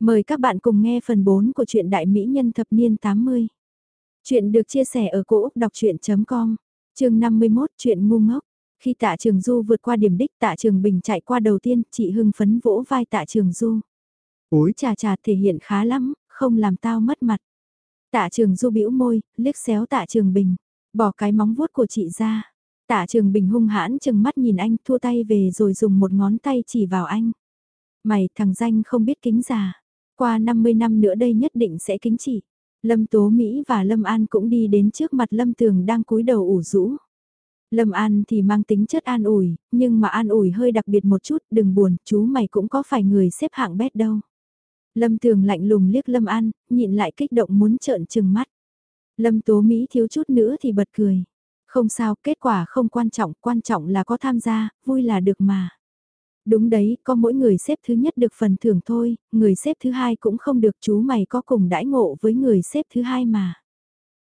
Mời các bạn cùng nghe phần 4 của truyện Đại Mỹ Nhân Thập Niên 80. Chuyện được chia sẻ ở cỗ đọc chuyện.com, chương 51 chuyện ngu ngốc. Khi tạ trường Du vượt qua điểm đích tạ trường Bình chạy qua đầu tiên, chị hưng phấn vỗ vai tạ trường Du. Ối trà trà thể hiện khá lắm, không làm tao mất mặt. Tạ trường Du bĩu môi, liếc xéo tạ trường Bình, bỏ cái móng vuốt của chị ra. Tạ trường Bình hung hãn chừng mắt nhìn anh thua tay về rồi dùng một ngón tay chỉ vào anh. Mày thằng danh không biết kính già qua 50 năm nữa đây nhất định sẽ kính chỉ. Lâm Tố Mỹ và Lâm An cũng đi đến trước mặt Lâm Tường đang cúi đầu ủ rũ. Lâm An thì mang tính chất an ủi, nhưng mà an ủi hơi đặc biệt một chút, đừng buồn, chú mày cũng có phải người xếp hạng bét đâu. Lâm Tường lạnh lùng liếc Lâm An, nhịn lại kích động muốn trợn trừng mắt. Lâm Tố Mỹ thiếu chút nữa thì bật cười. Không sao, kết quả không quan trọng, quan trọng là có tham gia, vui là được mà. Đúng đấy, có mỗi người xếp thứ nhất được phần thưởng thôi, người xếp thứ hai cũng không được chú mày có cùng đãi ngộ với người xếp thứ hai mà.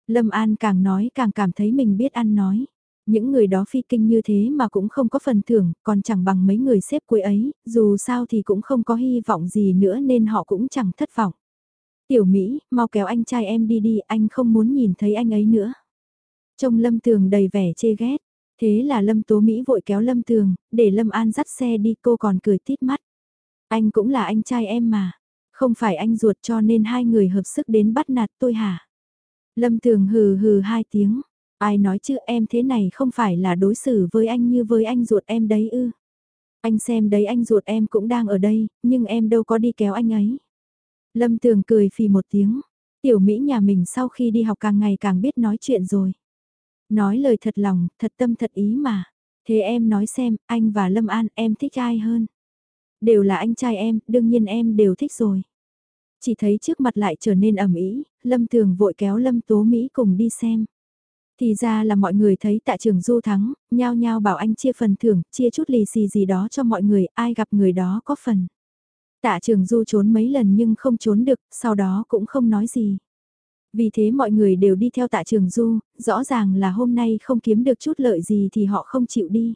Lâm An càng nói càng cảm thấy mình biết ăn nói. Những người đó phi kinh như thế mà cũng không có phần thưởng, còn chẳng bằng mấy người xếp cuối ấy, dù sao thì cũng không có hy vọng gì nữa nên họ cũng chẳng thất vọng. Tiểu Mỹ, mau kéo anh trai em đi đi, anh không muốn nhìn thấy anh ấy nữa. Trông Lâm Tường đầy vẻ chê ghét, Thế là Lâm Tố Mỹ vội kéo Lâm Tường, để Lâm An dắt xe đi cô còn cười tít mắt. Anh cũng là anh trai em mà, không phải anh ruột cho nên hai người hợp sức đến bắt nạt tôi hả? Lâm Tường hừ hừ hai tiếng, ai nói chứ em thế này không phải là đối xử với anh như với anh ruột em đấy ư? Anh xem đấy anh ruột em cũng đang ở đây, nhưng em đâu có đi kéo anh ấy. Lâm Tường cười phì một tiếng, tiểu Mỹ nhà mình sau khi đi học càng ngày càng biết nói chuyện rồi. Nói lời thật lòng, thật tâm thật ý mà. Thế em nói xem, anh và Lâm An em thích ai hơn? Đều là anh trai em, đương nhiên em đều thích rồi. Chỉ thấy trước mặt lại trở nên ẩm ý, Lâm Tường vội kéo Lâm Tố Mỹ cùng đi xem. Thì ra là mọi người thấy tạ trường du thắng, nhao nhao bảo anh chia phần thưởng, chia chút lì xì gì đó cho mọi người, ai gặp người đó có phần. Tạ trường du trốn mấy lần nhưng không trốn được, sau đó cũng không nói gì. Vì thế mọi người đều đi theo tạ trường du, rõ ràng là hôm nay không kiếm được chút lợi gì thì họ không chịu đi.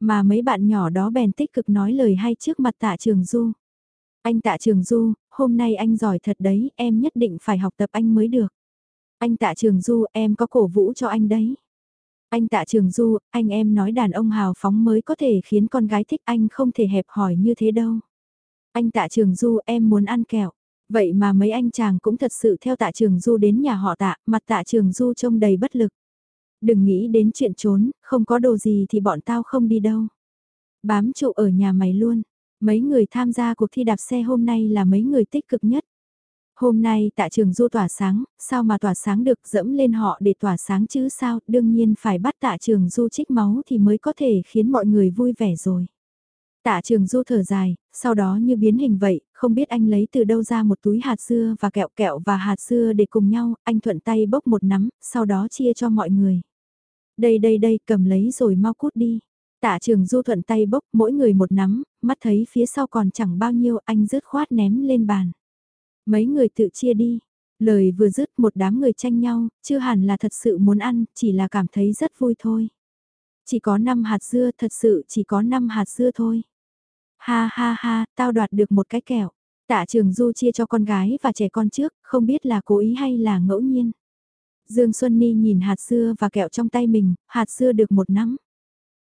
Mà mấy bạn nhỏ đó bèn tích cực nói lời hay trước mặt tạ trường du. Anh tạ trường du, hôm nay anh giỏi thật đấy, em nhất định phải học tập anh mới được. Anh tạ trường du, em có cổ vũ cho anh đấy. Anh tạ trường du, anh em nói đàn ông hào phóng mới có thể khiến con gái thích anh không thể hẹp hỏi như thế đâu. Anh tạ trường du, em muốn ăn kẹo. Vậy mà mấy anh chàng cũng thật sự theo tạ trường du đến nhà họ tạ, mặt tạ trường du trông đầy bất lực. Đừng nghĩ đến chuyện trốn, không có đồ gì thì bọn tao không đi đâu. Bám trụ ở nhà mày luôn. Mấy người tham gia cuộc thi đạp xe hôm nay là mấy người tích cực nhất. Hôm nay tạ trường du tỏa sáng, sao mà tỏa sáng được dẫm lên họ để tỏa sáng chứ sao, đương nhiên phải bắt tạ trường du trích máu thì mới có thể khiến mọi người vui vẻ rồi. Tạ trường du thở dài, sau đó như biến hình vậy, không biết anh lấy từ đâu ra một túi hạt dưa và kẹo kẹo và hạt dưa để cùng nhau, anh thuận tay bốc một nắm, sau đó chia cho mọi người. Đây đây đây, cầm lấy rồi mau cút đi. Tạ trường du thuận tay bốc mỗi người một nắm, mắt thấy phía sau còn chẳng bao nhiêu anh rớt khoát ném lên bàn. Mấy người tự chia đi. Lời vừa dứt một đám người tranh nhau, chưa hẳn là thật sự muốn ăn, chỉ là cảm thấy rất vui thôi. Chỉ có 5 hạt dưa, thật sự chỉ có 5 hạt dưa thôi. Ha ha ha, tao đoạt được một cái kẹo. Tạ trường du chia cho con gái và trẻ con trước, không biết là cố ý hay là ngẫu nhiên. Dương Xuân Ni nhìn hạt dưa và kẹo trong tay mình, hạt dưa được một nắm.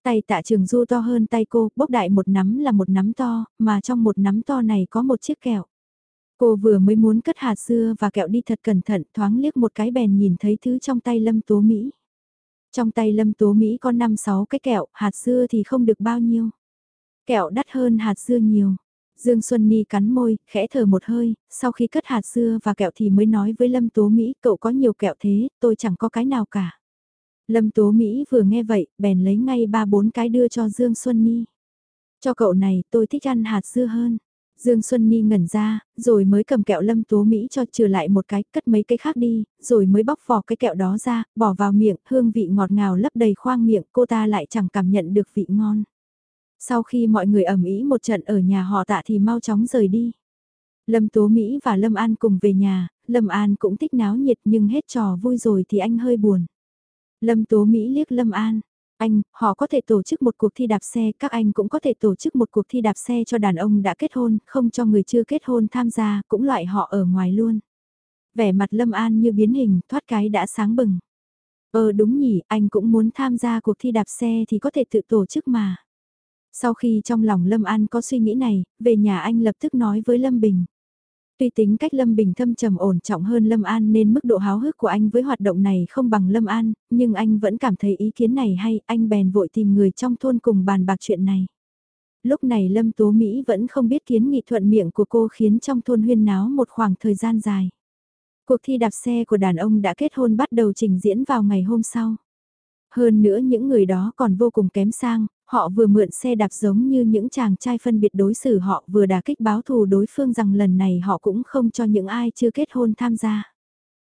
Tay tạ trường du to hơn tay cô, bốc đại một nắm là một nắm to, mà trong một nắm to này có một chiếc kẹo. Cô vừa mới muốn cất hạt dưa và kẹo đi thật cẩn thận thoáng liếc một cái bèn nhìn thấy thứ trong tay Lâm Tố Mỹ. Trong tay Lâm Tố Mỹ có 5-6 cái kẹo, hạt dưa thì không được bao nhiêu. Kẹo đắt hơn hạt dưa nhiều. Dương Xuân Ni cắn môi, khẽ thở một hơi, sau khi cất hạt dưa và kẹo thì mới nói với Lâm Tố Mỹ, cậu có nhiều kẹo thế, tôi chẳng có cái nào cả. Lâm Tố Mỹ vừa nghe vậy, bèn lấy ngay ba bốn cái đưa cho Dương Xuân Ni. Cho cậu này, tôi thích ăn hạt dưa hơn. Dương Xuân Ni ngẩn ra, rồi mới cầm kẹo Lâm Tố Mỹ cho trừ lại một cái, cất mấy cái khác đi, rồi mới bóc vỏ cái kẹo đó ra, bỏ vào miệng, hương vị ngọt ngào lấp đầy khoang miệng, cô ta lại chẳng cảm nhận được vị ngon. Sau khi mọi người ẩm ý một trận ở nhà họ tạ thì mau chóng rời đi. Lâm Tố Mỹ và Lâm An cùng về nhà, Lâm An cũng thích náo nhiệt nhưng hết trò vui rồi thì anh hơi buồn. Lâm Tố Mỹ liếc Lâm An, Anh, họ có thể tổ chức một cuộc thi đạp xe, các anh cũng có thể tổ chức một cuộc thi đạp xe cho đàn ông đã kết hôn, không cho người chưa kết hôn tham gia, cũng loại họ ở ngoài luôn. Vẻ mặt Lâm An như biến hình, thoát cái đã sáng bừng. Ờ đúng nhỉ, anh cũng muốn tham gia cuộc thi đạp xe thì có thể tự tổ chức mà. Sau khi trong lòng Lâm An có suy nghĩ này, về nhà anh lập tức nói với Lâm Bình. Tuy tính cách Lâm Bình thâm trầm ổn trọng hơn Lâm An nên mức độ háo hức của anh với hoạt động này không bằng Lâm An, nhưng anh vẫn cảm thấy ý kiến này hay, anh bèn vội tìm người trong thôn cùng bàn bạc chuyện này. Lúc này Lâm Tố Mỹ vẫn không biết kiến nghị thuận miệng của cô khiến trong thôn huyên náo một khoảng thời gian dài. Cuộc thi đạp xe của đàn ông đã kết hôn bắt đầu trình diễn vào ngày hôm sau. Hơn nữa những người đó còn vô cùng kém sang, họ vừa mượn xe đạp giống như những chàng trai phân biệt đối xử họ vừa đả kích báo thù đối phương rằng lần này họ cũng không cho những ai chưa kết hôn tham gia.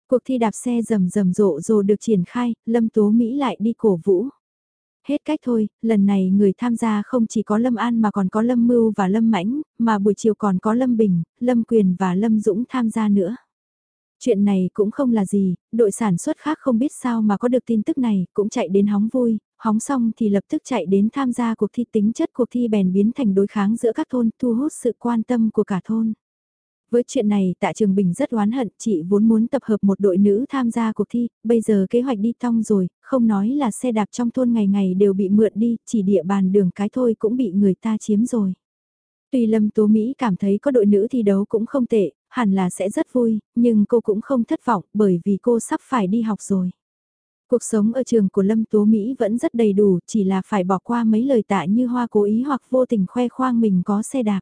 Cuộc thi đạp xe rầm rầm rộ rồ được triển khai, Lâm Tố Mỹ lại đi cổ vũ. Hết cách thôi, lần này người tham gia không chỉ có Lâm An mà còn có Lâm Mưu và Lâm Mãnh, mà buổi chiều còn có Lâm Bình, Lâm Quyền và Lâm Dũng tham gia nữa. Chuyện này cũng không là gì, đội sản xuất khác không biết sao mà có được tin tức này, cũng chạy đến hóng vui, hóng xong thì lập tức chạy đến tham gia cuộc thi tính chất cuộc thi bèn biến thành đối kháng giữa các thôn, thu hút sự quan tâm của cả thôn. Với chuyện này tạ Trường Bình rất oán hận, chị vốn muốn tập hợp một đội nữ tham gia cuộc thi, bây giờ kế hoạch đi tong rồi, không nói là xe đạp trong thôn ngày ngày đều bị mượn đi, chỉ địa bàn đường cái thôi cũng bị người ta chiếm rồi. Tuy Lâm Tố Mỹ cảm thấy có đội nữ thi đấu cũng không tệ, hẳn là sẽ rất vui, nhưng cô cũng không thất vọng bởi vì cô sắp phải đi học rồi. Cuộc sống ở trường của Lâm Tố Mỹ vẫn rất đầy đủ, chỉ là phải bỏ qua mấy lời tạ như hoa cố ý hoặc vô tình khoe khoang mình có xe đạp.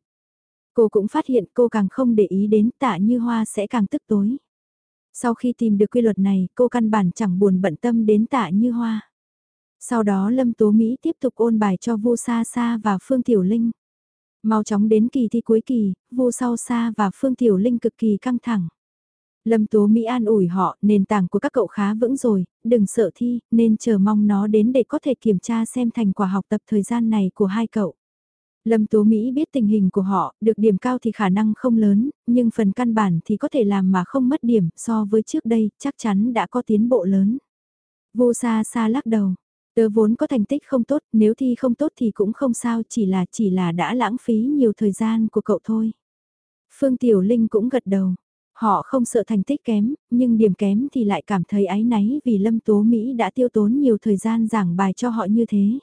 Cô cũng phát hiện cô càng không để ý đến tạ như hoa sẽ càng tức tối. Sau khi tìm được quy luật này, cô căn bản chẳng buồn bận tâm đến tạ như hoa. Sau đó Lâm Tố Mỹ tiếp tục ôn bài cho Vu Sa Sa và Phương Tiểu Linh. Mau chóng đến kỳ thi cuối kỳ, Vu sa Sa và Phương Tiểu Linh cực kỳ căng thẳng. Lâm Tố Mỹ an ủi họ, nền tảng của các cậu khá vững rồi, đừng sợ thi, nên chờ mong nó đến để có thể kiểm tra xem thành quả học tập thời gian này của hai cậu. Lâm Tố Mỹ biết tình hình của họ, được điểm cao thì khả năng không lớn, nhưng phần căn bản thì có thể làm mà không mất điểm so với trước đây, chắc chắn đã có tiến bộ lớn. Vô xa xa lắc đầu, tớ vốn có thành tích không tốt, nếu thi không tốt thì cũng không sao, chỉ là chỉ là đã lãng phí nhiều thời gian của cậu thôi. Phương Tiểu Linh cũng gật đầu, Họ không sợ thành tích kém, nhưng điểm kém thì lại cảm thấy áy náy vì Lâm Tố Mỹ đã tiêu tốn nhiều thời gian giảng bài cho họ như thế.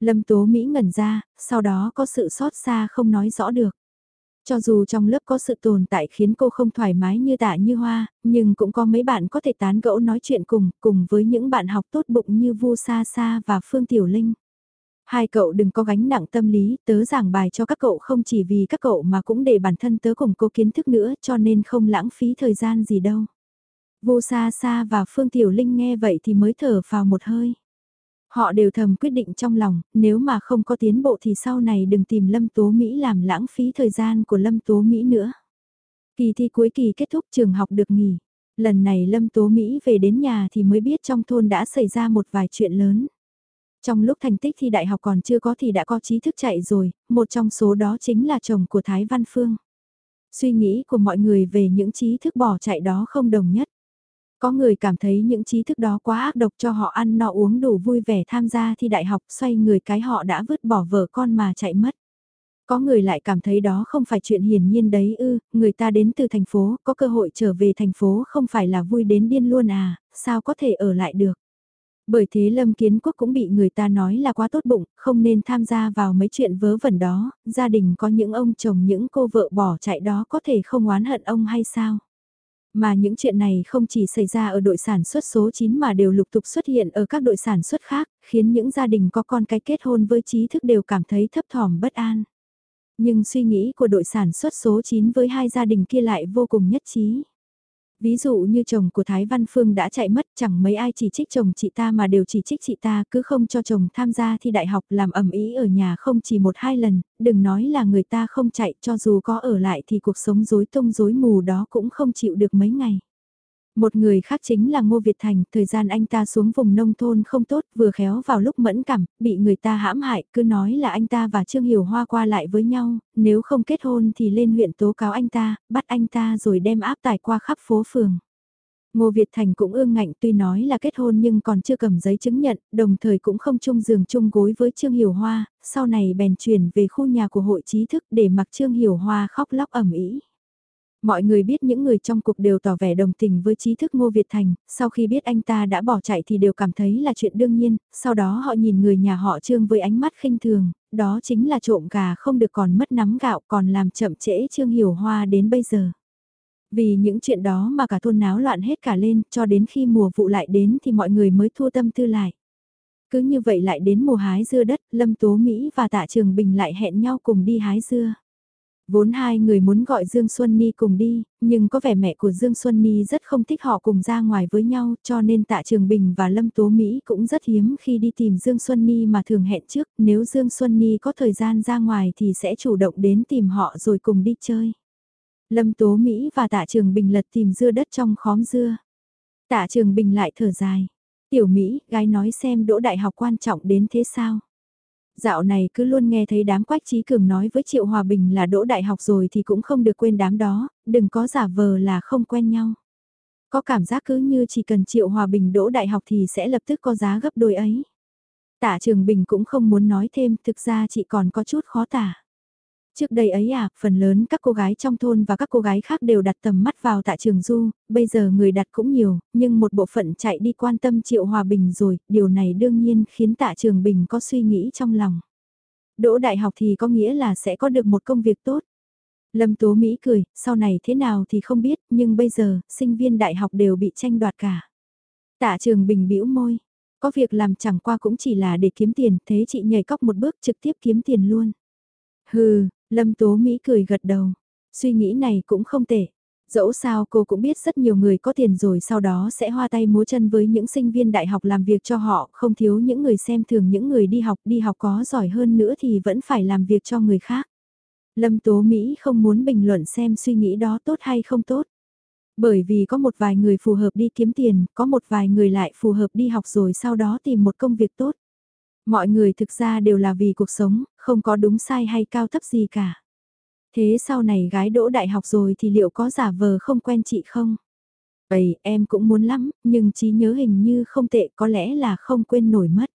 Lâm Tố Mỹ ngẩn ra, sau đó có sự xót xa không nói rõ được. Cho dù trong lớp có sự tồn tại khiến cô không thoải mái như tạ như hoa, nhưng cũng có mấy bạn có thể tán gẫu nói chuyện cùng, cùng với những bạn học tốt bụng như Vu Sa Sa và Phương Tiểu Linh. Hai cậu đừng có gánh nặng tâm lý, tớ giảng bài cho các cậu không chỉ vì các cậu mà cũng để bản thân tớ cùng cô kiến thức nữa cho nên không lãng phí thời gian gì đâu. Vô Sa Sa và Phương Tiểu Linh nghe vậy thì mới thở vào một hơi. Họ đều thầm quyết định trong lòng, nếu mà không có tiến bộ thì sau này đừng tìm Lâm Tố Mỹ làm lãng phí thời gian của Lâm Tố Mỹ nữa. Kỳ thi cuối kỳ kết thúc trường học được nghỉ. Lần này Lâm Tố Mỹ về đến nhà thì mới biết trong thôn đã xảy ra một vài chuyện lớn. Trong lúc thành tích thi đại học còn chưa có thì đã có trí thức chạy rồi, một trong số đó chính là chồng của Thái Văn Phương. Suy nghĩ của mọi người về những trí thức bỏ chạy đó không đồng nhất. Có người cảm thấy những trí thức đó quá ác độc cho họ ăn no uống đủ vui vẻ tham gia thi đại học xoay người cái họ đã vứt bỏ vợ con mà chạy mất. Có người lại cảm thấy đó không phải chuyện hiển nhiên đấy ư, người ta đến từ thành phố, có cơ hội trở về thành phố không phải là vui đến điên luôn à, sao có thể ở lại được. Bởi thế Lâm Kiến Quốc cũng bị người ta nói là quá tốt bụng, không nên tham gia vào mấy chuyện vớ vẩn đó, gia đình có những ông chồng những cô vợ bỏ chạy đó có thể không oán hận ông hay sao? Mà những chuyện này không chỉ xảy ra ở đội sản xuất số 9 mà đều lục tục xuất hiện ở các đội sản xuất khác, khiến những gia đình có con cái kết hôn với trí thức đều cảm thấy thấp thỏm bất an. Nhưng suy nghĩ của đội sản xuất số 9 với hai gia đình kia lại vô cùng nhất trí. Ví dụ như chồng của Thái Văn Phương đã chạy mất chẳng mấy ai chỉ trích chồng chị ta mà đều chỉ trích chị ta cứ không cho chồng tham gia thi đại học làm ẩm ý ở nhà không chỉ một hai lần, đừng nói là người ta không chạy cho dù có ở lại thì cuộc sống rối tung rối mù đó cũng không chịu được mấy ngày. Một người khác chính là Ngô Việt Thành, thời gian anh ta xuống vùng nông thôn không tốt, vừa khéo vào lúc mẫn cảm, bị người ta hãm hại, cứ nói là anh ta và Trương Hiểu Hoa qua lại với nhau, nếu không kết hôn thì lên huyện tố cáo anh ta, bắt anh ta rồi đem áp tải qua khắp phố phường. Ngô Việt Thành cũng ương ngạnh tuy nói là kết hôn nhưng còn chưa cầm giấy chứng nhận, đồng thời cũng không chung giường chung gối với Trương Hiểu Hoa, sau này bèn chuyển về khu nhà của hội trí thức để mặc Trương Hiểu Hoa khóc lóc ẩm ý. Mọi người biết những người trong cuộc đều tỏ vẻ đồng tình với trí thức Ngô Việt Thành, sau khi biết anh ta đã bỏ chạy thì đều cảm thấy là chuyện đương nhiên, sau đó họ nhìn người nhà họ Trương với ánh mắt khinh thường, đó chính là trộm gà không được còn mất nắm gạo còn làm chậm trễ Trương Hiểu Hoa đến bây giờ. Vì những chuyện đó mà cả thôn náo loạn hết cả lên, cho đến khi mùa vụ lại đến thì mọi người mới thua tâm tư lại. Cứ như vậy lại đến mùa hái dưa đất, Lâm Tố Mỹ và Tạ Trường Bình lại hẹn nhau cùng đi hái dưa. Vốn hai người muốn gọi Dương Xuân Ni cùng đi, nhưng có vẻ mẹ của Dương Xuân Ni rất không thích họ cùng ra ngoài với nhau cho nên Tạ Trường Bình và Lâm Tố Mỹ cũng rất hiếm khi đi tìm Dương Xuân Ni mà thường hẹn trước nếu Dương Xuân Ni có thời gian ra ngoài thì sẽ chủ động đến tìm họ rồi cùng đi chơi. Lâm Tố Mỹ và Tạ Trường Bình lật tìm dưa đất trong khóm dưa. Tạ Trường Bình lại thở dài. Tiểu Mỹ, gái nói xem đỗ đại học quan trọng đến thế sao? Dạo này cứ luôn nghe thấy đám quách trí cường nói với Triệu Hòa Bình là đỗ đại học rồi thì cũng không được quên đám đó, đừng có giả vờ là không quen nhau. Có cảm giác cứ như chỉ cần Triệu Hòa Bình đỗ đại học thì sẽ lập tức có giá gấp đôi ấy. Tạ Trường Bình cũng không muốn nói thêm, thực ra chị còn có chút khó tả. Trước đây ấy à, phần lớn các cô gái trong thôn và các cô gái khác đều đặt tầm mắt vào tạ trường du, bây giờ người đặt cũng nhiều, nhưng một bộ phận chạy đi quan tâm triệu hòa bình rồi, điều này đương nhiên khiến tạ trường bình có suy nghĩ trong lòng. Đỗ đại học thì có nghĩa là sẽ có được một công việc tốt. Lâm Tố Mỹ cười, sau này thế nào thì không biết, nhưng bây giờ, sinh viên đại học đều bị tranh đoạt cả. Tạ trường bình bĩu môi, có việc làm chẳng qua cũng chỉ là để kiếm tiền, thế chị nhảy cóc một bước trực tiếp kiếm tiền luôn. Hừ, Lâm Tố Mỹ cười gật đầu. Suy nghĩ này cũng không tệ. Dẫu sao cô cũng biết rất nhiều người có tiền rồi sau đó sẽ hoa tay múa chân với những sinh viên đại học làm việc cho họ, không thiếu những người xem thường những người đi học, đi học có giỏi hơn nữa thì vẫn phải làm việc cho người khác. Lâm Tố Mỹ không muốn bình luận xem suy nghĩ đó tốt hay không tốt. Bởi vì có một vài người phù hợp đi kiếm tiền, có một vài người lại phù hợp đi học rồi sau đó tìm một công việc tốt. Mọi người thực ra đều là vì cuộc sống, không có đúng sai hay cao thấp gì cả. Thế sau này gái đỗ đại học rồi thì liệu có giả vờ không quen chị không? Vậy em cũng muốn lắm, nhưng trí nhớ hình như không tệ có lẽ là không quên nổi mất.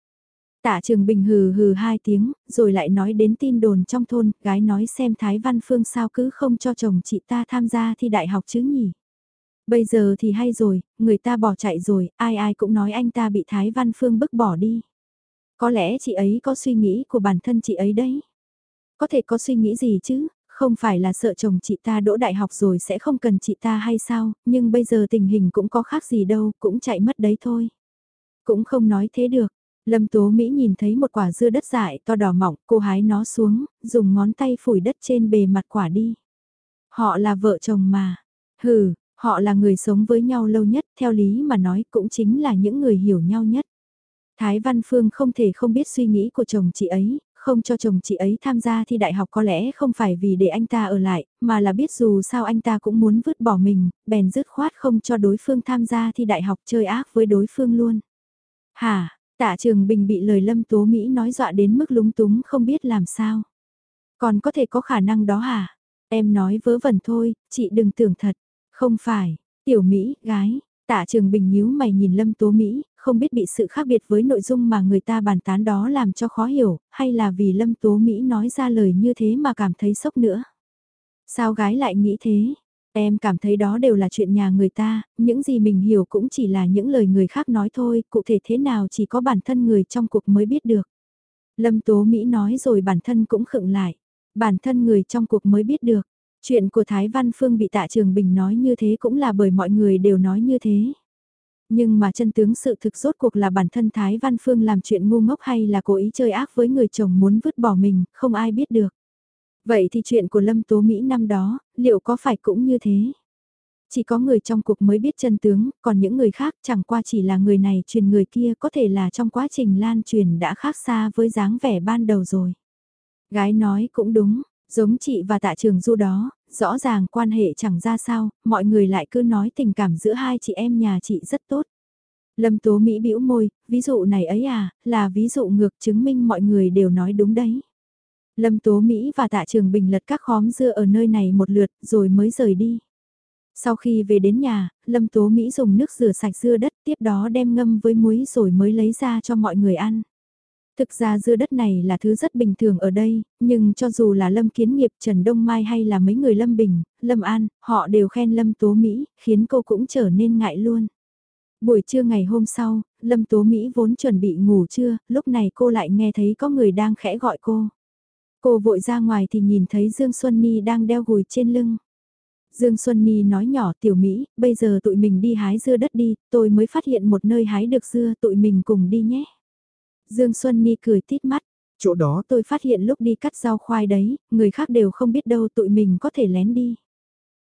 Tạ Trường Bình hừ hừ hai tiếng, rồi lại nói đến tin đồn trong thôn, gái nói xem Thái Văn Phương sao cứ không cho chồng chị ta tham gia thi đại học chứ nhỉ. Bây giờ thì hay rồi, người ta bỏ chạy rồi, ai ai cũng nói anh ta bị Thái Văn Phương bức bỏ đi. Có lẽ chị ấy có suy nghĩ của bản thân chị ấy đấy. Có thể có suy nghĩ gì chứ, không phải là sợ chồng chị ta đỗ đại học rồi sẽ không cần chị ta hay sao, nhưng bây giờ tình hình cũng có khác gì đâu, cũng chạy mất đấy thôi. Cũng không nói thế được. Lâm Tố Mỹ nhìn thấy một quả dưa đất dại to đỏ mỏng, cô hái nó xuống, dùng ngón tay phủi đất trên bề mặt quả đi. Họ là vợ chồng mà. Hừ, họ là người sống với nhau lâu nhất, theo lý mà nói cũng chính là những người hiểu nhau nhất. Thái Văn Phương không thể không biết suy nghĩ của chồng chị ấy, không cho chồng chị ấy tham gia thi đại học có lẽ không phải vì để anh ta ở lại, mà là biết dù sao anh ta cũng muốn vứt bỏ mình, bèn dứt khoát không cho đối phương tham gia thi đại học chơi ác với đối phương luôn. Hả, tạ trường bình bị lời lâm tố Mỹ nói dọa đến mức lúng túng không biết làm sao. Còn có thể có khả năng đó hả? Em nói vớ vẩn thôi, chị đừng tưởng thật. Không phải, tiểu Mỹ, gái, Tạ Trường Bình nhíu mày nhìn Lâm Tố Mỹ, không biết bị sự khác biệt với nội dung mà người ta bàn tán đó làm cho khó hiểu, hay là vì Lâm Tố Mỹ nói ra lời như thế mà cảm thấy sốc nữa. Sao gái lại nghĩ thế? Em cảm thấy đó đều là chuyện nhà người ta, những gì mình hiểu cũng chỉ là những lời người khác nói thôi, cụ thể thế nào chỉ có bản thân người trong cuộc mới biết được. Lâm Tố Mỹ nói rồi bản thân cũng khựng lại, bản thân người trong cuộc mới biết được. Chuyện của Thái Văn Phương bị tạ trường bình nói như thế cũng là bởi mọi người đều nói như thế. Nhưng mà chân tướng sự thực rốt cuộc là bản thân Thái Văn Phương làm chuyện ngu ngốc hay là cố ý chơi ác với người chồng muốn vứt bỏ mình, không ai biết được. Vậy thì chuyện của Lâm Tố Mỹ năm đó, liệu có phải cũng như thế? Chỉ có người trong cuộc mới biết chân tướng, còn những người khác chẳng qua chỉ là người này truyền người kia có thể là trong quá trình lan truyền đã khác xa với dáng vẻ ban đầu rồi. Gái nói cũng đúng, giống chị và tạ trường du đó, rõ ràng quan hệ chẳng ra sao, mọi người lại cứ nói tình cảm giữa hai chị em nhà chị rất tốt. Lâm Tố Mỹ bĩu môi, ví dụ này ấy à, là ví dụ ngược chứng minh mọi người đều nói đúng đấy. Lâm Tố Mỹ và Tạ Trường Bình lật các khóm dưa ở nơi này một lượt rồi mới rời đi. Sau khi về đến nhà, Lâm Tố Mỹ dùng nước rửa sạch dưa đất tiếp đó đem ngâm với muối rồi mới lấy ra cho mọi người ăn. Thực ra dưa đất này là thứ rất bình thường ở đây, nhưng cho dù là Lâm Kiến Nghiệp, Trần Đông Mai hay là mấy người Lâm Bình, Lâm An, họ đều khen Lâm Tố Mỹ, khiến cô cũng trở nên ngại luôn. Buổi trưa ngày hôm sau, Lâm Tố Mỹ vốn chuẩn bị ngủ trưa, lúc này cô lại nghe thấy có người đang khẽ gọi cô. Cô vội ra ngoài thì nhìn thấy Dương Xuân Ni đang đeo gùi trên lưng. Dương Xuân Ni nói nhỏ tiểu Mỹ, bây giờ tụi mình đi hái dưa đất đi, tôi mới phát hiện một nơi hái được dưa, tụi mình cùng đi nhé. Dương Xuân Ni cười tít mắt, chỗ đó tôi phát hiện lúc đi cắt rau khoai đấy, người khác đều không biết đâu tụi mình có thể lén đi.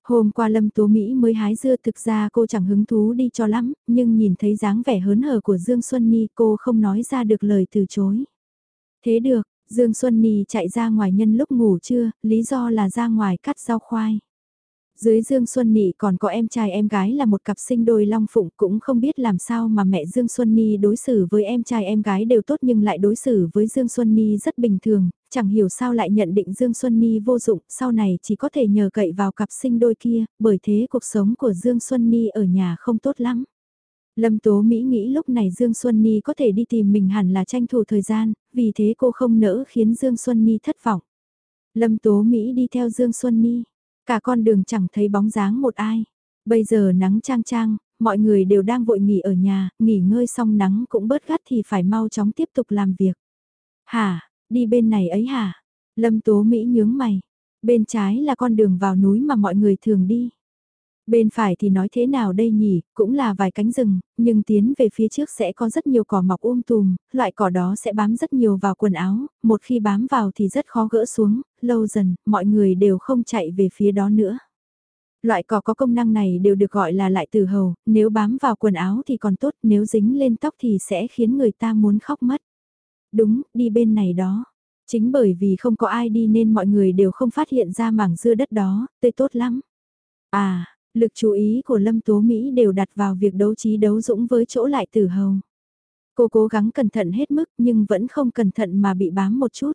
Hôm qua Lâm Tố Mỹ mới hái dưa thực ra cô chẳng hứng thú đi cho lắm, nhưng nhìn thấy dáng vẻ hớn hở của Dương Xuân Ni cô không nói ra được lời từ chối. Thế được, Dương Xuân Ni chạy ra ngoài nhân lúc ngủ trưa, lý do là ra ngoài cắt rau khoai. Dưới Dương Xuân Nị còn có em trai em gái là một cặp sinh đôi long phụng cũng không biết làm sao mà mẹ Dương Xuân Nhi đối xử với em trai em gái đều tốt nhưng lại đối xử với Dương Xuân Nhi rất bình thường, chẳng hiểu sao lại nhận định Dương Xuân Nhi vô dụng, sau này chỉ có thể nhờ cậy vào cặp sinh đôi kia, bởi thế cuộc sống của Dương Xuân Nhi ở nhà không tốt lắm. Lâm Tố Mỹ nghĩ lúc này Dương Xuân Nhi có thể đi tìm mình hẳn là tranh thủ thời gian, vì thế cô không nỡ khiến Dương Xuân Nhi thất vọng. Lâm Tố Mỹ đi theo Dương Xuân Nhi. Cả con đường chẳng thấy bóng dáng một ai. Bây giờ nắng trang trang, mọi người đều đang vội nghỉ ở nhà, nghỉ ngơi xong nắng cũng bớt gắt thì phải mau chóng tiếp tục làm việc. Hả, đi bên này ấy hả? Lâm Tố Mỹ nhướng mày. Bên trái là con đường vào núi mà mọi người thường đi. Bên phải thì nói thế nào đây nhỉ, cũng là vài cánh rừng, nhưng tiến về phía trước sẽ có rất nhiều cỏ mọc um tùm, loại cỏ đó sẽ bám rất nhiều vào quần áo, một khi bám vào thì rất khó gỡ xuống, lâu dần, mọi người đều không chạy về phía đó nữa. Loại cỏ có công năng này đều được gọi là lại từ hầu, nếu bám vào quần áo thì còn tốt, nếu dính lên tóc thì sẽ khiến người ta muốn khóc mất. Đúng, đi bên này đó. Chính bởi vì không có ai đi nên mọi người đều không phát hiện ra mảng dưa đất đó, tươi tốt lắm. À, Lực chú ý của Lâm Tố Mỹ đều đặt vào việc đấu trí đấu dũng với chỗ lại tử hầu. Cô cố gắng cẩn thận hết mức nhưng vẫn không cẩn thận mà bị bám một chút.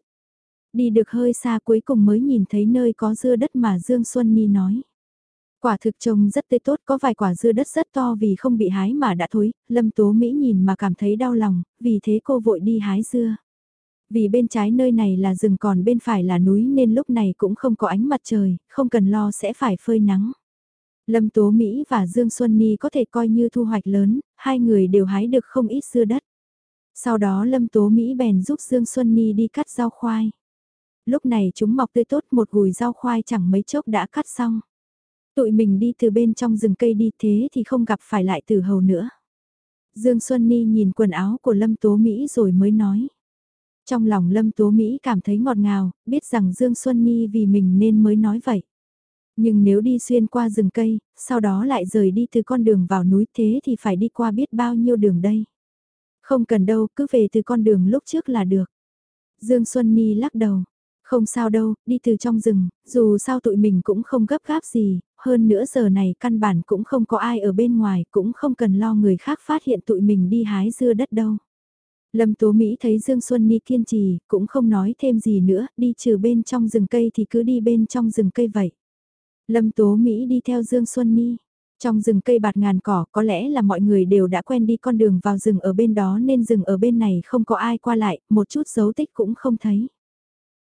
Đi được hơi xa cuối cùng mới nhìn thấy nơi có dưa đất mà Dương Xuân Ni nói. Quả thực trông rất tươi tốt có vài quả dưa đất rất to vì không bị hái mà đã thối, Lâm Tố Mỹ nhìn mà cảm thấy đau lòng, vì thế cô vội đi hái dưa. Vì bên trái nơi này là rừng còn bên phải là núi nên lúc này cũng không có ánh mặt trời, không cần lo sẽ phải phơi nắng. Lâm Tố Mỹ và Dương Xuân Ni có thể coi như thu hoạch lớn, hai người đều hái được không ít dưa đất. Sau đó Lâm Tố Mỹ bèn giúp Dương Xuân Ni đi cắt rau khoai. Lúc này chúng mọc tươi tốt một gùi rau khoai chẳng mấy chốc đã cắt xong. Tụi mình đi từ bên trong rừng cây đi thế thì không gặp phải lại từ hầu nữa. Dương Xuân Ni nhìn quần áo của Lâm Tố Mỹ rồi mới nói. Trong lòng Lâm Tố Mỹ cảm thấy ngọt ngào, biết rằng Dương Xuân Ni vì mình nên mới nói vậy. Nhưng nếu đi xuyên qua rừng cây, sau đó lại rời đi từ con đường vào núi thế thì phải đi qua biết bao nhiêu đường đây. Không cần đâu, cứ về từ con đường lúc trước là được. Dương Xuân Ni lắc đầu. Không sao đâu, đi từ trong rừng, dù sao tụi mình cũng không gấp gáp gì, hơn nữa giờ này căn bản cũng không có ai ở bên ngoài, cũng không cần lo người khác phát hiện tụi mình đi hái dưa đất đâu. Lâm Tố Mỹ thấy Dương Xuân Ni kiên trì, cũng không nói thêm gì nữa, đi trừ bên trong rừng cây thì cứ đi bên trong rừng cây vậy. Lâm Tố Mỹ đi theo Dương Xuân Ni. Trong rừng cây bạt ngàn cỏ có lẽ là mọi người đều đã quen đi con đường vào rừng ở bên đó nên rừng ở bên này không có ai qua lại, một chút dấu tích cũng không thấy.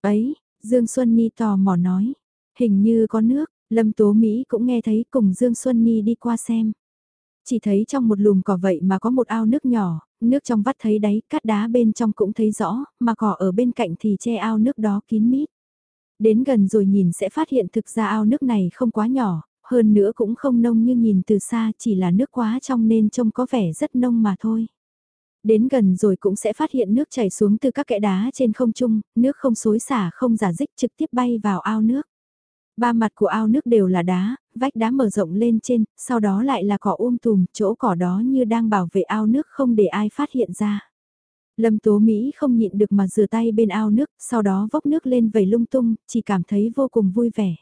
Ấy, Dương Xuân Ni tò mò nói. Hình như có nước, Lâm Tố Mỹ cũng nghe thấy cùng Dương Xuân Ni đi qua xem. Chỉ thấy trong một lùm cỏ vậy mà có một ao nước nhỏ, nước trong vắt thấy đáy, cát đá bên trong cũng thấy rõ, mà cỏ ở bên cạnh thì che ao nước đó kín mít. Đến gần rồi nhìn sẽ phát hiện thực ra ao nước này không quá nhỏ, hơn nữa cũng không nông như nhìn từ xa chỉ là nước quá trong nên trông có vẻ rất nông mà thôi. Đến gần rồi cũng sẽ phát hiện nước chảy xuống từ các kẽ đá trên không trung, nước không xối xả không giả dích trực tiếp bay vào ao nước. Ba mặt của ao nước đều là đá, vách đá mở rộng lên trên, sau đó lại là cỏ um tùm, chỗ cỏ đó như đang bảo vệ ao nước không để ai phát hiện ra. Lâm Tố Mỹ không nhịn được mà rửa tay bên ao nước, sau đó vốc nước lên vẩy lung tung, chỉ cảm thấy vô cùng vui vẻ.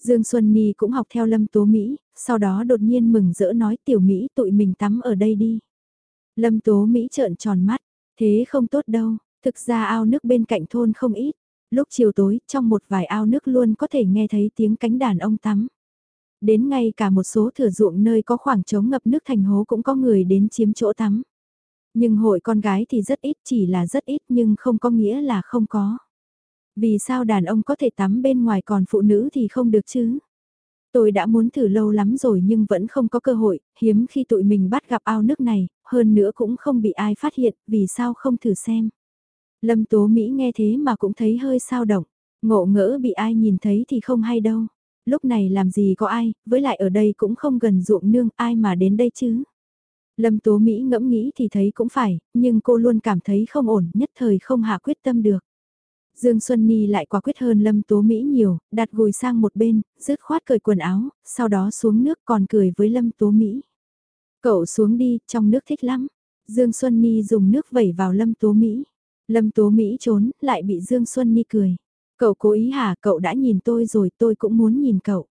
Dương Xuân Nhi cũng học theo Lâm Tố Mỹ, sau đó đột nhiên mừng rỡ nói tiểu Mỹ tụi mình tắm ở đây đi. Lâm Tố Mỹ trợn tròn mắt, thế không tốt đâu, thực ra ao nước bên cạnh thôn không ít. Lúc chiều tối, trong một vài ao nước luôn có thể nghe thấy tiếng cánh đàn ông tắm. đến ngay cả một số thửa ruộng nơi có khoảng trống ngập nước thành hố cũng có người đến chiếm chỗ tắm. Nhưng hội con gái thì rất ít chỉ là rất ít nhưng không có nghĩa là không có. Vì sao đàn ông có thể tắm bên ngoài còn phụ nữ thì không được chứ? Tôi đã muốn thử lâu lắm rồi nhưng vẫn không có cơ hội, hiếm khi tụi mình bắt gặp ao nước này, hơn nữa cũng không bị ai phát hiện, vì sao không thử xem. Lâm Tố Mỹ nghe thế mà cũng thấy hơi sao động, ngộ ngỡ bị ai nhìn thấy thì không hay đâu. Lúc này làm gì có ai, với lại ở đây cũng không gần ruộng nương, ai mà đến đây chứ. Lâm Tố Mỹ ngẫm nghĩ thì thấy cũng phải, nhưng cô luôn cảm thấy không ổn, nhất thời không hạ quyết tâm được. Dương Xuân Ni lại quả quyết hơn Lâm Tố Mỹ nhiều, đặt gùi sang một bên, rứt khoát cởi quần áo, sau đó xuống nước còn cười với Lâm Tố Mỹ. Cậu xuống đi, trong nước thích lắm. Dương Xuân Ni dùng nước vẩy vào Lâm Tố Mỹ. Lâm Tố Mỹ trốn, lại bị Dương Xuân Ni cười. Cậu cố ý hả, cậu đã nhìn tôi rồi, tôi cũng muốn nhìn cậu.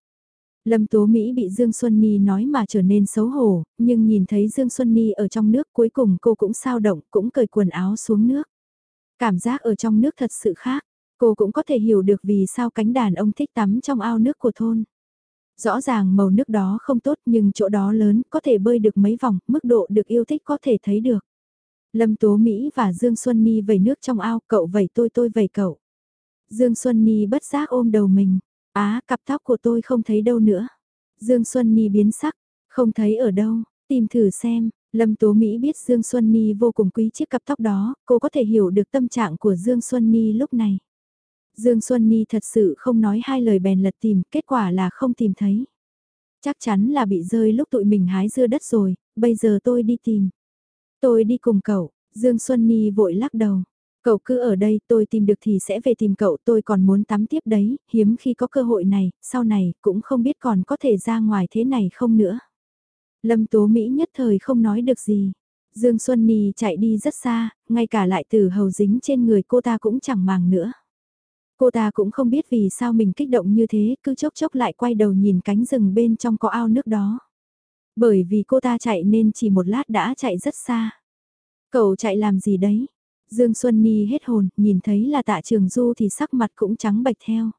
Lâm Tố Mỹ bị Dương Xuân Ni nói mà trở nên xấu hổ, nhưng nhìn thấy Dương Xuân Ni ở trong nước cuối cùng cô cũng sao động, cũng cởi quần áo xuống nước. Cảm giác ở trong nước thật sự khác, cô cũng có thể hiểu được vì sao cánh đàn ông thích tắm trong ao nước của thôn. Rõ ràng màu nước đó không tốt nhưng chỗ đó lớn, có thể bơi được mấy vòng, mức độ được yêu thích có thể thấy được. Lâm Tố Mỹ và Dương Xuân Ni vẩy nước trong ao, cậu vẩy tôi tôi vẩy cậu. Dương Xuân Ni bất giác ôm đầu mình, á cặp tóc của tôi không thấy đâu nữa. Dương Xuân Ni biến sắc, không thấy ở đâu, tìm thử xem, Lâm Tố Mỹ biết Dương Xuân Ni vô cùng quý chiếc cặp tóc đó, cô có thể hiểu được tâm trạng của Dương Xuân Ni lúc này. Dương Xuân Ni thật sự không nói hai lời bèn lật tìm, kết quả là không tìm thấy. Chắc chắn là bị rơi lúc tụi mình hái dưa đất rồi, bây giờ tôi đi tìm. Tôi đi cùng cậu, Dương Xuân Ni vội lắc đầu. Cậu cứ ở đây, tôi tìm được thì sẽ về tìm cậu, tôi còn muốn tắm tiếp đấy, hiếm khi có cơ hội này, sau này cũng không biết còn có thể ra ngoài thế này không nữa. Lâm Tố Mỹ nhất thời không nói được gì. Dương Xuân Nì chạy đi rất xa, ngay cả lại từ hầu dính trên người cô ta cũng chẳng màng nữa. Cô ta cũng không biết vì sao mình kích động như thế, cứ chốc chốc lại quay đầu nhìn cánh rừng bên trong có ao nước đó. Bởi vì cô ta chạy nên chỉ một lát đã chạy rất xa. Cậu chạy làm gì đấy? Dương Xuân Nhi hết hồn, nhìn thấy là tạ trường du thì sắc mặt cũng trắng bạch theo.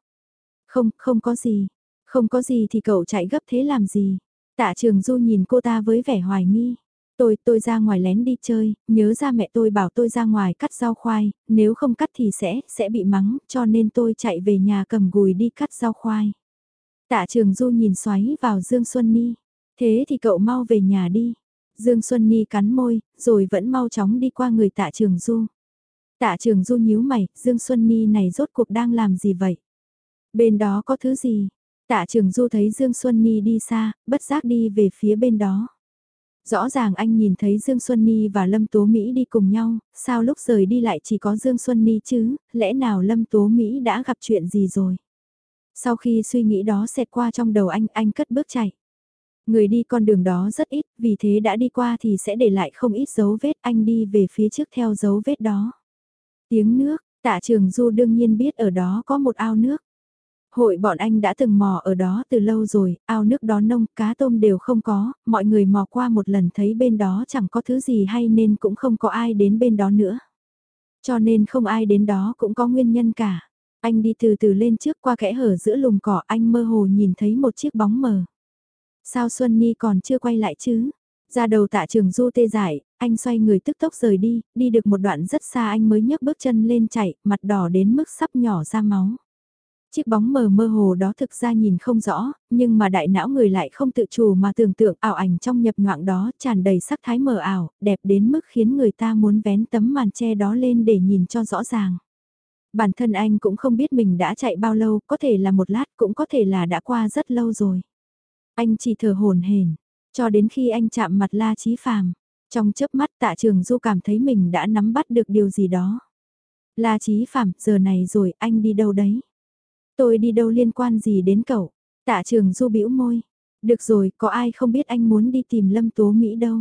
Không, không có gì. Không có gì thì cậu chạy gấp thế làm gì? Tạ trường du nhìn cô ta với vẻ hoài nghi. Tôi, tôi ra ngoài lén đi chơi, nhớ ra mẹ tôi bảo tôi ra ngoài cắt rau khoai, nếu không cắt thì sẽ, sẽ bị mắng, cho nên tôi chạy về nhà cầm gùi đi cắt rau khoai. Tạ trường du nhìn xoáy vào Dương Xuân Ni. Thế thì cậu mau về nhà đi. Dương Xuân Ni cắn môi, rồi vẫn mau chóng đi qua người tạ trường du. Tạ trường du nhíu mày, Dương Xuân Ni này rốt cuộc đang làm gì vậy? Bên đó có thứ gì? Tạ trường du thấy Dương Xuân Ni đi xa, bất giác đi về phía bên đó. Rõ ràng anh nhìn thấy Dương Xuân Ni và Lâm Tố Mỹ đi cùng nhau, sao lúc rời đi lại chỉ có Dương Xuân Ni chứ, lẽ nào Lâm Tố Mỹ đã gặp chuyện gì rồi? Sau khi suy nghĩ đó xẹt qua trong đầu anh, anh cất bước chạy. Người đi con đường đó rất ít, vì thế đã đi qua thì sẽ để lại không ít dấu vết, anh đi về phía trước theo dấu vết đó. Tiếng nước, tạ trường Du đương nhiên biết ở đó có một ao nước. Hội bọn anh đã từng mò ở đó từ lâu rồi, ao nước đó nông, cá tôm đều không có, mọi người mò qua một lần thấy bên đó chẳng có thứ gì hay nên cũng không có ai đến bên đó nữa. Cho nên không ai đến đó cũng có nguyên nhân cả. Anh đi từ từ lên trước qua kẽ hở giữa lùm cỏ anh mơ hồ nhìn thấy một chiếc bóng mờ. Sao Xuân Ni còn chưa quay lại chứ? Ra đầu tạ trường du tê giải, anh xoay người tức tốc rời đi, đi được một đoạn rất xa anh mới nhấc bước chân lên chạy, mặt đỏ đến mức sắp nhỏ ra máu. Chiếc bóng mờ mơ hồ đó thực ra nhìn không rõ, nhưng mà đại não người lại không tự chủ mà tưởng tượng ảo ảnh trong nhập ngoạng đó tràn đầy sắc thái mờ ảo, đẹp đến mức khiến người ta muốn vén tấm màn che đó lên để nhìn cho rõ ràng. Bản thân anh cũng không biết mình đã chạy bao lâu, có thể là một lát, cũng có thể là đã qua rất lâu rồi. Anh chỉ thở hồn hển, cho đến khi anh chạm mặt La Chí Phàm, trong chớp mắt Tạ Trường Du cảm thấy mình đã nắm bắt được điều gì đó. La Chí Phàm, giờ này rồi, anh đi đâu đấy? Tôi đi đâu liên quan gì đến cậu? Tạ Trường Du bĩu môi. Được rồi, có ai không biết anh muốn đi tìm Lâm Tố Mỹ đâu?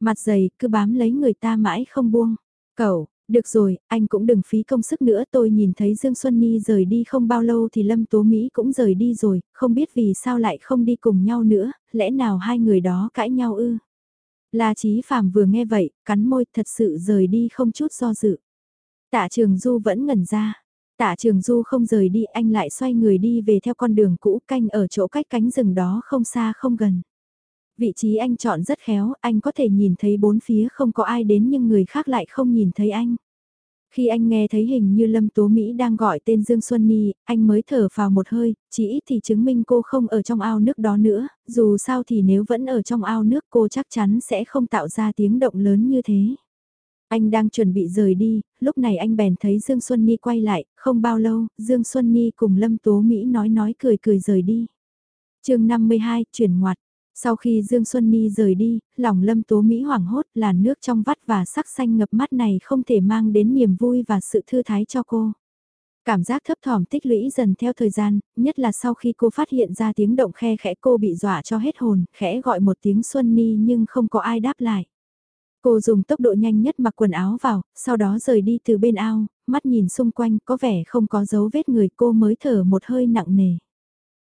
Mặt dày, cứ bám lấy người ta mãi không buông. Cậu, được rồi, anh cũng đừng phí công sức nữa tôi nhìn thấy Dương Xuân Ni rời đi không bao lâu thì Lâm Tố Mỹ cũng rời đi rồi, không biết vì sao lại không đi cùng nhau nữa, lẽ nào hai người đó cãi nhau ư? La Chí Phạm vừa nghe vậy, cắn môi thật sự rời đi không chút do dự. Tạ Trường Du vẫn ngẩn ra, Tạ Trường Du không rời đi, anh lại xoay người đi về theo con đường cũ canh ở chỗ cách cánh rừng đó không xa không gần. Vị trí anh chọn rất khéo, anh có thể nhìn thấy bốn phía không có ai đến nhưng người khác lại không nhìn thấy anh. Khi anh nghe thấy hình như Lâm Tố Mỹ đang gọi tên Dương Xuân Ni, anh mới thở vào một hơi, chỉ ít thì chứng minh cô không ở trong ao nước đó nữa, dù sao thì nếu vẫn ở trong ao nước cô chắc chắn sẽ không tạo ra tiếng động lớn như thế. Anh đang chuẩn bị rời đi, lúc này anh bèn thấy Dương Xuân Ni quay lại, không bao lâu, Dương Xuân Ni cùng Lâm Tố Mỹ nói nói cười cười rời đi. chương 52, chuyển ngoặt. Sau khi Dương Xuân Ni rời đi, lòng lâm tố Mỹ hoảng hốt là nước trong vắt và sắc xanh ngập mắt này không thể mang đến niềm vui và sự thư thái cho cô. Cảm giác thấp thỏm tích lũy dần theo thời gian, nhất là sau khi cô phát hiện ra tiếng động khe khẽ cô bị dọa cho hết hồn, khẽ gọi một tiếng Xuân Ni nhưng không có ai đáp lại. Cô dùng tốc độ nhanh nhất mặc quần áo vào, sau đó rời đi từ bên ao, mắt nhìn xung quanh có vẻ không có dấu vết người cô mới thở một hơi nặng nề.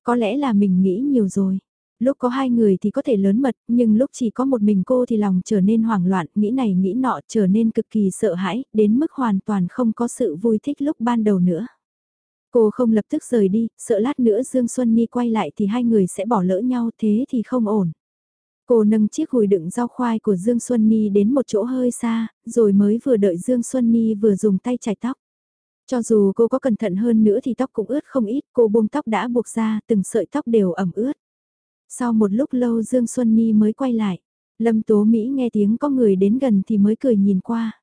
Có lẽ là mình nghĩ nhiều rồi. Lúc có hai người thì có thể lớn mật, nhưng lúc chỉ có một mình cô thì lòng trở nên hoảng loạn, nghĩ này nghĩ nọ trở nên cực kỳ sợ hãi, đến mức hoàn toàn không có sự vui thích lúc ban đầu nữa. Cô không lập tức rời đi, sợ lát nữa Dương Xuân Ni quay lại thì hai người sẽ bỏ lỡ nhau thế thì không ổn. Cô nâng chiếc hùi đựng rau khoai của Dương Xuân Ni đến một chỗ hơi xa, rồi mới vừa đợi Dương Xuân Ni vừa dùng tay chải tóc. Cho dù cô có cẩn thận hơn nữa thì tóc cũng ướt không ít, cô buông tóc đã buộc ra, từng sợi tóc đều ẩm ướt. Sau một lúc lâu Dương Xuân Ni mới quay lại. Lâm Tố Mỹ nghe tiếng có người đến gần thì mới cười nhìn qua.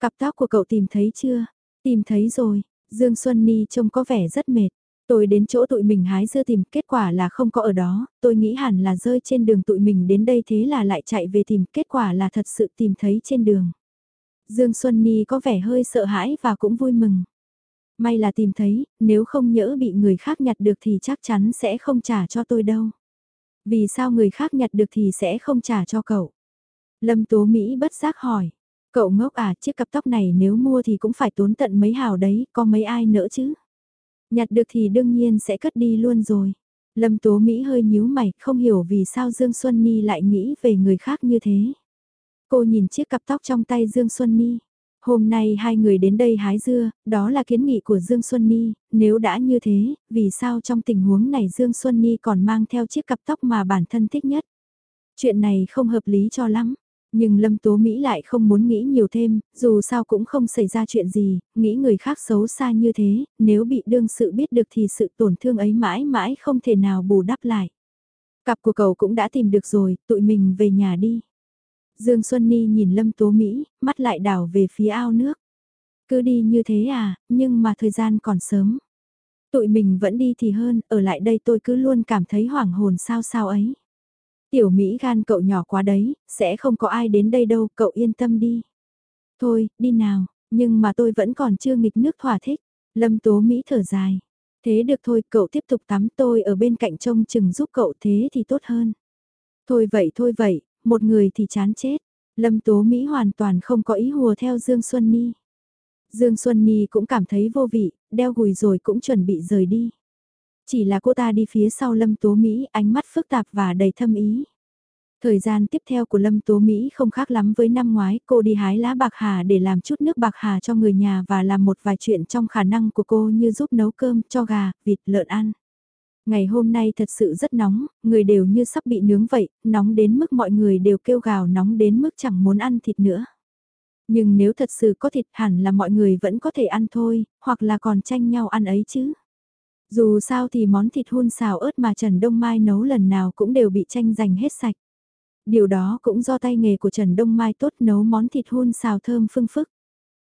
Cặp tóc của cậu tìm thấy chưa? Tìm thấy rồi, Dương Xuân Ni trông có vẻ rất mệt. Tôi đến chỗ tụi mình hái dưa tìm, kết quả là không có ở đó, tôi nghĩ hẳn là rơi trên đường tụi mình đến đây thế là lại chạy về tìm, kết quả là thật sự tìm thấy trên đường. Dương Xuân Ni có vẻ hơi sợ hãi và cũng vui mừng. May là tìm thấy, nếu không nhỡ bị người khác nhặt được thì chắc chắn sẽ không trả cho tôi đâu. Vì sao người khác nhặt được thì sẽ không trả cho cậu? Lâm Tố Mỹ bất giác hỏi. Cậu ngốc à, chiếc cặp tóc này nếu mua thì cũng phải tốn tận mấy hào đấy, có mấy ai nữa chứ? Nhặt được thì đương nhiên sẽ cất đi luôn rồi. Lâm Tố Mỹ hơi nhíu mày, không hiểu vì sao Dương Xuân Ni lại nghĩ về người khác như thế. Cô nhìn chiếc cặp tóc trong tay Dương Xuân Ni. Hôm nay hai người đến đây hái dưa, đó là kiến nghị của Dương Xuân Ni, nếu đã như thế, vì sao trong tình huống này Dương Xuân Ni còn mang theo chiếc cặp tóc mà bản thân thích nhất? Chuyện này không hợp lý cho lắm. Nhưng Lâm Tố Mỹ lại không muốn nghĩ nhiều thêm, dù sao cũng không xảy ra chuyện gì, nghĩ người khác xấu xa như thế, nếu bị đương sự biết được thì sự tổn thương ấy mãi mãi không thể nào bù đắp lại. Cặp của cậu cũng đã tìm được rồi, tụi mình về nhà đi. Dương Xuân Ni nhìn Lâm Tố Mỹ, mắt lại đảo về phía ao nước. Cứ đi như thế à, nhưng mà thời gian còn sớm. Tụi mình vẫn đi thì hơn, ở lại đây tôi cứ luôn cảm thấy hoảng hồn sao sao ấy. Tiểu Mỹ gan cậu nhỏ quá đấy, sẽ không có ai đến đây đâu, cậu yên tâm đi. Thôi, đi nào, nhưng mà tôi vẫn còn chưa nghịch nước thỏa thích. Lâm Tố Mỹ thở dài. Thế được thôi, cậu tiếp tục tắm tôi ở bên cạnh trông chừng giúp cậu thế thì tốt hơn. Thôi vậy thôi vậy, một người thì chán chết. Lâm Tố Mỹ hoàn toàn không có ý hùa theo Dương Xuân Ni. Dương Xuân Ni cũng cảm thấy vô vị, đeo gùi rồi cũng chuẩn bị rời đi. Chỉ là cô ta đi phía sau Lâm Tố Mỹ ánh mắt phức tạp và đầy thâm ý. Thời gian tiếp theo của Lâm Tố Mỹ không khác lắm với năm ngoái, cô đi hái lá bạc hà để làm chút nước bạc hà cho người nhà và làm một vài chuyện trong khả năng của cô như giúp nấu cơm cho gà, vịt, lợn ăn. Ngày hôm nay thật sự rất nóng, người đều như sắp bị nướng vậy, nóng đến mức mọi người đều kêu gào nóng đến mức chẳng muốn ăn thịt nữa. Nhưng nếu thật sự có thịt hẳn là mọi người vẫn có thể ăn thôi, hoặc là còn tranh nhau ăn ấy chứ. Dù sao thì món thịt hun xào ớt mà Trần Đông Mai nấu lần nào cũng đều bị tranh giành hết sạch. Điều đó cũng do tay nghề của Trần Đông Mai tốt nấu món thịt hun xào thơm phương phức.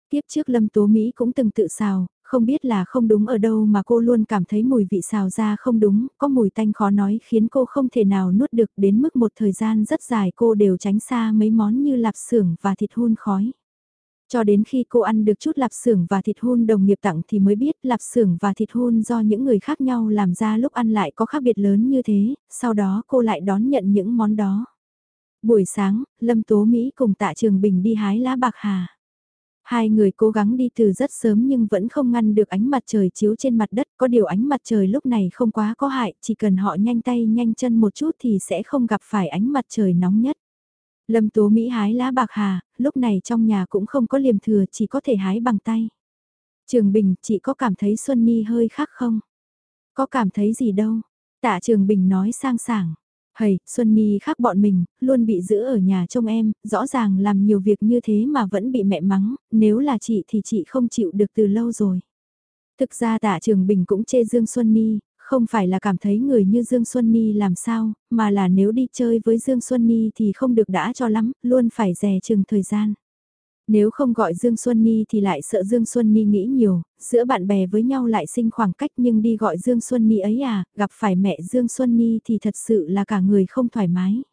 Tiếp trước Lâm Tố Mỹ cũng từng tự xào, không biết là không đúng ở đâu mà cô luôn cảm thấy mùi vị xào ra không đúng, có mùi tanh khó nói khiến cô không thể nào nuốt được đến mức một thời gian rất dài cô đều tránh xa mấy món như lạp xưởng và thịt hun khói. Cho đến khi cô ăn được chút lạp xưởng và thịt hun đồng nghiệp tặng thì mới biết lạp xưởng và thịt hun do những người khác nhau làm ra lúc ăn lại có khác biệt lớn như thế, sau đó cô lại đón nhận những món đó. Buổi sáng, Lâm Tố Mỹ cùng tạ Trường Bình đi hái lá bạc hà. Hai người cố gắng đi từ rất sớm nhưng vẫn không ngăn được ánh mặt trời chiếu trên mặt đất, có điều ánh mặt trời lúc này không quá có hại, chỉ cần họ nhanh tay nhanh chân một chút thì sẽ không gặp phải ánh mặt trời nóng nhất. Lâm Tố Mỹ hái lá bạc hà, lúc này trong nhà cũng không có liềm thừa chỉ có thể hái bằng tay. Trường Bình, chị có cảm thấy Xuân Ni hơi khác không? Có cảm thấy gì đâu? Tạ Trường Bình nói sang sảng. Hầy, Xuân Nhi khác bọn mình, luôn bị giữ ở nhà trông em, rõ ràng làm nhiều việc như thế mà vẫn bị mẹ mắng, nếu là chị thì chị không chịu được từ lâu rồi. Thực ra tạ Trường Bình cũng chê Dương Xuân Nhi, không phải là cảm thấy người như Dương Xuân Nhi làm sao, mà là nếu đi chơi với Dương Xuân Nhi thì không được đã cho lắm, luôn phải dè chừng thời gian. Nếu không gọi Dương Xuân Ni thì lại sợ Dương Xuân Ni nghĩ nhiều, giữa bạn bè với nhau lại sinh khoảng cách nhưng đi gọi Dương Xuân Ni ấy à, gặp phải mẹ Dương Xuân Ni thì thật sự là cả người không thoải mái.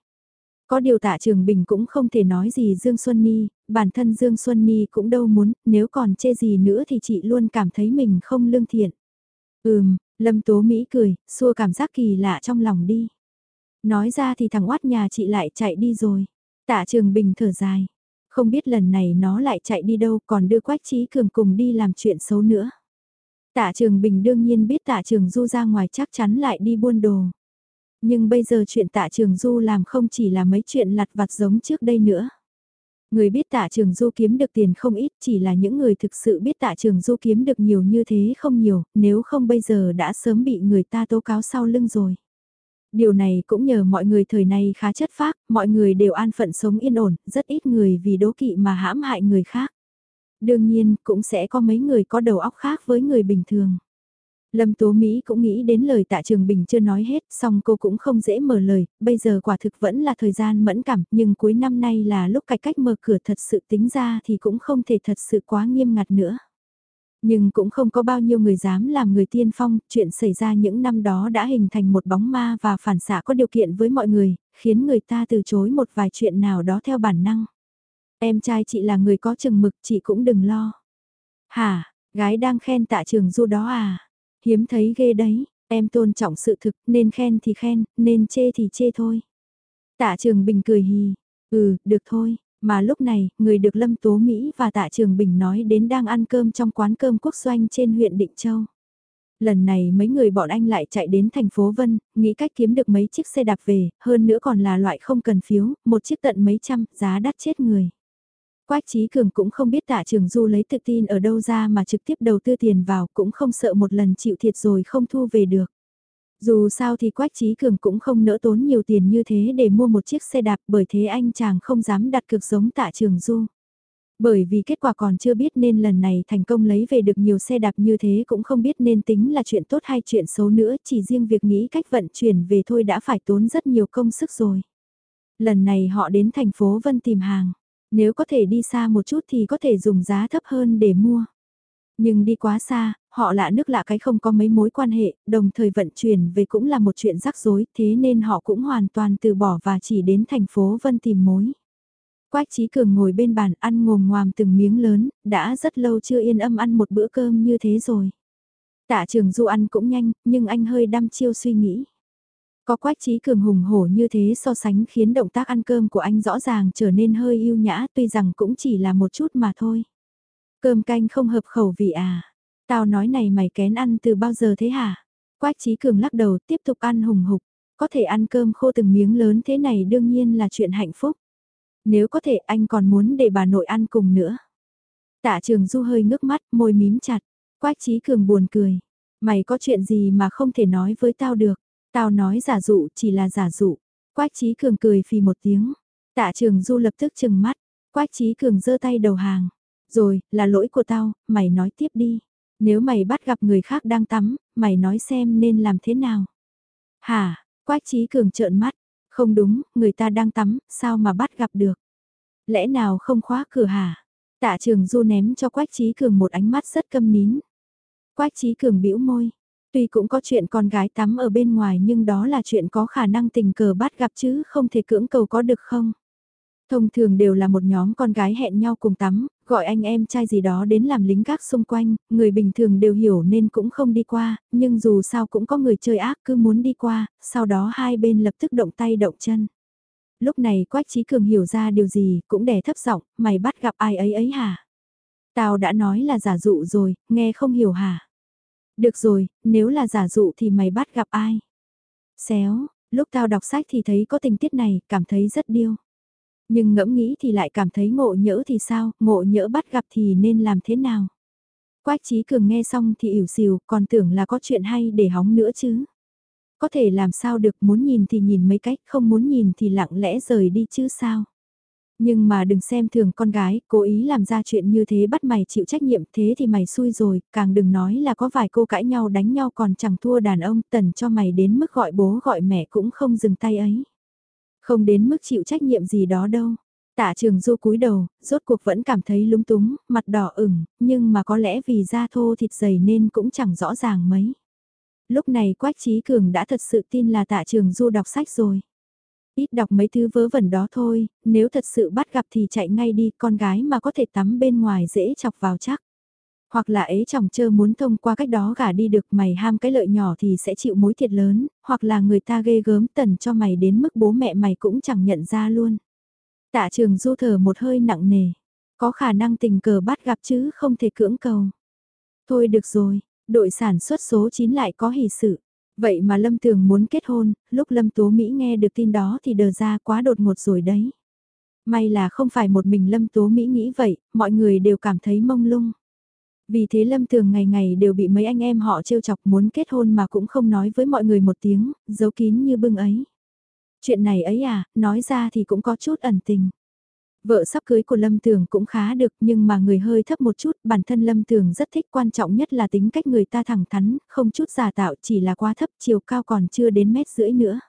Có điều tạ trường Bình cũng không thể nói gì Dương Xuân Ni, bản thân Dương Xuân Ni cũng đâu muốn, nếu còn chê gì nữa thì chị luôn cảm thấy mình không lương thiện. Ừm, Lâm Tố Mỹ cười, xua cảm giác kỳ lạ trong lòng đi. Nói ra thì thằng oát nhà chị lại chạy đi rồi. Tạ Trường Bình thở dài. Không biết lần này nó lại chạy đi đâu còn đưa Quách Trí Cường cùng đi làm chuyện xấu nữa. Tạ Trường Bình đương nhiên biết Tạ Trường Du ra ngoài chắc chắn lại đi buôn đồ. Nhưng bây giờ chuyện Tạ Trường Du làm không chỉ là mấy chuyện lặt vặt giống trước đây nữa. Người biết Tạ Trường Du kiếm được tiền không ít chỉ là những người thực sự biết Tạ Trường Du kiếm được nhiều như thế không nhiều, nếu không bây giờ đã sớm bị người ta tố cáo sau lưng rồi. Điều này cũng nhờ mọi người thời này khá chất phác, mọi người đều an phận sống yên ổn, rất ít người vì đố kỵ mà hãm hại người khác. Đương nhiên, cũng sẽ có mấy người có đầu óc khác với người bình thường. Lâm Tố Mỹ cũng nghĩ đến lời tạ trường bình chưa nói hết, song cô cũng không dễ mở lời, bây giờ quả thực vẫn là thời gian mẫn cảm, nhưng cuối năm nay là lúc cải cách mở cửa thật sự tính ra thì cũng không thể thật sự quá nghiêm ngặt nữa. Nhưng cũng không có bao nhiêu người dám làm người tiên phong, chuyện xảy ra những năm đó đã hình thành một bóng ma và phản xạ có điều kiện với mọi người, khiến người ta từ chối một vài chuyện nào đó theo bản năng. Em trai chị là người có chừng mực, chị cũng đừng lo. Hả, gái đang khen tạ trường du đó à? Hiếm thấy ghê đấy, em tôn trọng sự thực, nên khen thì khen, nên chê thì chê thôi. Tạ trường bình cười hì, ừ, được thôi, mà lúc này, người được Lâm Tố Mỹ và Tạ Trường Bình nói đến đang ăn cơm trong quán cơm quốc doanh trên huyện Định Châu. Lần này mấy người bọn anh lại chạy đến thành phố Vân, nghĩ cách kiếm được mấy chiếc xe đạp về, hơn nữa còn là loại không cần phiếu, một chiếc tận mấy trăm, giá đắt chết người. Quách Trí Cường cũng không biết tạ trường du lấy tự tin ở đâu ra mà trực tiếp đầu tư tiền vào cũng không sợ một lần chịu thiệt rồi không thu về được. Dù sao thì Quách Trí Cường cũng không nỡ tốn nhiều tiền như thế để mua một chiếc xe đạp bởi thế anh chàng không dám đặt cược giống tạ trường du. Bởi vì kết quả còn chưa biết nên lần này thành công lấy về được nhiều xe đạp như thế cũng không biết nên tính là chuyện tốt hay chuyện xấu nữa, chỉ riêng việc nghĩ cách vận chuyển về thôi đã phải tốn rất nhiều công sức rồi. Lần này họ đến thành phố Vân tìm hàng, nếu có thể đi xa một chút thì có thể dùng giá thấp hơn để mua. Nhưng đi quá xa, họ lạ nước lạ cái không có mấy mối quan hệ, đồng thời vận chuyển về cũng là một chuyện rắc rối, thế nên họ cũng hoàn toàn từ bỏ và chỉ đến thành phố Vân tìm mối. Quách Trí Cường ngồi bên bàn ăn ngồm ngoàm từng miếng lớn, đã rất lâu chưa yên âm ăn một bữa cơm như thế rồi. Tạ trường du ăn cũng nhanh, nhưng anh hơi đăm chiêu suy nghĩ. Có quách trí cường hùng hổ như thế so sánh khiến động tác ăn cơm của anh rõ ràng trở nên hơi yêu nhã tuy rằng cũng chỉ là một chút mà thôi. Cơm canh không hợp khẩu vị à? Tao nói này mày kén ăn từ bao giờ thế hả? Quách trí cường lắc đầu tiếp tục ăn hùng hục. Có thể ăn cơm khô từng miếng lớn thế này đương nhiên là chuyện hạnh phúc. Nếu có thể anh còn muốn để bà nội ăn cùng nữa. Tạ trường du hơi ngước mắt, môi mím chặt. Quách trí cường buồn cười. Mày có chuyện gì mà không thể nói với tao được. Tao nói giả dụ chỉ là giả dụ. Quách trí cường cười phì một tiếng. Tạ trường du lập tức chừng mắt. Quách trí cường giơ tay đầu hàng. Rồi, là lỗi của tao, mày nói tiếp đi. Nếu mày bắt gặp người khác đang tắm, mày nói xem nên làm thế nào. Hả, Quách trí cường trợn mắt. Không đúng, người ta đang tắm, sao mà bắt gặp được. Lẽ nào không khóa cửa hả? Tạ trường du ném cho Quách trí cường một ánh mắt rất câm nín. Quách trí cường bĩu môi. Tuy cũng có chuyện con gái tắm ở bên ngoài nhưng đó là chuyện có khả năng tình cờ bắt gặp chứ không thể cưỡng cầu có được không? Thông thường đều là một nhóm con gái hẹn nhau cùng tắm, gọi anh em trai gì đó đến làm lính gác xung quanh, người bình thường đều hiểu nên cũng không đi qua, nhưng dù sao cũng có người chơi ác cứ muốn đi qua, sau đó hai bên lập tức động tay động chân. Lúc này Quách Trí Cường hiểu ra điều gì, cũng đè thấp giọng, mày bắt gặp ai ấy ấy hả? Tao đã nói là giả dụ rồi, nghe không hiểu hả? Được rồi, nếu là giả dụ thì mày bắt gặp ai? Xéo, lúc tao đọc sách thì thấy có tình tiết này, cảm thấy rất điêu. Nhưng ngẫm nghĩ thì lại cảm thấy ngộ nhỡ thì sao, ngộ nhỡ bắt gặp thì nên làm thế nào? Quách Trí Cường nghe xong thì ỉu xìu, còn tưởng là có chuyện hay để hóng nữa chứ. Có thể làm sao được, muốn nhìn thì nhìn mấy cách, không muốn nhìn thì lặng lẽ rời đi chứ sao. Nhưng mà đừng xem thường con gái, cố ý làm ra chuyện như thế bắt mày chịu trách nhiệm thế thì mày xui rồi, càng đừng nói là có vài cô cãi nhau đánh nhau còn chẳng thua đàn ông tần cho mày đến mức gọi bố gọi mẹ cũng không dừng tay ấy. Không đến mức chịu trách nhiệm gì đó đâu. Tạ trường du cúi đầu, rốt cuộc vẫn cảm thấy lúng túng, mặt đỏ ửng, nhưng mà có lẽ vì da thô thịt dày nên cũng chẳng rõ ràng mấy. Lúc này Quách Trí Cường đã thật sự tin là tạ trường du đọc sách rồi. Ít đọc mấy thứ vớ vẩn đó thôi, nếu thật sự bắt gặp thì chạy ngay đi, con gái mà có thể tắm bên ngoài dễ chọc vào chắc. Hoặc là ế chồng chơ muốn thông qua cách đó gả đi được mày ham cái lợi nhỏ thì sẽ chịu mối thiệt lớn, hoặc là người ta ghê gớm tần cho mày đến mức bố mẹ mày cũng chẳng nhận ra luôn. Tạ trường du thở một hơi nặng nề, có khả năng tình cờ bắt gặp chứ không thể cưỡng cầu. Thôi được rồi, đội sản xuất số 9 lại có hỷ sự. Vậy mà Lâm Thường muốn kết hôn, lúc Lâm Tố Mỹ nghe được tin đó thì đờ ra quá đột ngột rồi đấy. May là không phải một mình Lâm Tố Mỹ nghĩ vậy, mọi người đều cảm thấy mông lung. Vì thế Lâm thường ngày ngày đều bị mấy anh em họ trêu chọc muốn kết hôn mà cũng không nói với mọi người một tiếng, giấu kín như bưng ấy. Chuyện này ấy à, nói ra thì cũng có chút ẩn tình. Vợ sắp cưới của Lâm Tường cũng khá được nhưng mà người hơi thấp một chút, bản thân Lâm Tường rất thích quan trọng nhất là tính cách người ta thẳng thắn, không chút giả tạo chỉ là quá thấp chiều cao còn chưa đến mét rưỡi nữa.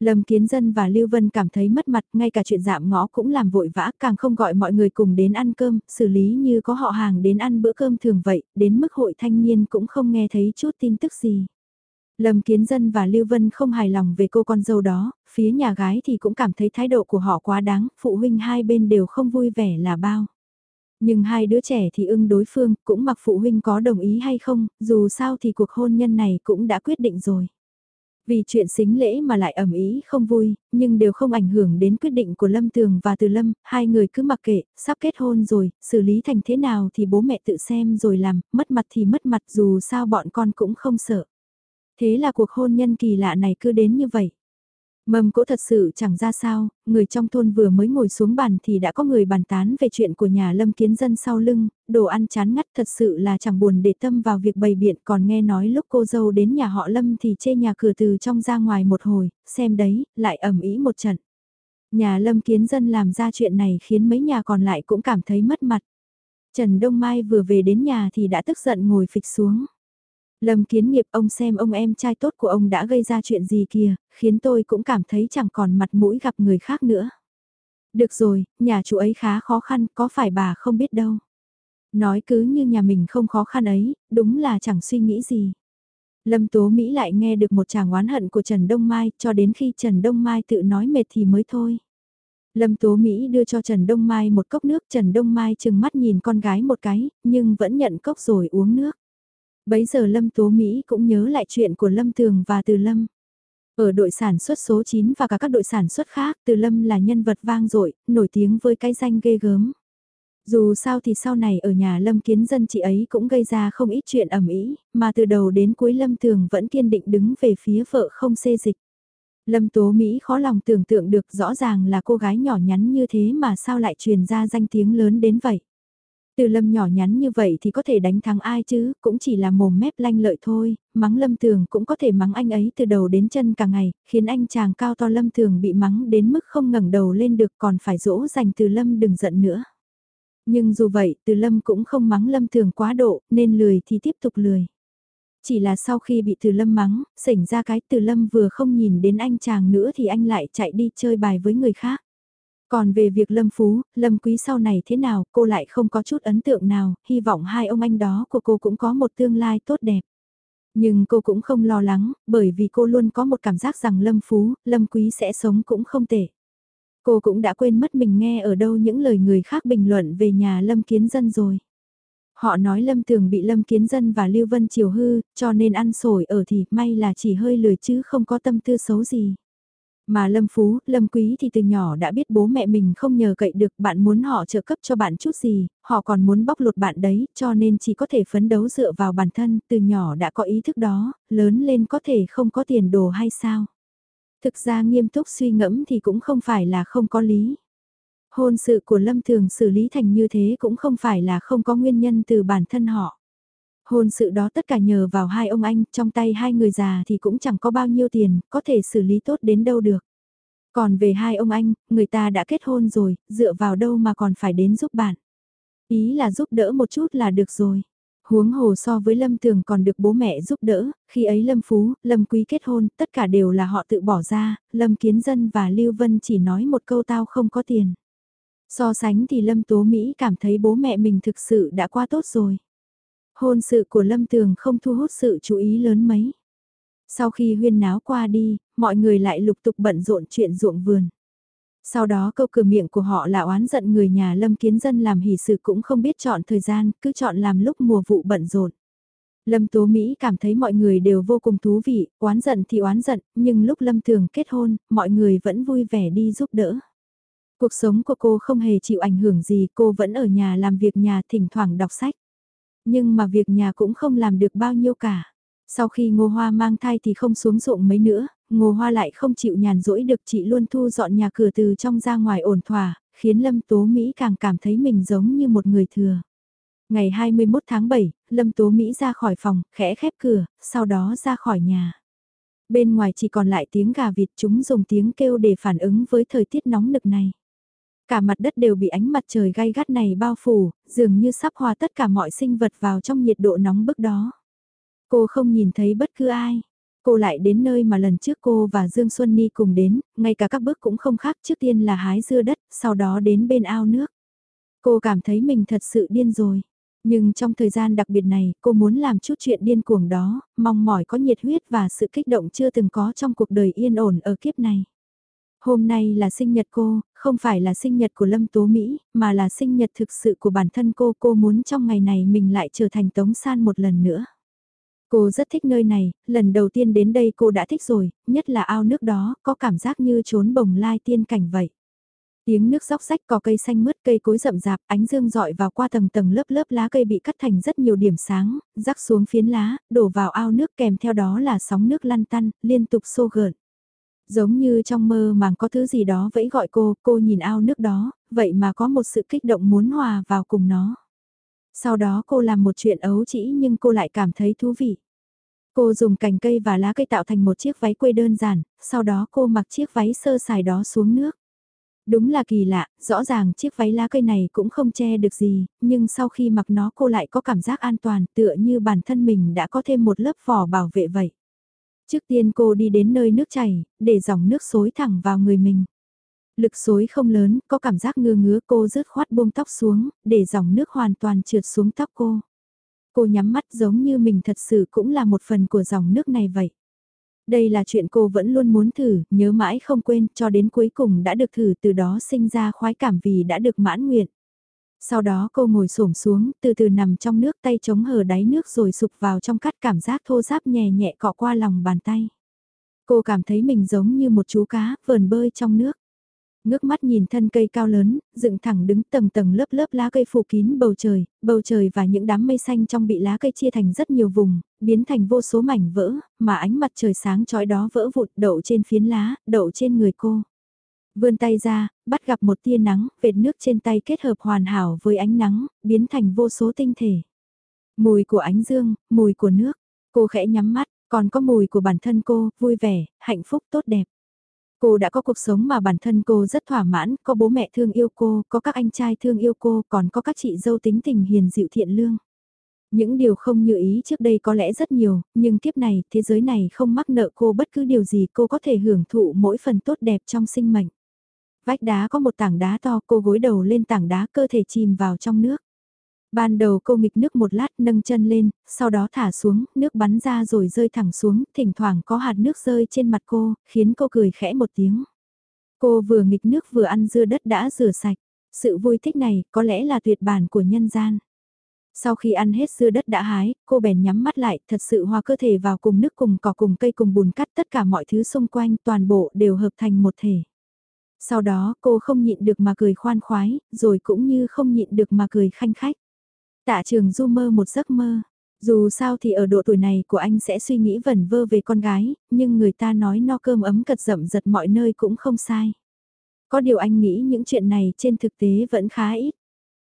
Lâm Kiến Dân và Lưu Vân cảm thấy mất mặt, ngay cả chuyện giảm ngõ cũng làm vội vã, càng không gọi mọi người cùng đến ăn cơm, xử lý như có họ hàng đến ăn bữa cơm thường vậy, đến mức hội thanh niên cũng không nghe thấy chút tin tức gì. Lâm Kiến Dân và Lưu Vân không hài lòng về cô con dâu đó, phía nhà gái thì cũng cảm thấy thái độ của họ quá đáng, phụ huynh hai bên đều không vui vẻ là bao. Nhưng hai đứa trẻ thì ưng đối phương, cũng mặc phụ huynh có đồng ý hay không, dù sao thì cuộc hôn nhân này cũng đã quyết định rồi. Vì chuyện xính lễ mà lại ẩm ý không vui, nhưng đều không ảnh hưởng đến quyết định của Lâm Tường và Từ Lâm, hai người cứ mặc kệ, sắp kết hôn rồi, xử lý thành thế nào thì bố mẹ tự xem rồi làm, mất mặt thì mất mặt dù sao bọn con cũng không sợ. Thế là cuộc hôn nhân kỳ lạ này cứ đến như vậy. Mâm cỗ thật sự chẳng ra sao, người trong thôn vừa mới ngồi xuống bàn thì đã có người bàn tán về chuyện của nhà lâm kiến dân sau lưng, đồ ăn chán ngắt thật sự là chẳng buồn để tâm vào việc bày biện còn nghe nói lúc cô dâu đến nhà họ lâm thì chê nhà cửa từ trong ra ngoài một hồi, xem đấy, lại ẩm ý một trận. Nhà lâm kiến dân làm ra chuyện này khiến mấy nhà còn lại cũng cảm thấy mất mặt. Trần Đông Mai vừa về đến nhà thì đã tức giận ngồi phịch xuống. Lâm kiến nghiệp ông xem ông em trai tốt của ông đã gây ra chuyện gì kìa, khiến tôi cũng cảm thấy chẳng còn mặt mũi gặp người khác nữa. Được rồi, nhà chủ ấy khá khó khăn, có phải bà không biết đâu. Nói cứ như nhà mình không khó khăn ấy, đúng là chẳng suy nghĩ gì. Lâm Tố Mỹ lại nghe được một tràng oán hận của Trần Đông Mai, cho đến khi Trần Đông Mai tự nói mệt thì mới thôi. Lâm Tố Mỹ đưa cho Trần Đông Mai một cốc nước, Trần Đông Mai chừng mắt nhìn con gái một cái, nhưng vẫn nhận cốc rồi uống nước. Bấy giờ Lâm Tố Mỹ cũng nhớ lại chuyện của Lâm Tường và Từ Lâm. Ở đội sản xuất số 9 và cả các đội sản xuất khác, Từ Lâm là nhân vật vang dội, nổi tiếng với cái danh ghê gớm. Dù sao thì sau này ở nhà Lâm Kiến Dân chị ấy cũng gây ra không ít chuyện ẩm ý, mà từ đầu đến cuối Lâm Tường vẫn kiên định đứng về phía vợ không xê dịch. Lâm Tố Mỹ khó lòng tưởng tượng được rõ ràng là cô gái nhỏ nhắn như thế mà sao lại truyền ra danh tiếng lớn đến vậy. Từ lâm nhỏ nhắn như vậy thì có thể đánh thắng ai chứ, cũng chỉ là mồm mép lanh lợi thôi, mắng lâm tường cũng có thể mắng anh ấy từ đầu đến chân cả ngày, khiến anh chàng cao to lâm tường bị mắng đến mức không ngẩng đầu lên được còn phải dỗ dành từ lâm đừng giận nữa. Nhưng dù vậy, từ lâm cũng không mắng lâm tường quá độ, nên lười thì tiếp tục lười. Chỉ là sau khi bị từ lâm mắng, xảy ra cái từ lâm vừa không nhìn đến anh chàng nữa thì anh lại chạy đi chơi bài với người khác. Còn về việc Lâm Phú, Lâm Quý sau này thế nào, cô lại không có chút ấn tượng nào, hy vọng hai ông anh đó của cô cũng có một tương lai tốt đẹp. Nhưng cô cũng không lo lắng, bởi vì cô luôn có một cảm giác rằng Lâm Phú, Lâm Quý sẽ sống cũng không tệ. Cô cũng đã quên mất mình nghe ở đâu những lời người khác bình luận về nhà Lâm Kiến Dân rồi. Họ nói Lâm Tường bị Lâm Kiến Dân và Lưu Vân chiều hư, cho nên ăn sổi ở thì may là chỉ hơi lười chứ không có tâm tư xấu gì. Mà Lâm Phú, Lâm Quý thì từ nhỏ đã biết bố mẹ mình không nhờ cậy được bạn muốn họ trợ cấp cho bạn chút gì, họ còn muốn bóc lột bạn đấy, cho nên chỉ có thể phấn đấu dựa vào bản thân, từ nhỏ đã có ý thức đó, lớn lên có thể không có tiền đồ hay sao. Thực ra nghiêm túc suy ngẫm thì cũng không phải là không có lý. Hôn sự của Lâm Thường xử lý thành như thế cũng không phải là không có nguyên nhân từ bản thân họ. Hôn sự đó tất cả nhờ vào hai ông anh, trong tay hai người già thì cũng chẳng có bao nhiêu tiền, có thể xử lý tốt đến đâu được. Còn về hai ông anh, người ta đã kết hôn rồi, dựa vào đâu mà còn phải đến giúp bạn. Ý là giúp đỡ một chút là được rồi. Huống hồ so với Lâm Tường còn được bố mẹ giúp đỡ, khi ấy Lâm Phú, Lâm Quý kết hôn, tất cả đều là họ tự bỏ ra, Lâm Kiến Dân và Lưu Vân chỉ nói một câu tao không có tiền. So sánh thì Lâm Tố Mỹ cảm thấy bố mẹ mình thực sự đã qua tốt rồi. Hôn sự của Lâm Tường không thu hút sự chú ý lớn mấy. Sau khi huyên náo qua đi, mọi người lại lục tục bận rộn chuyện ruộng vườn. Sau đó câu cửa miệng của họ là oán giận người nhà Lâm Kiến Dân làm hỷ sự cũng không biết chọn thời gian, cứ chọn làm lúc mùa vụ bận rộn. Lâm Tố Mỹ cảm thấy mọi người đều vô cùng thú vị, oán giận thì oán giận, nhưng lúc Lâm Thường kết hôn, mọi người vẫn vui vẻ đi giúp đỡ. Cuộc sống của cô không hề chịu ảnh hưởng gì, cô vẫn ở nhà làm việc nhà thỉnh thoảng đọc sách. Nhưng mà việc nhà cũng không làm được bao nhiêu cả. Sau khi ngô hoa mang thai thì không xuống ruộng mấy nữa, ngô hoa lại không chịu nhàn rỗi được chị luôn thu dọn nhà cửa từ trong ra ngoài ổn thỏa, khiến Lâm Tố Mỹ càng cảm thấy mình giống như một người thừa. Ngày 21 tháng 7, Lâm Tố Mỹ ra khỏi phòng, khẽ khép cửa, sau đó ra khỏi nhà. Bên ngoài chỉ còn lại tiếng gà vịt chúng dùng tiếng kêu để phản ứng với thời tiết nóng nực này. Cả mặt đất đều bị ánh mặt trời gai gắt này bao phủ, dường như sắp hòa tất cả mọi sinh vật vào trong nhiệt độ nóng bức đó. Cô không nhìn thấy bất cứ ai. Cô lại đến nơi mà lần trước cô và Dương Xuân Ni cùng đến, ngay cả các bước cũng không khác trước tiên là hái dưa đất, sau đó đến bên ao nước. Cô cảm thấy mình thật sự điên rồi. Nhưng trong thời gian đặc biệt này, cô muốn làm chút chuyện điên cuồng đó, mong mỏi có nhiệt huyết và sự kích động chưa từng có trong cuộc đời yên ổn ở kiếp này. Hôm nay là sinh nhật cô, không phải là sinh nhật của Lâm Tố Mỹ, mà là sinh nhật thực sự của bản thân cô. Cô muốn trong ngày này mình lại trở thành Tống San một lần nữa. Cô rất thích nơi này, lần đầu tiên đến đây cô đã thích rồi, nhất là ao nước đó, có cảm giác như trốn bồng lai tiên cảnh vậy. Tiếng nước róc rách có cây xanh mướt cây cối rậm rạp, ánh dương dọi vào qua tầng tầng lớp lớp lá cây bị cắt thành rất nhiều điểm sáng, rắc xuống phiến lá, đổ vào ao nước kèm theo đó là sóng nước lăn tăn, liên tục xô gợn. Giống như trong mơ màng có thứ gì đó vẫy gọi cô, cô nhìn ao nước đó, vậy mà có một sự kích động muốn hòa vào cùng nó. Sau đó cô làm một chuyện ấu chỉ nhưng cô lại cảm thấy thú vị. Cô dùng cành cây và lá cây tạo thành một chiếc váy quê đơn giản, sau đó cô mặc chiếc váy sơ sài đó xuống nước. Đúng là kỳ lạ, rõ ràng chiếc váy lá cây này cũng không che được gì, nhưng sau khi mặc nó cô lại có cảm giác an toàn tựa như bản thân mình đã có thêm một lớp vỏ bảo vệ vậy. Trước tiên cô đi đến nơi nước chảy, để dòng nước xối thẳng vào người mình. Lực xối không lớn, có cảm giác ngơ ngứa cô rớt khoát buông tóc xuống, để dòng nước hoàn toàn trượt xuống tóc cô. Cô nhắm mắt giống như mình thật sự cũng là một phần của dòng nước này vậy. Đây là chuyện cô vẫn luôn muốn thử, nhớ mãi không quên, cho đến cuối cùng đã được thử từ đó sinh ra khoái cảm vì đã được mãn nguyện. Sau đó cô ngồi xổm xuống, từ từ nằm trong nước tay chống hở đáy nước rồi sụp vào trong cắt cảm giác thô ráp nhẹ nhẹ cọ qua lòng bàn tay. Cô cảm thấy mình giống như một chú cá, vờn bơi trong nước. Ngước mắt nhìn thân cây cao lớn, dựng thẳng đứng tầng tầng lớp lớp lá cây phủ kín bầu trời, bầu trời và những đám mây xanh trong bị lá cây chia thành rất nhiều vùng, biến thành vô số mảnh vỡ, mà ánh mặt trời sáng chói đó vỡ vụt đậu trên phiến lá, đậu trên người cô. Vươn tay ra, bắt gặp một tia nắng, vệt nước trên tay kết hợp hoàn hảo với ánh nắng, biến thành vô số tinh thể. Mùi của ánh dương, mùi của nước, cô khẽ nhắm mắt, còn có mùi của bản thân cô, vui vẻ, hạnh phúc tốt đẹp. Cô đã có cuộc sống mà bản thân cô rất thỏa mãn, có bố mẹ thương yêu cô, có các anh trai thương yêu cô, còn có các chị dâu tính tình hiền dịu thiện lương. Những điều không như ý trước đây có lẽ rất nhiều, nhưng kiếp này, thế giới này không mắc nợ cô bất cứ điều gì cô có thể hưởng thụ mỗi phần tốt đẹp trong sinh mệnh. Vách đá có một tảng đá to, cô gối đầu lên tảng đá cơ thể chìm vào trong nước. Ban đầu cô nghịch nước một lát nâng chân lên, sau đó thả xuống, nước bắn ra rồi rơi thẳng xuống, thỉnh thoảng có hạt nước rơi trên mặt cô, khiến cô cười khẽ một tiếng. Cô vừa nghịch nước vừa ăn dưa đất đã rửa sạch. Sự vui thích này có lẽ là tuyệt bản của nhân gian. Sau khi ăn hết dưa đất đã hái, cô bèn nhắm mắt lại, thật sự hòa cơ thể vào cùng nước cùng cỏ cùng cây cùng bùn cắt tất cả mọi thứ xung quanh toàn bộ đều hợp thành một thể. Sau đó cô không nhịn được mà cười khoan khoái, rồi cũng như không nhịn được mà cười khanh khách. Tạ trường du mơ một giấc mơ. Dù sao thì ở độ tuổi này của anh sẽ suy nghĩ vẩn vơ về con gái, nhưng người ta nói no cơm ấm cật rậm giật mọi nơi cũng không sai. Có điều anh nghĩ những chuyện này trên thực tế vẫn khá ít.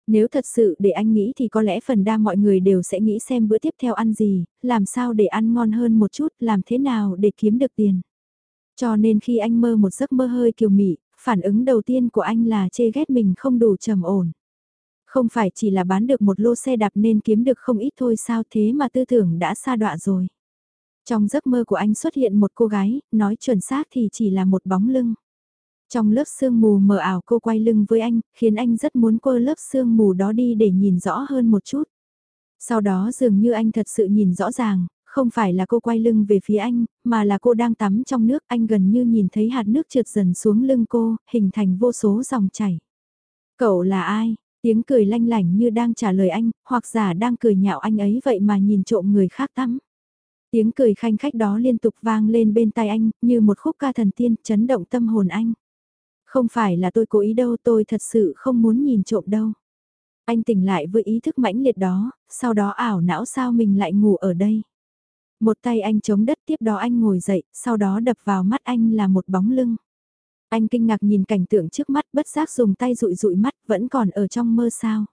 Nếu thật sự để anh nghĩ thì có lẽ phần đa mọi người đều sẽ nghĩ xem bữa tiếp theo ăn gì, làm sao để ăn ngon hơn một chút, làm thế nào để kiếm được tiền. Cho nên khi anh mơ một giấc mơ hơi kiều mị, phản ứng đầu tiên của anh là chê ghét mình không đủ trầm ổn. Không phải chỉ là bán được một lô xe đạp nên kiếm được không ít thôi sao thế mà tư tưởng đã xa đọa rồi. Trong giấc mơ của anh xuất hiện một cô gái, nói chuẩn xác thì chỉ là một bóng lưng. Trong lớp sương mù mờ ảo cô quay lưng với anh, khiến anh rất muốn quơ lớp sương mù đó đi để nhìn rõ hơn một chút. Sau đó dường như anh thật sự nhìn rõ ràng, không phải là cô quay lưng về phía anh, mà là cô đang tắm trong nước, anh gần như nhìn thấy hạt nước trượt dần xuống lưng cô, hình thành vô số dòng chảy. Cậu là ai? Tiếng cười lanh lảnh như đang trả lời anh, hoặc giả đang cười nhạo anh ấy vậy mà nhìn trộm người khác tắm. Tiếng cười khanh khách đó liên tục vang lên bên tai anh, như một khúc ca thần tiên, chấn động tâm hồn anh. Không phải là tôi cố ý đâu, tôi thật sự không muốn nhìn trộm đâu. Anh tỉnh lại với ý thức mãnh liệt đó, sau đó ảo não sao mình lại ngủ ở đây. Một tay anh chống đất tiếp đó anh ngồi dậy, sau đó đập vào mắt anh là một bóng lưng. Anh kinh ngạc nhìn cảnh tượng trước mắt bất giác dùng tay rụi rụi mắt vẫn còn ở trong mơ sao.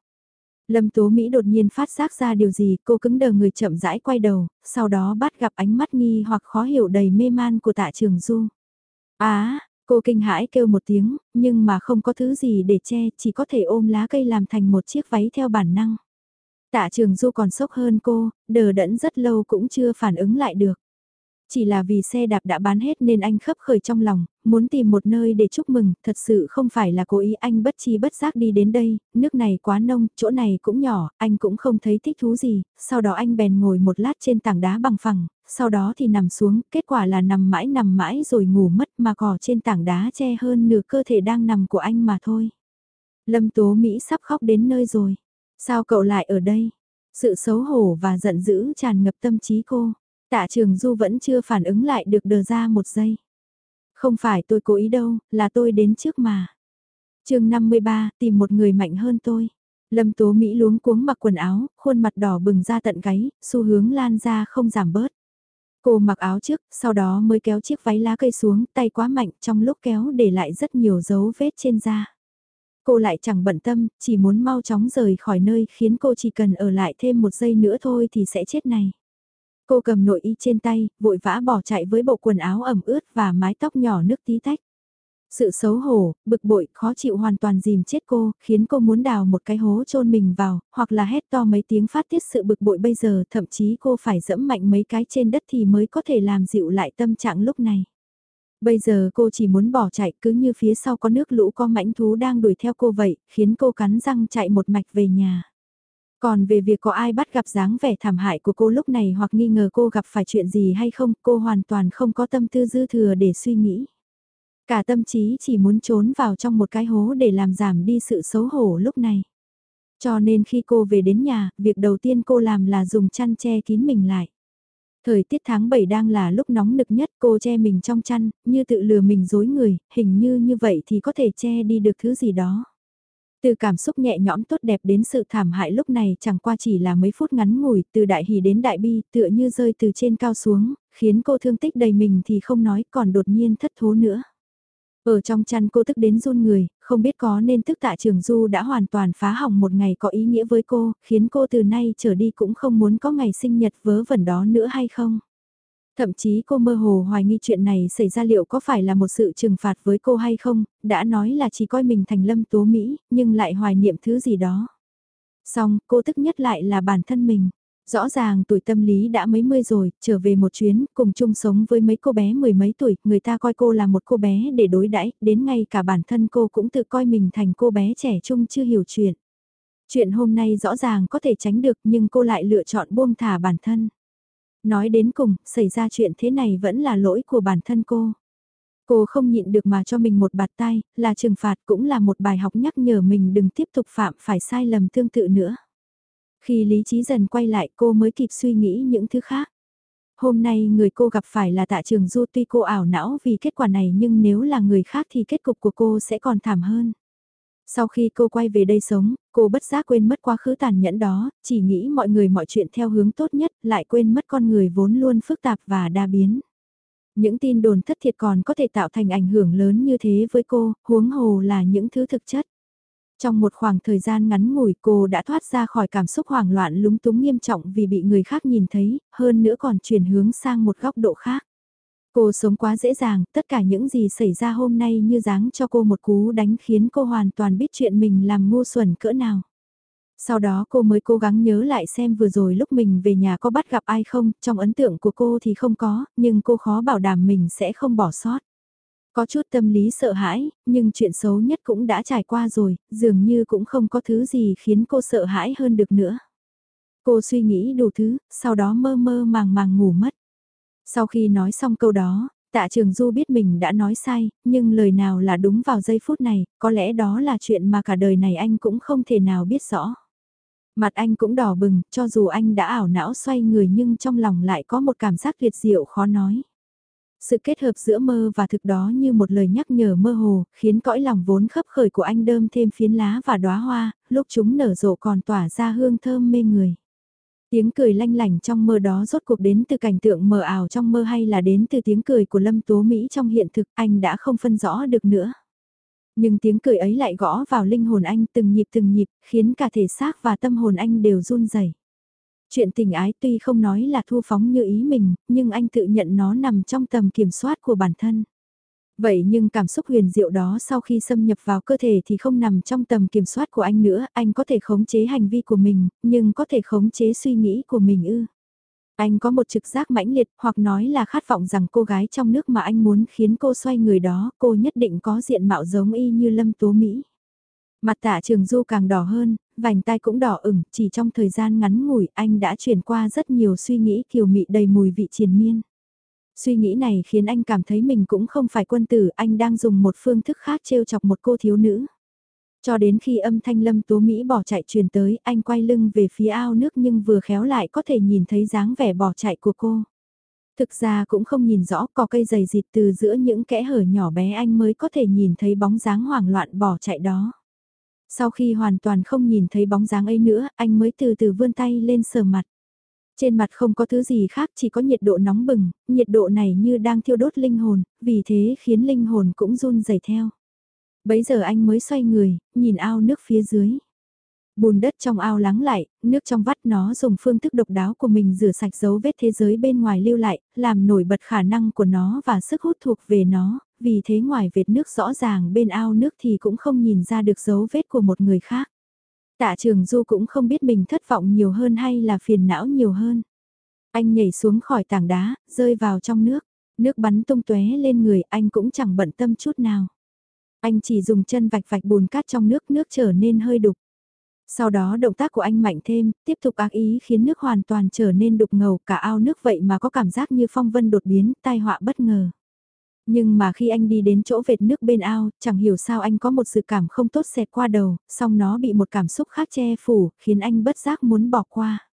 Lâm Tố Mỹ đột nhiên phát giác ra điều gì, cô cứng đờ người chậm rãi quay đầu, sau đó bắt gặp ánh mắt nghi hoặc khó hiểu đầy mê man của tạ trường du. Á, cô kinh hãi kêu một tiếng, nhưng mà không có thứ gì để che, chỉ có thể ôm lá cây làm thành một chiếc váy theo bản năng. Tạ trường du còn sốc hơn cô, đờ đẫn rất lâu cũng chưa phản ứng lại được. Chỉ là vì xe đạp đã bán hết nên anh khấp khởi trong lòng, muốn tìm một nơi để chúc mừng, thật sự không phải là cố ý anh bất chi bất giác đi đến đây, nước này quá nông, chỗ này cũng nhỏ, anh cũng không thấy thích thú gì, sau đó anh bèn ngồi một lát trên tảng đá bằng phẳng, sau đó thì nằm xuống, kết quả là nằm mãi nằm mãi rồi ngủ mất mà cỏ trên tảng đá che hơn nửa cơ thể đang nằm của anh mà thôi. Lâm Tố Mỹ sắp khóc đến nơi rồi. Sao cậu lại ở đây? Sự xấu hổ và giận dữ tràn ngập tâm trí cô. Tạ Trường Du vẫn chưa phản ứng lại được đờ ra một giây. Không phải tôi cố ý đâu, là tôi đến trước mà. chương 53, tìm một người mạnh hơn tôi. Lâm Tố Mỹ luống cuống mặc quần áo, khuôn mặt đỏ bừng ra tận gáy, xu hướng lan ra không giảm bớt. Cô mặc áo trước, sau đó mới kéo chiếc váy lá cây xuống, tay quá mạnh, trong lúc kéo để lại rất nhiều dấu vết trên da. Cô lại chẳng bận tâm, chỉ muốn mau chóng rời khỏi nơi khiến cô chỉ cần ở lại thêm một giây nữa thôi thì sẽ chết này. Cô cầm nội y trên tay, vội vã bỏ chạy với bộ quần áo ẩm ướt và mái tóc nhỏ nước tí tách. Sự xấu hổ, bực bội, khó chịu hoàn toàn dìm chết cô, khiến cô muốn đào một cái hố chôn mình vào, hoặc là hét to mấy tiếng phát tiết sự bực bội bây giờ, thậm chí cô phải dẫm mạnh mấy cái trên đất thì mới có thể làm dịu lại tâm trạng lúc này. Bây giờ cô chỉ muốn bỏ chạy cứ như phía sau có nước lũ có mãnh thú đang đuổi theo cô vậy, khiến cô cắn răng chạy một mạch về nhà. Còn về việc có ai bắt gặp dáng vẻ thảm hại của cô lúc này hoặc nghi ngờ cô gặp phải chuyện gì hay không, cô hoàn toàn không có tâm tư dư thừa để suy nghĩ. Cả tâm trí chỉ muốn trốn vào trong một cái hố để làm giảm đi sự xấu hổ lúc này. Cho nên khi cô về đến nhà, việc đầu tiên cô làm là dùng chăn che kín mình lại. Thời tiết tháng 7 đang là lúc nóng nực nhất cô che mình trong chăn, như tự lừa mình dối người, hình như như vậy thì có thể che đi được thứ gì đó. Từ cảm xúc nhẹ nhõm tốt đẹp đến sự thảm hại lúc này chẳng qua chỉ là mấy phút ngắn ngủi, từ đại hỉ đến đại bi, tựa như rơi từ trên cao xuống, khiến cô thương tích đầy mình thì không nói còn đột nhiên thất thố nữa. Ở trong chăn cô tức đến run người, không biết có nên tức tạ trường du đã hoàn toàn phá hỏng một ngày có ý nghĩa với cô, khiến cô từ nay trở đi cũng không muốn có ngày sinh nhật vớ vẩn đó nữa hay không. Thậm chí cô mơ hồ hoài nghi chuyện này xảy ra liệu có phải là một sự trừng phạt với cô hay không, đã nói là chỉ coi mình thành lâm tố Mỹ, nhưng lại hoài niệm thứ gì đó. Xong, cô tức nhất lại là bản thân mình. Rõ ràng tuổi tâm lý đã mấy mươi rồi, trở về một chuyến, cùng chung sống với mấy cô bé mười mấy tuổi, người ta coi cô là một cô bé để đối đãi đến ngay cả bản thân cô cũng tự coi mình thành cô bé trẻ trung chưa hiểu chuyện. Chuyện hôm nay rõ ràng có thể tránh được nhưng cô lại lựa chọn buông thả bản thân. Nói đến cùng, xảy ra chuyện thế này vẫn là lỗi của bản thân cô. Cô không nhịn được mà cho mình một bạt tay, là trừng phạt cũng là một bài học nhắc nhở mình đừng tiếp tục phạm phải sai lầm tương tự nữa. Khi lý trí dần quay lại cô mới kịp suy nghĩ những thứ khác. Hôm nay người cô gặp phải là tạ trường du tuy cô ảo não vì kết quả này nhưng nếu là người khác thì kết cục của cô sẽ còn thảm hơn. Sau khi cô quay về đây sống, cô bất giác quên mất quá khứ tàn nhẫn đó, chỉ nghĩ mọi người mọi chuyện theo hướng tốt nhất, lại quên mất con người vốn luôn phức tạp và đa biến. Những tin đồn thất thiệt còn có thể tạo thành ảnh hưởng lớn như thế với cô, huống hồ là những thứ thực chất. Trong một khoảng thời gian ngắn ngủi cô đã thoát ra khỏi cảm xúc hoảng loạn lúng túng nghiêm trọng vì bị người khác nhìn thấy, hơn nữa còn chuyển hướng sang một góc độ khác. Cô sống quá dễ dàng, tất cả những gì xảy ra hôm nay như dáng cho cô một cú đánh khiến cô hoàn toàn biết chuyện mình làm ngu xuẩn cỡ nào. Sau đó cô mới cố gắng nhớ lại xem vừa rồi lúc mình về nhà có bắt gặp ai không, trong ấn tượng của cô thì không có, nhưng cô khó bảo đảm mình sẽ không bỏ sót. Có chút tâm lý sợ hãi, nhưng chuyện xấu nhất cũng đã trải qua rồi, dường như cũng không có thứ gì khiến cô sợ hãi hơn được nữa. Cô suy nghĩ đủ thứ, sau đó mơ mơ màng màng ngủ mất. Sau khi nói xong câu đó, tạ trường du biết mình đã nói sai, nhưng lời nào là đúng vào giây phút này, có lẽ đó là chuyện mà cả đời này anh cũng không thể nào biết rõ. Mặt anh cũng đỏ bừng, cho dù anh đã ảo não xoay người nhưng trong lòng lại có một cảm giác tuyệt diệu khó nói. Sự kết hợp giữa mơ và thực đó như một lời nhắc nhở mơ hồ, khiến cõi lòng vốn khấp khởi của anh đơm thêm phiến lá và đóa hoa, lúc chúng nở rộ còn tỏa ra hương thơm mê người. Tiếng cười lanh lảnh trong mơ đó rốt cuộc đến từ cảnh tượng mờ ảo trong mơ hay là đến từ tiếng cười của Lâm Tố Mỹ trong hiện thực anh đã không phân rõ được nữa. Nhưng tiếng cười ấy lại gõ vào linh hồn anh từng nhịp từng nhịp, khiến cả thể xác và tâm hồn anh đều run rẩy. Chuyện tình ái tuy không nói là thu phóng như ý mình, nhưng anh tự nhận nó nằm trong tầm kiểm soát của bản thân. Vậy nhưng cảm xúc huyền diệu đó sau khi xâm nhập vào cơ thể thì không nằm trong tầm kiểm soát của anh nữa, anh có thể khống chế hành vi của mình, nhưng có thể khống chế suy nghĩ của mình ư. Anh có một trực giác mãnh liệt hoặc nói là khát vọng rằng cô gái trong nước mà anh muốn khiến cô xoay người đó, cô nhất định có diện mạo giống y như Lâm Tố Mỹ. Mặt tạ trường du càng đỏ hơn, vành tai cũng đỏ ửng, chỉ trong thời gian ngắn ngủi anh đã chuyển qua rất nhiều suy nghĩ kiều mị đầy mùi vị triền miên. Suy nghĩ này khiến anh cảm thấy mình cũng không phải quân tử, anh đang dùng một phương thức khác trêu chọc một cô thiếu nữ. Cho đến khi âm thanh lâm tố Mỹ bỏ chạy truyền tới, anh quay lưng về phía ao nước nhưng vừa khéo lại có thể nhìn thấy dáng vẻ bỏ chạy của cô. Thực ra cũng không nhìn rõ có cây dày dịt từ giữa những kẽ hở nhỏ bé anh mới có thể nhìn thấy bóng dáng hoảng loạn bỏ chạy đó. Sau khi hoàn toàn không nhìn thấy bóng dáng ấy nữa, anh mới từ từ vươn tay lên sờ mặt. Trên mặt không có thứ gì khác chỉ có nhiệt độ nóng bừng, nhiệt độ này như đang thiêu đốt linh hồn, vì thế khiến linh hồn cũng run rẩy theo. Bấy giờ anh mới xoay người, nhìn ao nước phía dưới. Bùn đất trong ao lắng lại, nước trong vắt nó dùng phương thức độc đáo của mình rửa sạch dấu vết thế giới bên ngoài lưu lại, làm nổi bật khả năng của nó và sức hút thuộc về nó, vì thế ngoài vệt nước rõ ràng bên ao nước thì cũng không nhìn ra được dấu vết của một người khác. Tạ trường du cũng không biết mình thất vọng nhiều hơn hay là phiền não nhiều hơn. Anh nhảy xuống khỏi tảng đá, rơi vào trong nước. Nước bắn tung tóe lên người anh cũng chẳng bận tâm chút nào. Anh chỉ dùng chân vạch vạch bùn cát trong nước, nước trở nên hơi đục. Sau đó động tác của anh mạnh thêm, tiếp tục ác ý khiến nước hoàn toàn trở nên đục ngầu cả ao nước vậy mà có cảm giác như phong vân đột biến, tai họa bất ngờ. Nhưng mà khi anh đi đến chỗ vệt nước bên ao, chẳng hiểu sao anh có một sự cảm không tốt xẹt qua đầu, song nó bị một cảm xúc khác che phủ, khiến anh bất giác muốn bỏ qua.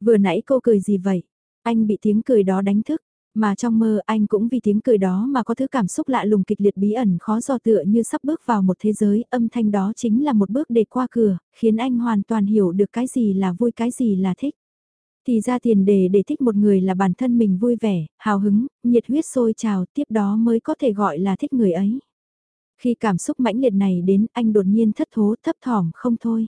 Vừa nãy cô cười gì vậy? Anh bị tiếng cười đó đánh thức, mà trong mơ anh cũng vì tiếng cười đó mà có thứ cảm xúc lạ lùng kịch liệt bí ẩn khó dò tựa như sắp bước vào một thế giới, âm thanh đó chính là một bước để qua cửa, khiến anh hoàn toàn hiểu được cái gì là vui cái gì là thích. Thì ra tiền đề để thích một người là bản thân mình vui vẻ, hào hứng, nhiệt huyết sôi trào, tiếp đó mới có thể gọi là thích người ấy. Khi cảm xúc mãnh liệt này đến, anh đột nhiên thất thố, thấp thỏm không thôi.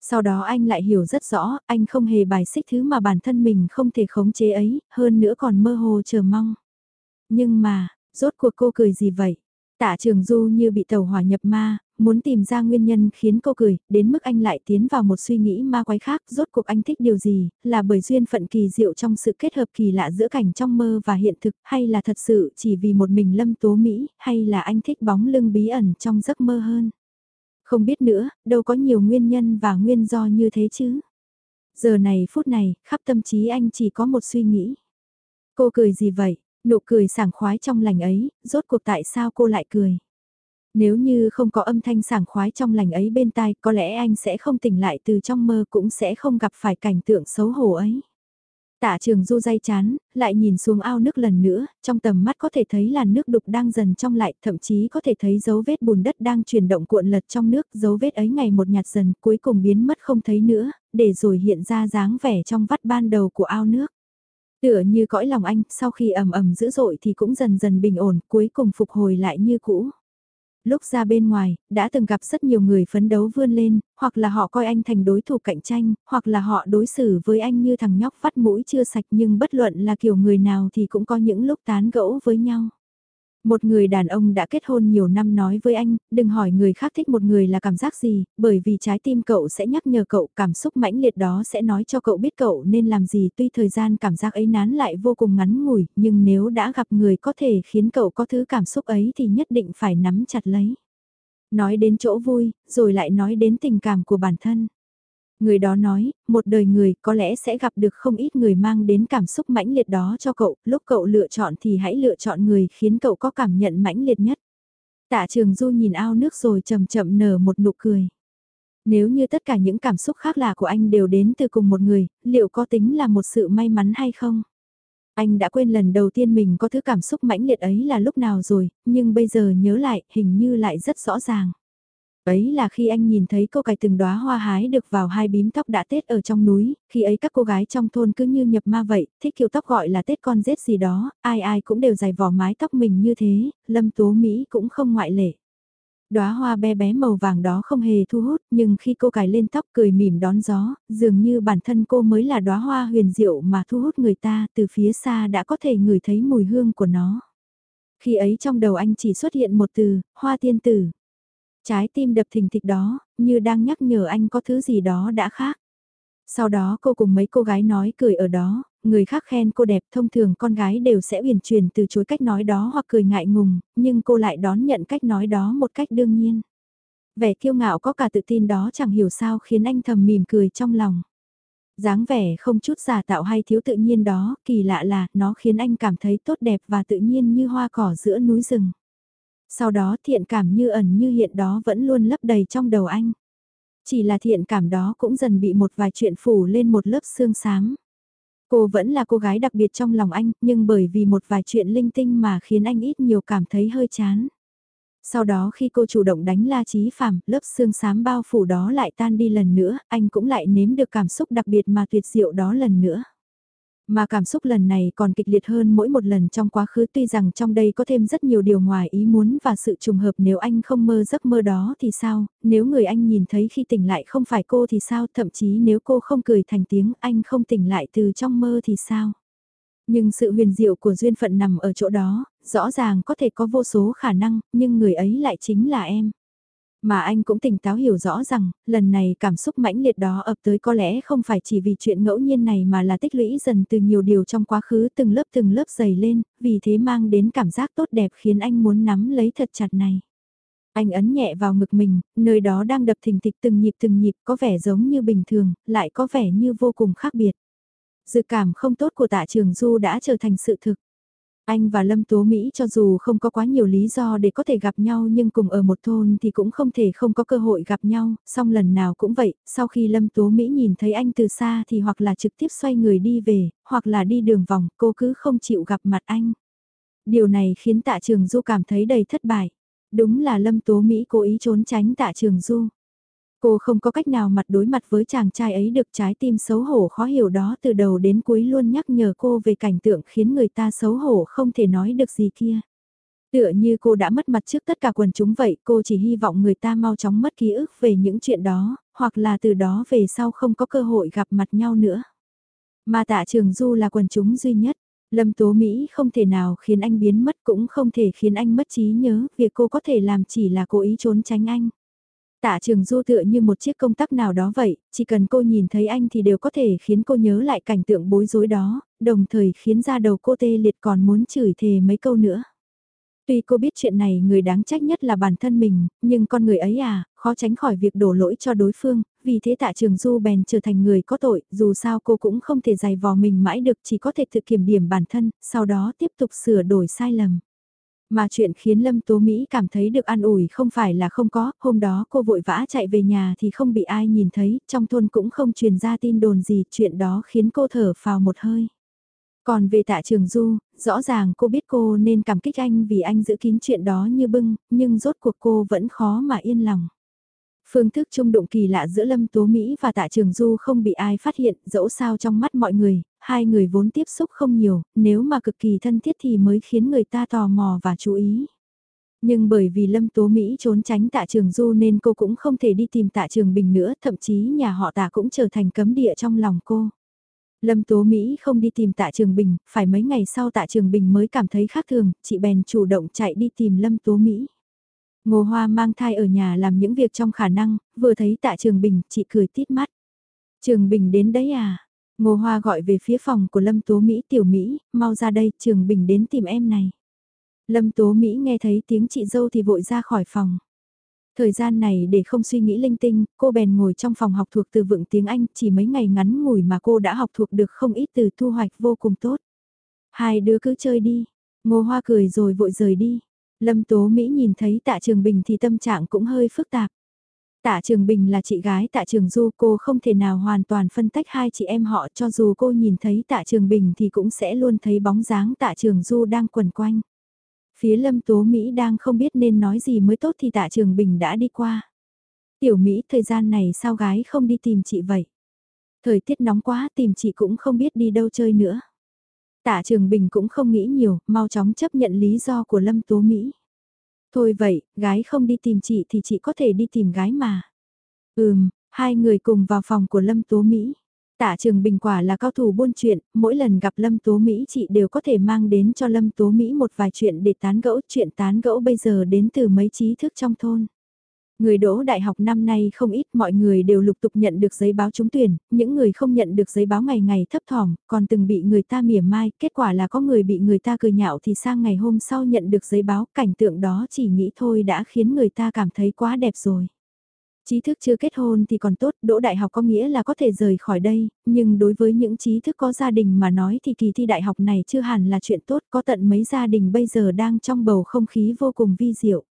Sau đó anh lại hiểu rất rõ, anh không hề bài xích thứ mà bản thân mình không thể khống chế ấy, hơn nữa còn mơ hồ chờ mong. Nhưng mà, rốt cuộc cô cười gì vậy? Tạ trường du như bị tàu hỏa nhập ma, muốn tìm ra nguyên nhân khiến cô cười, đến mức anh lại tiến vào một suy nghĩ ma quái khác, rốt cuộc anh thích điều gì, là bởi duyên phận kỳ diệu trong sự kết hợp kỳ lạ giữa cảnh trong mơ và hiện thực, hay là thật sự chỉ vì một mình lâm tố Mỹ, hay là anh thích bóng lưng bí ẩn trong giấc mơ hơn. Không biết nữa, đâu có nhiều nguyên nhân và nguyên do như thế chứ. Giờ này phút này, khắp tâm trí anh chỉ có một suy nghĩ. Cô cười gì vậy? Nụ cười sảng khoái trong lành ấy, rốt cuộc tại sao cô lại cười? Nếu như không có âm thanh sảng khoái trong lành ấy bên tai, có lẽ anh sẽ không tỉnh lại từ trong mơ cũng sẽ không gặp phải cảnh tượng xấu hổ ấy. Tạ trường du dây chán, lại nhìn xuống ao nước lần nữa, trong tầm mắt có thể thấy là nước đục đang dần trong lại, thậm chí có thể thấy dấu vết bùn đất đang chuyển động cuộn lật trong nước, dấu vết ấy ngày một nhạt dần cuối cùng biến mất không thấy nữa, để rồi hiện ra dáng vẻ trong vắt ban đầu của ao nước. Tựa như cõi lòng anh, sau khi ầm ầm dữ dội thì cũng dần dần bình ổn, cuối cùng phục hồi lại như cũ. lúc ra bên ngoài, đã từng gặp rất nhiều người phấn đấu vươn lên, hoặc là họ coi anh thành đối thủ cạnh tranh, hoặc là họ đối xử với anh như thằng nhóc vắt mũi chưa sạch nhưng bất luận là kiểu người nào thì cũng có những lúc tán gẫu với nhau. Một người đàn ông đã kết hôn nhiều năm nói với anh, đừng hỏi người khác thích một người là cảm giác gì, bởi vì trái tim cậu sẽ nhắc nhở cậu cảm xúc mãnh liệt đó sẽ nói cho cậu biết cậu nên làm gì tuy thời gian cảm giác ấy nán lại vô cùng ngắn ngủi, nhưng nếu đã gặp người có thể khiến cậu có thứ cảm xúc ấy thì nhất định phải nắm chặt lấy. Nói đến chỗ vui, rồi lại nói đến tình cảm của bản thân. Người đó nói, một đời người có lẽ sẽ gặp được không ít người mang đến cảm xúc mãnh liệt đó cho cậu, lúc cậu lựa chọn thì hãy lựa chọn người khiến cậu có cảm nhận mãnh liệt nhất. Tạ trường du nhìn ao nước rồi chậm chậm nở một nụ cười. Nếu như tất cả những cảm xúc khác lạ của anh đều đến từ cùng một người, liệu có tính là một sự may mắn hay không? Anh đã quên lần đầu tiên mình có thứ cảm xúc mãnh liệt ấy là lúc nào rồi, nhưng bây giờ nhớ lại, hình như lại rất rõ ràng. Ấy là khi anh nhìn thấy cô cài từng đóa hoa hái được vào hai bím tóc đã tết ở trong núi, khi ấy các cô gái trong thôn cứ như nhập ma vậy, thích kiểu tóc gọi là tết con rết gì đó, ai ai cũng đều dài vỏ mái tóc mình như thế, Lâm Tố Mỹ cũng không ngoại lệ. Đóa hoa bé bé màu vàng đó không hề thu hút, nhưng khi cô cài lên tóc cười mỉm đón gió, dường như bản thân cô mới là đóa hoa huyền diệu mà thu hút người ta, từ phía xa đã có thể ngửi thấy mùi hương của nó. Khi ấy trong đầu anh chỉ xuất hiện một từ, hoa tiên tử. Trái tim đập thình thịch đó, như đang nhắc nhở anh có thứ gì đó đã khác. Sau đó cô cùng mấy cô gái nói cười ở đó, người khác khen cô đẹp thông thường con gái đều sẽ uyển chuyển từ chối cách nói đó hoặc cười ngại ngùng, nhưng cô lại đón nhận cách nói đó một cách đương nhiên. Vẻ kiêu ngạo có cả tự tin đó chẳng hiểu sao khiến anh thầm mỉm cười trong lòng. dáng vẻ không chút giả tạo hay thiếu tự nhiên đó, kỳ lạ là nó khiến anh cảm thấy tốt đẹp và tự nhiên như hoa cỏ giữa núi rừng. Sau đó thiện cảm như ẩn như hiện đó vẫn luôn lấp đầy trong đầu anh. Chỉ là thiện cảm đó cũng dần bị một vài chuyện phủ lên một lớp xương xám. Cô vẫn là cô gái đặc biệt trong lòng anh, nhưng bởi vì một vài chuyện linh tinh mà khiến anh ít nhiều cảm thấy hơi chán. Sau đó khi cô chủ động đánh La Chí Phạm, lớp xương xám bao phủ đó lại tan đi lần nữa, anh cũng lại nếm được cảm xúc đặc biệt mà tuyệt diệu đó lần nữa. Mà cảm xúc lần này còn kịch liệt hơn mỗi một lần trong quá khứ tuy rằng trong đây có thêm rất nhiều điều ngoài ý muốn và sự trùng hợp nếu anh không mơ giấc mơ đó thì sao, nếu người anh nhìn thấy khi tỉnh lại không phải cô thì sao, thậm chí nếu cô không cười thành tiếng anh không tỉnh lại từ trong mơ thì sao. Nhưng sự huyền diệu của duyên phận nằm ở chỗ đó, rõ ràng có thể có vô số khả năng, nhưng người ấy lại chính là em. Mà anh cũng tỉnh táo hiểu rõ rằng, lần này cảm xúc mãnh liệt đó ập tới có lẽ không phải chỉ vì chuyện ngẫu nhiên này mà là tích lũy dần từ nhiều điều trong quá khứ từng lớp từng lớp dày lên, vì thế mang đến cảm giác tốt đẹp khiến anh muốn nắm lấy thật chặt này. Anh ấn nhẹ vào ngực mình, nơi đó đang đập thình thịch từng nhịp từng nhịp có vẻ giống như bình thường, lại có vẻ như vô cùng khác biệt. Dự cảm không tốt của tạ trường Du đã trở thành sự thực. Anh và Lâm Tố Mỹ cho dù không có quá nhiều lý do để có thể gặp nhau nhưng cùng ở một thôn thì cũng không thể không có cơ hội gặp nhau, song lần nào cũng vậy, sau khi Lâm Tố Mỹ nhìn thấy anh từ xa thì hoặc là trực tiếp xoay người đi về, hoặc là đi đường vòng, cô cứ không chịu gặp mặt anh. Điều này khiến tạ trường Du cảm thấy đầy thất bại. Đúng là Lâm Tố Mỹ cố ý trốn tránh tạ trường Du. Cô không có cách nào mặt đối mặt với chàng trai ấy được trái tim xấu hổ khó hiểu đó từ đầu đến cuối luôn nhắc nhở cô về cảnh tượng khiến người ta xấu hổ không thể nói được gì kia. Tựa như cô đã mất mặt trước tất cả quần chúng vậy, cô chỉ hy vọng người ta mau chóng mất ký ức về những chuyện đó, hoặc là từ đó về sau không có cơ hội gặp mặt nhau nữa. Mà tạ trường du là quần chúng duy nhất, Lâm Tố Mỹ không thể nào khiến anh biến mất cũng không thể khiến anh mất trí nhớ, việc cô có thể làm chỉ là cố ý trốn tránh anh. Tạ trường du tựa như một chiếc công tắc nào đó vậy, chỉ cần cô nhìn thấy anh thì đều có thể khiến cô nhớ lại cảnh tượng bối rối đó, đồng thời khiến ra đầu cô tê liệt còn muốn chửi thề mấy câu nữa. Tuy cô biết chuyện này người đáng trách nhất là bản thân mình, nhưng con người ấy à, khó tránh khỏi việc đổ lỗi cho đối phương, vì thế tạ trường du bèn trở thành người có tội, dù sao cô cũng không thể dày vò mình mãi được chỉ có thể tự kiểm điểm bản thân, sau đó tiếp tục sửa đổi sai lầm. Mà chuyện khiến Lâm Tố Mỹ cảm thấy được an ủi không phải là không có, hôm đó cô vội vã chạy về nhà thì không bị ai nhìn thấy, trong thôn cũng không truyền ra tin đồn gì, chuyện đó khiến cô thở phào một hơi. Còn về tạ trường du, rõ ràng cô biết cô nên cảm kích anh vì anh giữ kín chuyện đó như bưng, nhưng rốt cuộc cô vẫn khó mà yên lòng. Phương thức trung đụng kỳ lạ giữa Lâm Tố Mỹ và Tạ Trường Du không bị ai phát hiện, dẫu sao trong mắt mọi người, hai người vốn tiếp xúc không nhiều, nếu mà cực kỳ thân thiết thì mới khiến người ta tò mò và chú ý. Nhưng bởi vì Lâm Tố Mỹ trốn tránh tạ trường du nên cô cũng không thể đi tìm tạ trường bình nữa, thậm chí nhà họ tạ cũng trở thành cấm địa trong lòng cô. Lâm Tố Mỹ không đi tìm tạ trường bình, phải mấy ngày sau tạ trường bình mới cảm thấy khác thường, chị bèn chủ động chạy đi tìm Lâm Tố Mỹ. Ngô Hoa mang thai ở nhà làm những việc trong khả năng, vừa thấy tạ Trường Bình, chị cười tít mắt. Trường Bình đến đấy à? Ngô Hoa gọi về phía phòng của Lâm Tố Mỹ tiểu Mỹ, mau ra đây, Trường Bình đến tìm em này. Lâm Tố Mỹ nghe thấy tiếng chị dâu thì vội ra khỏi phòng. Thời gian này để không suy nghĩ linh tinh, cô bèn ngồi trong phòng học thuộc từ vựng tiếng Anh, chỉ mấy ngày ngắn ngủi mà cô đã học thuộc được không ít từ thu hoạch vô cùng tốt. Hai đứa cứ chơi đi. Ngô Hoa cười rồi vội rời đi. Lâm Tố Mỹ nhìn thấy tạ Trường Bình thì tâm trạng cũng hơi phức tạp. Tạ Trường Bình là chị gái Tạ Trường Du cô không thể nào hoàn toàn phân tách hai chị em họ cho dù cô nhìn thấy Tạ Trường Bình thì cũng sẽ luôn thấy bóng dáng Tạ Trường Du đang quần quanh. Phía Lâm Tố Mỹ đang không biết nên nói gì mới tốt thì Tạ Trường Bình đã đi qua. Tiểu Mỹ thời gian này sao gái không đi tìm chị vậy? Thời tiết nóng quá tìm chị cũng không biết đi đâu chơi nữa. Tạ Trường Bình cũng không nghĩ nhiều, mau chóng chấp nhận lý do của Lâm Tố Mỹ. Thôi vậy, gái không đi tìm chị thì chị có thể đi tìm gái mà. Ừm, hai người cùng vào phòng của Lâm Tố Mỹ. Tạ Trường Bình quả là cao thủ buôn chuyện, mỗi lần gặp Lâm Tố Mỹ chị đều có thể mang đến cho Lâm Tố Mỹ một vài chuyện để tán gẫu. Chuyện tán gẫu bây giờ đến từ mấy trí thức trong thôn. Người đỗ đại học năm nay không ít mọi người đều lục tục nhận được giấy báo trúng tuyển, những người không nhận được giấy báo ngày ngày thấp thỏm, còn từng bị người ta mỉa mai, kết quả là có người bị người ta cười nhạo thì sang ngày hôm sau nhận được giấy báo, cảnh tượng đó chỉ nghĩ thôi đã khiến người ta cảm thấy quá đẹp rồi. Trí thức chưa kết hôn thì còn tốt, đỗ đại học có nghĩa là có thể rời khỏi đây, nhưng đối với những trí thức có gia đình mà nói thì kỳ thi đại học này chưa hẳn là chuyện tốt, có tận mấy gia đình bây giờ đang trong bầu không khí vô cùng vi diệu.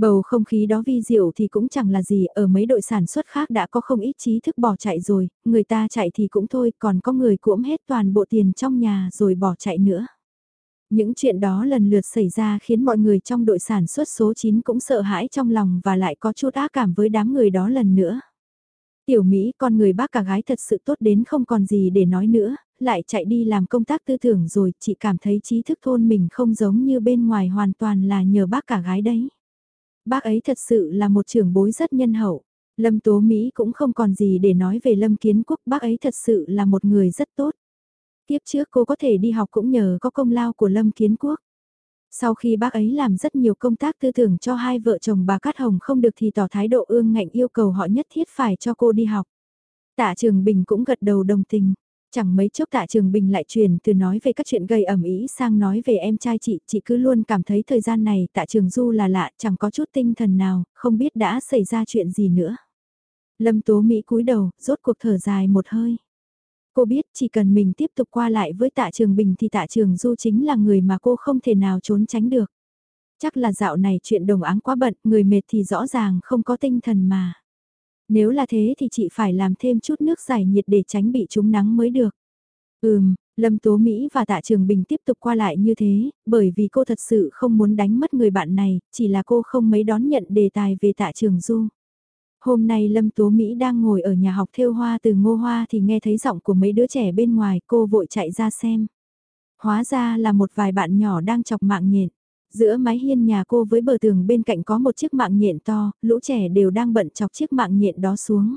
Bầu không khí đó vi diệu thì cũng chẳng là gì, ở mấy đội sản xuất khác đã có không ít trí thức bỏ chạy rồi, người ta chạy thì cũng thôi, còn có người cuỗm hết toàn bộ tiền trong nhà rồi bỏ chạy nữa. Những chuyện đó lần lượt xảy ra khiến mọi người trong đội sản xuất số 9 cũng sợ hãi trong lòng và lại có chút ác cảm với đám người đó lần nữa. Tiểu Mỹ con người bác cả gái thật sự tốt đến không còn gì để nói nữa, lại chạy đi làm công tác tư tưởng rồi, chị cảm thấy trí thức thôn mình không giống như bên ngoài hoàn toàn là nhờ bác cả gái đấy. Bác ấy thật sự là một trưởng bối rất nhân hậu. Lâm Tố Mỹ cũng không còn gì để nói về Lâm Kiến Quốc, bác ấy thật sự là một người rất tốt. Tiếp trước cô có thể đi học cũng nhờ có công lao của Lâm Kiến Quốc. Sau khi bác ấy làm rất nhiều công tác tư tưởng cho hai vợ chồng bà Cát Hồng không được thì tỏ thái độ ương ngạnh yêu cầu họ nhất thiết phải cho cô đi học. Tạ Trường Bình cũng gật đầu đồng tình. Chẳng mấy chốc tạ Trường Bình lại truyền từ nói về các chuyện gây ẩm ý sang nói về em trai chị, chị cứ luôn cảm thấy thời gian này tạ Trường Du là lạ, chẳng có chút tinh thần nào, không biết đã xảy ra chuyện gì nữa. Lâm Tố Mỹ cúi đầu, rốt cuộc thở dài một hơi. Cô biết chỉ cần mình tiếp tục qua lại với tạ Trường Bình thì tạ Trường Du chính là người mà cô không thể nào trốn tránh được. Chắc là dạo này chuyện đồng áng quá bận, người mệt thì rõ ràng không có tinh thần mà. Nếu là thế thì chị phải làm thêm chút nước giải nhiệt để tránh bị trúng nắng mới được. Ừm, Lâm Tố Mỹ và Tạ Trường Bình tiếp tục qua lại như thế, bởi vì cô thật sự không muốn đánh mất người bạn này, chỉ là cô không mấy đón nhận đề tài về Tạ Trường Du. Hôm nay Lâm Tố Mỹ đang ngồi ở nhà học theo hoa từ ngô hoa thì nghe thấy giọng của mấy đứa trẻ bên ngoài cô vội chạy ra xem. Hóa ra là một vài bạn nhỏ đang chọc mạng nhện. Giữa mái hiên nhà cô với bờ tường bên cạnh có một chiếc mạng nhện to, lũ trẻ đều đang bận chọc chiếc mạng nhện đó xuống.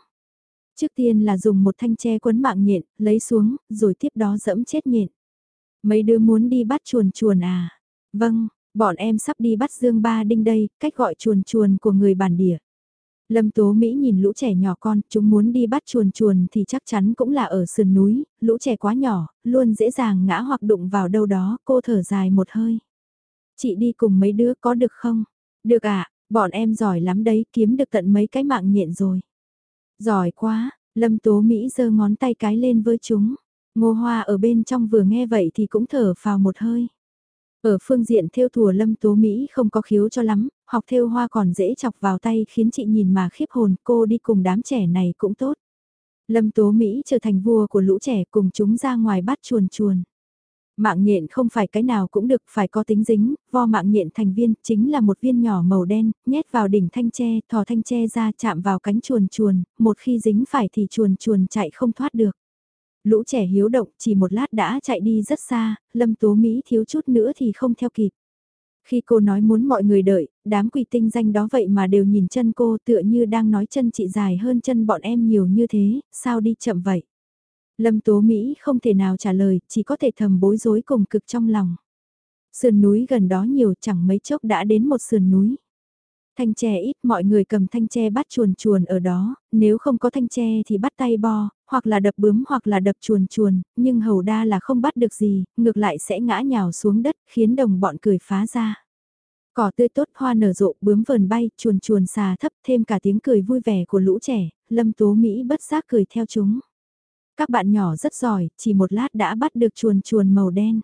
Trước tiên là dùng một thanh tre quấn mạng nhện, lấy xuống, rồi tiếp đó dẫm chết nhện. Mấy đứa muốn đi bắt chuồn chuồn à? Vâng, bọn em sắp đi bắt Dương Ba Đinh đây, cách gọi chuồn chuồn của người bản địa. Lâm Tố Mỹ nhìn lũ trẻ nhỏ con, chúng muốn đi bắt chuồn chuồn thì chắc chắn cũng là ở sườn núi, lũ trẻ quá nhỏ, luôn dễ dàng ngã hoặc đụng vào đâu đó, cô thở dài một hơi. Chị đi cùng mấy đứa có được không? Được ạ, à, bọn em giỏi lắm đấy, kiếm được tận mấy cái mạng nhện rồi. Giỏi quá, Lâm Tố Mỹ giơ ngón tay cái lên với chúng. Ngô Hoa ở bên trong vừa nghe vậy thì cũng thở phào một hơi. Ở phương diện theo thùa Lâm Tố Mỹ không có khiếu cho lắm, học theo hoa còn dễ chọc vào tay khiến chị nhìn mà khiếp hồn cô đi cùng đám trẻ này cũng tốt. Lâm Tố Mỹ trở thành vua của lũ trẻ cùng chúng ra ngoài bắt chuồn chuồn. Mạng nhện không phải cái nào cũng được, phải có tính dính, vo mạng nhện thành viên chính là một viên nhỏ màu đen, nhét vào đỉnh thanh tre, thò thanh tre ra chạm vào cánh chuồn chuồn, một khi dính phải thì chuồn chuồn chạy không thoát được. Lũ trẻ hiếu động chỉ một lát đã chạy đi rất xa, lâm tố Mỹ thiếu chút nữa thì không theo kịp. Khi cô nói muốn mọi người đợi, đám quỷ tinh danh đó vậy mà đều nhìn chân cô tựa như đang nói chân chị dài hơn chân bọn em nhiều như thế, sao đi chậm vậy? Lâm Tố Mỹ không thể nào trả lời, chỉ có thể thầm bối rối cùng cực trong lòng. Sườn núi gần đó nhiều chẳng mấy chốc đã đến một sườn núi. Thanh tre ít mọi người cầm thanh tre bắt chuồn chuồn ở đó, nếu không có thanh tre thì bắt tay bo, hoặc là đập bướm hoặc là đập chuồn chuồn, nhưng hầu đa là không bắt được gì, ngược lại sẽ ngã nhào xuống đất khiến đồng bọn cười phá ra. Cỏ tươi tốt hoa nở rộ bướm vờn bay, chuồn chuồn xà thấp thêm cả tiếng cười vui vẻ của lũ trẻ, lâm tố Mỹ bất giác cười theo chúng. Các bạn nhỏ rất giỏi, chỉ một lát đã bắt được chuồn chuồn màu đen.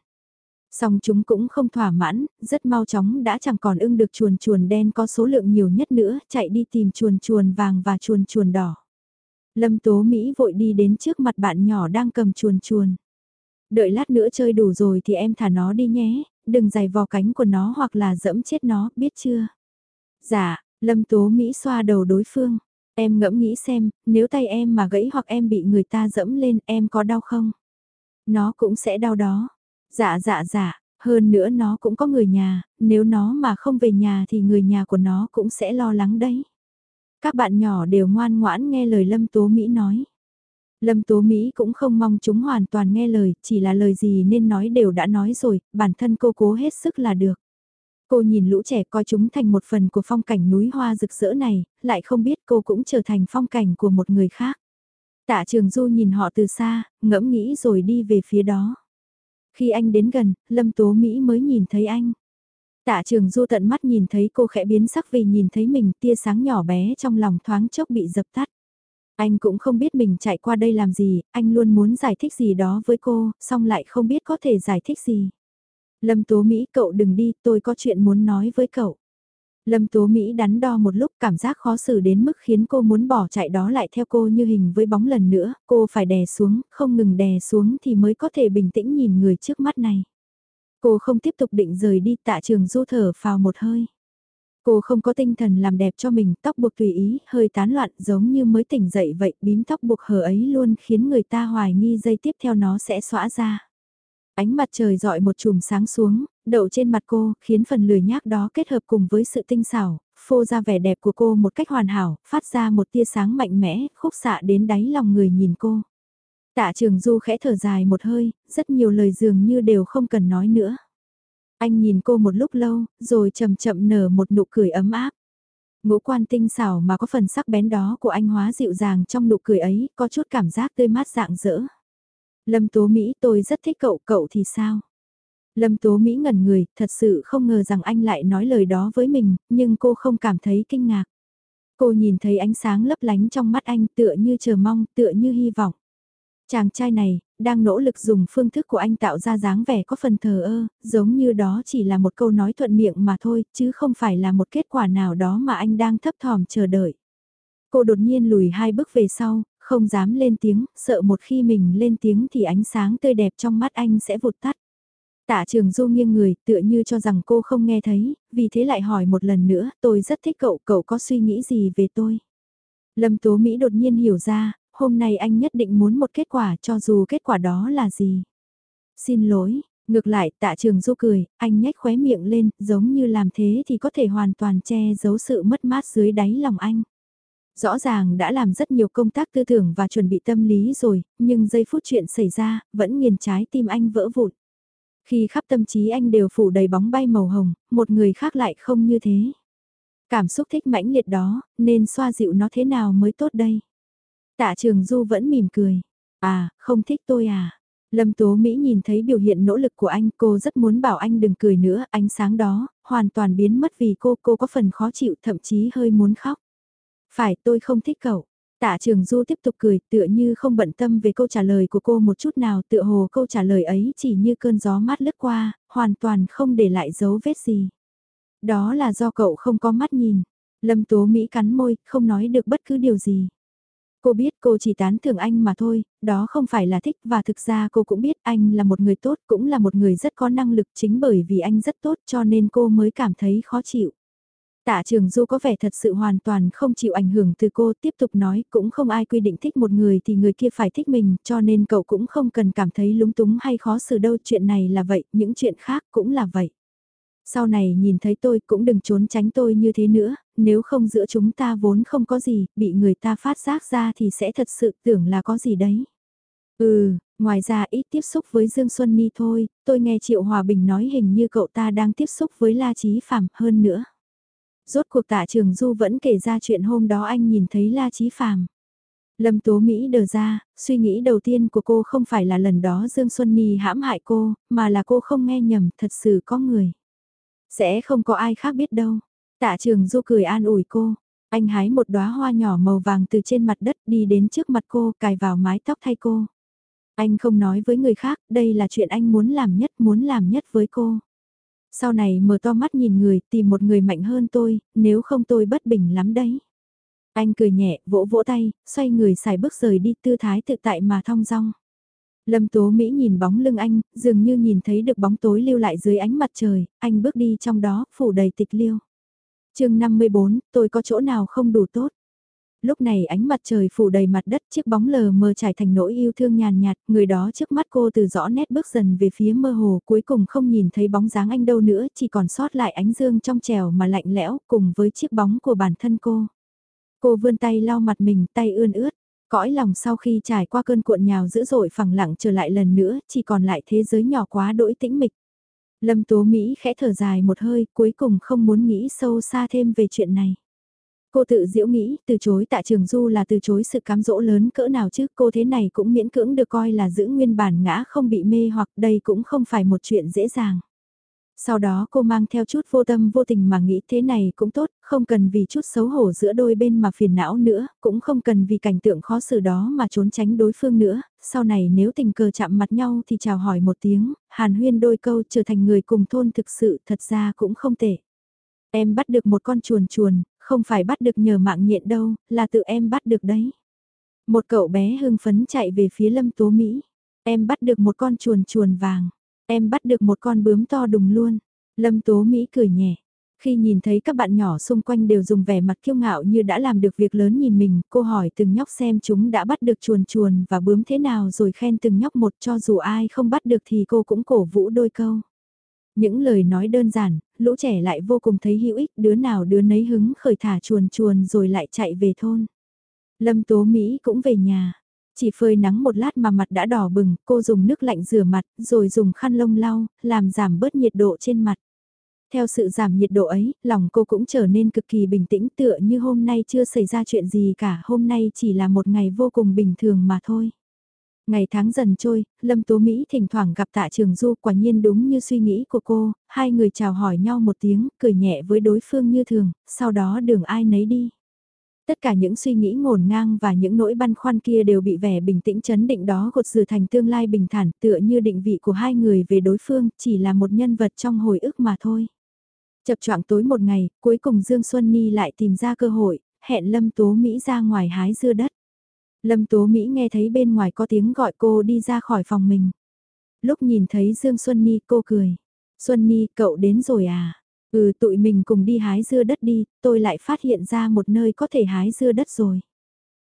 Song chúng cũng không thỏa mãn, rất mau chóng đã chẳng còn ưng được chuồn chuồn đen có số lượng nhiều nhất nữa, chạy đi tìm chuồn chuồn vàng và chuồn chuồn đỏ. Lâm Tố Mỹ vội đi đến trước mặt bạn nhỏ đang cầm chuồn chuồn. Đợi lát nữa chơi đủ rồi thì em thả nó đi nhé, đừng giày vò cánh của nó hoặc là dẫm chết nó, biết chưa? Dạ, Lâm Tố Mỹ xoa đầu đối phương. Em ngẫm nghĩ xem, nếu tay em mà gãy hoặc em bị người ta dẫm lên em có đau không? Nó cũng sẽ đau đó. Dạ dạ dạ, hơn nữa nó cũng có người nhà, nếu nó mà không về nhà thì người nhà của nó cũng sẽ lo lắng đấy. Các bạn nhỏ đều ngoan ngoãn nghe lời Lâm Tố Mỹ nói. Lâm Tố Mỹ cũng không mong chúng hoàn toàn nghe lời, chỉ là lời gì nên nói đều đã nói rồi, bản thân cô cố hết sức là được. Cô nhìn lũ trẻ coi chúng thành một phần của phong cảnh núi hoa rực rỡ này, lại không biết cô cũng trở thành phong cảnh của một người khác. Tạ Trường Du nhìn họ từ xa, ngẫm nghĩ rồi đi về phía đó. Khi anh đến gần, Lâm Tố Mỹ mới nhìn thấy anh. Tạ Trường Du tận mắt nhìn thấy cô khẽ biến sắc vì nhìn thấy mình tia sáng nhỏ bé trong lòng thoáng chốc bị dập tắt. Anh cũng không biết mình chạy qua đây làm gì, anh luôn muốn giải thích gì đó với cô, song lại không biết có thể giải thích gì. Lâm Tố Mỹ cậu đừng đi, tôi có chuyện muốn nói với cậu. Lâm Tố Mỹ đắn đo một lúc cảm giác khó xử đến mức khiến cô muốn bỏ chạy đó lại theo cô như hình với bóng lần nữa, cô phải đè xuống, không ngừng đè xuống thì mới có thể bình tĩnh nhìn người trước mắt này. Cô không tiếp tục định rời đi tạ trường du thở phào một hơi. Cô không có tinh thần làm đẹp cho mình, tóc buộc tùy ý, hơi tán loạn giống như mới tỉnh dậy vậy, bím tóc buộc hở ấy luôn khiến người ta hoài nghi dây tiếp theo nó sẽ xóa ra. Ánh mặt trời dọi một chùm sáng xuống, đậu trên mặt cô, khiến phần lười nhác đó kết hợp cùng với sự tinh xảo, phô ra vẻ đẹp của cô một cách hoàn hảo, phát ra một tia sáng mạnh mẽ, khúc xạ đến đáy lòng người nhìn cô. Tạ trường du khẽ thở dài một hơi, rất nhiều lời dường như đều không cần nói nữa. Anh nhìn cô một lúc lâu, rồi chậm chậm nở một nụ cười ấm áp. Ngũ quan tinh xảo mà có phần sắc bén đó của anh hóa dịu dàng trong nụ cười ấy, có chút cảm giác tươi mát dạng dỡ. Lâm Tố Mỹ tôi rất thích cậu, cậu thì sao? Lâm Tố Mỹ ngẩn người, thật sự không ngờ rằng anh lại nói lời đó với mình, nhưng cô không cảm thấy kinh ngạc. Cô nhìn thấy ánh sáng lấp lánh trong mắt anh tựa như chờ mong, tựa như hy vọng. Chàng trai này, đang nỗ lực dùng phương thức của anh tạo ra dáng vẻ có phần thờ ơ, giống như đó chỉ là một câu nói thuận miệng mà thôi, chứ không phải là một kết quả nào đó mà anh đang thấp thỏm chờ đợi. Cô đột nhiên lùi hai bước về sau, không dám lên tiếng, sợ một khi mình lên tiếng thì ánh sáng tươi đẹp trong mắt anh sẽ vụt tắt. Tạ trường du nghiêng người, tựa như cho rằng cô không nghe thấy, vì thế lại hỏi một lần nữa, tôi rất thích cậu, cậu có suy nghĩ gì về tôi? Lâm Tố Mỹ đột nhiên hiểu ra, hôm nay anh nhất định muốn một kết quả cho dù kết quả đó là gì. Xin lỗi, ngược lại tạ trường du cười, anh nhếch khóe miệng lên, giống như làm thế thì có thể hoàn toàn che giấu sự mất mát dưới đáy lòng anh. Rõ ràng đã làm rất nhiều công tác tư tưởng và chuẩn bị tâm lý rồi, nhưng giây phút chuyện xảy ra, vẫn nghiền trái tim anh vỡ vụn. Khi khắp tâm trí anh đều phủ đầy bóng bay màu hồng, một người khác lại không như thế. Cảm xúc thích mãnh liệt đó, nên xoa dịu nó thế nào mới tốt đây? Tạ Trường Du vẫn mỉm cười. À, không thích tôi à? Lâm Tố Mỹ nhìn thấy biểu hiện nỗ lực của anh, cô rất muốn bảo anh đừng cười nữa, ánh sáng đó, hoàn toàn biến mất vì cô, cô có phần khó chịu, thậm chí hơi muốn khóc. Phải, tôi không thích cậu. Tạ Trường Du tiếp tục cười, tựa như không bận tâm về câu trả lời của cô một chút nào, tựa hồ câu trả lời ấy chỉ như cơn gió mát lướt qua, hoàn toàn không để lại dấu vết gì. Đó là do cậu không có mắt nhìn. Lâm Tố Mỹ cắn môi, không nói được bất cứ điều gì. Cô biết cô chỉ tán thưởng anh mà thôi, đó không phải là thích và thực ra cô cũng biết anh là một người tốt cũng là một người rất có năng lực chính bởi vì anh rất tốt cho nên cô mới cảm thấy khó chịu. Tạ Trường Du có vẻ thật sự hoàn toàn không chịu ảnh hưởng từ cô tiếp tục nói cũng không ai quy định thích một người thì người kia phải thích mình cho nên cậu cũng không cần cảm thấy lúng túng hay khó xử đâu chuyện này là vậy, những chuyện khác cũng là vậy. Sau này nhìn thấy tôi cũng đừng trốn tránh tôi như thế nữa, nếu không giữa chúng ta vốn không có gì, bị người ta phát giác ra thì sẽ thật sự tưởng là có gì đấy. Ừ, ngoài ra ít tiếp xúc với Dương Xuân Ni thôi, tôi nghe Triệu Hòa Bình nói hình như cậu ta đang tiếp xúc với La Chí Phạm hơn nữa. Rốt cuộc tạ trường Du vẫn kể ra chuyện hôm đó anh nhìn thấy La Chí phàm Lâm Tố Mỹ đờ ra, suy nghĩ đầu tiên của cô không phải là lần đó Dương Xuân Ni hãm hại cô, mà là cô không nghe nhầm, thật sự có người. Sẽ không có ai khác biết đâu. Tạ trường Du cười an ủi cô. Anh hái một đóa hoa nhỏ màu vàng từ trên mặt đất đi đến trước mặt cô, cài vào mái tóc thay cô. Anh không nói với người khác, đây là chuyện anh muốn làm nhất, muốn làm nhất với cô. Sau này mở to mắt nhìn người, tìm một người mạnh hơn tôi, nếu không tôi bất bình lắm đấy. Anh cười nhẹ, vỗ vỗ tay, xoay người xài bước rời đi tư thái tự tại mà thong dong. Lâm Tố Mỹ nhìn bóng lưng anh, dường như nhìn thấy được bóng tối lưu lại dưới ánh mặt trời, anh bước đi trong đó, phủ đầy tịch liêu. chương 54, tôi có chỗ nào không đủ tốt. Lúc này ánh mặt trời phủ đầy mặt đất, chiếc bóng lờ mờ trải thành nỗi yêu thương nhàn nhạt, người đó trước mắt cô từ rõ nét bước dần về phía mơ hồ, cuối cùng không nhìn thấy bóng dáng anh đâu nữa, chỉ còn sót lại ánh dương trong trèo mà lạnh lẽo, cùng với chiếc bóng của bản thân cô. Cô vươn tay lau mặt mình, tay ươn ướt. Cõi lòng sau khi trải qua cơn cuộn nhào dữ dội phẳng lặng trở lại lần nữa, chỉ còn lại thế giới nhỏ quá đỗi tĩnh mịch. Lâm Tố Mỹ khẽ thở dài một hơi, cuối cùng không muốn nghĩ sâu xa thêm về chuyện này. Cô tự diễu nghĩ, từ chối tạ trường du là từ chối sự cám dỗ lớn cỡ nào chứ, cô thế này cũng miễn cưỡng được coi là giữ nguyên bản ngã không bị mê hoặc đây cũng không phải một chuyện dễ dàng. Sau đó cô mang theo chút vô tâm vô tình mà nghĩ thế này cũng tốt, không cần vì chút xấu hổ giữa đôi bên mà phiền não nữa, cũng không cần vì cảnh tượng khó xử đó mà trốn tránh đối phương nữa, sau này nếu tình cờ chạm mặt nhau thì chào hỏi một tiếng, hàn huyên đôi câu trở thành người cùng thôn thực sự thật ra cũng không tệ. Em bắt được một con chuồn chuồn, không phải bắt được nhờ mạng nhện đâu, là tự em bắt được đấy. Một cậu bé hưng phấn chạy về phía lâm tố Mỹ. Em bắt được một con chuồn chuồn vàng. Em bắt được một con bướm to đùng luôn. Lâm Tố Mỹ cười nhẹ. Khi nhìn thấy các bạn nhỏ xung quanh đều dùng vẻ mặt kiêu ngạo như đã làm được việc lớn nhìn mình, cô hỏi từng nhóc xem chúng đã bắt được chuồn chuồn và bướm thế nào rồi khen từng nhóc một cho dù ai không bắt được thì cô cũng cổ vũ đôi câu. Những lời nói đơn giản, lũ trẻ lại vô cùng thấy hữu ích, đứa nào đứa nấy hứng khởi thả chuồn chuồn rồi lại chạy về thôn. Lâm Tố Mỹ cũng về nhà, chỉ phơi nắng một lát mà mặt đã đỏ bừng, cô dùng nước lạnh rửa mặt, rồi dùng khăn lông lau, làm giảm bớt nhiệt độ trên mặt. Theo sự giảm nhiệt độ ấy, lòng cô cũng trở nên cực kỳ bình tĩnh tựa như hôm nay chưa xảy ra chuyện gì cả, hôm nay chỉ là một ngày vô cùng bình thường mà thôi. Ngày tháng dần trôi, Lâm Tố Mỹ thỉnh thoảng gặp tạ trường du quả nhiên đúng như suy nghĩ của cô, hai người chào hỏi nhau một tiếng, cười nhẹ với đối phương như thường, sau đó đường ai nấy đi. Tất cả những suy nghĩ ngổn ngang và những nỗi băn khoăn kia đều bị vẻ bình tĩnh chấn định đó gột rửa thành tương lai bình thản tựa như định vị của hai người về đối phương chỉ là một nhân vật trong hồi ức mà thôi. Chập choạng tối một ngày, cuối cùng Dương Xuân Ni lại tìm ra cơ hội, hẹn Lâm Tố Mỹ ra ngoài hái dưa đất. Lâm Tố Mỹ nghe thấy bên ngoài có tiếng gọi cô đi ra khỏi phòng mình. Lúc nhìn thấy Dương Xuân Ni cô cười. Xuân Ni cậu đến rồi à? Ừ tụi mình cùng đi hái dưa đất đi, tôi lại phát hiện ra một nơi có thể hái dưa đất rồi.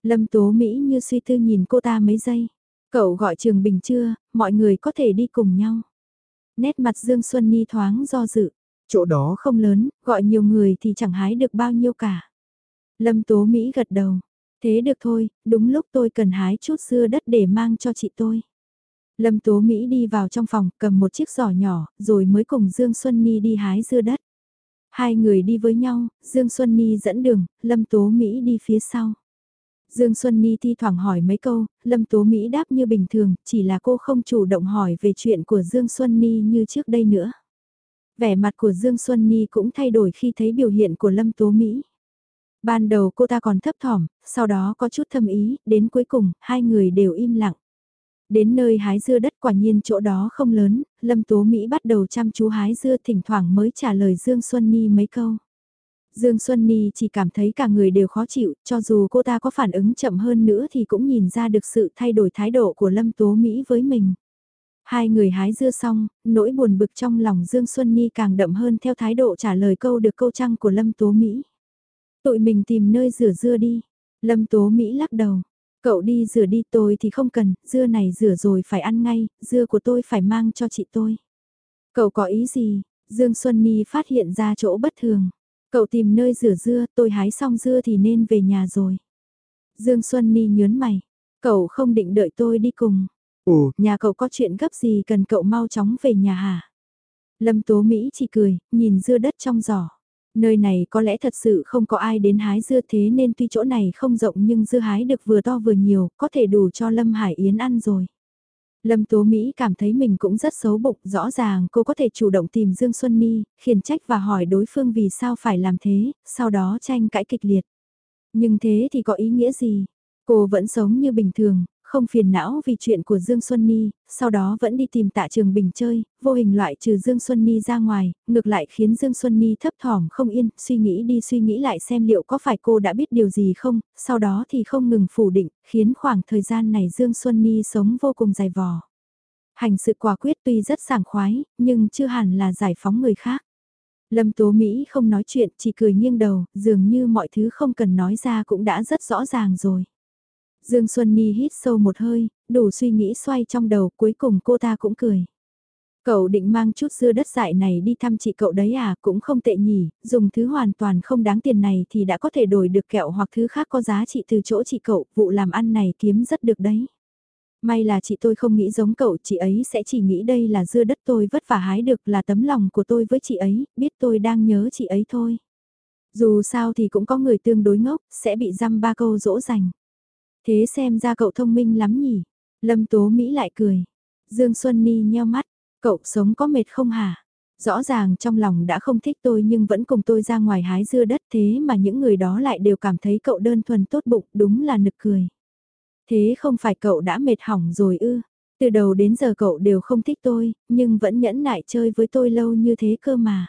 Lâm Tố Mỹ như suy tư nhìn cô ta mấy giây. Cậu gọi Trường Bình chưa, mọi người có thể đi cùng nhau. Nét mặt Dương Xuân Ni thoáng do dự. Chỗ đó không lớn, gọi nhiều người thì chẳng hái được bao nhiêu cả. Lâm Tố Mỹ gật đầu. Thế được thôi, đúng lúc tôi cần hái chút dưa đất để mang cho chị tôi. Lâm Tố Mỹ đi vào trong phòng cầm một chiếc giỏ nhỏ, rồi mới cùng Dương Xuân Ni đi hái dưa đất. Hai người đi với nhau, Dương Xuân Ni dẫn đường, Lâm Tố Mỹ đi phía sau. Dương Xuân Ni thi thoảng hỏi mấy câu, Lâm Tố Mỹ đáp như bình thường, chỉ là cô không chủ động hỏi về chuyện của Dương Xuân Ni như trước đây nữa. Vẻ mặt của Dương Xuân Ni cũng thay đổi khi thấy biểu hiện của Lâm Tố Mỹ. Ban đầu cô ta còn thấp thỏm, sau đó có chút thâm ý, đến cuối cùng, hai người đều im lặng. Đến nơi hái dưa đất quả nhiên chỗ đó không lớn, Lâm Tố Mỹ bắt đầu chăm chú hái dưa thỉnh thoảng mới trả lời Dương Xuân Ni mấy câu. Dương Xuân Ni chỉ cảm thấy cả người đều khó chịu, cho dù cô ta có phản ứng chậm hơn nữa thì cũng nhìn ra được sự thay đổi thái độ của Lâm Tố Mỹ với mình. Hai người hái dưa xong, nỗi buồn bực trong lòng Dương Xuân Ni càng đậm hơn theo thái độ trả lời câu được câu trăng của Lâm Tố Mỹ. Tụi mình tìm nơi rửa dưa đi. Lâm Tố Mỹ lắc đầu. Cậu đi rửa đi tôi thì không cần, dưa này rửa rồi phải ăn ngay, dưa của tôi phải mang cho chị tôi. Cậu có ý gì? Dương Xuân Ni phát hiện ra chỗ bất thường. Cậu tìm nơi rửa dưa, tôi hái xong dưa thì nên về nhà rồi. Dương Xuân Ni nhớn mày. Cậu không định đợi tôi đi cùng. Ồ, nhà cậu có chuyện gấp gì cần cậu mau chóng về nhà hả? Lâm Tố Mỹ chỉ cười, nhìn dưa đất trong giỏ. Nơi này có lẽ thật sự không có ai đến hái dưa thế nên tuy chỗ này không rộng nhưng dưa hái được vừa to vừa nhiều, có thể đủ cho Lâm Hải Yến ăn rồi. Lâm Tố Mỹ cảm thấy mình cũng rất xấu bụng, rõ ràng cô có thể chủ động tìm Dương Xuân Ni, khiển trách và hỏi đối phương vì sao phải làm thế, sau đó tranh cãi kịch liệt. Nhưng thế thì có ý nghĩa gì? Cô vẫn sống như bình thường, không phiền não vì chuyện của Dương Xuân Ni, sau đó vẫn đi tìm tạ trường bình chơi, vô hình loại trừ Dương Xuân Ni ra ngoài, ngược lại khiến Dương Xuân Ni thấp thỏm không yên, suy nghĩ đi suy nghĩ lại xem liệu có phải cô đã biết điều gì không, sau đó thì không ngừng phủ định, khiến khoảng thời gian này Dương Xuân Ni sống vô cùng dài vò. Hành sự quả quyết tuy rất sảng khoái, nhưng chưa hẳn là giải phóng người khác. Lâm Tố Mỹ không nói chuyện, chỉ cười nghiêng đầu, dường như mọi thứ không cần nói ra cũng đã rất rõ ràng rồi. Dương Xuân Nhi hít sâu một hơi, đủ suy nghĩ xoay trong đầu, cuối cùng cô ta cũng cười. Cậu định mang chút dưa đất dại này đi thăm chị cậu đấy à, cũng không tệ nhỉ, dùng thứ hoàn toàn không đáng tiền này thì đã có thể đổi được kẹo hoặc thứ khác có giá trị từ chỗ chị cậu, vụ làm ăn này kiếm rất được đấy. May là chị tôi không nghĩ giống cậu, chị ấy sẽ chỉ nghĩ đây là dưa đất tôi vất vả hái được là tấm lòng của tôi với chị ấy, biết tôi đang nhớ chị ấy thôi. Dù sao thì cũng có người tương đối ngốc, sẽ bị dăm ba câu dỗ dành. Thế xem ra cậu thông minh lắm nhỉ? Lâm Tố Mỹ lại cười. Dương Xuân Ni nheo mắt, cậu sống có mệt không hả? Rõ ràng trong lòng đã không thích tôi nhưng vẫn cùng tôi ra ngoài hái dưa đất thế mà những người đó lại đều cảm thấy cậu đơn thuần tốt bụng đúng là nực cười. Thế không phải cậu đã mệt hỏng rồi ư? Từ đầu đến giờ cậu đều không thích tôi, nhưng vẫn nhẫn nại chơi với tôi lâu như thế cơ mà.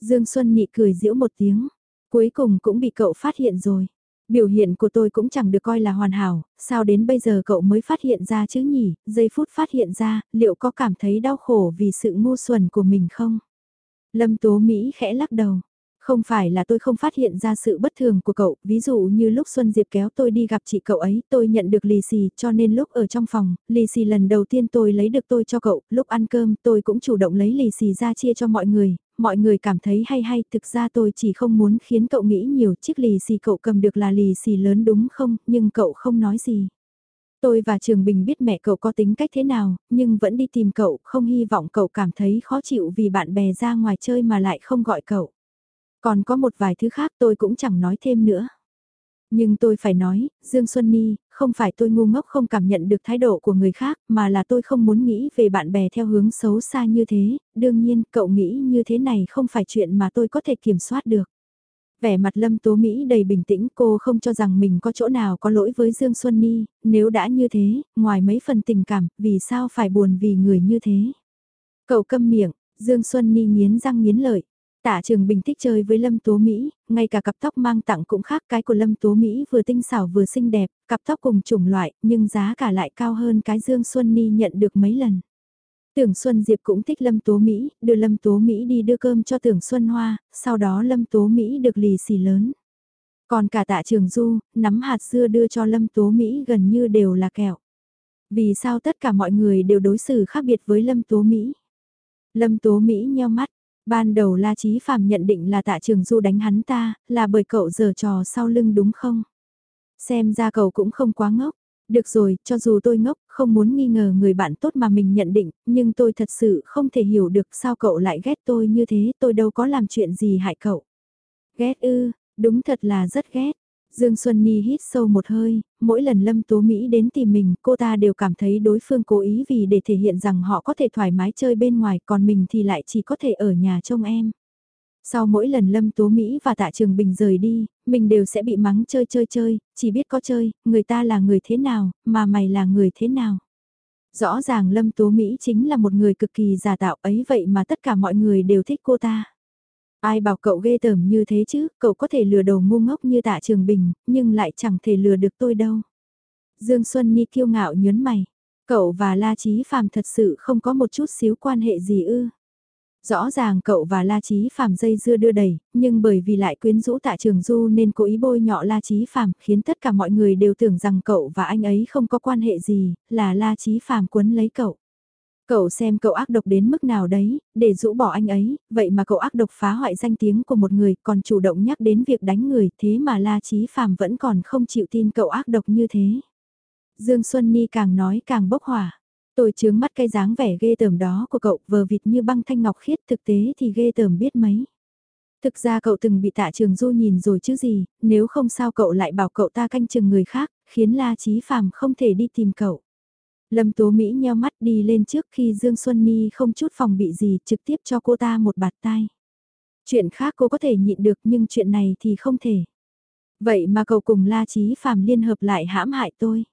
Dương Xuân Nị cười giễu một tiếng, cuối cùng cũng bị cậu phát hiện rồi. Biểu hiện của tôi cũng chẳng được coi là hoàn hảo, sao đến bây giờ cậu mới phát hiện ra chứ nhỉ, giây phút phát hiện ra, liệu có cảm thấy đau khổ vì sự ngu xuẩn của mình không? Lâm Tố Mỹ khẽ lắc đầu. Không phải là tôi không phát hiện ra sự bất thường của cậu, ví dụ như lúc Xuân Diệp kéo tôi đi gặp chị cậu ấy, tôi nhận được lì xì, cho nên lúc ở trong phòng, lì xì lần đầu tiên tôi lấy được tôi cho cậu, lúc ăn cơm tôi cũng chủ động lấy lì xì ra chia cho mọi người, mọi người cảm thấy hay hay, thực ra tôi chỉ không muốn khiến cậu nghĩ nhiều, chiếc lì xì cậu cầm được là lì xì lớn đúng không, nhưng cậu không nói gì. Tôi và Trường Bình biết mẹ cậu có tính cách thế nào, nhưng vẫn đi tìm cậu, không hy vọng cậu cảm thấy khó chịu vì bạn bè ra ngoài chơi mà lại không gọi cậu. Còn có một vài thứ khác tôi cũng chẳng nói thêm nữa. Nhưng tôi phải nói, Dương Xuân Ni, không phải tôi ngu ngốc không cảm nhận được thái độ của người khác, mà là tôi không muốn nghĩ về bạn bè theo hướng xấu xa như thế, đương nhiên cậu nghĩ như thế này không phải chuyện mà tôi có thể kiểm soát được. Vẻ mặt Lâm Tố Mỹ đầy bình tĩnh cô không cho rằng mình có chỗ nào có lỗi với Dương Xuân Ni, nếu đã như thế, ngoài mấy phần tình cảm, vì sao phải buồn vì người như thế. Cậu câm miệng, Dương Xuân Ni nghiến răng nghiến lợi, Tạ Trường Bình thích chơi với Lâm Tố Mỹ, ngay cả cặp tóc mang tặng cũng khác cái của Lâm Tố Mỹ vừa tinh xảo vừa xinh đẹp, cặp tóc cùng chủng loại, nhưng giá cả lại cao hơn cái Dương Xuân Ni nhận được mấy lần. Tưởng Xuân Diệp cũng thích Lâm Tố Mỹ, đưa Lâm Tố Mỹ đi đưa cơm cho Tưởng Xuân Hoa, sau đó Lâm Tố Mỹ được lì xì lớn. Còn cả tạ trường Du, nắm hạt dưa đưa cho Lâm Tố Mỹ gần như đều là kẹo. Vì sao tất cả mọi người đều đối xử khác biệt với Lâm Tố Mỹ? Lâm Tố Mỹ nheo mắt, Ban đầu La Chí Phạm nhận định là tạ trường du đánh hắn ta, là bởi cậu giở trò sau lưng đúng không? Xem ra cậu cũng không quá ngốc. Được rồi, cho dù tôi ngốc, không muốn nghi ngờ người bạn tốt mà mình nhận định, nhưng tôi thật sự không thể hiểu được sao cậu lại ghét tôi như thế, tôi đâu có làm chuyện gì hại cậu. Ghét ư, đúng thật là rất ghét. Dương Xuân Nhi hít sâu một hơi, mỗi lần Lâm Tố Mỹ đến tìm mình, cô ta đều cảm thấy đối phương cố ý vì để thể hiện rằng họ có thể thoải mái chơi bên ngoài, còn mình thì lại chỉ có thể ở nhà trông em. Sau mỗi lần Lâm Tố Mỹ và Tạ Trường Bình rời đi, mình đều sẽ bị mắng chơi chơi chơi, chỉ biết có chơi, người ta là người thế nào, mà mày là người thế nào. Rõ ràng Lâm Tố Mỹ chính là một người cực kỳ giả tạo ấy vậy mà tất cả mọi người đều thích cô ta. Ai bảo cậu ghê tởm như thế chứ, cậu có thể lừa đầu ngu ngốc như tạ trường bình, nhưng lại chẳng thể lừa được tôi đâu. Dương Xuân Ni kiêu ngạo nhớn mày, cậu và La Chí Phạm thật sự không có một chút xíu quan hệ gì ư. Rõ ràng cậu và La Chí Phạm dây dưa đưa đẩy, nhưng bởi vì lại quyến rũ tạ trường du nên cố ý bôi nhọ La Chí Phạm khiến tất cả mọi người đều tưởng rằng cậu và anh ấy không có quan hệ gì, là La Chí Phạm quấn lấy cậu. Cậu xem cậu ác độc đến mức nào đấy, để rũ bỏ anh ấy, vậy mà cậu ác độc phá hoại danh tiếng của một người còn chủ động nhắc đến việc đánh người thế mà La Chí Phạm vẫn còn không chịu tin cậu ác độc như thế. Dương Xuân Ni càng nói càng bốc hỏa. Tôi chướng mắt cái dáng vẻ ghê tởm đó của cậu vờ vịt như băng thanh ngọc khiết thực tế thì ghê tởm biết mấy. Thực ra cậu từng bị tạ trường du nhìn rồi chứ gì, nếu không sao cậu lại bảo cậu ta canh chừng người khác, khiến La Chí Phạm không thể đi tìm cậu. Lâm Tố Mỹ nheo mắt đi lên trước khi Dương Xuân Ni không chút phòng bị gì trực tiếp cho cô ta một bạt tai. Chuyện khác cô có thể nhịn được nhưng chuyện này thì không thể. Vậy mà cậu cùng La Chí Phạm liên hợp lại hãm hại tôi.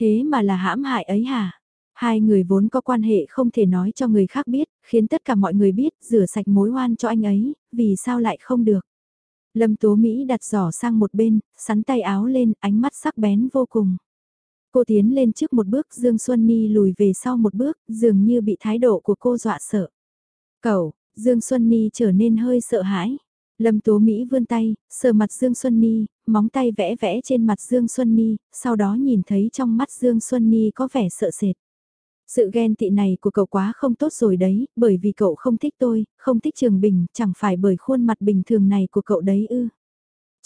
Thế mà là hãm hại ấy hả? Hai người vốn có quan hệ không thể nói cho người khác biết, khiến tất cả mọi người biết, rửa sạch mối oan cho anh ấy, vì sao lại không được. Lâm Tố Mỹ đặt giỏ sang một bên, sắn tay áo lên, ánh mắt sắc bén vô cùng. Cô tiến lên trước một bước, Dương Xuân Ni lùi về sau một bước, dường như bị thái độ của cô dọa sợ. Cậu, Dương Xuân Ni trở nên hơi sợ hãi. Lâm Tố Mỹ vươn tay, sờ mặt Dương Xuân Ni, móng tay vẽ vẽ trên mặt Dương Xuân Ni, sau đó nhìn thấy trong mắt Dương Xuân Ni có vẻ sợ sệt. Sự ghen tị này của cậu quá không tốt rồi đấy, bởi vì cậu không thích tôi, không thích Trường Bình, chẳng phải bởi khuôn mặt bình thường này của cậu đấy ư.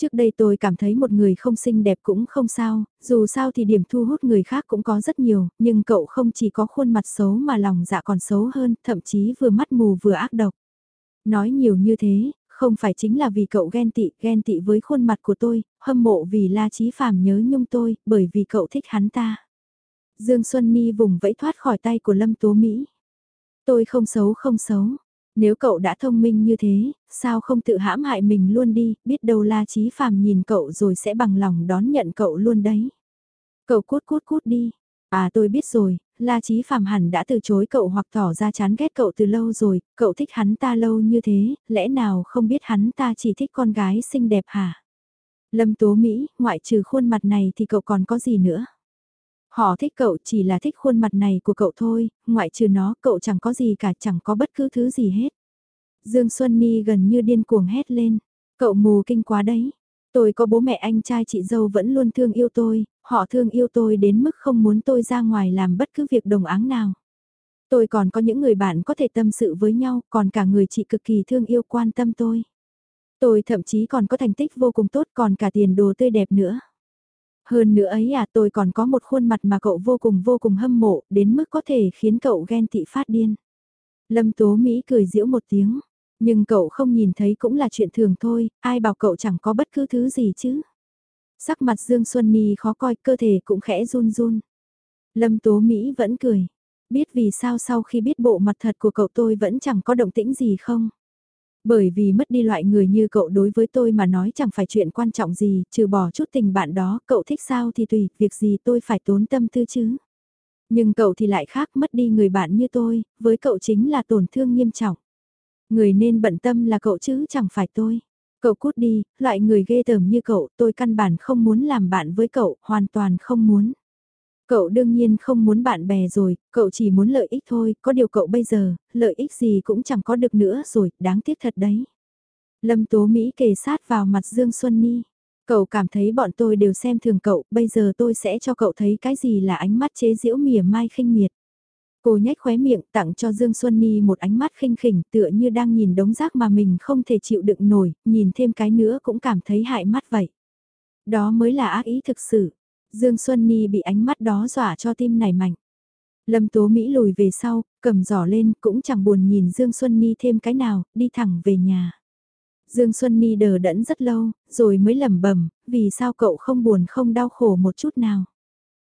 Trước đây tôi cảm thấy một người không xinh đẹp cũng không sao, dù sao thì điểm thu hút người khác cũng có rất nhiều, nhưng cậu không chỉ có khuôn mặt xấu mà lòng dạ còn xấu hơn, thậm chí vừa mắt mù vừa ác độc. Nói nhiều như thế, không phải chính là vì cậu ghen tị, ghen tị với khuôn mặt của tôi, hâm mộ vì La Chí Phàm nhớ nhung tôi, bởi vì cậu thích hắn ta. Dương Xuân Ni vùng vẫy thoát khỏi tay của Lâm Tố Mỹ. Tôi không xấu không xấu. Nếu cậu đã thông minh như thế, sao không tự hãm hại mình luôn đi, biết đâu La Chí Phàm nhìn cậu rồi sẽ bằng lòng đón nhận cậu luôn đấy. Cậu cút cút cút đi. À tôi biết rồi, La Chí Phàm hẳn đã từ chối cậu hoặc tỏ ra chán ghét cậu từ lâu rồi, cậu thích hắn ta lâu như thế, lẽ nào không biết hắn ta chỉ thích con gái xinh đẹp hả? Lâm Tố Mỹ, ngoại trừ khuôn mặt này thì cậu còn có gì nữa? Họ thích cậu chỉ là thích khuôn mặt này của cậu thôi, ngoại trừ nó cậu chẳng có gì cả chẳng có bất cứ thứ gì hết. Dương Xuân Ni gần như điên cuồng hét lên, cậu mù kinh quá đấy. Tôi có bố mẹ anh trai chị dâu vẫn luôn thương yêu tôi, họ thương yêu tôi đến mức không muốn tôi ra ngoài làm bất cứ việc đồng áng nào. Tôi còn có những người bạn có thể tâm sự với nhau, còn cả người chị cực kỳ thương yêu quan tâm tôi. Tôi thậm chí còn có thành tích vô cùng tốt còn cả tiền đồ tươi đẹp nữa. Hơn nữa ấy à tôi còn có một khuôn mặt mà cậu vô cùng vô cùng hâm mộ, đến mức có thể khiến cậu ghen tị phát điên. Lâm Tố Mỹ cười giễu một tiếng, nhưng cậu không nhìn thấy cũng là chuyện thường thôi, ai bảo cậu chẳng có bất cứ thứ gì chứ. Sắc mặt Dương Xuân Ni khó coi, cơ thể cũng khẽ run run. Lâm Tố Mỹ vẫn cười, biết vì sao sau khi biết bộ mặt thật của cậu tôi vẫn chẳng có động tĩnh gì không? Bởi vì mất đi loại người như cậu đối với tôi mà nói chẳng phải chuyện quan trọng gì, trừ bỏ chút tình bạn đó, cậu thích sao thì tùy, việc gì tôi phải tốn tâm tư chứ. Nhưng cậu thì lại khác mất đi người bạn như tôi, với cậu chính là tổn thương nghiêm trọng. Người nên bận tâm là cậu chứ chẳng phải tôi. Cậu cút đi, loại người ghê tởm như cậu, tôi căn bản không muốn làm bạn với cậu, hoàn toàn không muốn. Cậu đương nhiên không muốn bạn bè rồi, cậu chỉ muốn lợi ích thôi, có điều cậu bây giờ, lợi ích gì cũng chẳng có được nữa rồi, đáng tiếc thật đấy. Lâm Tố Mỹ kề sát vào mặt Dương Xuân Ni. Cậu cảm thấy bọn tôi đều xem thường cậu, bây giờ tôi sẽ cho cậu thấy cái gì là ánh mắt chế giễu mỉa mai khinh miệt. Cô nhếch khóe miệng tặng cho Dương Xuân Ni một ánh mắt khinh khỉnh tựa như đang nhìn đống rác mà mình không thể chịu đựng nổi, nhìn thêm cái nữa cũng cảm thấy hại mắt vậy. Đó mới là ác ý thực sự. Dương Xuân Ni bị ánh mắt đó dọa cho tim nảy mạnh. Lâm Tố Mỹ lùi về sau, cầm giỏ lên, cũng chẳng buồn nhìn Dương Xuân Ni thêm cái nào, đi thẳng về nhà. Dương Xuân Ni đờ đẫn rất lâu, rồi mới lẩm bẩm, vì sao cậu không buồn không đau khổ một chút nào.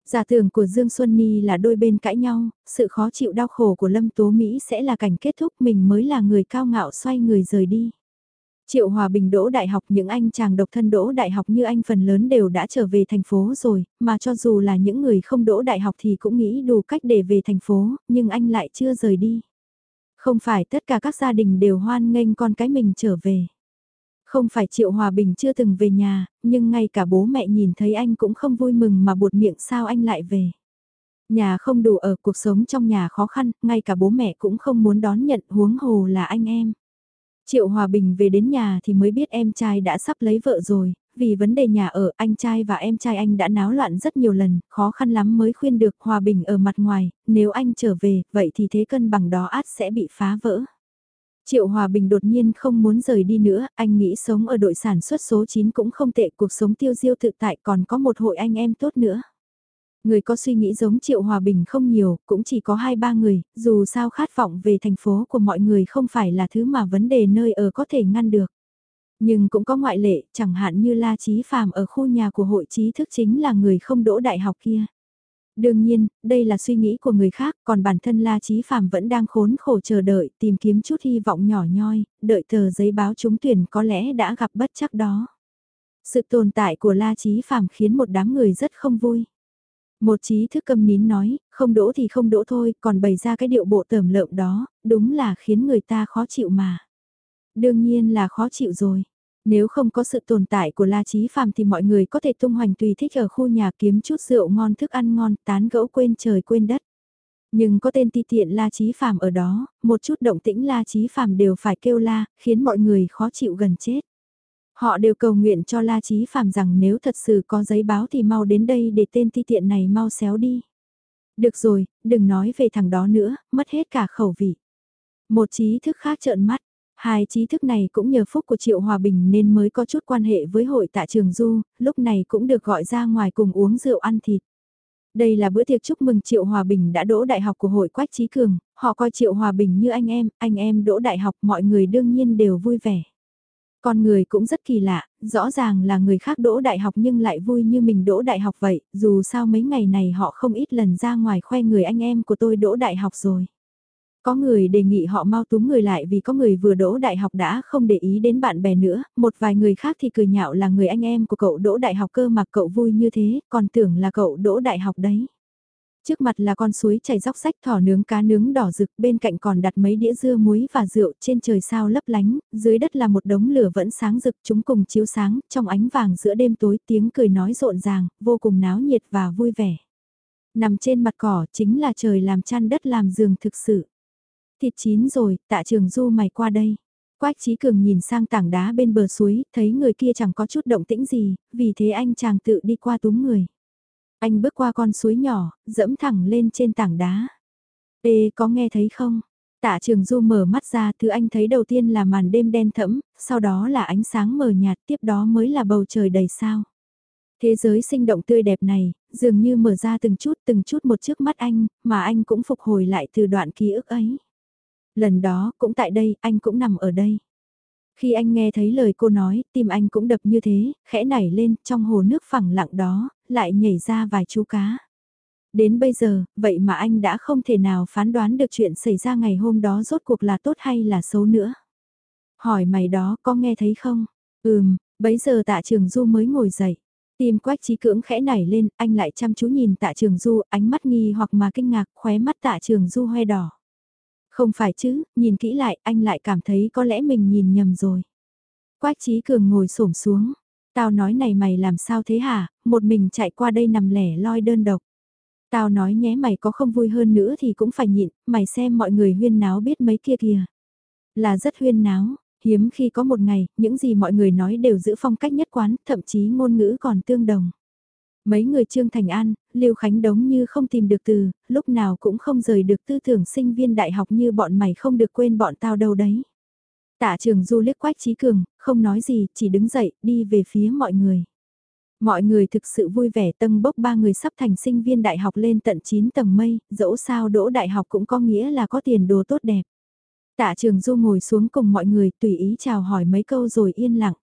Giả tưởng của Dương Xuân Ni là đôi bên cãi nhau, sự khó chịu đau khổ của Lâm Tố Mỹ sẽ là cảnh kết thúc mình mới là người cao ngạo xoay người rời đi. Triệu Hòa Bình đỗ đại học những anh chàng độc thân đỗ đại học như anh phần lớn đều đã trở về thành phố rồi, mà cho dù là những người không đỗ đại học thì cũng nghĩ đủ cách để về thành phố, nhưng anh lại chưa rời đi. Không phải tất cả các gia đình đều hoan nghênh con cái mình trở về. Không phải Triệu Hòa Bình chưa từng về nhà, nhưng ngay cả bố mẹ nhìn thấy anh cũng không vui mừng mà buột miệng sao anh lại về. Nhà không đủ ở cuộc sống trong nhà khó khăn, ngay cả bố mẹ cũng không muốn đón nhận huống hồ là anh em. Triệu Hòa Bình về đến nhà thì mới biết em trai đã sắp lấy vợ rồi, vì vấn đề nhà ở, anh trai và em trai anh đã náo loạn rất nhiều lần, khó khăn lắm mới khuyên được hòa bình ở mặt ngoài, nếu anh trở về, vậy thì thế cân bằng đó át sẽ bị phá vỡ. Triệu Hòa Bình đột nhiên không muốn rời đi nữa, anh nghĩ sống ở đội sản xuất số 9 cũng không tệ, cuộc sống tiêu diêu tự tại còn có một hội anh em tốt nữa. Người có suy nghĩ giống Triệu Hòa Bình không nhiều, cũng chỉ có 2-3 người, dù sao khát vọng về thành phố của mọi người không phải là thứ mà vấn đề nơi ở có thể ngăn được. Nhưng cũng có ngoại lệ, chẳng hạn như La Chí Phàm ở khu nhà của hội trí thức chính là người không đỗ đại học kia. Đương nhiên, đây là suy nghĩ của người khác, còn bản thân La Chí Phàm vẫn đang khốn khổ chờ đợi, tìm kiếm chút hy vọng nhỏ nhoi, đợi tờ giấy báo trúng tuyển có lẽ đã gặp bất chắc đó. Sự tồn tại của La Chí Phàm khiến một đám người rất không vui. Một trí thức cầm nín nói, không đỗ thì không đỗ thôi, còn bày ra cái điệu bộ tởm lợm đó, đúng là khiến người ta khó chịu mà. Đương nhiên là khó chịu rồi. Nếu không có sự tồn tại của La Chí Phàm thì mọi người có thể tung hoành tùy thích ở khu nhà kiếm chút rượu ngon thức ăn ngon, tán gẫu quên trời quên đất. Nhưng có tên ti tiện La Chí Phàm ở đó, một chút động tĩnh La Chí Phàm đều phải kêu la, khiến mọi người khó chịu gần chết. Họ đều cầu nguyện cho La Chí Phàm rằng nếu thật sự có giấy báo thì mau đến đây để tên ti tiện này mau xéo đi. Được rồi, đừng nói về thằng đó nữa, mất hết cả khẩu vị. Một trí thức khác trợn mắt, Hai trí thức này cũng nhờ phúc của Triệu Hòa Bình nên mới có chút quan hệ với hội tạ trường Du, lúc này cũng được gọi ra ngoài cùng uống rượu ăn thịt. Đây là bữa tiệc chúc mừng Triệu Hòa Bình đã đỗ đại học của hội Quách Trí Cường, họ coi Triệu Hòa Bình như anh em, anh em đỗ đại học mọi người đương nhiên đều vui vẻ. Con người cũng rất kỳ lạ, rõ ràng là người khác đỗ đại học nhưng lại vui như mình đỗ đại học vậy, dù sao mấy ngày này họ không ít lần ra ngoài khoe người anh em của tôi đỗ đại học rồi. Có người đề nghị họ mau túm người lại vì có người vừa đỗ đại học đã không để ý đến bạn bè nữa, một vài người khác thì cười nhạo là người anh em của cậu đỗ đại học cơ mà cậu vui như thế, còn tưởng là cậu đỗ đại học đấy. Trước mặt là con suối chảy dốc sách thỏ nướng cá nướng đỏ rực, bên cạnh còn đặt mấy đĩa dưa muối và rượu trên trời sao lấp lánh, dưới đất là một đống lửa vẫn sáng rực chúng cùng chiếu sáng, trong ánh vàng giữa đêm tối tiếng cười nói rộn ràng, vô cùng náo nhiệt và vui vẻ. Nằm trên mặt cỏ chính là trời làm chăn đất làm giường thực sự. Thịt chín rồi, tạ trường du mày qua đây. Quách Trí Cường nhìn sang tảng đá bên bờ suối, thấy người kia chẳng có chút động tĩnh gì, vì thế anh chàng tự đi qua túm người. Anh bước qua con suối nhỏ, dẫm thẳng lên trên tảng đá. Ê, có nghe thấy không? Tạ trường du mở mắt ra, thứ anh thấy đầu tiên là màn đêm đen thẫm, sau đó là ánh sáng mờ nhạt, tiếp đó mới là bầu trời đầy sao. Thế giới sinh động tươi đẹp này, dường như mở ra từng chút từng chút một trước mắt anh, mà anh cũng phục hồi lại từ đoạn ký ức ấy. Lần đó, cũng tại đây, anh cũng nằm ở đây. Khi anh nghe thấy lời cô nói, tim anh cũng đập như thế, khẽ nảy lên, trong hồ nước phẳng lặng đó, lại nhảy ra vài chú cá. Đến bây giờ, vậy mà anh đã không thể nào phán đoán được chuyện xảy ra ngày hôm đó rốt cuộc là tốt hay là xấu nữa. Hỏi mày đó có nghe thấy không? Ừm, bấy giờ tạ trường du mới ngồi dậy. Tim quách trí cưỡng khẽ nảy lên, anh lại chăm chú nhìn tạ trường du, ánh mắt nghi hoặc mà kinh ngạc, khóe mắt tạ trường du hoe đỏ. Không phải chứ, nhìn kỹ lại anh lại cảm thấy có lẽ mình nhìn nhầm rồi. Quách trí cường ngồi xổm xuống. Tao nói này mày làm sao thế hả, một mình chạy qua đây nằm lẻ loi đơn độc. Tao nói nhé mày có không vui hơn nữa thì cũng phải nhịn, mày xem mọi người huyên náo biết mấy kia kìa. Là rất huyên náo, hiếm khi có một ngày, những gì mọi người nói đều giữ phong cách nhất quán, thậm chí ngôn ngữ còn tương đồng. Mấy người Trương Thành An, Lưu Khánh đống như không tìm được từ, lúc nào cũng không rời được tư tưởng sinh viên đại học như bọn mày không được quên bọn tao đâu đấy. Tạ trường du liếc quách trí cường, không nói gì, chỉ đứng dậy, đi về phía mọi người. Mọi người thực sự vui vẻ tân bốc ba người sắp thành sinh viên đại học lên tận 9 tầng mây, dẫu sao đỗ đại học cũng có nghĩa là có tiền đồ tốt đẹp. Tạ trường du ngồi xuống cùng mọi người tùy ý chào hỏi mấy câu rồi yên lặng.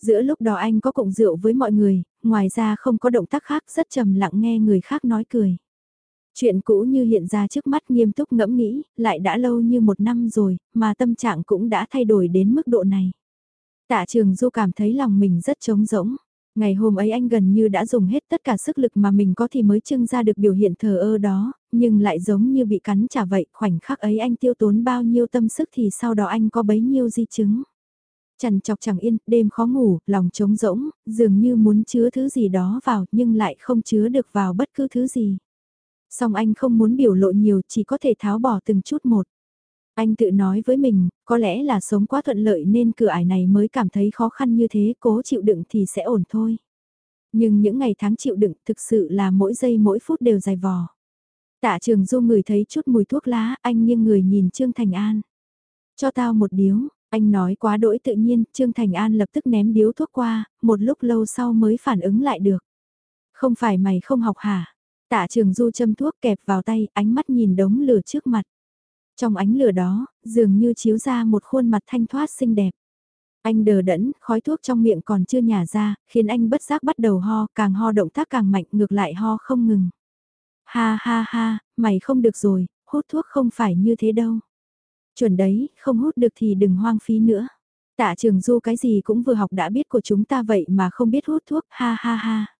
Giữa lúc đó anh có cụng rượu với mọi người, ngoài ra không có động tác khác rất trầm lặng nghe người khác nói cười. Chuyện cũ như hiện ra trước mắt nghiêm túc ngẫm nghĩ, lại đã lâu như một năm rồi, mà tâm trạng cũng đã thay đổi đến mức độ này. Tạ trường Du cảm thấy lòng mình rất trống rỗng. Ngày hôm ấy anh gần như đã dùng hết tất cả sức lực mà mình có thì mới trưng ra được biểu hiện thờ ơ đó, nhưng lại giống như bị cắn trả vậy, khoảnh khắc ấy anh tiêu tốn bao nhiêu tâm sức thì sau đó anh có bấy nhiêu di chứng. Chẳng chọc chẳng yên, đêm khó ngủ, lòng trống rỗng, dường như muốn chứa thứ gì đó vào nhưng lại không chứa được vào bất cứ thứ gì. Song anh không muốn biểu lộ nhiều chỉ có thể tháo bỏ từng chút một. Anh tự nói với mình, có lẽ là sống quá thuận lợi nên cửa ải này mới cảm thấy khó khăn như thế, cố chịu đựng thì sẽ ổn thôi. Nhưng những ngày tháng chịu đựng thực sự là mỗi giây mỗi phút đều dài vò. Tạ trường du người thấy chút mùi thuốc lá, anh nghiêng người nhìn Trương Thành An. Cho tao một điếu, anh nói quá đỗi tự nhiên, Trương Thành An lập tức ném điếu thuốc qua, một lúc lâu sau mới phản ứng lại được. Không phải mày không học hả? Tạ trường du châm thuốc kẹp vào tay, ánh mắt nhìn đống lửa trước mặt. Trong ánh lửa đó, dường như chiếu ra một khuôn mặt thanh thoát xinh đẹp. Anh đờ đẫn, khói thuốc trong miệng còn chưa nhả ra, khiến anh bất giác bắt đầu ho, càng ho động tác càng mạnh, ngược lại ho không ngừng. Ha ha ha, mày không được rồi, hút thuốc không phải như thế đâu. Chuẩn đấy, không hút được thì đừng hoang phí nữa. Tạ trường du cái gì cũng vừa học đã biết của chúng ta vậy mà không biết hút thuốc, ha ha ha.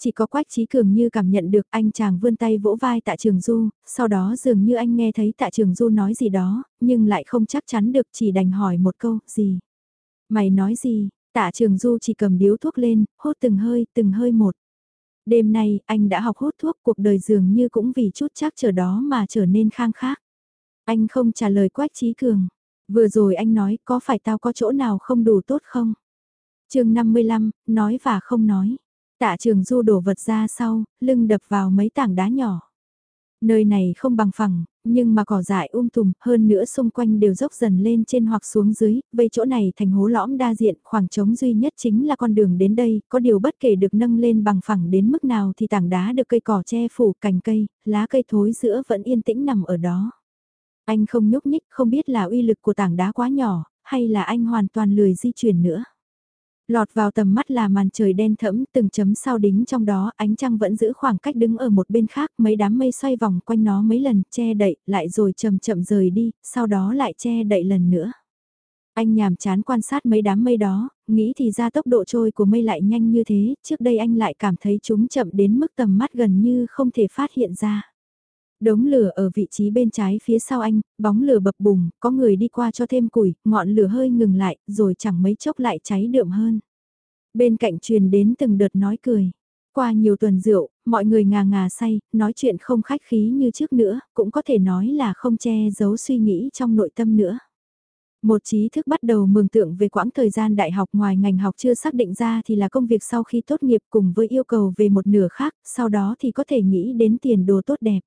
Chỉ có Quách Trí Cường như cảm nhận được anh chàng vươn tay vỗ vai Tạ Trường Du, sau đó dường như anh nghe thấy Tạ Trường Du nói gì đó, nhưng lại không chắc chắn được chỉ đành hỏi một câu, gì? Mày nói gì? Tạ Trường Du chỉ cầm điếu thuốc lên, hốt từng hơi, từng hơi một. Đêm nay, anh đã học hút thuốc cuộc đời dường như cũng vì chút chắc chờ đó mà trở nên khang khác. Anh không trả lời Quách Trí Cường. Vừa rồi anh nói có phải tao có chỗ nào không đủ tốt không? chương 55, nói và không nói. Tạ trường du đổ vật ra sau, lưng đập vào mấy tảng đá nhỏ. Nơi này không bằng phẳng, nhưng mà cỏ dại um tùm, hơn nữa xung quanh đều dốc dần lên trên hoặc xuống dưới, vây chỗ này thành hố lõm đa diện, khoảng trống duy nhất chính là con đường đến đây, có điều bất kể được nâng lên bằng phẳng đến mức nào thì tảng đá được cây cỏ che phủ cành cây, lá cây thối giữa vẫn yên tĩnh nằm ở đó. Anh không nhúc nhích, không biết là uy lực của tảng đá quá nhỏ, hay là anh hoàn toàn lười di chuyển nữa. Lọt vào tầm mắt là màn trời đen thẫm, từng chấm sao đính trong đó, ánh trăng vẫn giữ khoảng cách đứng ở một bên khác, mấy đám mây xoay vòng quanh nó mấy lần, che đậy, lại rồi chậm chậm rời đi, sau đó lại che đậy lần nữa. Anh nhàm chán quan sát mấy đám mây đó, nghĩ thì ra tốc độ trôi của mây lại nhanh như thế, trước đây anh lại cảm thấy chúng chậm đến mức tầm mắt gần như không thể phát hiện ra. Đống lửa ở vị trí bên trái phía sau anh, bóng lửa bập bùng, có người đi qua cho thêm củi, ngọn lửa hơi ngừng lại, rồi chẳng mấy chốc lại cháy đượm hơn. Bên cạnh truyền đến từng đợt nói cười. Qua nhiều tuần rượu, mọi người ngà ngà say, nói chuyện không khách khí như trước nữa, cũng có thể nói là không che giấu suy nghĩ trong nội tâm nữa. Một trí thức bắt đầu mường tượng về quãng thời gian đại học ngoài ngành học chưa xác định ra thì là công việc sau khi tốt nghiệp cùng với yêu cầu về một nửa khác, sau đó thì có thể nghĩ đến tiền đồ tốt đẹp.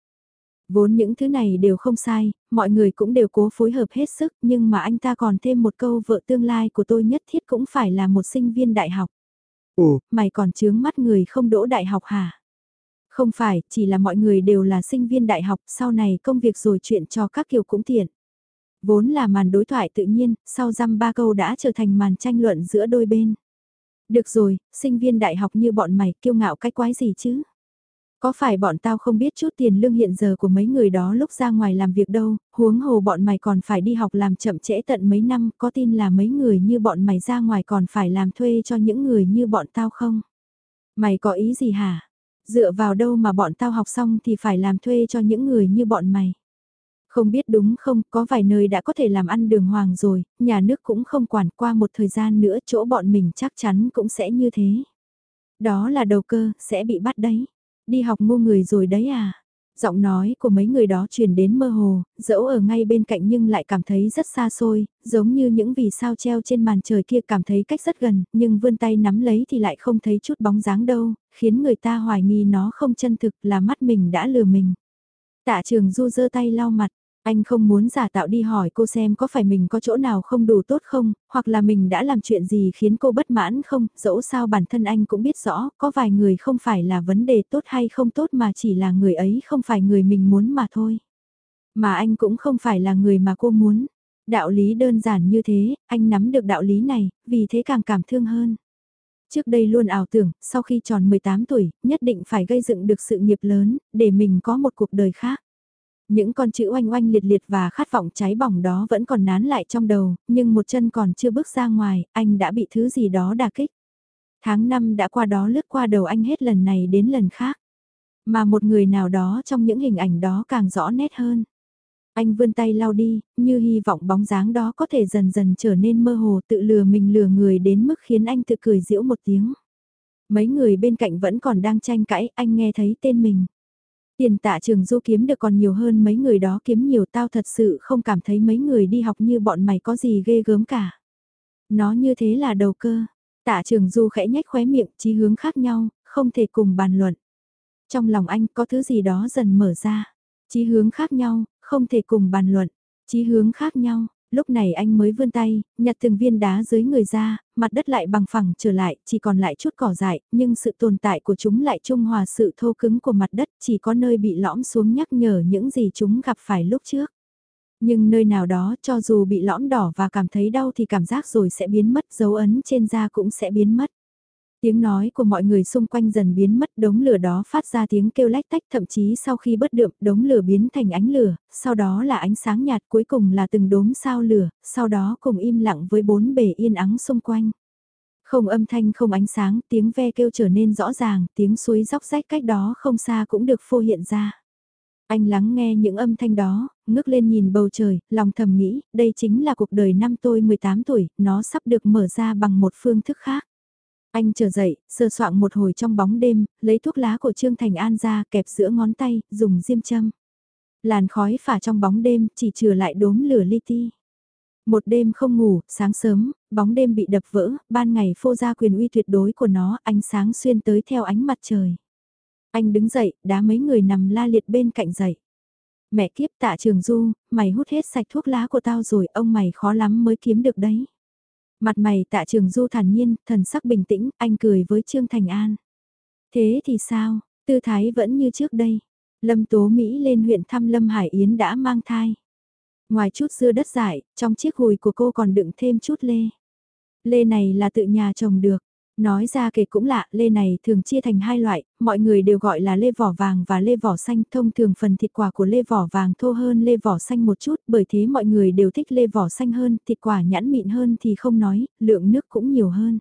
Vốn những thứ này đều không sai, mọi người cũng đều cố phối hợp hết sức nhưng mà anh ta còn thêm một câu vợ tương lai của tôi nhất thiết cũng phải là một sinh viên đại học. Ồ, mày còn chướng mắt người không đỗ đại học hả? Không phải, chỉ là mọi người đều là sinh viên đại học, sau này công việc rồi chuyện cho các kiểu cũng tiện. Vốn là màn đối thoại tự nhiên, sau dăm ba câu đã trở thành màn tranh luận giữa đôi bên. Được rồi, sinh viên đại học như bọn mày kiêu ngạo cái quái gì chứ? Có phải bọn tao không biết chút tiền lương hiện giờ của mấy người đó lúc ra ngoài làm việc đâu, huống hồ bọn mày còn phải đi học làm chậm trễ tận mấy năm, có tin là mấy người như bọn mày ra ngoài còn phải làm thuê cho những người như bọn tao không? Mày có ý gì hả? Dựa vào đâu mà bọn tao học xong thì phải làm thuê cho những người như bọn mày? Không biết đúng không, có vài nơi đã có thể làm ăn đường hoàng rồi, nhà nước cũng không quản qua một thời gian nữa chỗ bọn mình chắc chắn cũng sẽ như thế. Đó là đầu cơ, sẽ bị bắt đấy. Đi học ngu người rồi đấy à? Giọng nói của mấy người đó truyền đến mơ hồ, dẫu ở ngay bên cạnh nhưng lại cảm thấy rất xa xôi, giống như những vì sao treo trên màn trời kia cảm thấy cách rất gần, nhưng vươn tay nắm lấy thì lại không thấy chút bóng dáng đâu, khiến người ta hoài nghi nó không chân thực là mắt mình đã lừa mình. Tạ trường du giơ tay lau mặt, anh không muốn giả tạo đi hỏi cô xem có phải mình có chỗ nào không đủ tốt không, hoặc là mình đã làm chuyện gì khiến cô bất mãn không, dẫu sao bản thân anh cũng biết rõ, có vài người không phải là vấn đề tốt hay không tốt mà chỉ là người ấy không phải người mình muốn mà thôi. Mà anh cũng không phải là người mà cô muốn. Đạo lý đơn giản như thế, anh nắm được đạo lý này, vì thế càng cảm thương hơn. Trước đây luôn ảo tưởng, sau khi tròn 18 tuổi, nhất định phải gây dựng được sự nghiệp lớn, để mình có một cuộc đời khác. Những con chữ oanh oanh liệt liệt và khát vọng cháy bỏng đó vẫn còn nán lại trong đầu, nhưng một chân còn chưa bước ra ngoài, anh đã bị thứ gì đó đà kích. Tháng năm đã qua đó lướt qua đầu anh hết lần này đến lần khác. Mà một người nào đó trong những hình ảnh đó càng rõ nét hơn. Anh vươn tay lau đi, như hy vọng bóng dáng đó có thể dần dần trở nên mơ hồ tự lừa mình lừa người đến mức khiến anh tự cười giễu một tiếng. Mấy người bên cạnh vẫn còn đang tranh cãi, anh nghe thấy tên mình. Tiền tạ trường du kiếm được còn nhiều hơn mấy người đó kiếm nhiều tao thật sự không cảm thấy mấy người đi học như bọn mày có gì ghê gớm cả. Nó như thế là đầu cơ. Tạ trường du khẽ nhách khóe miệng, chí hướng khác nhau, không thể cùng bàn luận. Trong lòng anh có thứ gì đó dần mở ra. Chí hướng khác nhau, không thể cùng bàn luận. Chí hướng khác nhau, lúc này anh mới vươn tay, nhặt từng viên đá dưới người ra, mặt đất lại bằng phẳng trở lại, chỉ còn lại chút cỏ dại, nhưng sự tồn tại của chúng lại trung hòa sự thô cứng của mặt đất, chỉ có nơi bị lõm xuống nhắc nhở những gì chúng gặp phải lúc trước. Nhưng nơi nào đó cho dù bị lõm đỏ và cảm thấy đau thì cảm giác rồi sẽ biến mất, dấu ấn trên da cũng sẽ biến mất. Tiếng nói của mọi người xung quanh dần biến mất đống lửa đó phát ra tiếng kêu lách tách thậm chí sau khi bất đượm đống lửa biến thành ánh lửa, sau đó là ánh sáng nhạt cuối cùng là từng đốm sao lửa, sau đó cùng im lặng với bốn bề yên ắng xung quanh. Không âm thanh không ánh sáng, tiếng ve kêu trở nên rõ ràng, tiếng suối róc rách cách đó không xa cũng được phô hiện ra. Anh lắng nghe những âm thanh đó, ngước lên nhìn bầu trời, lòng thầm nghĩ, đây chính là cuộc đời năm tôi 18 tuổi, nó sắp được mở ra bằng một phương thức khác. Anh trở dậy, sơ soạn một hồi trong bóng đêm, lấy thuốc lá của Trương Thành An ra kẹp giữa ngón tay, dùng diêm châm. Làn khói phả trong bóng đêm, chỉ trừ lại đốm lửa li ti. Một đêm không ngủ, sáng sớm, bóng đêm bị đập vỡ, ban ngày phô ra quyền uy tuyệt đối của nó, ánh sáng xuyên tới theo ánh mặt trời. Anh đứng dậy, đá mấy người nằm la liệt bên cạnh dậy. Mẹ kiếp tạ trường du, mày hút hết sạch thuốc lá của tao rồi, ông mày khó lắm mới kiếm được đấy. Mặt mày tạ trường du thản nhiên, thần sắc bình tĩnh, anh cười với Trương Thành An. Thế thì sao, tư thái vẫn như trước đây. Lâm Tố Mỹ lên huyện thăm Lâm Hải Yến đã mang thai. Ngoài chút dưa đất dại, trong chiếc hùi của cô còn đựng thêm chút lê. Lê này là tự nhà trồng được. Nói ra kể cũng lạ, lê này thường chia thành hai loại, mọi người đều gọi là lê vỏ vàng và lê vỏ xanh. Thông thường phần thịt quả của lê vỏ vàng thô hơn lê vỏ xanh một chút, bởi thế mọi người đều thích lê vỏ xanh hơn, thịt quả nhẵn mịn hơn thì không nói, lượng nước cũng nhiều hơn.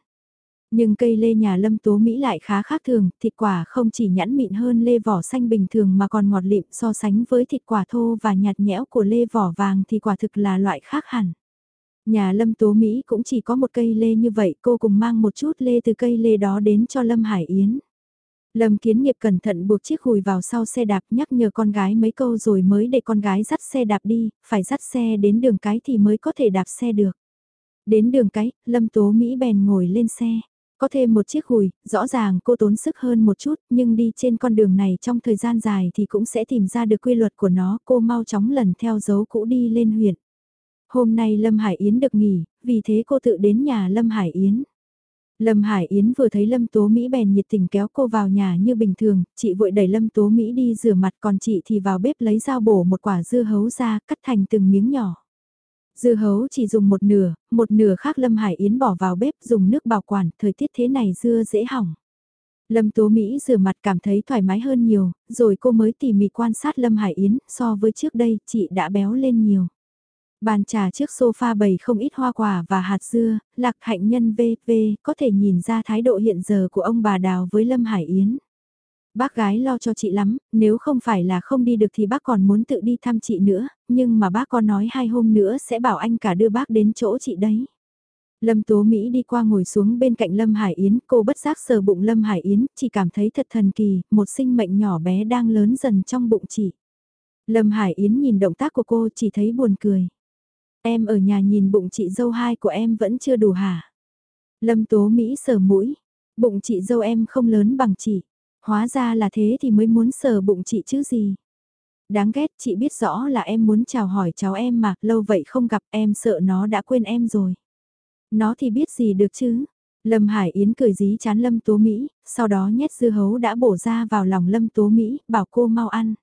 Nhưng cây lê nhà lâm tố Mỹ lại khá khác thường, thịt quả không chỉ nhẵn mịn hơn lê vỏ xanh bình thường mà còn ngọt lịm so sánh với thịt quả thô và nhạt nhẽo của lê vỏ vàng thì quả thực là loại khác hẳn. Nhà Lâm Tố Mỹ cũng chỉ có một cây lê như vậy, cô cùng mang một chút lê từ cây lê đó đến cho Lâm Hải Yến. Lâm Kiến Nghiệp cẩn thận buộc chiếc hùi vào sau xe đạp nhắc nhở con gái mấy câu rồi mới để con gái dắt xe đạp đi, phải dắt xe đến đường cái thì mới có thể đạp xe được. Đến đường cái, Lâm Tố Mỹ bèn ngồi lên xe. Có thêm một chiếc hùi, rõ ràng cô tốn sức hơn một chút, nhưng đi trên con đường này trong thời gian dài thì cũng sẽ tìm ra được quy luật của nó, cô mau chóng lần theo dấu cũ đi lên huyện. Hôm nay Lâm Hải Yến được nghỉ, vì thế cô tự đến nhà Lâm Hải Yến. Lâm Hải Yến vừa thấy Lâm Tố Mỹ bèn nhiệt tình kéo cô vào nhà như bình thường, chị vội đẩy Lâm Tố Mỹ đi rửa mặt còn chị thì vào bếp lấy dao bổ một quả dưa hấu ra cắt thành từng miếng nhỏ. Dưa hấu chỉ dùng một nửa, một nửa khác Lâm Hải Yến bỏ vào bếp dùng nước bảo quản, thời tiết thế này dưa dễ hỏng. Lâm Tố Mỹ rửa mặt cảm thấy thoải mái hơn nhiều, rồi cô mới tỉ mỉ quan sát Lâm Hải Yến, so với trước đây chị đã béo lên nhiều. Bàn trà trước sofa bày không ít hoa quả và hạt dưa, lạc hạnh nhân VV có thể nhìn ra thái độ hiện giờ của ông bà Đào với Lâm Hải Yến. Bác gái lo cho chị lắm, nếu không phải là không đi được thì bác còn muốn tự đi thăm chị nữa, nhưng mà bác có nói hai hôm nữa sẽ bảo anh cả đưa bác đến chỗ chị đấy. Lâm Tố Mỹ đi qua ngồi xuống bên cạnh Lâm Hải Yến, cô bất giác sờ bụng Lâm Hải Yến, chỉ cảm thấy thật thần kỳ, một sinh mệnh nhỏ bé đang lớn dần trong bụng chị. Lâm Hải Yến nhìn động tác của cô chỉ thấy buồn cười. Em ở nhà nhìn bụng chị dâu hai của em vẫn chưa đủ hả? Lâm Tố Mỹ sờ mũi, bụng chị dâu em không lớn bằng chị. Hóa ra là thế thì mới muốn sờ bụng chị chứ gì. Đáng ghét chị biết rõ là em muốn chào hỏi cháu em mà, lâu vậy không gặp em sợ nó đã quên em rồi. Nó thì biết gì được chứ. Lâm Hải Yến cười dí chán Lâm Tố Mỹ, sau đó nhét dưa hấu đã bổ ra vào lòng Lâm Tố Mỹ, bảo cô mau ăn.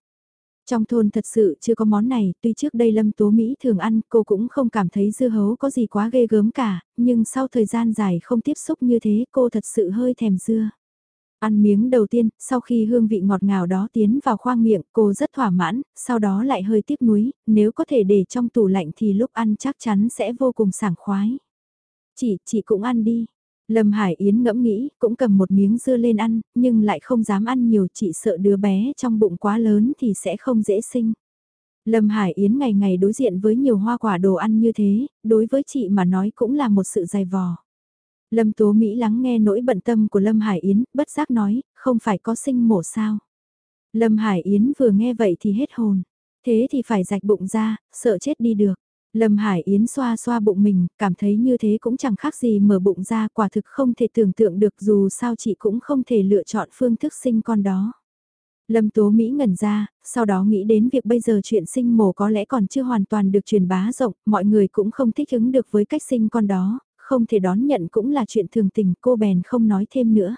Trong thôn thật sự chưa có món này, tuy trước đây Lâm Tố Mỹ thường ăn, cô cũng không cảm thấy dưa hấu có gì quá ghê gớm cả, nhưng sau thời gian dài không tiếp xúc như thế cô thật sự hơi thèm dưa. Ăn miếng đầu tiên, sau khi hương vị ngọt ngào đó tiến vào khoang miệng, cô rất thỏa mãn, sau đó lại hơi tiếc nuối, nếu có thể để trong tủ lạnh thì lúc ăn chắc chắn sẽ vô cùng sảng khoái. Chị, chị cũng ăn đi. Lâm Hải Yến ngẫm nghĩ, cũng cầm một miếng dưa lên ăn, nhưng lại không dám ăn nhiều, chị sợ đứa bé trong bụng quá lớn thì sẽ không dễ sinh. Lâm Hải Yến ngày ngày đối diện với nhiều hoa quả đồ ăn như thế, đối với chị mà nói cũng là một sự dày vò. Lâm Tố Mỹ lắng nghe nỗi bận tâm của Lâm Hải Yến, bất giác nói, không phải có sinh mổ sao. Lâm Hải Yến vừa nghe vậy thì hết hồn. Thế thì phải rạch bụng ra, sợ chết đi được. Lâm Hải Yến xoa xoa bụng mình, cảm thấy như thế cũng chẳng khác gì mở bụng ra quả thực không thể tưởng tượng được dù sao chị cũng không thể lựa chọn phương thức sinh con đó. Lâm Tố Mỹ ngẩn ra, sau đó nghĩ đến việc bây giờ chuyện sinh mổ có lẽ còn chưa hoàn toàn được truyền bá rộng, mọi người cũng không thích ứng được với cách sinh con đó, không thể đón nhận cũng là chuyện thường tình, cô bèn không nói thêm nữa.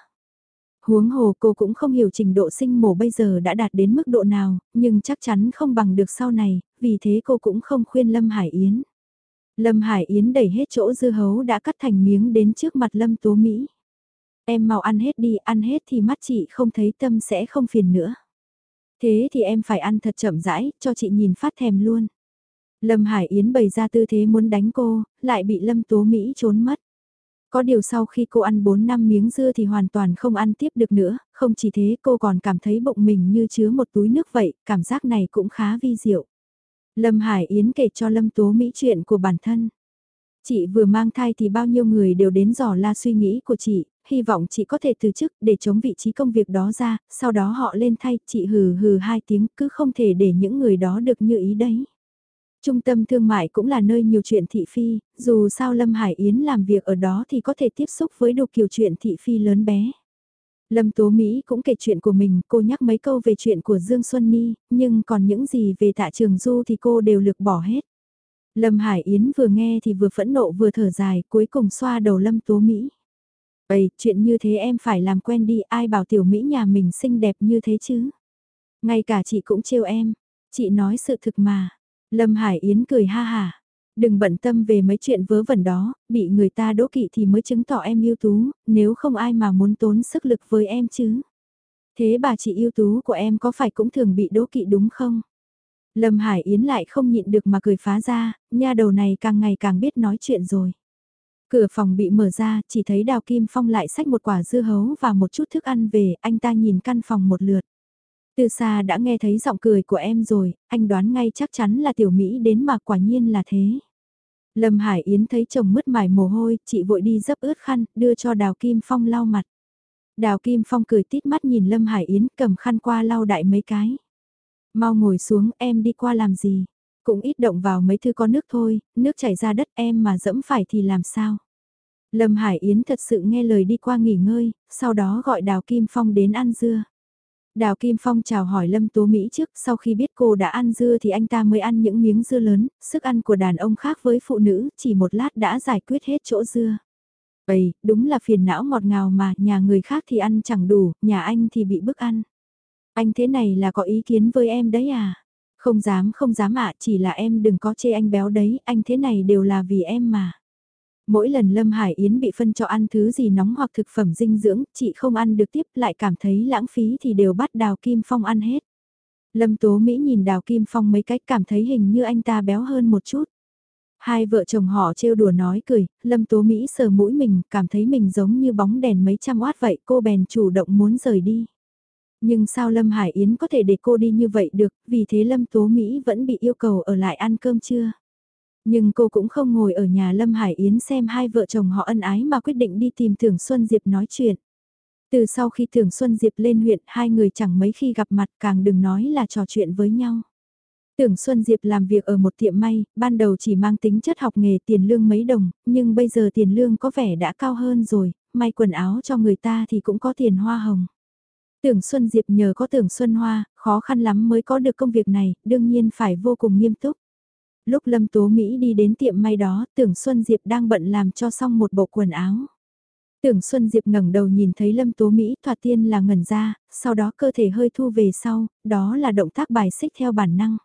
Huống hồ cô cũng không hiểu trình độ sinh mổ bây giờ đã đạt đến mức độ nào, nhưng chắc chắn không bằng được sau này, vì thế cô cũng không khuyên Lâm Hải Yến. Lâm Hải Yến đẩy hết chỗ dư hấu đã cắt thành miếng đến trước mặt Lâm Tố Mỹ. Em mau ăn hết đi, ăn hết thì mắt chị không thấy tâm sẽ không phiền nữa. Thế thì em phải ăn thật chậm rãi, cho chị nhìn phát thèm luôn. Lâm Hải Yến bày ra tư thế muốn đánh cô, lại bị Lâm Tố Mỹ trốn mất. Có điều sau khi cô ăn 4 năm miếng dưa thì hoàn toàn không ăn tiếp được nữa, không chỉ thế cô còn cảm thấy bụng mình như chứa một túi nước vậy, cảm giác này cũng khá vi diệu. Lâm Hải Yến kể cho Lâm Tố Mỹ chuyện của bản thân. Chị vừa mang thai thì bao nhiêu người đều đến dò la suy nghĩ của chị, hy vọng chị có thể từ chức để chống vị trí công việc đó ra, sau đó họ lên thay, chị hừ hừ hai tiếng cứ không thể để những người đó được như ý đấy. Trung tâm thương mại cũng là nơi nhiều chuyện thị phi, dù sao Lâm Hải Yến làm việc ở đó thì có thể tiếp xúc với đủ kiểu chuyện thị phi lớn bé. Lâm Tố Mỹ cũng kể chuyện của mình, cô nhắc mấy câu về chuyện của Dương Xuân Ni, nhưng còn những gì về tạ trường du thì cô đều lược bỏ hết. Lâm Hải Yến vừa nghe thì vừa phẫn nộ vừa thở dài, cuối cùng xoa đầu Lâm Tố Mỹ. Ây, chuyện như thế em phải làm quen đi, ai bảo tiểu Mỹ nhà mình xinh đẹp như thế chứ? Ngay cả chị cũng trêu em, chị nói sự thực mà. Lâm Hải Yến cười ha hà. Đừng bận tâm về mấy chuyện vớ vẩn đó, bị người ta đố kỵ thì mới chứng tỏ em yêu tú, nếu không ai mà muốn tốn sức lực với em chứ. Thế bà chị yêu tú của em có phải cũng thường bị đố kỵ đúng không? Lâm Hải Yến lại không nhịn được mà cười phá ra, nha đầu này càng ngày càng biết nói chuyện rồi. Cửa phòng bị mở ra, chỉ thấy Đào Kim Phong lại xách một quả dưa hấu và một chút thức ăn về, anh ta nhìn căn phòng một lượt. Từ xa đã nghe thấy giọng cười của em rồi, anh đoán ngay chắc chắn là tiểu Mỹ đến mà quả nhiên là thế. Lâm Hải Yến thấy chồng mứt mải mồ hôi, chị vội đi dấp ướt khăn, đưa cho Đào Kim Phong lau mặt. Đào Kim Phong cười tít mắt nhìn Lâm Hải Yến cầm khăn qua lau đại mấy cái. Mau ngồi xuống em đi qua làm gì? Cũng ít động vào mấy thứ có nước thôi, nước chảy ra đất em mà dẫm phải thì làm sao? Lâm Hải Yến thật sự nghe lời đi qua nghỉ ngơi, sau đó gọi Đào Kim Phong đến ăn dưa. Đào Kim Phong chào hỏi Lâm Tố Mỹ trước, sau khi biết cô đã ăn dưa thì anh ta mới ăn những miếng dưa lớn, sức ăn của đàn ông khác với phụ nữ, chỉ một lát đã giải quyết hết chỗ dưa. Vậy, đúng là phiền não ngọt ngào mà, nhà người khác thì ăn chẳng đủ, nhà anh thì bị bức ăn. Anh thế này là có ý kiến với em đấy à? Không dám không dám ạ, chỉ là em đừng có chê anh béo đấy, anh thế này đều là vì em mà. Mỗi lần Lâm Hải Yến bị phân cho ăn thứ gì nóng hoặc thực phẩm dinh dưỡng, chị không ăn được tiếp lại cảm thấy lãng phí thì đều bắt Đào Kim Phong ăn hết. Lâm Tố Mỹ nhìn Đào Kim Phong mấy cách cảm thấy hình như anh ta béo hơn một chút. Hai vợ chồng họ trêu đùa nói cười, Lâm Tố Mỹ sờ mũi mình, cảm thấy mình giống như bóng đèn mấy trăm watt vậy, cô bèn chủ động muốn rời đi. Nhưng sao Lâm Hải Yến có thể để cô đi như vậy được, vì thế Lâm Tố Mỹ vẫn bị yêu cầu ở lại ăn cơm trưa. Nhưng cô cũng không ngồi ở nhà Lâm Hải Yến xem hai vợ chồng họ ân ái mà quyết định đi tìm Thường Xuân Diệp nói chuyện. Từ sau khi Thường Xuân Diệp lên huyện, hai người chẳng mấy khi gặp mặt càng đừng nói là trò chuyện với nhau. Tưởng Xuân Diệp làm việc ở một tiệm may, ban đầu chỉ mang tính chất học nghề tiền lương mấy đồng, nhưng bây giờ tiền lương có vẻ đã cao hơn rồi, may quần áo cho người ta thì cũng có tiền hoa hồng. Tưởng Xuân Diệp nhờ có Tưởng Xuân Hoa, khó khăn lắm mới có được công việc này, đương nhiên phải vô cùng nghiêm túc. Lúc Lâm Tố Mỹ đi đến tiệm may đó, Tưởng Xuân Diệp đang bận làm cho xong một bộ quần áo. Tưởng Xuân Diệp ngẩng đầu nhìn thấy Lâm Tố Mỹ thoạt tiên là ngẩn ra, sau đó cơ thể hơi thu về sau, đó là động tác bài xích theo bản năng.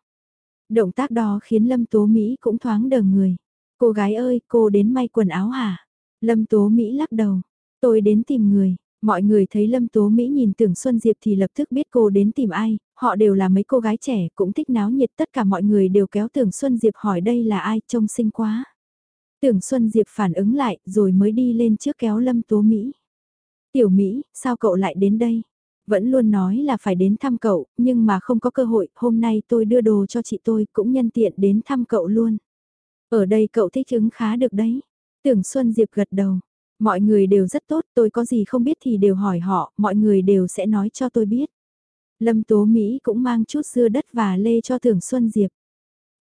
Động tác đó khiến Lâm Tố Mỹ cũng thoáng đờ người. Cô gái ơi, cô đến may quần áo hả? Lâm Tố Mỹ lắc đầu. Tôi đến tìm người. Mọi người thấy Lâm Tố Mỹ nhìn Tưởng Xuân Diệp thì lập tức biết cô đến tìm ai, họ đều là mấy cô gái trẻ cũng thích náo nhiệt tất cả mọi người đều kéo Tưởng Xuân Diệp hỏi đây là ai trông xinh quá. Tưởng Xuân Diệp phản ứng lại rồi mới đi lên trước kéo Lâm Tố Mỹ. Tiểu Mỹ, sao cậu lại đến đây? Vẫn luôn nói là phải đến thăm cậu, nhưng mà không có cơ hội, hôm nay tôi đưa đồ cho chị tôi cũng nhân tiện đến thăm cậu luôn. Ở đây cậu thích ứng khá được đấy. Tưởng Xuân Diệp gật đầu, Mọi người đều rất tốt, tôi có gì không biết thì đều hỏi họ, mọi người đều sẽ nói cho tôi biết. Lâm Tố Mỹ cũng mang chút dưa đất và lê cho Tưởng Xuân Diệp.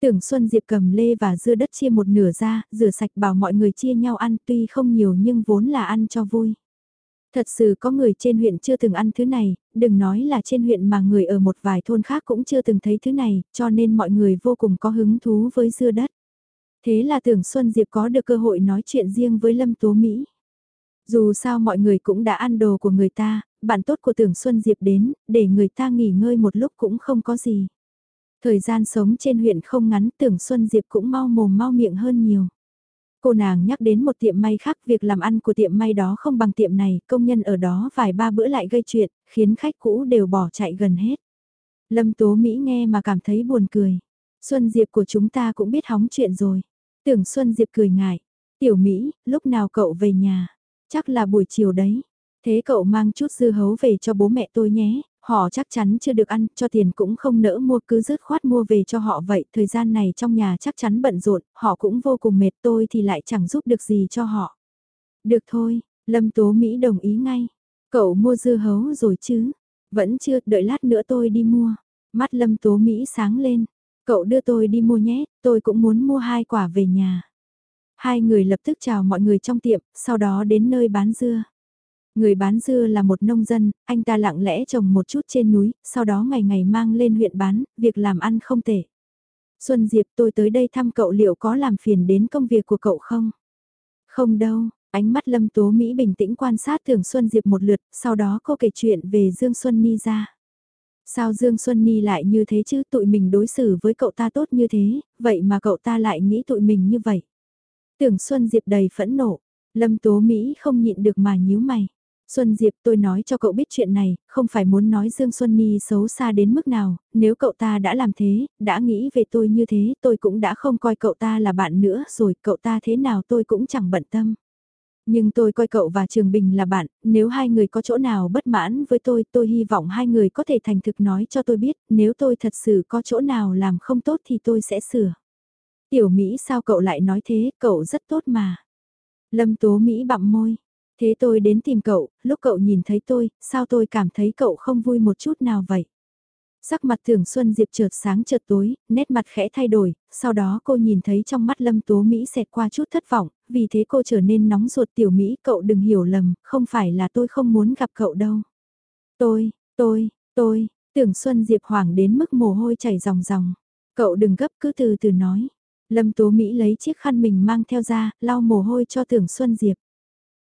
Tưởng Xuân Diệp cầm lê và dưa đất chia một nửa ra, rửa sạch bảo mọi người chia nhau ăn tuy không nhiều nhưng vốn là ăn cho vui. Thật sự có người trên huyện chưa từng ăn thứ này, đừng nói là trên huyện mà người ở một vài thôn khác cũng chưa từng thấy thứ này, cho nên mọi người vô cùng có hứng thú với dưa đất. Thế là tưởng Xuân Diệp có được cơ hội nói chuyện riêng với Lâm Tố Mỹ. Dù sao mọi người cũng đã ăn đồ của người ta, bạn tốt của tưởng Xuân Diệp đến, để người ta nghỉ ngơi một lúc cũng không có gì. Thời gian sống trên huyện không ngắn tưởng Xuân Diệp cũng mau mồm mau miệng hơn nhiều. Cô nàng nhắc đến một tiệm may khác, việc làm ăn của tiệm may đó không bằng tiệm này, công nhân ở đó vài ba bữa lại gây chuyện, khiến khách cũ đều bỏ chạy gần hết. Lâm Tố Mỹ nghe mà cảm thấy buồn cười. Xuân Diệp của chúng ta cũng biết hóng chuyện rồi. Tưởng Xuân Diệp cười ngại. Tiểu Mỹ, lúc nào cậu về nhà? Chắc là buổi chiều đấy. Thế cậu mang chút dưa hấu về cho bố mẹ tôi nhé, họ chắc chắn chưa được ăn, cho tiền cũng không nỡ mua cứ rớt khoát mua về cho họ vậy, thời gian này trong nhà chắc chắn bận rộn, họ cũng vô cùng mệt tôi thì lại chẳng giúp được gì cho họ. Được thôi, Lâm Tố Mỹ đồng ý ngay. Cậu mua dưa hấu rồi chứ? Vẫn chưa, đợi lát nữa tôi đi mua. Mắt Lâm Tố Mỹ sáng lên. Cậu đưa tôi đi mua nhé, tôi cũng muốn mua hai quả về nhà. Hai người lập tức chào mọi người trong tiệm, sau đó đến nơi bán dưa. Người bán dưa là một nông dân, anh ta lặng lẽ trồng một chút trên núi, sau đó ngày ngày mang lên huyện bán, việc làm ăn không tệ. Xuân Diệp tôi tới đây thăm cậu liệu có làm phiền đến công việc của cậu không? Không đâu, ánh mắt Lâm Tố Mỹ bình tĩnh quan sát Thường Xuân Diệp một lượt, sau đó cô kể chuyện về Dương Xuân Ni ra. Sao Dương Xuân Ni lại như thế chứ tụi mình đối xử với cậu ta tốt như thế, vậy mà cậu ta lại nghĩ tụi mình như vậy. Tưởng Xuân Diệp đầy phẫn nộ, Lâm Tố Mỹ không nhịn được mà nhíu mày. Xuân Diệp tôi nói cho cậu biết chuyện này, không phải muốn nói Dương Xuân Ni xấu xa đến mức nào, nếu cậu ta đã làm thế, đã nghĩ về tôi như thế, tôi cũng đã không coi cậu ta là bạn nữa rồi, cậu ta thế nào tôi cũng chẳng bận tâm. Nhưng tôi coi cậu và Trường Bình là bạn, nếu hai người có chỗ nào bất mãn với tôi, tôi hy vọng hai người có thể thành thực nói cho tôi biết, nếu tôi thật sự có chỗ nào làm không tốt thì tôi sẽ sửa. Tiểu Mỹ sao cậu lại nói thế, cậu rất tốt mà. Lâm Tố Mỹ bặm môi, Thế tôi đến tìm cậu, lúc cậu nhìn thấy tôi, sao tôi cảm thấy cậu không vui một chút nào vậy? Sắc mặt thường Xuân Diệp chợt sáng chợt tối, nét mặt khẽ thay đổi, sau đó cô nhìn thấy trong mắt Lâm Tố Mỹ xẹt qua chút thất vọng, vì thế cô trở nên nóng ruột tiểu Mỹ cậu đừng hiểu lầm, không phải là tôi không muốn gặp cậu đâu. Tôi, tôi, tôi, tưởng Xuân Diệp hoảng đến mức mồ hôi chảy ròng ròng. Cậu đừng gấp cứ từ từ nói. Lâm Tố Mỹ lấy chiếc khăn mình mang theo ra, lau mồ hôi cho tưởng Xuân Diệp.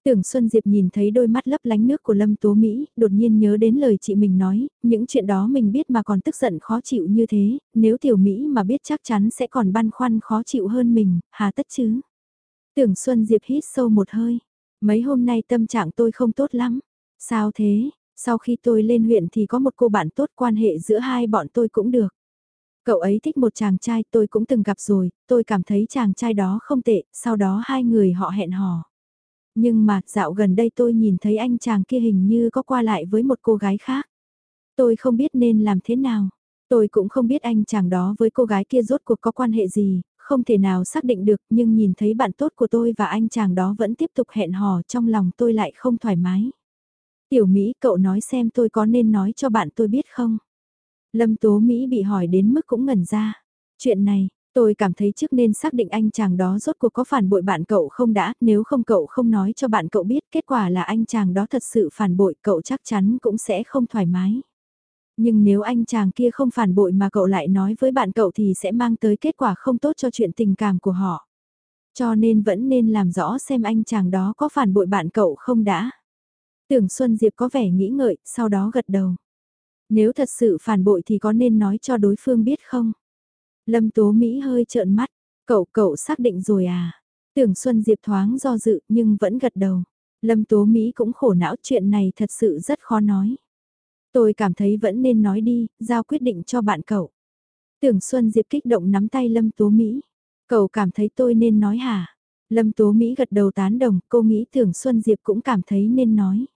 Tưởng Xuân Diệp nhìn thấy đôi mắt lấp lánh nước của Lâm Tố Mỹ, đột nhiên nhớ đến lời chị mình nói, những chuyện đó mình biết mà còn tức giận khó chịu như thế, nếu Tiểu Mỹ mà biết chắc chắn sẽ còn băn khoăn khó chịu hơn mình, hà tất chứ. Tưởng Xuân Diệp hít sâu một hơi, mấy hôm nay tâm trạng tôi không tốt lắm. Sao thế, sau khi tôi lên huyện thì có một cô bạn tốt quan hệ giữa hai bọn tôi cũng được. Cậu ấy thích một chàng trai tôi cũng từng gặp rồi, tôi cảm thấy chàng trai đó không tệ, sau đó hai người họ hẹn hò. Nhưng mà dạo gần đây tôi nhìn thấy anh chàng kia hình như có qua lại với một cô gái khác. Tôi không biết nên làm thế nào. Tôi cũng không biết anh chàng đó với cô gái kia rốt cuộc có quan hệ gì, không thể nào xác định được nhưng nhìn thấy bạn tốt của tôi và anh chàng đó vẫn tiếp tục hẹn hò trong lòng tôi lại không thoải mái. Tiểu Mỹ cậu nói xem tôi có nên nói cho bạn tôi biết không? Lâm Tố Mỹ bị hỏi đến mức cũng ngẩn ra. Chuyện này, Tôi cảm thấy trước nên xác định anh chàng đó rốt cuộc có phản bội bạn cậu không đã, nếu không cậu không nói cho bạn cậu biết kết quả là anh chàng đó thật sự phản bội cậu chắc chắn cũng sẽ không thoải mái. Nhưng nếu anh chàng kia không phản bội mà cậu lại nói với bạn cậu thì sẽ mang tới kết quả không tốt cho chuyện tình cảm của họ. Cho nên vẫn nên làm rõ xem anh chàng đó có phản bội bạn cậu không đã. Tưởng Xuân Diệp có vẻ nghĩ ngợi, sau đó gật đầu. Nếu thật sự phản bội thì có nên nói cho đối phương biết không? Lâm Tố Mỹ hơi trợn mắt, cậu cậu xác định rồi à? Tưởng Xuân Diệp thoáng do dự nhưng vẫn gật đầu. Lâm Tố Mỹ cũng khổ não chuyện này thật sự rất khó nói. Tôi cảm thấy vẫn nên nói đi, giao quyết định cho bạn cậu. Tưởng Xuân Diệp kích động nắm tay Lâm Tố Mỹ. Cậu cảm thấy tôi nên nói hả? Lâm Tố Mỹ gật đầu tán đồng, cô nghĩ Tưởng Xuân Diệp cũng cảm thấy nên nói.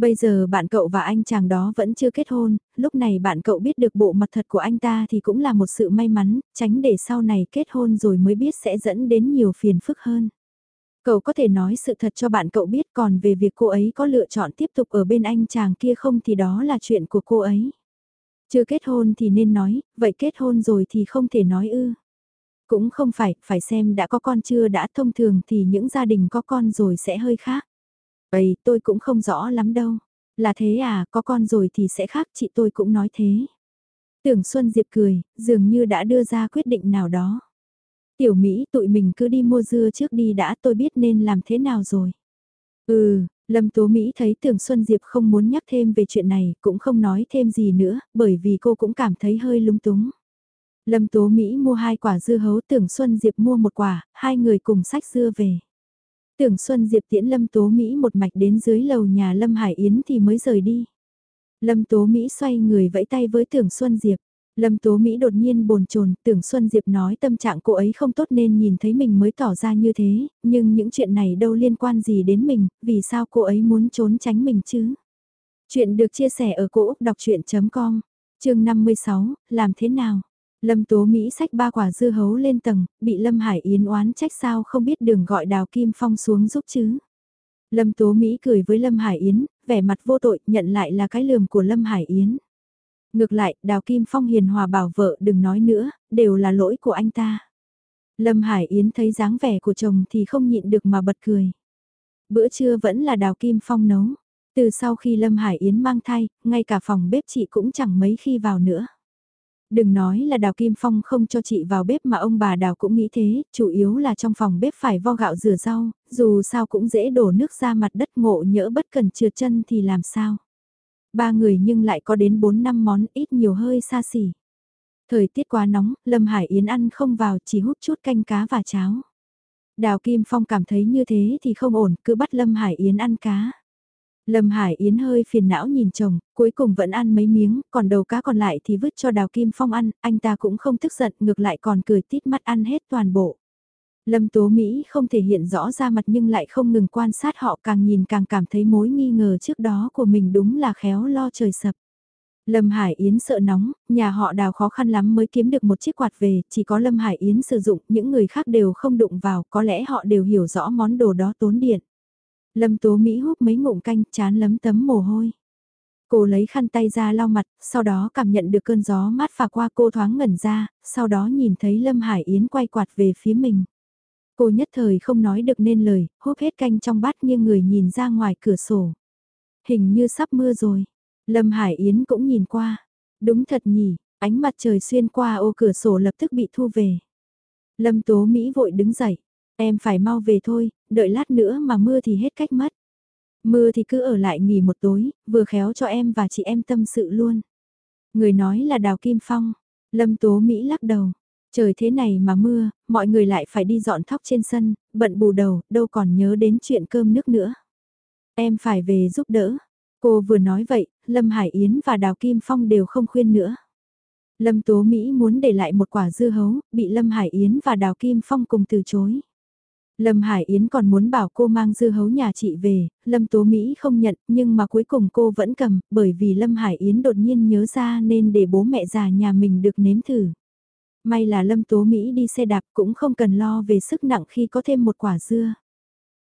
Bây giờ bạn cậu và anh chàng đó vẫn chưa kết hôn, lúc này bạn cậu biết được bộ mặt thật của anh ta thì cũng là một sự may mắn, tránh để sau này kết hôn rồi mới biết sẽ dẫn đến nhiều phiền phức hơn. Cậu có thể nói sự thật cho bạn cậu biết còn về việc cô ấy có lựa chọn tiếp tục ở bên anh chàng kia không thì đó là chuyện của cô ấy. Chưa kết hôn thì nên nói, vậy kết hôn rồi thì không thể nói ư. Cũng không phải, phải xem đã có con chưa đã thông thường thì những gia đình có con rồi sẽ hơi khác. Vậy tôi cũng không rõ lắm đâu. Là thế à, có con rồi thì sẽ khác, chị tôi cũng nói thế. Tưởng Xuân Diệp cười, dường như đã đưa ra quyết định nào đó. Tiểu Mỹ tụi mình cứ đi mua dưa trước đi đã tôi biết nên làm thế nào rồi. Ừ, Lâm Tố Mỹ thấy Tưởng Xuân Diệp không muốn nhắc thêm về chuyện này, cũng không nói thêm gì nữa, bởi vì cô cũng cảm thấy hơi lung túng. Lâm Tố Mỹ mua hai quả dưa hấu Tưởng Xuân Diệp mua một quả, hai người cùng sách dưa về. Tưởng Xuân Diệp tiễn Lâm Tố Mỹ một mạch đến dưới lầu nhà Lâm Hải Yến thì mới rời đi. Lâm Tố Mỹ xoay người vẫy tay với Tưởng Xuân Diệp. Lâm Tố Mỹ đột nhiên bồn chồn, tưởng Xuân Diệp nói tâm trạng cô ấy không tốt nên nhìn thấy mình mới tỏ ra như thế, nhưng những chuyện này đâu liên quan gì đến mình, vì sao cô ấy muốn trốn tránh mình chứ? Chuyện được chia sẻ ở cỗ đọc chuyện.com, chương 56, làm thế nào? Lâm Tố Mỹ xách ba quả dưa hấu lên tầng, bị Lâm Hải Yến oán trách sao không biết đường gọi Đào Kim Phong xuống giúp chứ. Lâm Tố Mỹ cười với Lâm Hải Yến, vẻ mặt vô tội, nhận lại là cái lườm của Lâm Hải Yến. Ngược lại, Đào Kim Phong hiền hòa bảo vợ đừng nói nữa, đều là lỗi của anh ta. Lâm Hải Yến thấy dáng vẻ của chồng thì không nhịn được mà bật cười. Bữa trưa vẫn là Đào Kim Phong nấu. Từ sau khi Lâm Hải Yến mang thai, ngay cả phòng bếp chị cũng chẳng mấy khi vào nữa. Đừng nói là Đào Kim Phong không cho chị vào bếp mà ông bà Đào cũng nghĩ thế, chủ yếu là trong phòng bếp phải vo gạo rửa rau, dù sao cũng dễ đổ nước ra mặt đất ngộ nhỡ bất cần trượt chân thì làm sao. Ba người nhưng lại có đến 4 năm món ít nhiều hơi xa xỉ. Thời tiết quá nóng, Lâm Hải Yến ăn không vào chỉ hút chút canh cá và cháo. Đào Kim Phong cảm thấy như thế thì không ổn, cứ bắt Lâm Hải Yến ăn cá. Lâm Hải Yến hơi phiền não nhìn chồng, cuối cùng vẫn ăn mấy miếng, còn đầu cá còn lại thì vứt cho Đào Kim Phong ăn, anh ta cũng không tức giận, ngược lại còn cười tít mắt ăn hết toàn bộ. Lâm Tố Mỹ không thể hiện rõ ra mặt nhưng lại không ngừng quan sát họ càng nhìn càng cảm thấy mối nghi ngờ trước đó của mình đúng là khéo lo trời sập. Lâm Hải Yến sợ nóng, nhà họ đào khó khăn lắm mới kiếm được một chiếc quạt về, chỉ có Lâm Hải Yến sử dụng, những người khác đều không đụng vào, có lẽ họ đều hiểu rõ món đồ đó tốn điện. Lâm Tố Mỹ húp mấy ngụm canh chán lấm tấm mồ hôi. Cô lấy khăn tay ra lau mặt, sau đó cảm nhận được cơn gió mát phà qua cô thoáng ngẩn ra, sau đó nhìn thấy Lâm Hải Yến quay quạt về phía mình. Cô nhất thời không nói được nên lời, húp hết canh trong bát như người nhìn ra ngoài cửa sổ. Hình như sắp mưa rồi. Lâm Hải Yến cũng nhìn qua. Đúng thật nhỉ, ánh mặt trời xuyên qua ô cửa sổ lập tức bị thu về. Lâm Tố Mỹ vội đứng dậy. Em phải mau về thôi, đợi lát nữa mà mưa thì hết cách mất. Mưa thì cứ ở lại nghỉ một tối, vừa khéo cho em và chị em tâm sự luôn. Người nói là Đào Kim Phong. Lâm Tố Mỹ lắc đầu. Trời thế này mà mưa, mọi người lại phải đi dọn thóc trên sân, bận bù đầu, đâu còn nhớ đến chuyện cơm nước nữa. Em phải về giúp đỡ. Cô vừa nói vậy, Lâm Hải Yến và Đào Kim Phong đều không khuyên nữa. Lâm Tố Mỹ muốn để lại một quả dưa hấu, bị Lâm Hải Yến và Đào Kim Phong cùng từ chối. Lâm Hải Yến còn muốn bảo cô mang dưa hấu nhà chị về, Lâm Tố Mỹ không nhận, nhưng mà cuối cùng cô vẫn cầm, bởi vì Lâm Hải Yến đột nhiên nhớ ra nên để bố mẹ già nhà mình được nếm thử. May là Lâm Tố Mỹ đi xe đạp cũng không cần lo về sức nặng khi có thêm một quả dưa.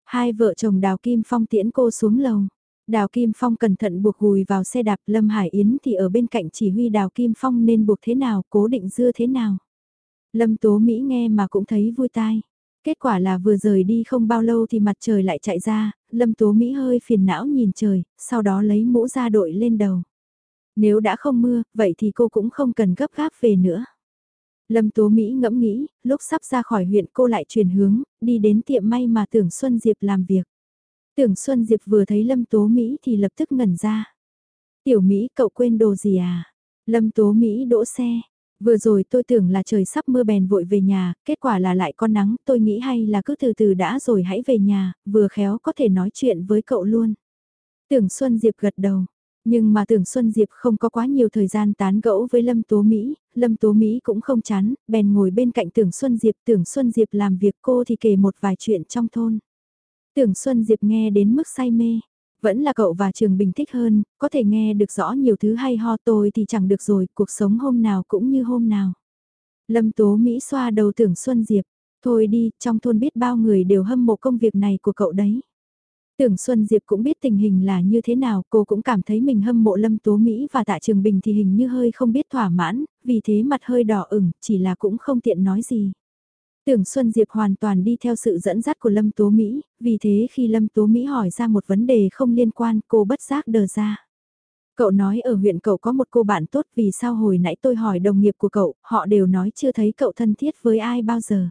Hai vợ chồng Đào Kim Phong tiễn cô xuống lầu. Đào Kim Phong cẩn thận buộc gùi vào xe đạp Lâm Hải Yến thì ở bên cạnh chỉ huy Đào Kim Phong nên buộc thế nào, cố định dưa thế nào. Lâm Tố Mỹ nghe mà cũng thấy vui tai. Kết quả là vừa rời đi không bao lâu thì mặt trời lại chạy ra, Lâm Tố Mỹ hơi phiền não nhìn trời, sau đó lấy mũ ra đội lên đầu. Nếu đã không mưa, vậy thì cô cũng không cần gấp gáp về nữa. Lâm Tố Mỹ ngẫm nghĩ, lúc sắp ra khỏi huyện cô lại chuyển hướng, đi đến tiệm may mà Tưởng Xuân Diệp làm việc. Tưởng Xuân Diệp vừa thấy Lâm Tố Mỹ thì lập tức ngẩn ra. Tiểu Mỹ cậu quên đồ gì à? Lâm Tố Mỹ đỗ xe. Vừa rồi tôi tưởng là trời sắp mưa bèn vội về nhà, kết quả là lại có nắng, tôi nghĩ hay là cứ từ từ đã rồi hãy về nhà, vừa khéo có thể nói chuyện với cậu luôn. Tưởng Xuân Diệp gật đầu, nhưng mà tưởng Xuân Diệp không có quá nhiều thời gian tán gẫu với Lâm Tố Mỹ, Lâm Tố Mỹ cũng không chán, bèn ngồi bên cạnh tưởng Xuân Diệp, tưởng Xuân Diệp làm việc cô thì kể một vài chuyện trong thôn. Tưởng Xuân Diệp nghe đến mức say mê, vẫn là cậu và Trường Bình thích hơn, có thể nghe được rõ nhiều thứ hay ho tôi thì chẳng được rồi, cuộc sống hôm nào cũng như hôm nào. Lâm Tố Mỹ xoa đầu tưởng Xuân Diệp, thôi đi, trong thôn biết bao người đều hâm mộ công việc này của cậu đấy. Tưởng Xuân Diệp cũng biết tình hình là như thế nào, cô cũng cảm thấy mình hâm mộ Lâm Tố Mỹ và Tạ Trường Bình thì hình như hơi không biết thỏa mãn, vì thế mặt hơi đỏ ửng, chỉ là cũng không tiện nói gì. Tưởng Xuân Diệp hoàn toàn đi theo sự dẫn dắt của Lâm Tố Mỹ, vì thế khi Lâm Tố Mỹ hỏi ra một vấn đề không liên quan cô bất giác đờ ra. Cậu nói ở huyện cậu có một cô bạn tốt vì sao hồi nãy tôi hỏi đồng nghiệp của cậu, họ đều nói chưa thấy cậu thân thiết với ai bao giờ.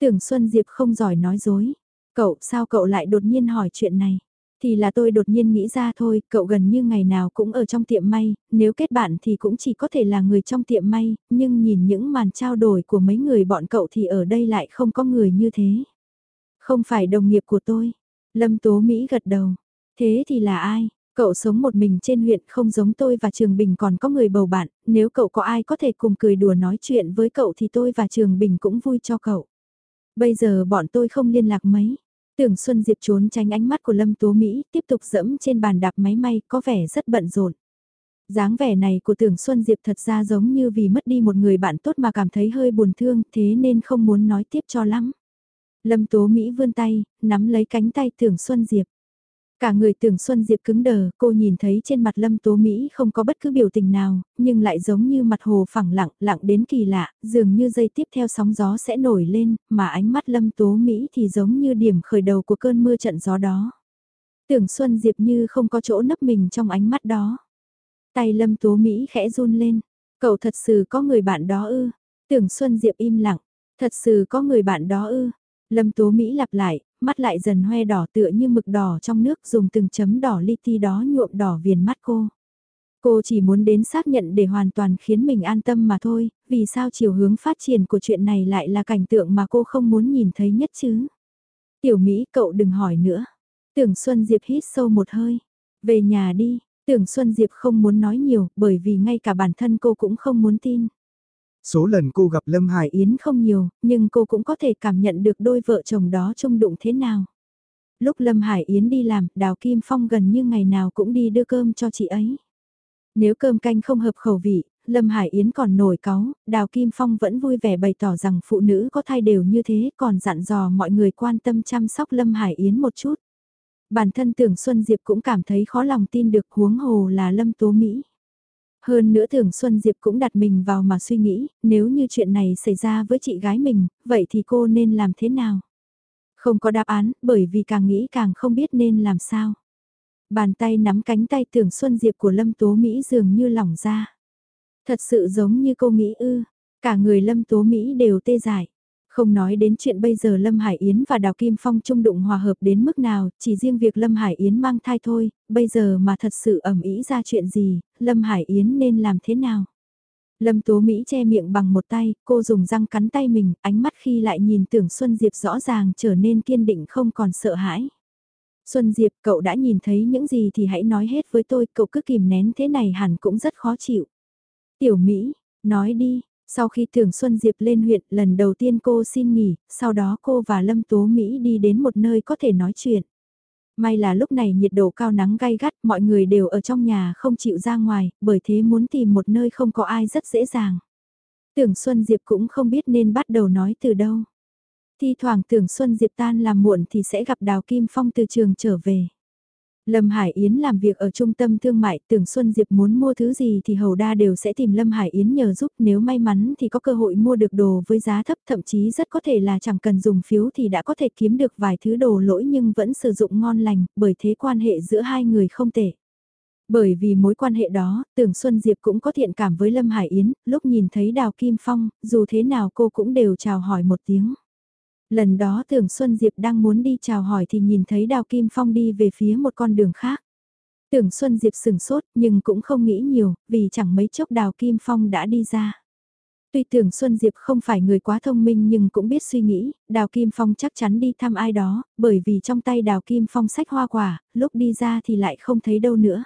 Tưởng Xuân Diệp không giỏi nói dối. Cậu, sao cậu lại đột nhiên hỏi chuyện này? Thì là tôi đột nhiên nghĩ ra thôi, cậu gần như ngày nào cũng ở trong tiệm may, nếu kết bạn thì cũng chỉ có thể là người trong tiệm may, nhưng nhìn những màn trao đổi của mấy người bọn cậu thì ở đây lại không có người như thế. Không phải đồng nghiệp của tôi. Lâm Tố Mỹ gật đầu. Thế thì là ai? Cậu sống một mình trên huyện không giống tôi và Trường Bình còn có người bầu bạn, nếu cậu có ai có thể cùng cười đùa nói chuyện với cậu thì tôi và Trường Bình cũng vui cho cậu. Bây giờ bọn tôi không liên lạc mấy. Tưởng Xuân Diệp trốn tránh ánh mắt của Lâm Tố Mỹ, tiếp tục dẫm trên bàn đạp máy may, có vẻ rất bận rộn. dáng vẻ này của Tưởng Xuân Diệp thật ra giống như vì mất đi một người bạn tốt mà cảm thấy hơi buồn thương, thế nên không muốn nói tiếp cho lắm. Lâm Tố Mỹ vươn tay, nắm lấy cánh tay Tưởng Xuân Diệp. Cả người tưởng Xuân Diệp cứng đờ, cô nhìn thấy trên mặt Lâm Tố Mỹ không có bất cứ biểu tình nào, nhưng lại giống như mặt hồ phẳng lặng, lặng đến kỳ lạ, dường như dây tiếp theo sóng gió sẽ nổi lên, mà ánh mắt Lâm Tố Mỹ thì giống như điểm khởi đầu của cơn mưa trận gió đó. Tưởng Xuân Diệp như không có chỗ nấp mình trong ánh mắt đó. Tay Lâm Tố Mỹ khẽ run lên, cậu thật sự có người bạn đó ư, tưởng Xuân Diệp im lặng, thật sự có người bạn đó ư. Lâm Tố Mỹ lặp lại, mắt lại dần hoe đỏ tựa như mực đỏ trong nước dùng từng chấm đỏ li ti đó nhuộm đỏ viền mắt cô. Cô chỉ muốn đến xác nhận để hoàn toàn khiến mình an tâm mà thôi, vì sao chiều hướng phát triển của chuyện này lại là cảnh tượng mà cô không muốn nhìn thấy nhất chứ. Tiểu Mỹ cậu đừng hỏi nữa. Tưởng Xuân Diệp hít sâu một hơi. Về nhà đi, tưởng Xuân Diệp không muốn nói nhiều bởi vì ngay cả bản thân cô cũng không muốn tin. Số lần cô gặp Lâm Hải Yến không nhiều, nhưng cô cũng có thể cảm nhận được đôi vợ chồng đó chung đụng thế nào. Lúc Lâm Hải Yến đi làm, Đào Kim Phong gần như ngày nào cũng đi đưa cơm cho chị ấy. Nếu cơm canh không hợp khẩu vị, Lâm Hải Yến còn nổi cáu, Đào Kim Phong vẫn vui vẻ bày tỏ rằng phụ nữ có thai đều như thế còn dặn dò mọi người quan tâm chăm sóc Lâm Hải Yến một chút. Bản thân tưởng Xuân Diệp cũng cảm thấy khó lòng tin được huống hồ là Lâm Tố Mỹ. Hơn nữa thường Xuân Diệp cũng đặt mình vào mà suy nghĩ, nếu như chuyện này xảy ra với chị gái mình, vậy thì cô nên làm thế nào? Không có đáp án, bởi vì càng nghĩ càng không biết nên làm sao. Bàn tay nắm cánh tay tưởng Xuân Diệp của Lâm Tố Mỹ dường như lỏng ra. Thật sự giống như cô nghĩ ư, cả người Lâm Tố Mỹ đều tê dại. Không nói đến chuyện bây giờ Lâm Hải Yến và Đào Kim Phong trung đụng hòa hợp đến mức nào, chỉ riêng việc Lâm Hải Yến mang thai thôi, bây giờ mà thật sự ẩm ý ra chuyện gì, Lâm Hải Yến nên làm thế nào? Lâm Tố Mỹ che miệng bằng một tay, cô dùng răng cắn tay mình, ánh mắt khi lại nhìn tưởng Xuân Diệp rõ ràng trở nên kiên định không còn sợ hãi. Xuân Diệp, cậu đã nhìn thấy những gì thì hãy nói hết với tôi, cậu cứ kìm nén thế này hẳn cũng rất khó chịu. Tiểu Mỹ, nói đi, sau khi Thường Xuân Diệp lên huyện, lần đầu tiên cô xin nghỉ, sau đó cô và Lâm Tố Mỹ đi đến một nơi có thể nói chuyện. May là lúc này nhiệt độ cao nắng gay gắt, mọi người đều ở trong nhà không chịu ra ngoài, bởi thế muốn tìm một nơi không có ai rất dễ dàng. Tưởng Xuân Diệp cũng không biết nên bắt đầu nói từ đâu. Thi thoảng tưởng Xuân Diệp tan làm muộn thì sẽ gặp Đào Kim Phong từ trường trở về. Lâm Hải Yến làm việc ở trung tâm thương mại, tưởng Xuân Diệp muốn mua thứ gì thì hầu đa đều sẽ tìm Lâm Hải Yến nhờ giúp nếu may mắn thì có cơ hội mua được đồ với giá thấp thậm chí rất có thể là chẳng cần dùng phiếu thì đã có thể kiếm được vài thứ đồ lỗi nhưng vẫn sử dụng ngon lành, bởi thế quan hệ giữa hai người không tệ. Bởi vì mối quan hệ đó, tưởng Xuân Diệp cũng có thiện cảm với Lâm Hải Yến, lúc nhìn thấy Đào Kim Phong, dù thế nào cô cũng đều chào hỏi một tiếng. Lần đó tưởng Xuân Diệp đang muốn đi chào hỏi thì nhìn thấy Đào Kim Phong đi về phía một con đường khác. Tưởng Xuân Diệp sừng sốt nhưng cũng không nghĩ nhiều, vì chẳng mấy chốc Đào Kim Phong đã đi ra. Tuy tưởng Xuân Diệp không phải người quá thông minh nhưng cũng biết suy nghĩ, Đào Kim Phong chắc chắn đi thăm ai đó, bởi vì trong tay Đào Kim Phong sách hoa quả, lúc đi ra thì lại không thấy đâu nữa.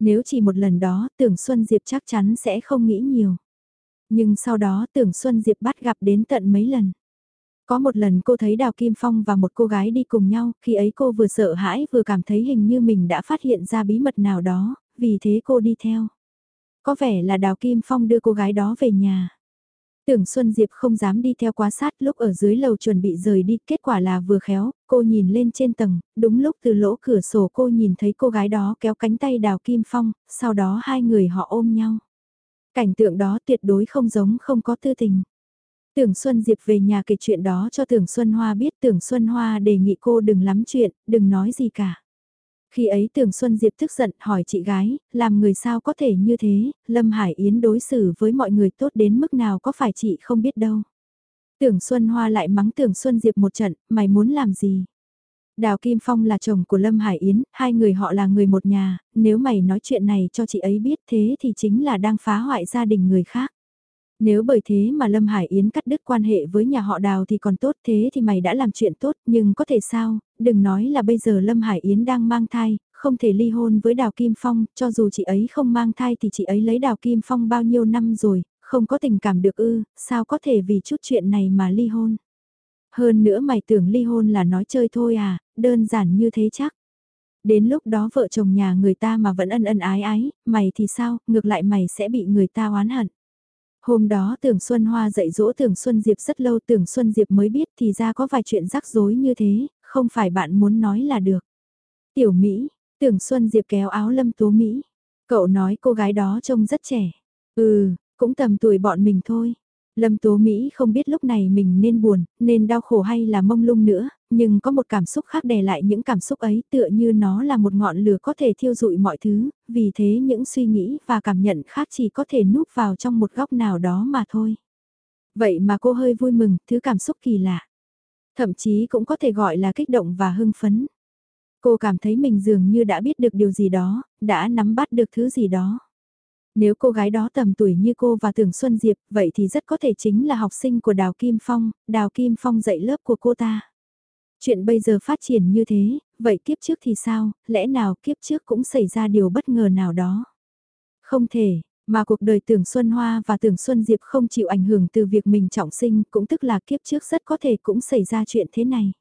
Nếu chỉ một lần đó, tưởng Xuân Diệp chắc chắn sẽ không nghĩ nhiều. Nhưng sau đó tưởng Xuân Diệp bắt gặp đến tận mấy lần. Có một lần cô thấy Đào Kim Phong và một cô gái đi cùng nhau, khi ấy cô vừa sợ hãi vừa cảm thấy hình như mình đã phát hiện ra bí mật nào đó, vì thế cô đi theo. Có vẻ là Đào Kim Phong đưa cô gái đó về nhà. Tưởng Xuân Diệp không dám đi theo quá sát lúc ở dưới lầu chuẩn bị rời đi, kết quả là vừa khéo, cô nhìn lên trên tầng, đúng lúc từ lỗ cửa sổ cô nhìn thấy cô gái đó kéo cánh tay đào Kim Phong, sau đó hai người họ ôm nhau. Cảnh tượng đó tuyệt đối không giống không có tư tình. Tưởng Xuân Diệp về nhà kể chuyện đó cho Tưởng Xuân Hoa biết Tưởng Xuân Hoa đề nghị cô đừng lắm chuyện, đừng nói gì cả. Khi ấy Tưởng Xuân Diệp tức giận hỏi chị gái, làm người sao có thể như thế, Lâm Hải Yến đối xử với mọi người tốt đến mức nào có phải chị không biết đâu. Tưởng Xuân Hoa lại mắng Tưởng Xuân Diệp một trận, mày muốn làm gì? Đào Kim Phong là chồng của Lâm Hải Yến, hai người họ là người một nhà, nếu mày nói chuyện này cho chị ấy biết thế thì chính là đang phá hoại gia đình người khác. Nếu bởi thế mà Lâm Hải Yến cắt đứt quan hệ với nhà họ đào thì còn tốt thế thì mày đã làm chuyện tốt nhưng có thể sao, đừng nói là bây giờ Lâm Hải Yến đang mang thai, không thể ly hôn với Đào Kim Phong, cho dù chị ấy không mang thai thì chị ấy lấy Đào Kim Phong bao nhiêu năm rồi, không có tình cảm được ư, sao có thể vì chút chuyện này mà ly hôn. Hơn nữa mày tưởng ly hôn là nói chơi thôi à, đơn giản như thế chắc. Đến lúc đó vợ chồng nhà người ta mà vẫn ân ân ái ái, mày thì sao, ngược lại mày sẽ bị người ta oán hận. Hôm đó Tưởng Xuân Hoa dạy dỗ Tưởng Xuân Diệp rất lâu Tưởng Xuân Diệp mới biết thì ra có vài chuyện rắc rối như thế, không phải bạn muốn nói là được. Tiểu Mỹ, Tưởng Xuân Diệp kéo áo Lâm Tố Mỹ. Cậu nói cô gái đó trông rất trẻ. Ừ, cũng tầm tuổi bọn mình thôi. Lâm Tố Mỹ không biết lúc này mình nên buồn, nên đau khổ hay là mông lung nữa, nhưng có một cảm xúc khác đè lại những cảm xúc ấy tựa như nó là một ngọn lửa có thể thiêu dụi mọi thứ, vì thế những suy nghĩ và cảm nhận khác chỉ có thể núp vào trong một góc nào đó mà thôi. Vậy mà cô hơi vui mừng, thứ cảm xúc kỳ lạ. Thậm chí cũng có thể gọi là kích động và hưng phấn. Cô cảm thấy mình dường như đã biết được điều gì đó, đã nắm bắt được thứ gì đó. Nếu cô gái đó tầm tuổi như cô và Tưởng Xuân Diệp, vậy thì rất có thể chính là học sinh của Đào Kim Phong, Đào Kim Phong dạy lớp của cô ta. Chuyện bây giờ phát triển như thế, vậy kiếp trước thì sao, lẽ nào kiếp trước cũng xảy ra điều bất ngờ nào đó? Không thể, mà cuộc đời Tưởng Xuân Hoa và Tưởng Xuân Diệp không chịu ảnh hưởng từ việc mình trọng sinh, cũng tức là kiếp trước rất có thể cũng xảy ra chuyện thế này.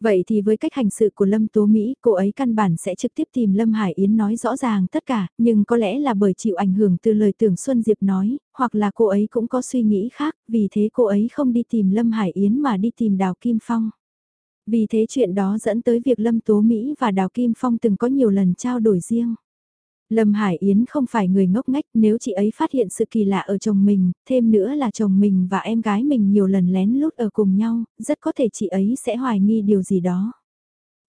Vậy thì với cách hành sự của Lâm Tố Mỹ, cô ấy căn bản sẽ trực tiếp tìm Lâm Hải Yến nói rõ ràng tất cả, nhưng có lẽ là bởi chịu ảnh hưởng từ lời tưởng Xuân Diệp nói, hoặc là cô ấy cũng có suy nghĩ khác, vì thế cô ấy không đi tìm Lâm Hải Yến mà đi tìm Đào Kim Phong. Vì thế chuyện đó dẫn tới việc Lâm Tố Mỹ và Đào Kim Phong từng có nhiều lần trao đổi riêng. Lâm Hải Yến không phải người ngốc ngách nếu chị ấy phát hiện sự kỳ lạ ở chồng mình, thêm nữa là chồng mình và em gái mình nhiều lần lén lút ở cùng nhau, rất có thể chị ấy sẽ hoài nghi điều gì đó.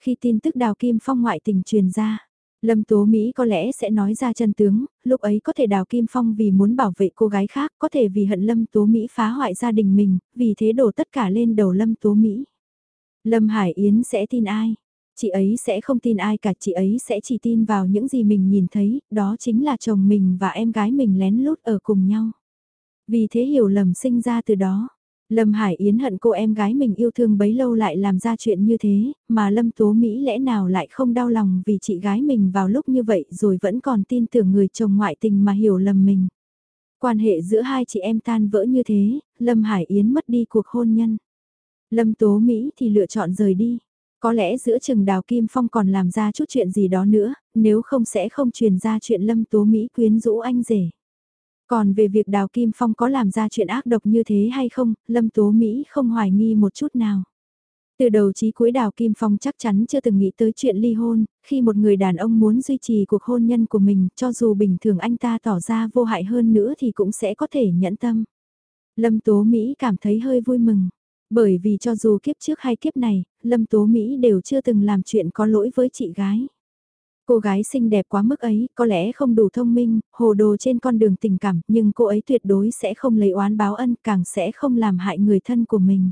Khi tin tức Đào Kim Phong ngoại tình truyền ra, Lâm Tố Mỹ có lẽ sẽ nói ra chân tướng, lúc ấy có thể Đào Kim Phong vì muốn bảo vệ cô gái khác, có thể vì hận Lâm Tố Mỹ phá hoại gia đình mình, vì thế đổ tất cả lên đầu Lâm Tố Mỹ. Lâm Hải Yến sẽ tin ai? Chị ấy sẽ không tin ai cả, chị ấy sẽ chỉ tin vào những gì mình nhìn thấy, đó chính là chồng mình và em gái mình lén lút ở cùng nhau. Vì thế hiểu lầm sinh ra từ đó. Lâm Hải Yến hận cô em gái mình yêu thương bấy lâu lại làm ra chuyện như thế, mà Lâm Tố Mỹ lẽ nào lại không đau lòng vì chị gái mình vào lúc như vậy rồi vẫn còn tin tưởng người chồng ngoại tình mà hiểu lầm mình. Quan hệ giữa hai chị em tan vỡ như thế, Lâm Hải Yến mất đi cuộc hôn nhân. Lâm Tố Mỹ thì lựa chọn rời đi. Có lẽ giữa chừng Đào Kim Phong còn làm ra chút chuyện gì đó nữa, nếu không sẽ không truyền ra chuyện Lâm Tố Mỹ quyến rũ anh rể. Còn về việc Đào Kim Phong có làm ra chuyện ác độc như thế hay không, Lâm Tố Mỹ không hoài nghi một chút nào. Từ đầu chí cuối Đào Kim Phong chắc chắn chưa từng nghĩ tới chuyện ly hôn, khi một người đàn ông muốn duy trì cuộc hôn nhân của mình, cho dù bình thường anh ta tỏ ra vô hại hơn nữa thì cũng sẽ có thể nhẫn tâm. Lâm Tố Mỹ cảm thấy hơi vui mừng. Bởi vì cho dù kiếp trước hay kiếp này, Lâm Tố Mỹ đều chưa từng làm chuyện có lỗi với chị gái. Cô gái xinh đẹp quá mức ấy, có lẽ không đủ thông minh, hồ đồ trên con đường tình cảm, nhưng cô ấy tuyệt đối sẽ không lấy oán báo ân, càng sẽ không làm hại người thân của mình.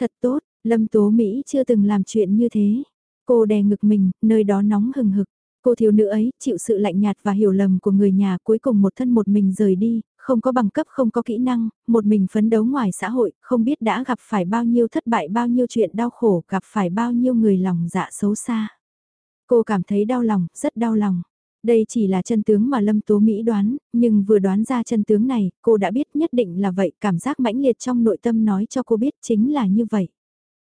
Thật tốt, Lâm Tố Mỹ chưa từng làm chuyện như thế. Cô đè ngực mình, nơi đó nóng hừng hực. Cô thiếu nữ ấy, chịu sự lạnh nhạt và hiểu lầm của người nhà cuối cùng một thân một mình rời đi, không có bằng cấp không có kỹ năng, một mình phấn đấu ngoài xã hội, không biết đã gặp phải bao nhiêu thất bại bao nhiêu chuyện đau khổ, gặp phải bao nhiêu người lòng dạ xấu xa. Cô cảm thấy đau lòng, rất đau lòng. Đây chỉ là chân tướng mà Lâm Tố Mỹ đoán, nhưng vừa đoán ra chân tướng này, cô đã biết nhất định là vậy, cảm giác mãnh liệt trong nội tâm nói cho cô biết chính là như vậy.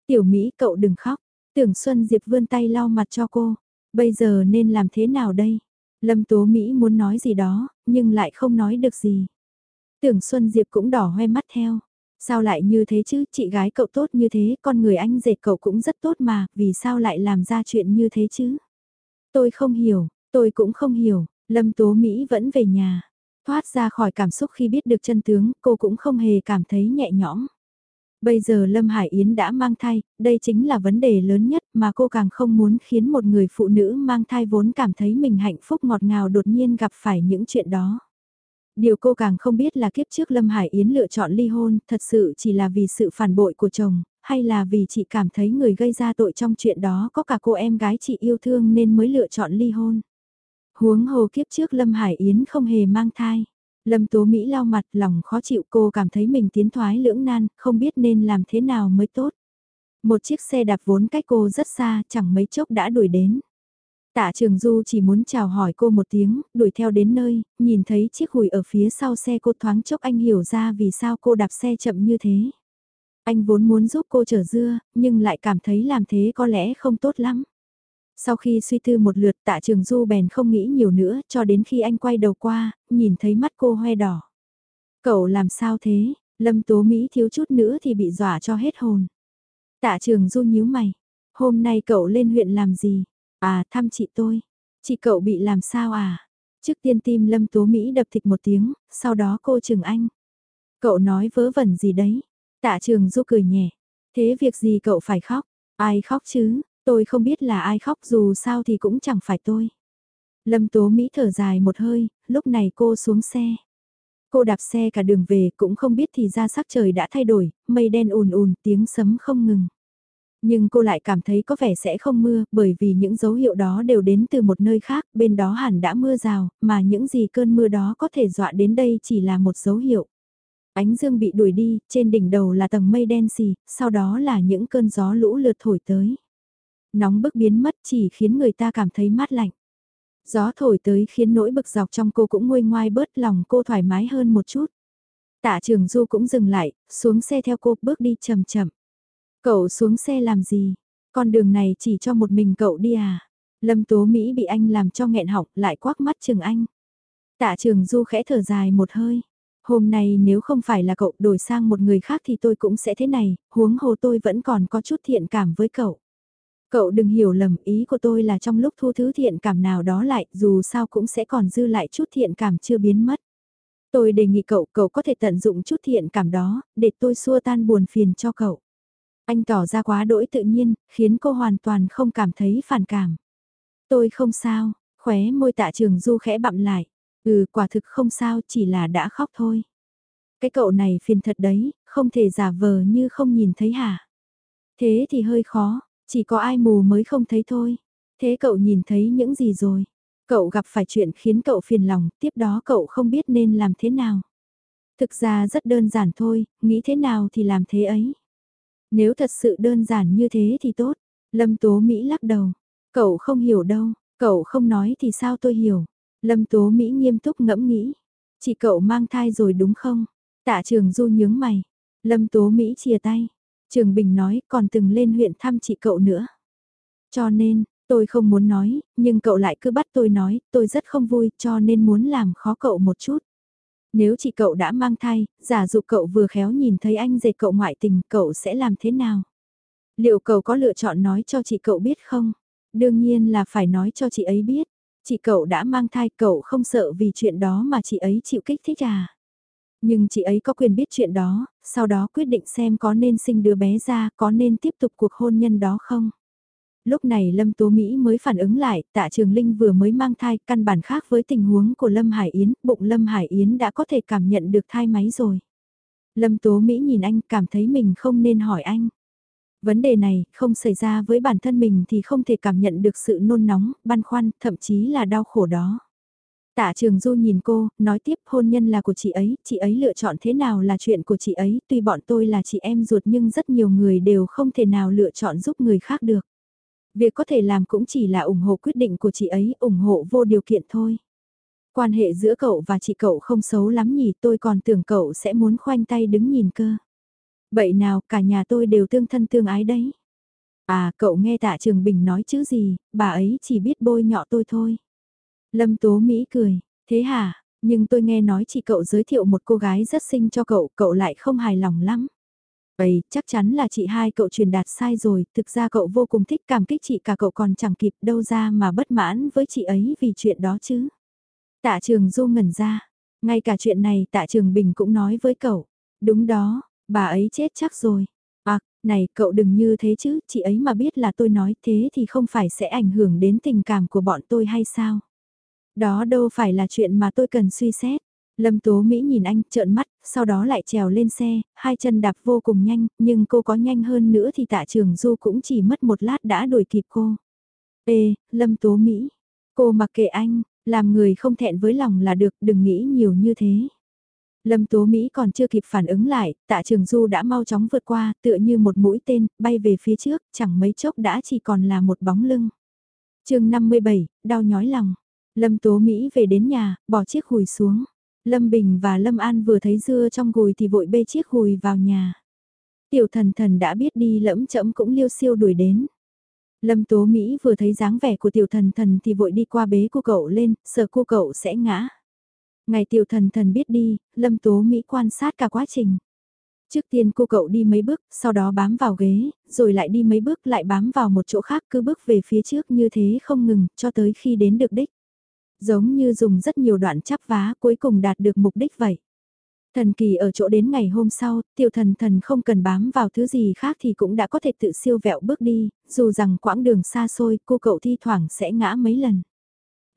Tiểu Mỹ cậu đừng khóc, tưởng Xuân Diệp vươn tay lau mặt cho cô, bây giờ nên làm thế nào đây? Lâm Tố Mỹ muốn nói gì đó, nhưng lại không nói được gì. Tưởng Xuân Diệp cũng đỏ hoe mắt theo. Sao lại như thế chứ, chị gái cậu tốt như thế, con người anh dệt cậu cũng rất tốt mà, vì sao lại làm ra chuyện như thế chứ? Tôi không hiểu, tôi cũng không hiểu, Lâm Tố Mỹ vẫn về nhà. Thoát ra khỏi cảm xúc khi biết được chân tướng, cô cũng không hề cảm thấy nhẹ nhõm. Bây giờ Lâm Hải Yến đã mang thai, đây chính là vấn đề lớn nhất mà cô càng không muốn khiến một người phụ nữ mang thai vốn cảm thấy mình hạnh phúc ngọt ngào đột nhiên gặp phải những chuyện đó. Điều cô càng không biết là kiếp trước Lâm Hải Yến lựa chọn ly hôn thật sự chỉ là vì sự phản bội của chồng, hay là vì chị cảm thấy người gây ra tội trong chuyện đó có cả cô em gái chị yêu thương nên mới lựa chọn ly hôn. Huống hồ kiếp trước Lâm Hải Yến không hề mang thai. Lâm Tố Mỹ lau mặt lòng khó chịu cô cảm thấy mình tiến thoái lưỡng nan, không biết nên làm thế nào mới tốt. Một chiếc xe đạp vốn cách cô rất xa, chẳng mấy chốc đã đuổi đến. Tạ Trường Du chỉ muốn chào hỏi cô một tiếng, đuổi theo đến nơi, nhìn thấy chiếc hùi ở phía sau xe cô thoáng chốc anh hiểu ra vì sao cô đạp xe chậm như thế. Anh vốn muốn giúp cô chở dưa, nhưng lại cảm thấy làm thế có lẽ không tốt lắm. Sau khi suy tư một lượt tạ trường du bèn không nghĩ nhiều nữa cho đến khi anh quay đầu qua, nhìn thấy mắt cô hoe đỏ. Cậu làm sao thế, lâm tố Mỹ thiếu chút nữa thì bị dọa cho hết hồn. Tạ trường du nhíu mày, hôm nay cậu lên huyện làm gì? À thăm chị tôi, chị cậu bị làm sao à? Trước tiên tim lâm tố Mỹ đập thịt một tiếng, sau đó cô trường anh. Cậu nói vớ vẩn gì đấy? Tạ trường du cười nhẹ. Thế việc gì cậu phải khóc? Ai khóc chứ? Tôi không biết là ai khóc dù sao thì cũng chẳng phải tôi. Lâm Tố Mỹ thở dài một hơi, lúc này cô xuống xe. Cô đạp xe cả đường về cũng không biết thì ra sắc trời đã thay đổi, mây đen ùn ùn tiếng sấm không ngừng. Nhưng cô lại cảm thấy có vẻ sẽ không mưa bởi vì những dấu hiệu đó đều đến từ một nơi khác, bên đó hẳn đã mưa rào, mà những gì cơn mưa đó có thể dọa đến đây chỉ là một dấu hiệu. Ánh dương bị đuổi đi, trên đỉnh đầu là tầng mây đen xì, sau đó là những cơn gió lũ lượt thổi tới. Nóng bức biến mất chỉ khiến người ta cảm thấy mát lạnh. Gió thổi tới khiến nỗi bực dọc trong cô cũng nguôi ngoai bớt lòng cô thoải mái hơn một chút. Tạ trường du cũng dừng lại, xuống xe theo cô bước đi chậm chậm. Cậu xuống xe làm gì? Con đường này chỉ cho một mình cậu đi à? Lâm Tố Mỹ bị anh làm cho nghẹn họng lại quắc mắt chừng anh. Tạ trường du khẽ thở dài một hơi. Hôm nay nếu không phải là cậu đổi sang một người khác thì tôi cũng sẽ thế này, huống hồ tôi vẫn còn có chút thiện cảm với cậu. Cậu đừng hiểu lầm ý của tôi là trong lúc thu thứ thiện cảm nào đó lại dù sao cũng sẽ còn dư lại chút thiện cảm chưa biến mất. Tôi đề nghị cậu, cậu có thể tận dụng chút thiện cảm đó, để tôi xua tan buồn phiền cho cậu. Anh tỏ ra quá đỗi tự nhiên, khiến cô hoàn toàn không cảm thấy phản cảm. Tôi không sao, khóe môi tạ trường du khẽ bặm lại. Ừ, quả thực không sao, chỉ là đã khóc thôi. Cái cậu này phiền thật đấy, không thể giả vờ như không nhìn thấy hả? Thế thì hơi khó, chỉ có ai mù mới không thấy thôi. Thế cậu nhìn thấy những gì rồi? Cậu gặp phải chuyện khiến cậu phiền lòng, tiếp đó cậu không biết nên làm thế nào. Thực ra rất đơn giản thôi, nghĩ thế nào thì làm thế ấy. Nếu thật sự đơn giản như thế thì tốt. Lâm Tố Mỹ lắc đầu. Cậu không hiểu đâu, cậu không nói thì sao tôi hiểu. Lâm Tố Mỹ nghiêm túc ngẫm nghĩ. Chị cậu mang thai rồi đúng không? Tạ trường du nhướng mày. Lâm Tố Mỹ chia tay. Trường Bình nói còn từng lên huyện thăm chị cậu nữa. Cho nên, tôi không muốn nói, nhưng cậu lại cứ bắt tôi nói, tôi rất không vui cho nên muốn làm khó cậu một chút. Nếu chị cậu đã mang thai, giả dụ cậu vừa khéo nhìn thấy anh dệt cậu ngoại tình, cậu sẽ làm thế nào? Liệu cậu có lựa chọn nói cho chị cậu biết không? Đương nhiên là phải nói cho chị ấy biết. Chị cậu đã mang thai cậu không sợ vì chuyện đó mà chị ấy chịu kích thích à? Nhưng chị ấy có quyền biết chuyện đó, sau đó quyết định xem có nên sinh đứa bé ra, có nên tiếp tục cuộc hôn nhân đó không. Lúc này Lâm Tố Mỹ mới phản ứng lại, tạ Trường Linh vừa mới mang thai, căn bản khác với tình huống của Lâm Hải Yến, bụng Lâm Hải Yến đã có thể cảm nhận được thai máy rồi. Lâm Tố Mỹ nhìn anh cảm thấy mình không nên hỏi anh. Vấn đề này không xảy ra với bản thân mình thì không thể cảm nhận được sự nôn nóng, băn khoăn, thậm chí là đau khổ đó. Tạ Trường Du nhìn cô, nói tiếp hôn nhân là của chị ấy, chị ấy lựa chọn thế nào là chuyện của chị ấy, tuy bọn tôi là chị em ruột nhưng rất nhiều người đều không thể nào lựa chọn giúp người khác được. Việc có thể làm cũng chỉ là ủng hộ quyết định của chị ấy, ủng hộ vô điều kiện thôi. Quan hệ giữa cậu và chị cậu không xấu lắm nhỉ, tôi còn tưởng cậu sẽ muốn khoanh tay đứng nhìn cơ. Vậy nào, cả nhà tôi đều tương thân tương ái đấy. À, cậu nghe tạ Trường Bình nói chứ gì, bà ấy chỉ biết bôi nhọ tôi thôi. Lâm Tố Mỹ cười, thế hả, Nhưng tôi nghe nói chị cậu giới thiệu một cô gái rất xinh cho cậu, cậu lại không hài lòng lắm. Vậy, chắc chắn là chị hai cậu truyền đạt sai rồi, thực ra cậu vô cùng thích cảm kích chị cả cậu còn chẳng kịp đâu ra mà bất mãn với chị ấy vì chuyện đó chứ. Tạ trường du ngẩn ra, ngay cả chuyện này tạ trường bình cũng nói với cậu. Đúng đó, bà ấy chết chắc rồi. À, này cậu đừng như thế chứ, chị ấy mà biết là tôi nói thế thì không phải sẽ ảnh hưởng đến tình cảm của bọn tôi hay sao? Đó đâu phải là chuyện mà tôi cần suy xét. Lâm Tố Mỹ nhìn anh trợn mắt, sau đó lại trèo lên xe, hai chân đạp vô cùng nhanh, nhưng cô có nhanh hơn nữa thì tạ trường Du cũng chỉ mất một lát đã đuổi kịp cô. Ê, Lâm Tố Mỹ, cô mặc kệ anh, làm người không thẹn với lòng là được, đừng nghĩ nhiều như thế. Lâm Tố Mỹ còn chưa kịp phản ứng lại, tạ trường Du đã mau chóng vượt qua, tựa như một mũi tên, bay về phía trước, chẳng mấy chốc đã chỉ còn là một bóng lưng. chương 57, đau nhói lòng. Lâm Tố Mỹ về đến nhà, bỏ chiếc hùi xuống. Lâm Bình và Lâm An vừa thấy dưa trong gùi thì vội bê chiếc hùi vào nhà. Tiểu thần thần đã biết đi lẫm chậm cũng liêu siêu đuổi đến. Lâm Tố Mỹ vừa thấy dáng vẻ của tiểu thần thần thì vội đi qua bế cô cậu lên, sợ cô cậu sẽ ngã. Ngày tiểu thần thần biết đi, Lâm Tố Mỹ quan sát cả quá trình. Trước tiên cô cậu đi mấy bước, sau đó bám vào ghế, rồi lại đi mấy bước lại bám vào một chỗ khác cứ bước về phía trước như thế không ngừng, cho tới khi đến được đích. Giống như dùng rất nhiều đoạn chắp vá cuối cùng đạt được mục đích vậy. Thần kỳ ở chỗ đến ngày hôm sau, tiểu thần thần không cần bám vào thứ gì khác thì cũng đã có thể tự siêu vẹo bước đi, dù rằng quãng đường xa xôi cô cậu thi thoảng sẽ ngã mấy lần.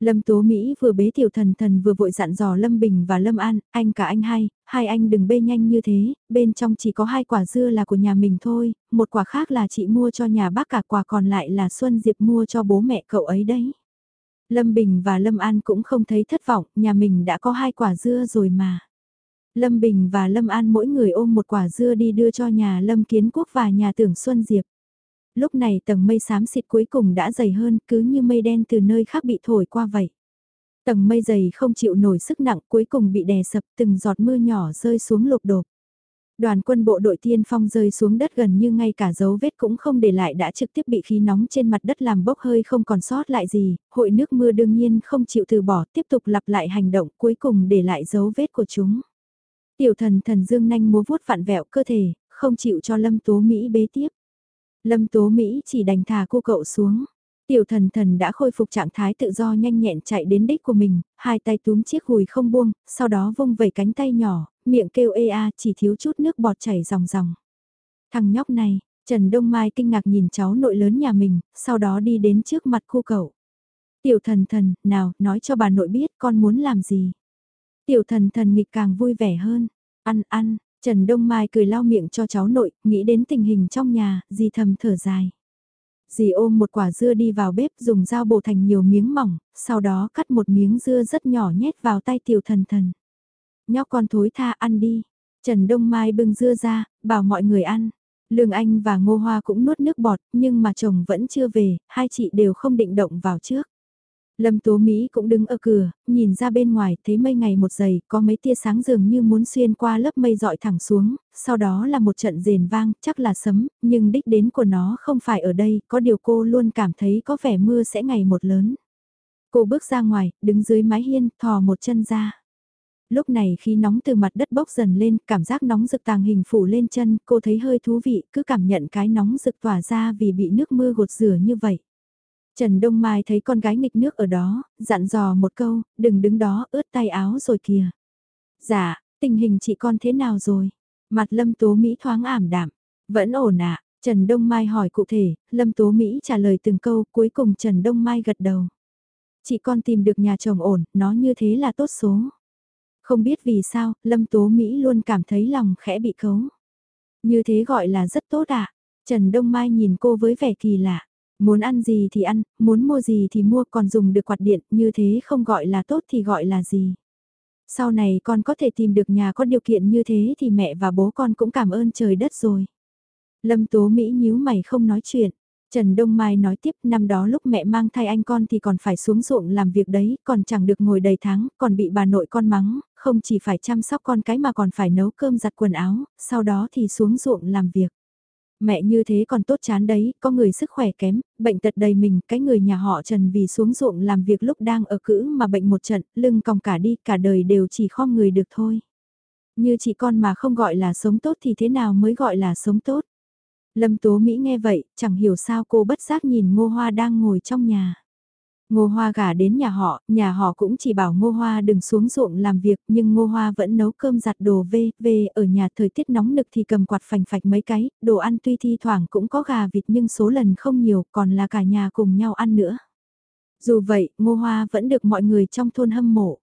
Lâm Tố Mỹ vừa bế tiểu thần thần vừa vội dặn dò Lâm Bình và Lâm An, anh cả anh hai, hai anh đừng bê nhanh như thế, bên trong chỉ có hai quả dưa là của nhà mình thôi, một quả khác là chị mua cho nhà bác cả quả còn lại là Xuân Diệp mua cho bố mẹ cậu ấy đấy. Lâm Bình và Lâm An cũng không thấy thất vọng, nhà mình đã có hai quả dưa rồi mà. Lâm Bình và Lâm An mỗi người ôm một quả dưa đi đưa cho nhà Lâm Kiến Quốc và nhà tưởng Xuân Diệp. Lúc này tầng mây xám xịt cuối cùng đã dày hơn cứ như mây đen từ nơi khác bị thổi qua vậy. Tầng mây dày không chịu nổi sức nặng cuối cùng bị đè sập từng giọt mưa nhỏ rơi xuống lục đột. Đoàn quân bộ đội tiên phong rơi xuống đất gần như ngay cả dấu vết cũng không để lại đã trực tiếp bị khí nóng trên mặt đất làm bốc hơi không còn sót lại gì, hội nước mưa đương nhiên không chịu từ bỏ tiếp tục lặp lại hành động cuối cùng để lại dấu vết của chúng. Tiểu thần thần dương nanh múa vuốt vặn vẹo cơ thể, không chịu cho Lâm Tố Mỹ bế tiếp. Lâm Tố Mỹ chỉ đành thả cô cậu xuống. Tiểu thần thần đã khôi phục trạng thái tự do nhanh nhẹn chạy đến đích của mình, hai tay túm chiếc hùi không buông, sau đó vung vẩy cánh tay nhỏ, miệng kêu ê a chỉ thiếu chút nước bọt chảy ròng ròng. Thằng nhóc này, Trần Đông Mai kinh ngạc nhìn cháu nội lớn nhà mình, sau đó đi đến trước mặt khu cậu. Tiểu thần thần, nào, nói cho bà nội biết con muốn làm gì. Tiểu thần thần nghịch càng vui vẻ hơn. Ăn ăn, Trần Đông Mai cười lau miệng cho cháu nội, nghĩ đến tình hình trong nhà, gì thầm thở dài. Dì ôm một quả dưa đi vào bếp dùng dao bổ thành nhiều miếng mỏng, sau đó cắt một miếng dưa rất nhỏ nhét vào tay tiểu thần thần. Nhóc con thối tha ăn đi. Trần Đông Mai bưng dưa ra, bảo mọi người ăn. Lương Anh và Ngô Hoa cũng nuốt nước bọt, nhưng mà chồng vẫn chưa về, hai chị đều không định động vào trước. Lâm Tố Mỹ cũng đứng ở cửa, nhìn ra bên ngoài, thấy mây ngày một giày, có mấy tia sáng dường như muốn xuyên qua lớp mây dọi thẳng xuống, sau đó là một trận rền vang, chắc là sấm, nhưng đích đến của nó không phải ở đây, có điều cô luôn cảm thấy có vẻ mưa sẽ ngày một lớn. Cô bước ra ngoài, đứng dưới mái hiên, thò một chân ra. Lúc này khi nóng từ mặt đất bốc dần lên, cảm giác nóng rực tàng hình phủ lên chân, cô thấy hơi thú vị, cứ cảm nhận cái nóng rực tỏa ra vì bị nước mưa gột rửa như vậy. Trần Đông Mai thấy con gái nghịch nước ở đó, dặn dò một câu, đừng đứng đó ướt tay áo rồi kìa. Dạ, tình hình chị con thế nào rồi? Mặt Lâm Tố Mỹ thoáng ảm đạm, vẫn ổn ạ. Trần Đông Mai hỏi cụ thể, Lâm Tố Mỹ trả lời từng câu, cuối cùng Trần Đông Mai gật đầu. Chị con tìm được nhà chồng ổn, nó như thế là tốt số. Không biết vì sao, Lâm Tố Mỹ luôn cảm thấy lòng khẽ bị cấu. Như thế gọi là rất tốt ạ. Trần Đông Mai nhìn cô với vẻ kỳ lạ. Muốn ăn gì thì ăn, muốn mua gì thì mua còn dùng được quạt điện, như thế không gọi là tốt thì gọi là gì. Sau này con có thể tìm được nhà có điều kiện như thế thì mẹ và bố con cũng cảm ơn trời đất rồi. Lâm Tố Mỹ nhíu mày không nói chuyện. Trần Đông Mai nói tiếp năm đó lúc mẹ mang thai anh con thì còn phải xuống ruộng làm việc đấy, còn chẳng được ngồi đầy tháng, còn bị bà nội con mắng, không chỉ phải chăm sóc con cái mà còn phải nấu cơm giặt quần áo, sau đó thì xuống ruộng làm việc. Mẹ như thế còn tốt chán đấy, có người sức khỏe kém, bệnh tật đầy mình, cái người nhà họ Trần vì xuống ruộng làm việc lúc đang ở cữ mà bệnh một trận, lưng còng cả đi, cả đời đều chỉ khom người được thôi. Như chị con mà không gọi là sống tốt thì thế nào mới gọi là sống tốt. Lâm Tố Mỹ nghe vậy, chẳng hiểu sao cô bất giác nhìn Ngô Hoa đang ngồi trong nhà. Ngô Hoa gả đến nhà họ, nhà họ cũng chỉ bảo Ngô Hoa đừng xuống ruộng làm việc nhưng Ngô Hoa vẫn nấu cơm giặt đồ về, về ở nhà thời tiết nóng nực thì cầm quạt phành phạch mấy cái, đồ ăn tuy thi thoảng cũng có gà vịt nhưng số lần không nhiều còn là cả nhà cùng nhau ăn nữa. Dù vậy, Ngô Hoa vẫn được mọi người trong thôn hâm mộ.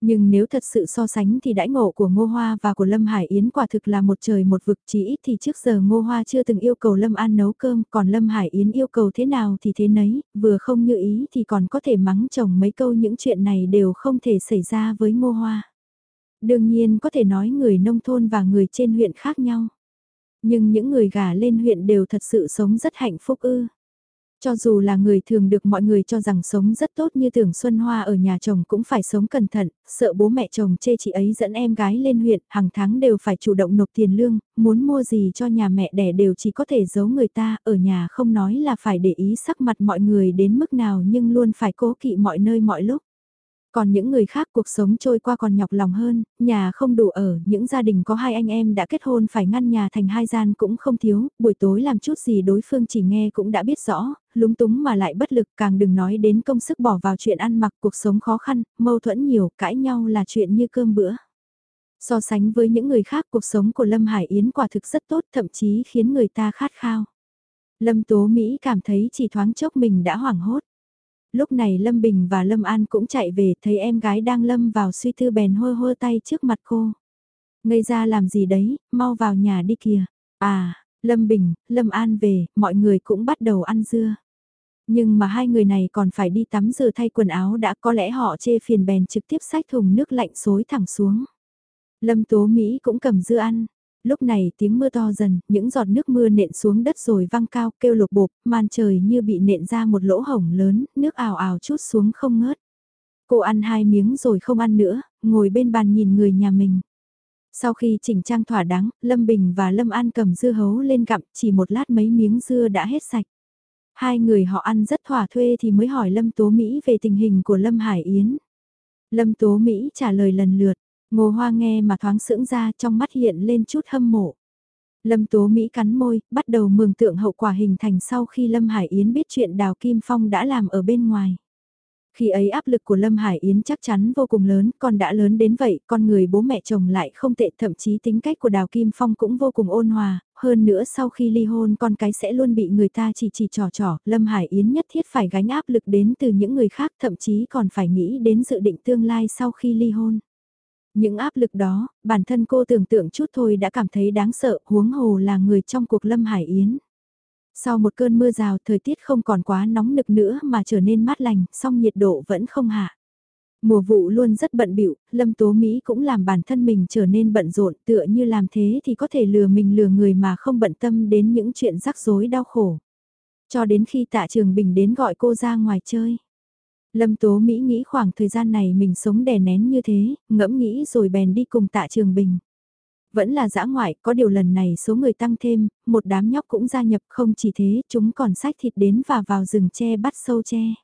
Nhưng nếu thật sự so sánh thì đãi ngộ của Ngô Hoa và của Lâm Hải Yến quả thực là một trời một vực chỉ ít thì trước giờ Ngô Hoa chưa từng yêu cầu Lâm An nấu cơm, còn Lâm Hải Yến yêu cầu thế nào thì thế nấy, vừa không như ý thì còn có thể mắng chồng mấy câu những chuyện này đều không thể xảy ra với Ngô Hoa. Đương nhiên có thể nói người nông thôn và người trên huyện khác nhau. Nhưng những người gả lên huyện đều thật sự sống rất hạnh phúc ư. Cho dù là người thường được mọi người cho rằng sống rất tốt như tưởng Xuân Hoa ở nhà chồng cũng phải sống cẩn thận, sợ bố mẹ chồng chê chị ấy dẫn em gái lên huyện, hàng tháng đều phải chủ động nộp tiền lương, muốn mua gì cho nhà mẹ đẻ đều chỉ có thể giấu người ta, ở nhà không nói là phải để ý sắc mặt mọi người đến mức nào nhưng luôn phải cố kỵ mọi nơi mọi lúc. Còn những người khác cuộc sống trôi qua còn nhọc lòng hơn, nhà không đủ ở, những gia đình có hai anh em đã kết hôn phải ngăn nhà thành hai gian cũng không thiếu, buổi tối làm chút gì đối phương chỉ nghe cũng đã biết rõ, lúng túng mà lại bất lực càng đừng nói đến công sức bỏ vào chuyện ăn mặc cuộc sống khó khăn, mâu thuẫn nhiều, cãi nhau là chuyện như cơm bữa. So sánh với những người khác cuộc sống của Lâm Hải Yến quả thực rất tốt thậm chí khiến người ta khát khao. Lâm Tố Mỹ cảm thấy chỉ thoáng chốc mình đã hoảng hốt lúc này Lâm Bình và Lâm An cũng chạy về thấy em gái đang lâm vào suy tư bèn hôi hôi tay trước mặt cô. Ngây ra làm gì đấy, mau vào nhà đi kìa. À, Lâm Bình, Lâm An về, mọi người cũng bắt đầu ăn dưa. Nhưng mà hai người này còn phải đi tắm rửa thay quần áo đã có lẽ họ chê phiền bèn trực tiếp xách thùng nước lạnh xối thẳng xuống. Lâm Tố Mỹ cũng cầm dưa ăn, Lúc này tiếng mưa to dần, những giọt nước mưa nện xuống đất rồi văng cao kêu lục bộp, màn trời như bị nện ra một lỗ hổng lớn, nước ảo ảo chút xuống không ngớt. Cô ăn hai miếng rồi không ăn nữa, ngồi bên bàn nhìn người nhà mình. Sau khi chỉnh trang thỏa đáng, Lâm Bình và Lâm An cầm dưa hấu lên gặm, chỉ một lát mấy miếng dưa đã hết sạch. Hai người họ ăn rất thỏa thuê thì mới hỏi Lâm Tố Mỹ về tình hình của Lâm Hải Yến. Lâm Tố Mỹ trả lời lần lượt, Ngô Hoa nghe mà thoáng sững ra trong mắt hiện lên chút hâm mộ. Lâm Tố Mỹ cắn môi, bắt đầu mường tượng hậu quả hình thành sau khi Lâm Hải Yến biết chuyện Đào Kim Phong đã làm ở bên ngoài. Khi ấy áp lực của Lâm Hải Yến chắc chắn vô cùng lớn, còn đã lớn đến vậy, con người bố mẹ chồng lại không tệ, thậm chí tính cách của Đào Kim Phong cũng vô cùng ôn hòa, hơn nữa sau khi ly hôn con cái sẽ luôn bị người ta chỉ chỉ trò trò, Lâm Hải Yến nhất thiết phải gánh áp lực đến từ những người khác, thậm chí còn phải nghĩ đến dự định tương lai sau khi ly hôn. Những áp lực đó, bản thân cô tưởng tượng chút thôi đã cảm thấy đáng sợ, huống hồ là người trong cuộc Lâm Hải Yến. Sau một cơn mưa rào thời tiết không còn quá nóng nực nữa mà trở nên mát lành, song nhiệt độ vẫn không hạ. Mùa vụ luôn rất bận bịu, Lâm Tố Mỹ cũng làm bản thân mình trở nên bận rộn tựa như làm thế thì có thể lừa mình lừa người mà không bận tâm đến những chuyện rắc rối đau khổ. Cho đến khi tạ trường bình đến gọi cô ra ngoài chơi. Lâm Tố Mỹ nghĩ khoảng thời gian này mình sống đè nén như thế, ngẫm nghĩ rồi bèn đi cùng tạ trường bình. Vẫn là dã ngoại, có điều lần này số người tăng thêm, một đám nhóc cũng gia nhập không chỉ thế, chúng còn sách thịt đến và vào rừng tre bắt sâu tre.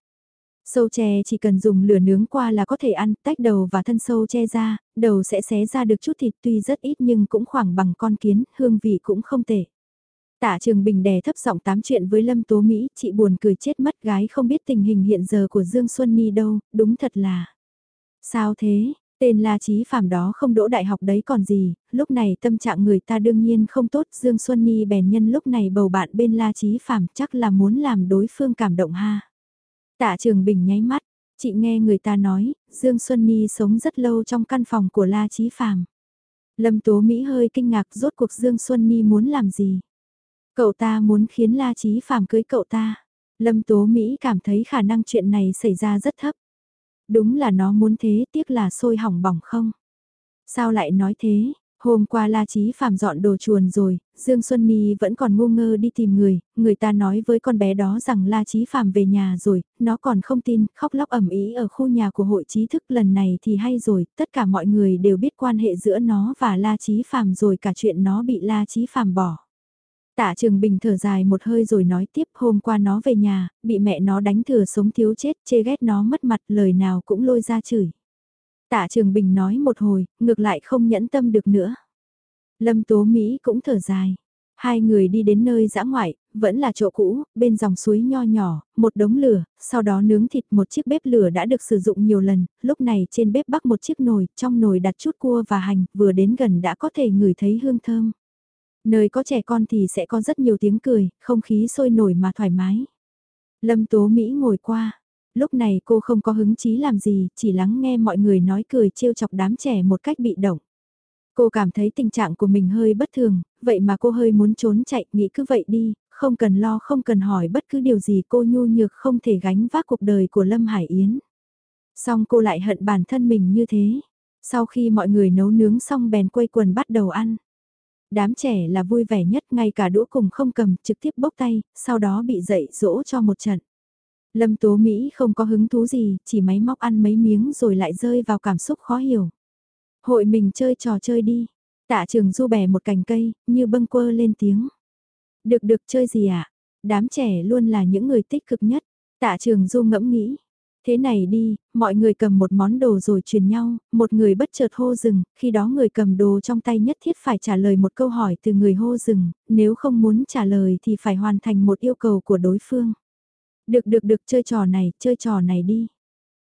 Sâu tre chỉ cần dùng lửa nướng qua là có thể ăn, tách đầu và thân sâu tre ra, đầu sẽ xé ra được chút thịt tuy rất ít nhưng cũng khoảng bằng con kiến, hương vị cũng không tệ. Tạ Trường Bình đè thấp giọng tám chuyện với Lâm Tố Mỹ, chị buồn cười chết mất gái không biết tình hình hiện giờ của Dương Xuân Ni đâu, đúng thật là. Sao thế, tên La Chí Phạm đó không đỗ đại học đấy còn gì, lúc này tâm trạng người ta đương nhiên không tốt, Dương Xuân Ni bèn nhân lúc này bầu bạn bên La Chí Phạm chắc là muốn làm đối phương cảm động ha. Tạ Trường Bình nháy mắt, chị nghe người ta nói, Dương Xuân Ni sống rất lâu trong căn phòng của La Chí Phạm. Lâm Tố Mỹ hơi kinh ngạc rốt cuộc Dương Xuân Ni muốn làm gì. Cậu ta muốn khiến La Chí Phạm cưới cậu ta. Lâm Tố Mỹ cảm thấy khả năng chuyện này xảy ra rất thấp. Đúng là nó muốn thế, tiếc là sôi hỏng bỏng không? Sao lại nói thế? Hôm qua La Chí Phạm dọn đồ chuồn rồi, Dương Xuân Nhi vẫn còn ngu ngơ đi tìm người, người ta nói với con bé đó rằng La Chí Phạm về nhà rồi, nó còn không tin, khóc lóc ẩm ý ở khu nhà của hội trí thức lần này thì hay rồi, tất cả mọi người đều biết quan hệ giữa nó và La Chí Phạm rồi cả chuyện nó bị La Chí Phạm bỏ. Tạ Trường Bình thở dài một hơi rồi nói tiếp hôm qua nó về nhà, bị mẹ nó đánh thừa sống thiếu chết, chê ghét nó mất mặt lời nào cũng lôi ra chửi. Tạ Trường Bình nói một hồi, ngược lại không nhẫn tâm được nữa. Lâm Tố Mỹ cũng thở dài. Hai người đi đến nơi dã ngoại, vẫn là chỗ cũ, bên dòng suối nho nhỏ, một đống lửa, sau đó nướng thịt một chiếc bếp lửa đã được sử dụng nhiều lần, lúc này trên bếp bắc một chiếc nồi, trong nồi đặt chút cua và hành, vừa đến gần đã có thể ngửi thấy hương thơm. Nơi có trẻ con thì sẽ có rất nhiều tiếng cười, không khí sôi nổi mà thoải mái. Lâm Tố Mỹ ngồi qua, lúc này cô không có hứng chí làm gì, chỉ lắng nghe mọi người nói cười trêu chọc đám trẻ một cách bị động. Cô cảm thấy tình trạng của mình hơi bất thường, vậy mà cô hơi muốn trốn chạy, nghĩ cứ vậy đi, không cần lo không cần hỏi bất cứ điều gì cô nhu nhược không thể gánh vác cuộc đời của Lâm Hải Yến. Xong cô lại hận bản thân mình như thế. Sau khi mọi người nấu nướng xong bèn quây quần bắt đầu ăn. Đám trẻ là vui vẻ nhất ngay cả đũa cùng không cầm trực tiếp bốc tay, sau đó bị dậy dỗ cho một trận. Lâm Tố Mỹ không có hứng thú gì, chỉ máy móc ăn mấy miếng rồi lại rơi vào cảm xúc khó hiểu. Hội mình chơi trò chơi đi. Tạ trường du bẻ một cành cây, như bâng quơ lên tiếng. Được được chơi gì ạ? À? Đám trẻ luôn là những người tích cực nhất. Tạ trường du ngẫm nghĩ. Thế này đi, mọi người cầm một món đồ rồi truyền nhau, một người bất chợt hô rừng khi đó người cầm đồ trong tay nhất thiết phải trả lời một câu hỏi từ người hô rừng nếu không muốn trả lời thì phải hoàn thành một yêu cầu của đối phương. Được được được chơi trò này, chơi trò này đi.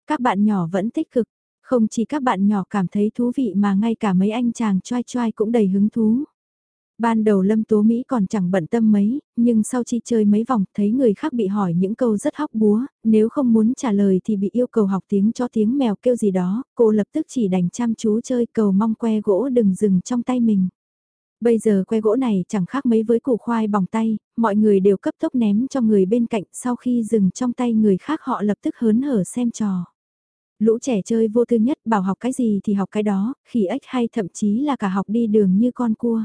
Các bạn nhỏ vẫn tích cực, không chỉ các bạn nhỏ cảm thấy thú vị mà ngay cả mấy anh chàng choai choai cũng đầy hứng thú. Ban đầu Lâm Tố Mỹ còn chẳng bận tâm mấy, nhưng sau khi chơi mấy vòng thấy người khác bị hỏi những câu rất hóc búa, nếu không muốn trả lời thì bị yêu cầu học tiếng cho tiếng mèo kêu gì đó, cô lập tức chỉ đành chăm chú chơi cầu mong que gỗ đừng dừng trong tay mình. Bây giờ que gỗ này chẳng khác mấy với củ khoai bỏng tay, mọi người đều cấp tốc ném cho người bên cạnh sau khi dừng trong tay người khác họ lập tức hớn hở xem trò. Lũ trẻ chơi vô tư nhất bảo học cái gì thì học cái đó, khỉ ếch hay thậm chí là cả học đi đường như con cua.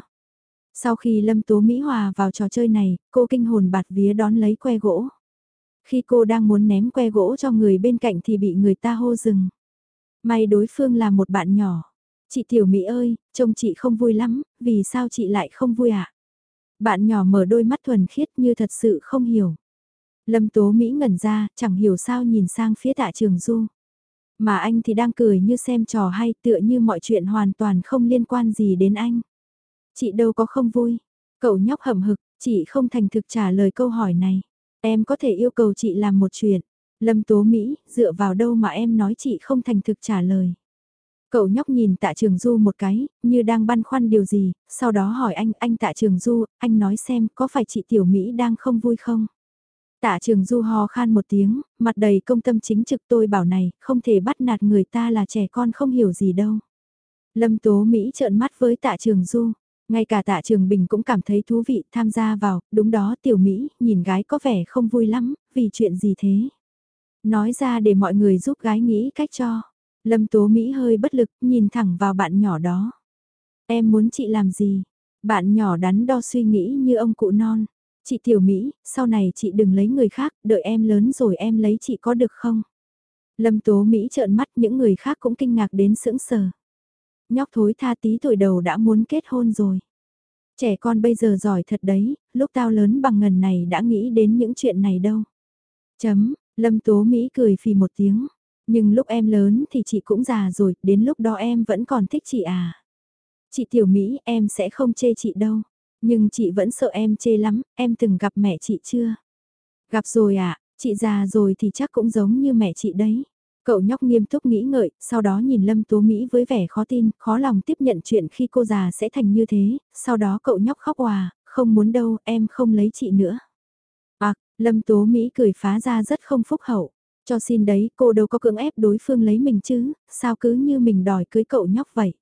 Sau khi Lâm Tố Mỹ Hòa vào trò chơi này, cô kinh hồn bạt vía đón lấy que gỗ. Khi cô đang muốn ném que gỗ cho người bên cạnh thì bị người ta hô dừng. May đối phương là một bạn nhỏ. Chị Tiểu Mỹ ơi, trông chị không vui lắm, vì sao chị lại không vui ạ? À? Bạn nhỏ mở đôi mắt thuần khiết như thật sự không hiểu. Lâm Tố Mỹ ngẩn ra, chẳng hiểu sao nhìn sang phía tạ trường du. Mà anh thì đang cười như xem trò hay tựa như mọi chuyện hoàn toàn không liên quan gì đến anh. Chị đâu có không vui. Cậu nhóc hậm hực, chị không thành thực trả lời câu hỏi này. Em có thể yêu cầu chị làm một chuyện. Lâm Tố Mỹ, dựa vào đâu mà em nói chị không thành thực trả lời. Cậu nhóc nhìn tạ trường du một cái, như đang băn khoăn điều gì, sau đó hỏi anh, anh tạ trường du, anh nói xem có phải chị Tiểu Mỹ đang không vui không? Tạ trường du ho khan một tiếng, mặt đầy công tâm chính trực tôi bảo này, không thể bắt nạt người ta là trẻ con không hiểu gì đâu. Lâm Tố Mỹ trợn mắt với tạ trường du, ngay cả tạ trường bình cũng cảm thấy thú vị tham gia vào, đúng đó tiểu Mỹ, nhìn gái có vẻ không vui lắm, vì chuyện gì thế? Nói ra để mọi người giúp gái nghĩ cách cho. Lâm Tố Mỹ hơi bất lực, nhìn thẳng vào bạn nhỏ đó. Em muốn chị làm gì? Bạn nhỏ đắn đo suy nghĩ như ông cụ non. Chị Tiểu Mỹ, sau này chị đừng lấy người khác, đợi em lớn rồi em lấy chị có được không? Lâm Tố Mỹ trợn mắt những người khác cũng kinh ngạc đến sững sờ. Nhóc thối tha tí tuổi đầu đã muốn kết hôn rồi. Trẻ con bây giờ giỏi thật đấy, lúc tao lớn bằng ngần này đã nghĩ đến những chuyện này đâu. Chấm, Lâm Tố Mỹ cười phì một tiếng. Nhưng lúc em lớn thì chị cũng già rồi, đến lúc đó em vẫn còn thích chị à. Chị Tiểu Mỹ em sẽ không chê chị đâu. Nhưng chị vẫn sợ em chê lắm, em từng gặp mẹ chị chưa? Gặp rồi à, chị già rồi thì chắc cũng giống như mẹ chị đấy. Cậu nhóc nghiêm túc nghĩ ngợi, sau đó nhìn Lâm Tố Mỹ với vẻ khó tin, khó lòng tiếp nhận chuyện khi cô già sẽ thành như thế, sau đó cậu nhóc khóc hòa, không muốn đâu, em không lấy chị nữa. À, Lâm Tố Mỹ cười phá ra rất không phúc hậu, cho xin đấy, cô đâu có cưỡng ép đối phương lấy mình chứ, sao cứ như mình đòi cưới cậu nhóc vậy.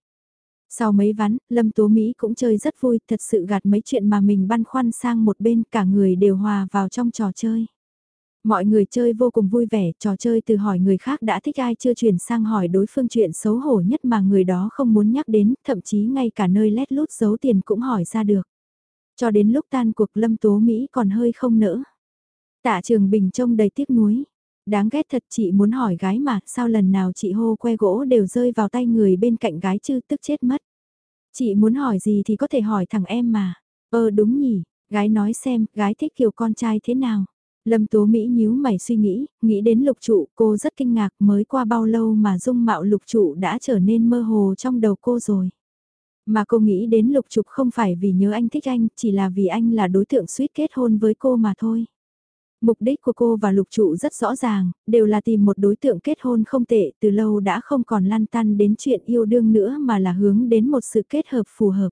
Sau mấy ván, Lâm Tố Mỹ cũng chơi rất vui, thật sự gạt mấy chuyện mà mình băn khoăn sang một bên, cả người đều hòa vào trong trò chơi. Mọi người chơi vô cùng vui vẻ, trò chơi từ hỏi người khác đã thích ai chưa chuyển sang hỏi đối phương chuyện xấu hổ nhất mà người đó không muốn nhắc đến, thậm chí ngay cả nơi lét lút giấu tiền cũng hỏi ra được. Cho đến lúc tan cuộc Lâm Tố Mỹ còn hơi không nỡ. Tạ Trường Bình trông đầy tiếc nuối. Đáng ghét thật chị muốn hỏi gái mà, sao lần nào chị hô que gỗ đều rơi vào tay người bên cạnh gái chứ tức chết mất. Chị muốn hỏi gì thì có thể hỏi thằng em mà. Ơ đúng nhỉ, Gái nói xem, gái thích kiểu con trai thế nào. Lâm Tố Mỹ nhíu mày suy nghĩ, nghĩ đến lục trụ cô rất kinh ngạc mới qua bao lâu mà dung mạo lục trụ đã trở nên mơ hồ trong đầu cô rồi. Mà cô nghĩ đến lục trục không phải vì nhớ anh thích anh, chỉ là vì anh là đối tượng suýt kết hôn với cô mà thôi. Mục đích của cô và lục trụ rất rõ ràng, đều là tìm một đối tượng kết hôn không tệ từ lâu đã không còn lan tăn đến chuyện yêu đương nữa mà là hướng đến một sự kết hợp phù hợp.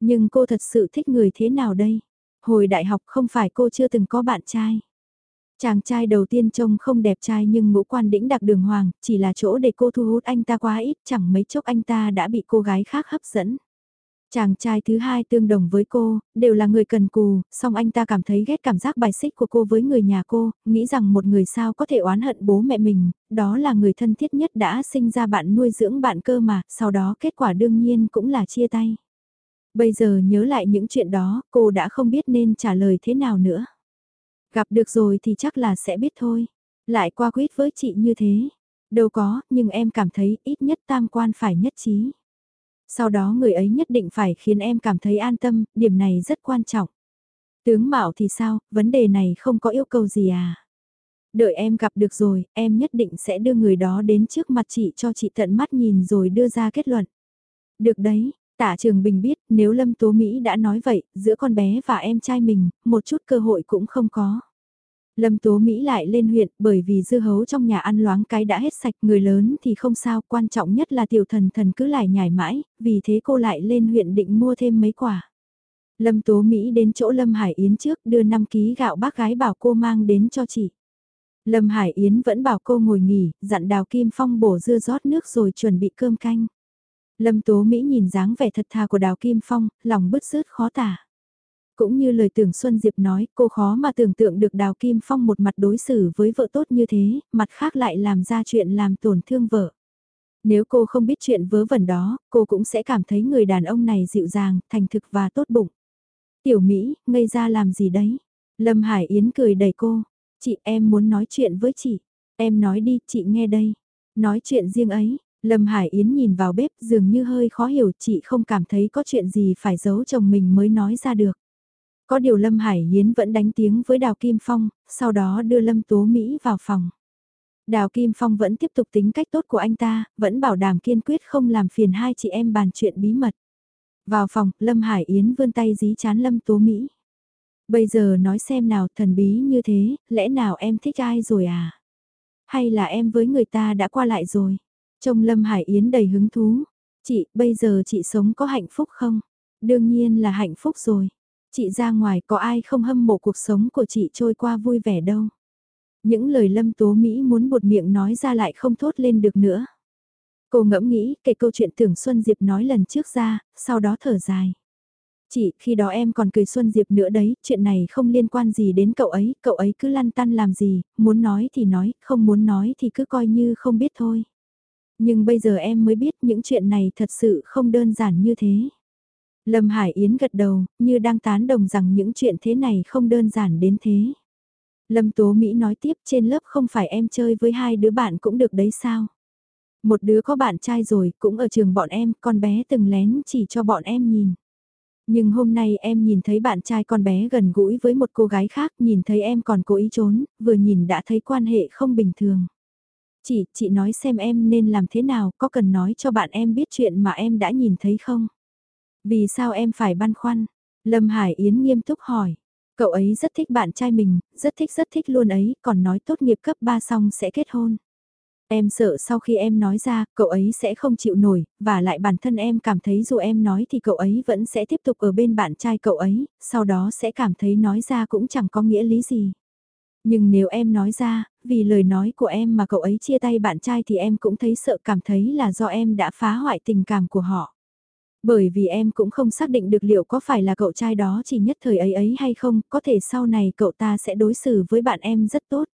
Nhưng cô thật sự thích người thế nào đây? Hồi đại học không phải cô chưa từng có bạn trai. Chàng trai đầu tiên trông không đẹp trai nhưng ngũ quan đĩnh đặc đường hoàng, chỉ là chỗ để cô thu hút anh ta quá ít, chẳng mấy chốc anh ta đã bị cô gái khác hấp dẫn. Chàng trai thứ hai tương đồng với cô, đều là người cần cù, song anh ta cảm thấy ghét cảm giác bài xích của cô với người nhà cô, nghĩ rằng một người sao có thể oán hận bố mẹ mình, đó là người thân thiết nhất đã sinh ra bạn nuôi dưỡng bạn cơ mà, sau đó kết quả đương nhiên cũng là chia tay. Bây giờ nhớ lại những chuyện đó, cô đã không biết nên trả lời thế nào nữa. Gặp được rồi thì chắc là sẽ biết thôi. Lại qua quyết với chị như thế. Đâu có, nhưng em cảm thấy ít nhất tam quan phải nhất trí. Sau đó người ấy nhất định phải khiến em cảm thấy an tâm, điểm này rất quan trọng. Tướng Mạo thì sao, vấn đề này không có yêu cầu gì à? Đợi em gặp được rồi, em nhất định sẽ đưa người đó đến trước mặt chị cho chị tận mắt nhìn rồi đưa ra kết luận. Được đấy, Tạ Trường Bình biết nếu Lâm Tố Mỹ đã nói vậy, giữa con bé và em trai mình, một chút cơ hội cũng không có. Lâm Tố Mỹ lại lên huyện bởi vì dư hấu trong nhà ăn loáng cái đã hết sạch người lớn thì không sao, quan trọng nhất là tiểu thần thần cứ lại nhảy mãi, vì thế cô lại lên huyện định mua thêm mấy quả. Lâm Tố Mỹ đến chỗ Lâm Hải Yến trước đưa 5 ký gạo bác gái bảo cô mang đến cho chị. Lâm Hải Yến vẫn bảo cô ngồi nghỉ, dặn Đào Kim Phong bổ dưa rót nước rồi chuẩn bị cơm canh. Lâm Tố Mỹ nhìn dáng vẻ thật thà của Đào Kim Phong, lòng bứt rứt khó tả. Cũng như lời tưởng Xuân Diệp nói, cô khó mà tưởng tượng được Đào Kim Phong một mặt đối xử với vợ tốt như thế, mặt khác lại làm ra chuyện làm tổn thương vợ. Nếu cô không biết chuyện vớ vẩn đó, cô cũng sẽ cảm thấy người đàn ông này dịu dàng, thành thực và tốt bụng. Tiểu Mỹ, ngây ra làm gì đấy? Lâm Hải Yến cười đầy cô. Chị em muốn nói chuyện với chị. Em nói đi, chị nghe đây. Nói chuyện riêng ấy, Lâm Hải Yến nhìn vào bếp dường như hơi khó hiểu chị không cảm thấy có chuyện gì phải giấu chồng mình mới nói ra được. Có điều Lâm Hải Yến vẫn đánh tiếng với Đào Kim Phong, sau đó đưa Lâm Tố Mỹ vào phòng. Đào Kim Phong vẫn tiếp tục tính cách tốt của anh ta, vẫn bảo đảm kiên quyết không làm phiền hai chị em bàn chuyện bí mật. Vào phòng, Lâm Hải Yến vươn tay dí chán Lâm Tố Mỹ. Bây giờ nói xem nào thần bí như thế, lẽ nào em thích ai rồi à? Hay là em với người ta đã qua lại rồi? Trông Lâm Hải Yến đầy hứng thú. Chị, bây giờ chị sống có hạnh phúc không? Đương nhiên là hạnh phúc rồi. Chị ra ngoài có ai không hâm mộ cuộc sống của chị trôi qua vui vẻ đâu. Những lời Lâm Tố Mỹ muốn buột miệng nói ra lại không thốt lên được nữa. Cô ngẫm nghĩ kể câu chuyện tưởng Xuân Diệp nói lần trước ra, sau đó thở dài. Chị, khi đó em còn cười Xuân Diệp nữa đấy, chuyện này không liên quan gì đến cậu ấy, cậu ấy cứ lăn tăn làm gì, muốn nói thì nói, không muốn nói thì cứ coi như không biết thôi. Nhưng bây giờ em mới biết những chuyện này thật sự không đơn giản như thế. Lâm Hải Yến gật đầu, như đang tán đồng rằng những chuyện thế này không đơn giản đến thế. Lâm Tố Mỹ nói tiếp trên lớp không phải em chơi với hai đứa bạn cũng được đấy sao? Một đứa có bạn trai rồi, cũng ở trường bọn em, con bé từng lén chỉ cho bọn em nhìn. Nhưng hôm nay em nhìn thấy bạn trai con bé gần gũi với một cô gái khác, nhìn thấy em còn cố ý trốn, vừa nhìn đã thấy quan hệ không bình thường. Chị, chị nói xem em nên làm thế nào, có cần nói cho bạn em biết chuyện mà em đã nhìn thấy không? Vì sao em phải băn khoăn? Lâm Hải Yến nghiêm túc hỏi. Cậu ấy rất thích bạn trai mình, rất thích rất thích luôn ấy, còn nói tốt nghiệp cấp 3 xong sẽ kết hôn. Em sợ sau khi em nói ra, cậu ấy sẽ không chịu nổi, và lại bản thân em cảm thấy dù em nói thì cậu ấy vẫn sẽ tiếp tục ở bên bạn trai cậu ấy, sau đó sẽ cảm thấy nói ra cũng chẳng có nghĩa lý gì. Nhưng nếu em nói ra, vì lời nói của em mà cậu ấy chia tay bạn trai thì em cũng thấy sợ cảm thấy là do em đã phá hoại tình cảm của họ. Bởi vì em cũng không xác định được liệu có phải là cậu trai đó chỉ nhất thời ấy ấy hay không, có thể sau này cậu ta sẽ đối xử với bạn em rất tốt.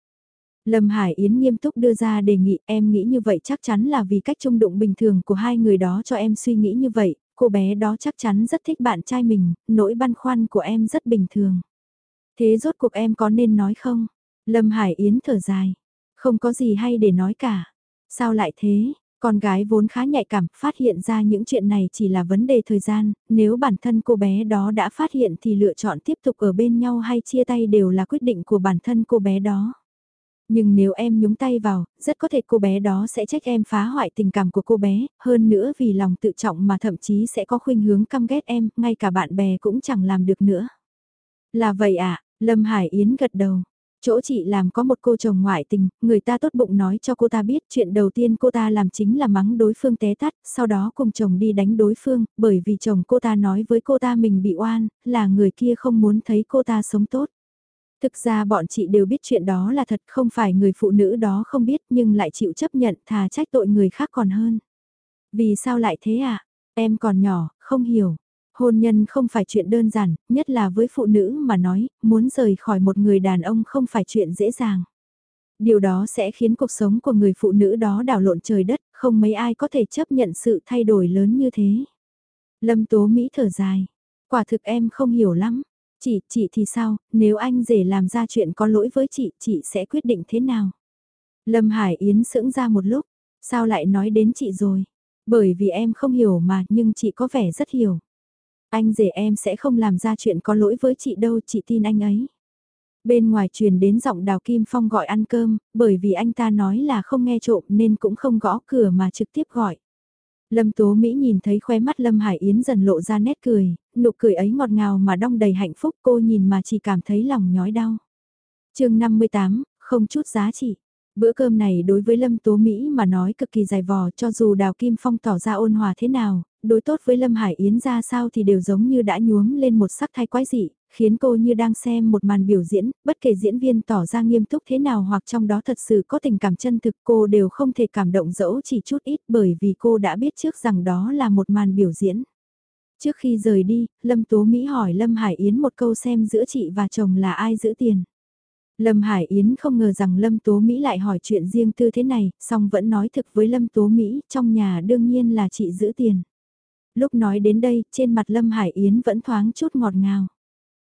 Lâm Hải Yến nghiêm túc đưa ra đề nghị em nghĩ như vậy chắc chắn là vì cách trung đụng bình thường của hai người đó cho em suy nghĩ như vậy, cô bé đó chắc chắn rất thích bạn trai mình, nỗi băn khoăn của em rất bình thường. Thế rốt cuộc em có nên nói không? Lâm Hải Yến thở dài, không có gì hay để nói cả. Sao lại thế? Con gái vốn khá nhạy cảm, phát hiện ra những chuyện này chỉ là vấn đề thời gian, nếu bản thân cô bé đó đã phát hiện thì lựa chọn tiếp tục ở bên nhau hay chia tay đều là quyết định của bản thân cô bé đó. Nhưng nếu em nhúng tay vào, rất có thể cô bé đó sẽ trách em phá hoại tình cảm của cô bé, hơn nữa vì lòng tự trọng mà thậm chí sẽ có khuynh hướng căm ghét em, ngay cả bạn bè cũng chẳng làm được nữa. Là vậy à, Lâm Hải Yến gật đầu. Chỗ chị làm có một cô chồng ngoại tình, người ta tốt bụng nói cho cô ta biết chuyện đầu tiên cô ta làm chính là mắng đối phương té tắt, sau đó cùng chồng đi đánh đối phương, bởi vì chồng cô ta nói với cô ta mình bị oan, là người kia không muốn thấy cô ta sống tốt. Thực ra bọn chị đều biết chuyện đó là thật không phải người phụ nữ đó không biết nhưng lại chịu chấp nhận thà trách tội người khác còn hơn. Vì sao lại thế à? Em còn nhỏ, không hiểu. Hôn nhân không phải chuyện đơn giản, nhất là với phụ nữ mà nói, muốn rời khỏi một người đàn ông không phải chuyện dễ dàng. Điều đó sẽ khiến cuộc sống của người phụ nữ đó đảo lộn trời đất, không mấy ai có thể chấp nhận sự thay đổi lớn như thế. Lâm Tố Mỹ thở dài. Quả thực em không hiểu lắm. Chị, chị thì sao, nếu anh rể làm ra chuyện có lỗi với chị, chị sẽ quyết định thế nào? Lâm Hải Yến sững ra một lúc, sao lại nói đến chị rồi? Bởi vì em không hiểu mà, nhưng chị có vẻ rất hiểu. Anh rể em sẽ không làm ra chuyện có lỗi với chị đâu, chị tin anh ấy. Bên ngoài truyền đến giọng Đào Kim Phong gọi ăn cơm, bởi vì anh ta nói là không nghe trộm nên cũng không gõ cửa mà trực tiếp gọi. Lâm Tố Mỹ nhìn thấy khóe mắt Lâm Hải Yến dần lộ ra nét cười, nụ cười ấy ngọt ngào mà đong đầy hạnh phúc cô nhìn mà chỉ cảm thấy lòng nhói đau. chương 58, không chút giá trị. Bữa cơm này đối với Lâm Tố Mỹ mà nói cực kỳ dài vò cho dù Đào Kim Phong tỏ ra ôn hòa thế nào, đối tốt với Lâm Hải Yến ra sao thì đều giống như đã nhuốm lên một sắc thái quái dị, khiến cô như đang xem một màn biểu diễn, bất kể diễn viên tỏ ra nghiêm túc thế nào hoặc trong đó thật sự có tình cảm chân thực cô đều không thể cảm động dẫu chỉ chút ít bởi vì cô đã biết trước rằng đó là một màn biểu diễn. Trước khi rời đi, Lâm Tố Mỹ hỏi Lâm Hải Yến một câu xem giữa chị và chồng là ai giữ tiền. Lâm Hải Yến không ngờ rằng Lâm Tố Mỹ lại hỏi chuyện riêng tư thế này, song vẫn nói thực với Lâm Tố Mỹ, trong nhà đương nhiên là chị giữ tiền. Lúc nói đến đây, trên mặt Lâm Hải Yến vẫn thoáng chút ngọt ngào.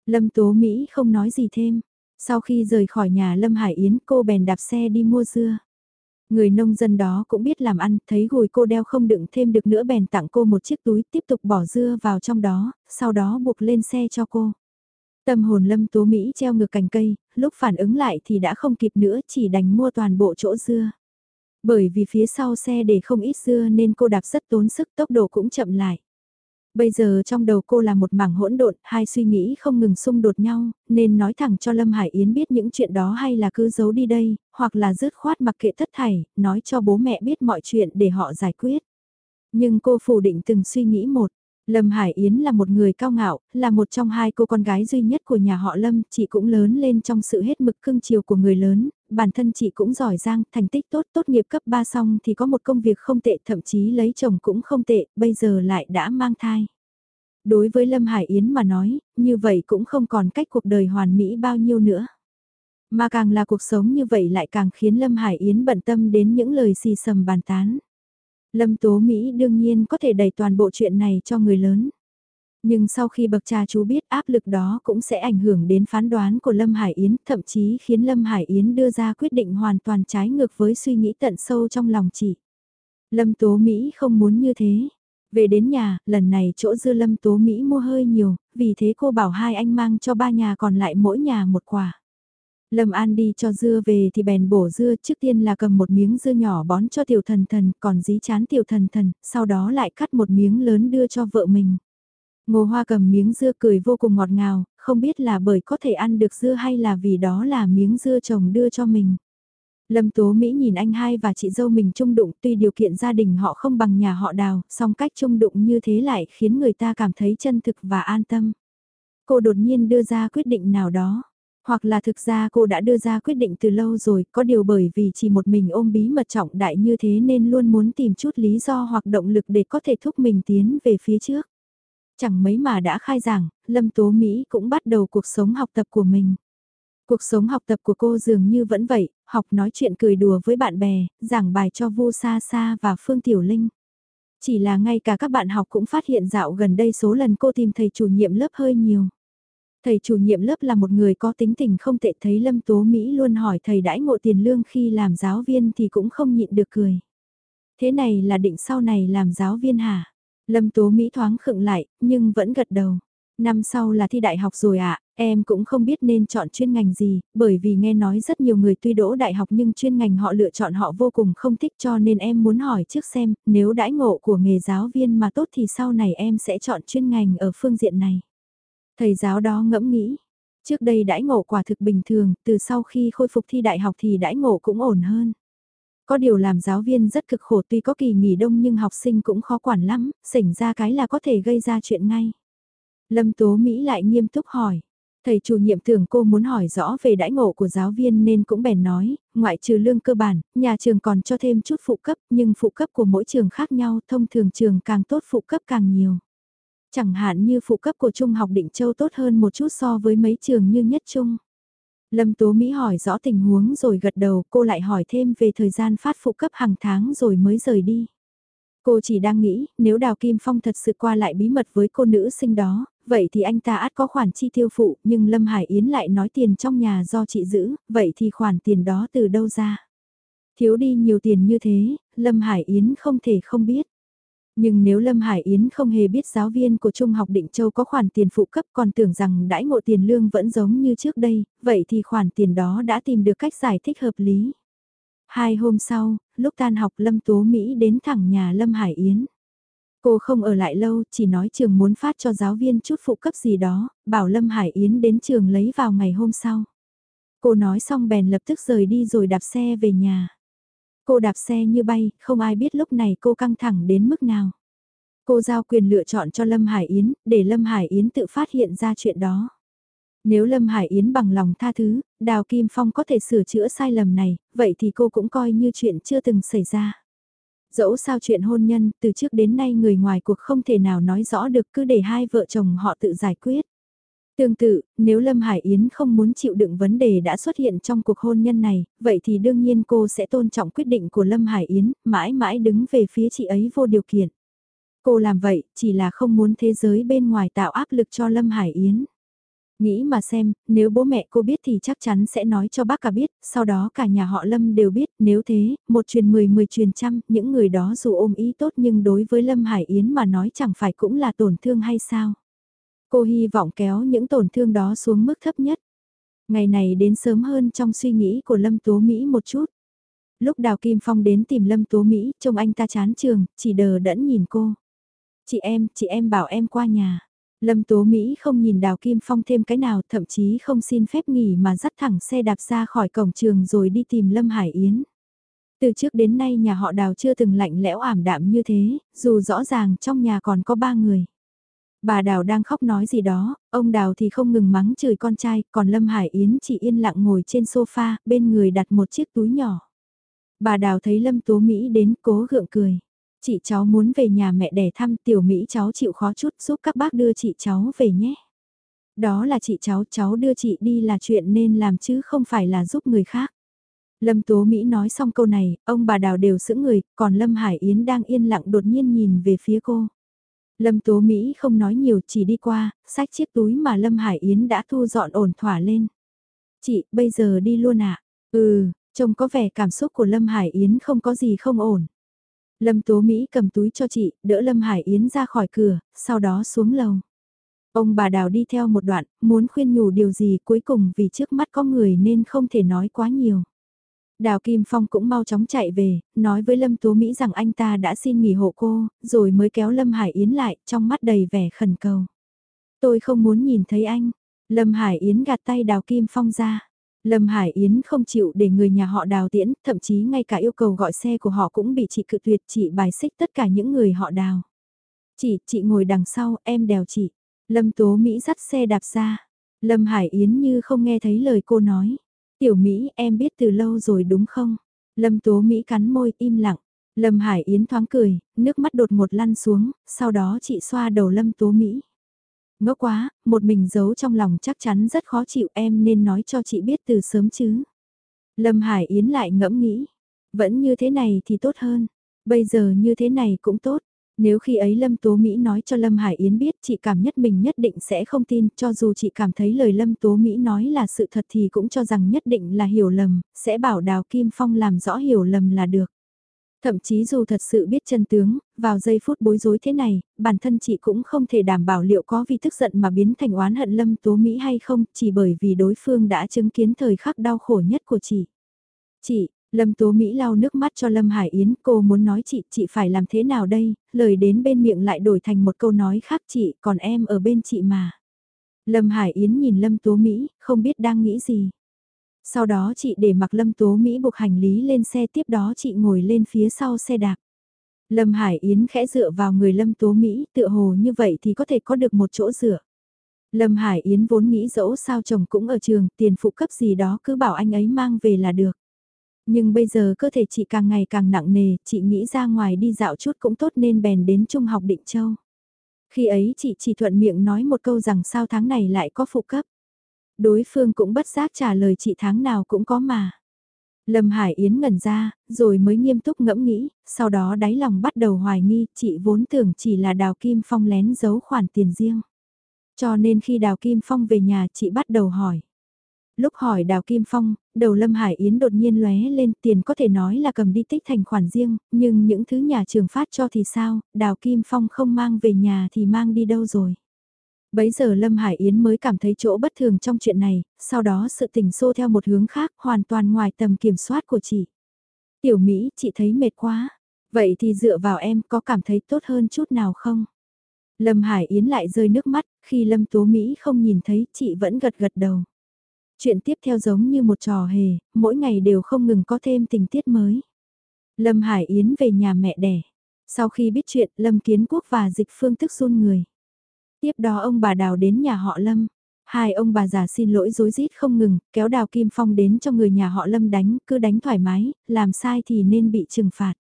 Lâm Tố Mỹ không nói gì thêm. Sau khi rời khỏi nhà Lâm Hải Yến cô bèn đạp xe đi mua dưa. Người nông dân đó cũng biết làm ăn, thấy gùi cô đeo không đựng thêm được nữa bèn tặng cô một chiếc túi tiếp tục bỏ dưa vào trong đó, sau đó buộc lên xe cho cô. Tâm hồn Lâm Tố Mỹ treo ngược cành cây, lúc phản ứng lại thì đã không kịp nữa chỉ đành mua toàn bộ chỗ dưa. Bởi vì phía sau xe để không ít dưa nên cô đạp rất tốn sức tốc độ cũng chậm lại. Bây giờ trong đầu cô là một mảng hỗn độn, hai suy nghĩ không ngừng xung đột nhau, nên nói thẳng cho Lâm Hải Yến biết những chuyện đó hay là cứ giấu đi đây, hoặc là dứt khoát mặc kệ thất thảy, nói cho bố mẹ biết mọi chuyện để họ giải quyết. Nhưng cô phủ định từng suy nghĩ một, Lâm Hải Yến là một người cao ngạo, là một trong hai cô con gái duy nhất của nhà họ Lâm, chị cũng lớn lên trong sự hết mực cưng chiều của người lớn, bản thân chị cũng giỏi giang, thành tích tốt, tốt nghiệp cấp 3 xong thì có một công việc không tệ, thậm chí lấy chồng cũng không tệ, bây giờ lại đã mang thai. Đối với Lâm Hải Yến mà nói, như vậy cũng không còn cách cuộc đời hoàn mỹ bao nhiêu nữa. Mà càng là cuộc sống như vậy lại càng khiến Lâm Hải Yến bận tâm đến những lời xì xầm bàn tán. Lâm Tố Mỹ đương nhiên có thể đẩy toàn bộ chuyện này cho người lớn. Nhưng sau khi bậc cha chú biết áp lực đó cũng sẽ ảnh hưởng đến phán đoán của Lâm Hải Yến, thậm chí khiến Lâm Hải Yến đưa ra quyết định hoàn toàn trái ngược với suy nghĩ tận sâu trong lòng chị. Lâm Tố Mỹ không muốn như thế. Về đến nhà, lần này chỗ dư Lâm Tố Mỹ mua hơi nhiều, vì thế cô bảo hai anh mang cho ba nhà còn lại mỗi nhà một quả. Lâm An đi cho dưa về thì bèn bổ dưa trước tiên là cầm một miếng dưa nhỏ bón cho tiểu thần thần, còn dí chán tiểu thần thần, sau đó lại cắt một miếng lớn đưa cho vợ mình. Ngô Hoa cầm miếng dưa cười vô cùng ngọt ngào, không biết là bởi có thể ăn được dưa hay là vì đó là miếng dưa chồng đưa cho mình. Lâm Tố Mỹ nhìn anh hai và chị dâu mình chung đụng tuy điều kiện gia đình họ không bằng nhà họ đào, song cách chung đụng như thế lại khiến người ta cảm thấy chân thực và an tâm. Cô đột nhiên đưa ra quyết định nào đó. Hoặc là thực ra cô đã đưa ra quyết định từ lâu rồi, có điều bởi vì chỉ một mình ôm bí mật trọng đại như thế nên luôn muốn tìm chút lý do hoặc động lực để có thể thúc mình tiến về phía trước. Chẳng mấy mà đã khai giảng, Lâm Tố Mỹ cũng bắt đầu cuộc sống học tập của mình. Cuộc sống học tập của cô dường như vẫn vậy, học nói chuyện cười đùa với bạn bè, giảng bài cho Vu Sa Sa và Phương Tiểu Linh. Chỉ là ngay cả các bạn học cũng phát hiện dạo gần đây số lần cô tìm thầy chủ nhiệm lớp hơi nhiều. Thầy chủ nhiệm lớp là một người có tính tình không tệ thấy Lâm Tố Mỹ luôn hỏi thầy đãi ngộ tiền lương khi làm giáo viên thì cũng không nhịn được cười. Thế này là định sau này làm giáo viên hả? Lâm Tố Mỹ thoáng khựng lại, nhưng vẫn gật đầu. Năm sau là thi đại học rồi ạ, em cũng không biết nên chọn chuyên ngành gì, bởi vì nghe nói rất nhiều người tuy đỗ đại học nhưng chuyên ngành họ lựa chọn họ vô cùng không thích cho nên em muốn hỏi trước xem, nếu đãi ngộ của nghề giáo viên mà tốt thì sau này em sẽ chọn chuyên ngành ở phương diện này. Thầy giáo đó ngẫm nghĩ, trước đây đãi ngộ quả thực bình thường, từ sau khi khôi phục thi đại học thì đãi ngộ cũng ổn hơn. Có điều làm giáo viên rất cực khổ tuy có kỳ nghỉ đông nhưng học sinh cũng khó quản lắm, xảy ra cái là có thể gây ra chuyện ngay. Lâm Tố Mỹ lại nghiêm túc hỏi. Thầy chủ nhiệm tưởng cô muốn hỏi rõ về đãi ngộ của giáo viên nên cũng bèn nói, ngoại trừ lương cơ bản, nhà trường còn cho thêm chút phụ cấp, nhưng phụ cấp của mỗi trường khác nhau, thông thường trường càng tốt phụ cấp càng nhiều. Chẳng hạn như phụ cấp của Trung học Định Châu tốt hơn một chút so với mấy trường như nhất Trung. Lâm Tố Mỹ hỏi rõ tình huống rồi gật đầu, cô lại hỏi thêm về thời gian phát phụ cấp hàng tháng rồi mới rời đi. Cô chỉ đang nghĩ, nếu Đào Kim Phong thật sự qua lại bí mật với cô nữ sinh đó, vậy thì anh ta át có khoản chi tiêu phụ, nhưng Lâm Hải Yến lại nói tiền trong nhà do chị giữ, vậy thì khoản tiền đó từ đâu ra? Thiếu đi nhiều tiền như thế, Lâm Hải Yến không thể không biết. Nhưng nếu Lâm Hải Yến không hề biết giáo viên của Trung học Định Châu có khoản tiền phụ cấp còn tưởng rằng đãi ngộ tiền lương vẫn giống như trước đây, vậy thì khoản tiền đó đã tìm được cách giải thích hợp lý. Hai hôm sau, lúc tan học Lâm Tố Mỹ đến thẳng nhà Lâm Hải Yến. Cô không ở lại lâu, chỉ nói trường muốn phát cho giáo viên chút phụ cấp gì đó, bảo Lâm Hải Yến đến trường lấy vào ngày hôm sau. Cô nói xong bèn lập tức rời đi rồi đạp xe về nhà. Cô đạp xe như bay, không ai biết lúc này cô căng thẳng đến mức nào. Cô giao quyền lựa chọn cho Lâm Hải Yến, để Lâm Hải Yến tự phát hiện ra chuyện đó. Nếu Lâm Hải Yến bằng lòng tha thứ, Đào Kim Phong có thể sửa chữa sai lầm này, vậy thì cô cũng coi như chuyện chưa từng xảy ra. Dẫu sao chuyện hôn nhân, từ trước đến nay người ngoài cuộc không thể nào nói rõ được cứ để hai vợ chồng họ tự giải quyết. Tương tự, nếu Lâm Hải Yến không muốn chịu đựng vấn đề đã xuất hiện trong cuộc hôn nhân này, vậy thì đương nhiên cô sẽ tôn trọng quyết định của Lâm Hải Yến, mãi mãi đứng về phía chị ấy vô điều kiện. Cô làm vậy, chỉ là không muốn thế giới bên ngoài tạo áp lực cho Lâm Hải Yến. Nghĩ mà xem, nếu bố mẹ cô biết thì chắc chắn sẽ nói cho bác cả biết, sau đó cả nhà họ Lâm đều biết, nếu thế, một truyền mười mười truyền trăm, những người đó dù ôm ý tốt nhưng đối với Lâm Hải Yến mà nói chẳng phải cũng là tổn thương hay sao. Cô hy vọng kéo những tổn thương đó xuống mức thấp nhất. Ngày này đến sớm hơn trong suy nghĩ của Lâm Tố Mỹ một chút. Lúc Đào Kim Phong đến tìm Lâm Tố Mỹ, trông anh ta chán trường, chỉ đờ đẫn nhìn cô. Chị em, chị em bảo em qua nhà. Lâm Tố Mỹ không nhìn Đào Kim Phong thêm cái nào, thậm chí không xin phép nghỉ mà dắt thẳng xe đạp ra khỏi cổng trường rồi đi tìm Lâm Hải Yến. Từ trước đến nay nhà họ Đào chưa từng lạnh lẽo ảm đạm như thế, dù rõ ràng trong nhà còn có ba người. Bà Đào đang khóc nói gì đó, ông Đào thì không ngừng mắng chửi con trai, còn Lâm Hải Yến chỉ yên lặng ngồi trên sofa, bên người đặt một chiếc túi nhỏ. Bà Đào thấy Lâm Tố Mỹ đến cố gượng cười. Chị cháu muốn về nhà mẹ đẻ thăm tiểu Mỹ cháu chịu khó chút giúp các bác đưa chị cháu về nhé. Đó là chị cháu, cháu đưa chị đi là chuyện nên làm chứ không phải là giúp người khác. Lâm Tố Mỹ nói xong câu này, ông bà Đào đều sững người, còn Lâm Hải Yến đang yên lặng đột nhiên nhìn về phía cô. Lâm Tố Mỹ không nói nhiều chỉ đi qua, xách chiếc túi mà Lâm Hải Yến đã thu dọn ổn thỏa lên. Chị, bây giờ đi luôn ạ. À? Ừ, trông có vẻ cảm xúc của Lâm Hải Yến không có gì không ổn. Lâm Tố Mỹ cầm túi cho chị, đỡ Lâm Hải Yến ra khỏi cửa, sau đó xuống lầu. Ông bà Đào đi theo một đoạn, muốn khuyên nhủ điều gì cuối cùng vì trước mắt có người nên không thể nói quá nhiều. Đào Kim Phong cũng mau chóng chạy về, nói với Lâm Tố Mỹ rằng anh ta đã xin nghỉ hộ cô, rồi mới kéo Lâm Hải Yến lại, trong mắt đầy vẻ khẩn cầu. Tôi không muốn nhìn thấy anh. Lâm Hải Yến gạt tay Đào Kim Phong ra. Lâm Hải Yến không chịu để người nhà họ đào tiễn, thậm chí ngay cả yêu cầu gọi xe của họ cũng bị chị cự tuyệt chị bài xích tất cả những người họ đào. Chị, chị ngồi đằng sau, em đèo chị. Lâm Tố Mỹ dắt xe đạp ra. Lâm Hải Yến như không nghe thấy lời cô nói. Tiểu Mỹ em biết từ lâu rồi đúng không? Lâm Tố Mỹ cắn môi im lặng. Lâm Hải Yến thoáng cười, nước mắt đột một lăn xuống, sau đó chị xoa đầu Lâm Tố Mỹ. Ngốc quá, một mình giấu trong lòng chắc chắn rất khó chịu em nên nói cho chị biết từ sớm chứ. Lâm Hải Yến lại ngẫm nghĩ, vẫn như thế này thì tốt hơn, bây giờ như thế này cũng tốt. Nếu khi ấy Lâm Tố Mỹ nói cho Lâm Hải Yến biết chị cảm nhất mình nhất định sẽ không tin cho dù chị cảm thấy lời Lâm Tố Mỹ nói là sự thật thì cũng cho rằng nhất định là hiểu lầm, sẽ bảo Đào Kim Phong làm rõ hiểu lầm là được. Thậm chí dù thật sự biết chân tướng, vào giây phút bối rối thế này, bản thân chị cũng không thể đảm bảo liệu có vì tức giận mà biến thành oán hận Lâm Tố Mỹ hay không, chỉ bởi vì đối phương đã chứng kiến thời khắc đau khổ nhất của chị. Chị, Lâm Tố Mỹ lau nước mắt cho Lâm Hải Yến, cô muốn nói chị, chị phải làm thế nào đây, lời đến bên miệng lại đổi thành một câu nói khác chị, còn em ở bên chị mà. Lâm Hải Yến nhìn Lâm Tố Mỹ, không biết đang nghĩ gì. Sau đó chị để mặc Lâm Tố Mỹ buộc hành lý lên xe tiếp đó chị ngồi lên phía sau xe đạp. Lâm Hải Yến khẽ dựa vào người Lâm Tố Mỹ tựa hồ như vậy thì có thể có được một chỗ dựa. Lâm Hải Yến vốn nghĩ dẫu sao chồng cũng ở trường, tiền phụ cấp gì đó cứ bảo anh ấy mang về là được. Nhưng bây giờ cơ thể chị càng ngày càng nặng nề, chị nghĩ ra ngoài đi dạo chút cũng tốt nên bèn đến Trung học Định Châu. Khi ấy chị chỉ thuận miệng nói một câu rằng sao tháng này lại có phụ cấp. Đối phương cũng bất giác trả lời chị tháng nào cũng có mà. Lâm Hải Yến ngẩn ra, rồi mới nghiêm túc ngẫm nghĩ, sau đó đáy lòng bắt đầu hoài nghi, chị vốn tưởng chỉ là Đào Kim Phong lén giấu khoản tiền riêng. Cho nên khi Đào Kim Phong về nhà chị bắt đầu hỏi. Lúc hỏi Đào Kim Phong, đầu Lâm Hải Yến đột nhiên lóe lên tiền có thể nói là cầm đi tích thành khoản riêng, nhưng những thứ nhà trường phát cho thì sao, Đào Kim Phong không mang về nhà thì mang đi đâu rồi. Bấy giờ Lâm Hải Yến mới cảm thấy chỗ bất thường trong chuyện này, sau đó sự tình xô theo một hướng khác hoàn toàn ngoài tầm kiểm soát của chị. Tiểu Mỹ, chị thấy mệt quá. Vậy thì dựa vào em có cảm thấy tốt hơn chút nào không? Lâm Hải Yến lại rơi nước mắt, khi Lâm Tố Mỹ không nhìn thấy chị vẫn gật gật đầu. Chuyện tiếp theo giống như một trò hề, mỗi ngày đều không ngừng có thêm tình tiết mới. Lâm Hải Yến về nhà mẹ đẻ. Sau khi biết chuyện, Lâm Kiến Quốc và Dịch Phương tức run người. Tiếp đó ông bà Đào đến nhà họ Lâm. Hai ông bà già xin lỗi dối rít không ngừng, kéo Đào Kim Phong đến cho người nhà họ Lâm đánh, cứ đánh thoải mái, làm sai thì nên bị trừng phạt.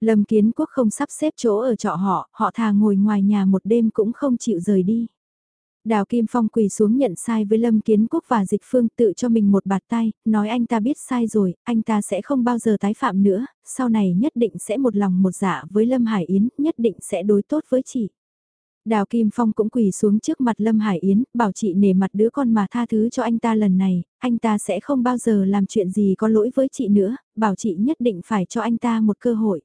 Lâm Kiến Quốc không sắp xếp chỗ ở trọ họ, họ thà ngồi ngoài nhà một đêm cũng không chịu rời đi. Đào Kim Phong quỳ xuống nhận sai với Lâm Kiến Quốc và Dịch Phương tự cho mình một bạt tay, nói anh ta biết sai rồi, anh ta sẽ không bao giờ tái phạm nữa, sau này nhất định sẽ một lòng một dạ với Lâm Hải Yến, nhất định sẽ đối tốt với chị. Đào Kim Phong cũng quỳ xuống trước mặt Lâm Hải Yến, bảo chị nể mặt đứa con mà tha thứ cho anh ta lần này, anh ta sẽ không bao giờ làm chuyện gì có lỗi với chị nữa, bảo chị nhất định phải cho anh ta một cơ hội.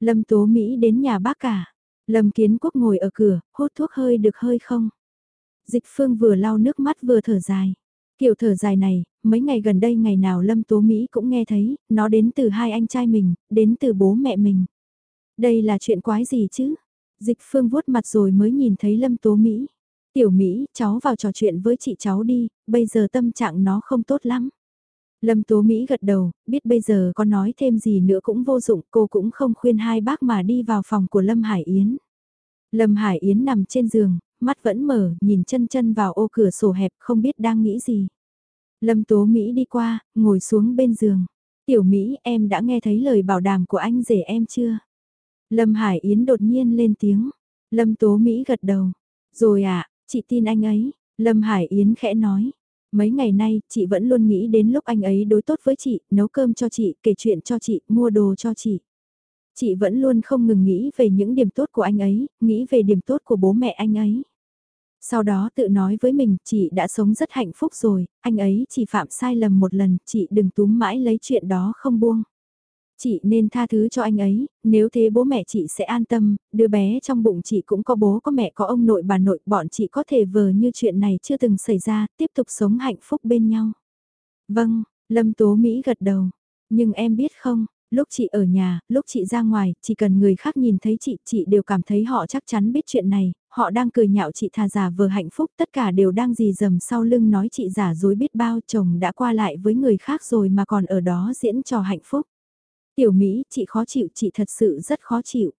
Lâm Tố Mỹ đến nhà bác cả. Lâm Kiến Quốc ngồi ở cửa, hút thuốc hơi được hơi không? Dịch Phương vừa lau nước mắt vừa thở dài. Kiểu thở dài này, mấy ngày gần đây ngày nào Lâm Tố Mỹ cũng nghe thấy, nó đến từ hai anh trai mình, đến từ bố mẹ mình. Đây là chuyện quái gì chứ? Dịch Phương vuốt mặt rồi mới nhìn thấy Lâm Tố Mỹ. Tiểu Mỹ, cháu vào trò chuyện với chị cháu đi, bây giờ tâm trạng nó không tốt lắm. Lâm Tố Mỹ gật đầu, biết bây giờ có nói thêm gì nữa cũng vô dụng, cô cũng không khuyên hai bác mà đi vào phòng của Lâm Hải Yến. Lâm Hải Yến nằm trên giường, mắt vẫn mở, nhìn chân chân vào ô cửa sổ hẹp không biết đang nghĩ gì. Lâm Tố Mỹ đi qua, ngồi xuống bên giường. Tiểu Mỹ, em đã nghe thấy lời bảo đảm của anh rể em chưa? Lâm Hải Yến đột nhiên lên tiếng. Lâm Tố Mỹ gật đầu. Rồi ạ, à, chị tin anh ấy. Lâm Hải Yến khẽ nói. Mấy ngày nay, chị vẫn luôn nghĩ đến lúc anh ấy đối tốt với chị, nấu cơm cho chị, kể chuyện cho chị, mua đồ cho chị. Chị vẫn luôn không ngừng nghĩ về những điểm tốt của anh ấy, nghĩ về điểm tốt của bố mẹ anh ấy. Sau đó tự nói với mình, chị đã sống rất hạnh phúc rồi, anh ấy chỉ phạm sai lầm một lần, chị đừng túm mãi lấy chuyện đó không buông. Chị nên tha thứ cho anh ấy, nếu thế bố mẹ chị sẽ an tâm, đứa bé trong bụng chị cũng có bố có mẹ có ông nội bà nội, bọn chị có thể vờ như chuyện này chưa từng xảy ra, tiếp tục sống hạnh phúc bên nhau. Vâng, Lâm Tố Mỹ gật đầu, nhưng em biết không, lúc chị ở nhà, lúc chị ra ngoài, chỉ cần người khác nhìn thấy chị, chị đều cảm thấy họ chắc chắn biết chuyện này, họ đang cười nhạo chị thà giả vờ hạnh phúc, tất cả đều đang dì dầm sau lưng nói chị giả dối biết bao chồng đã qua lại với người khác rồi mà còn ở đó diễn trò hạnh phúc. Tiểu Mỹ, chị khó chịu, chị thật sự rất khó chịu.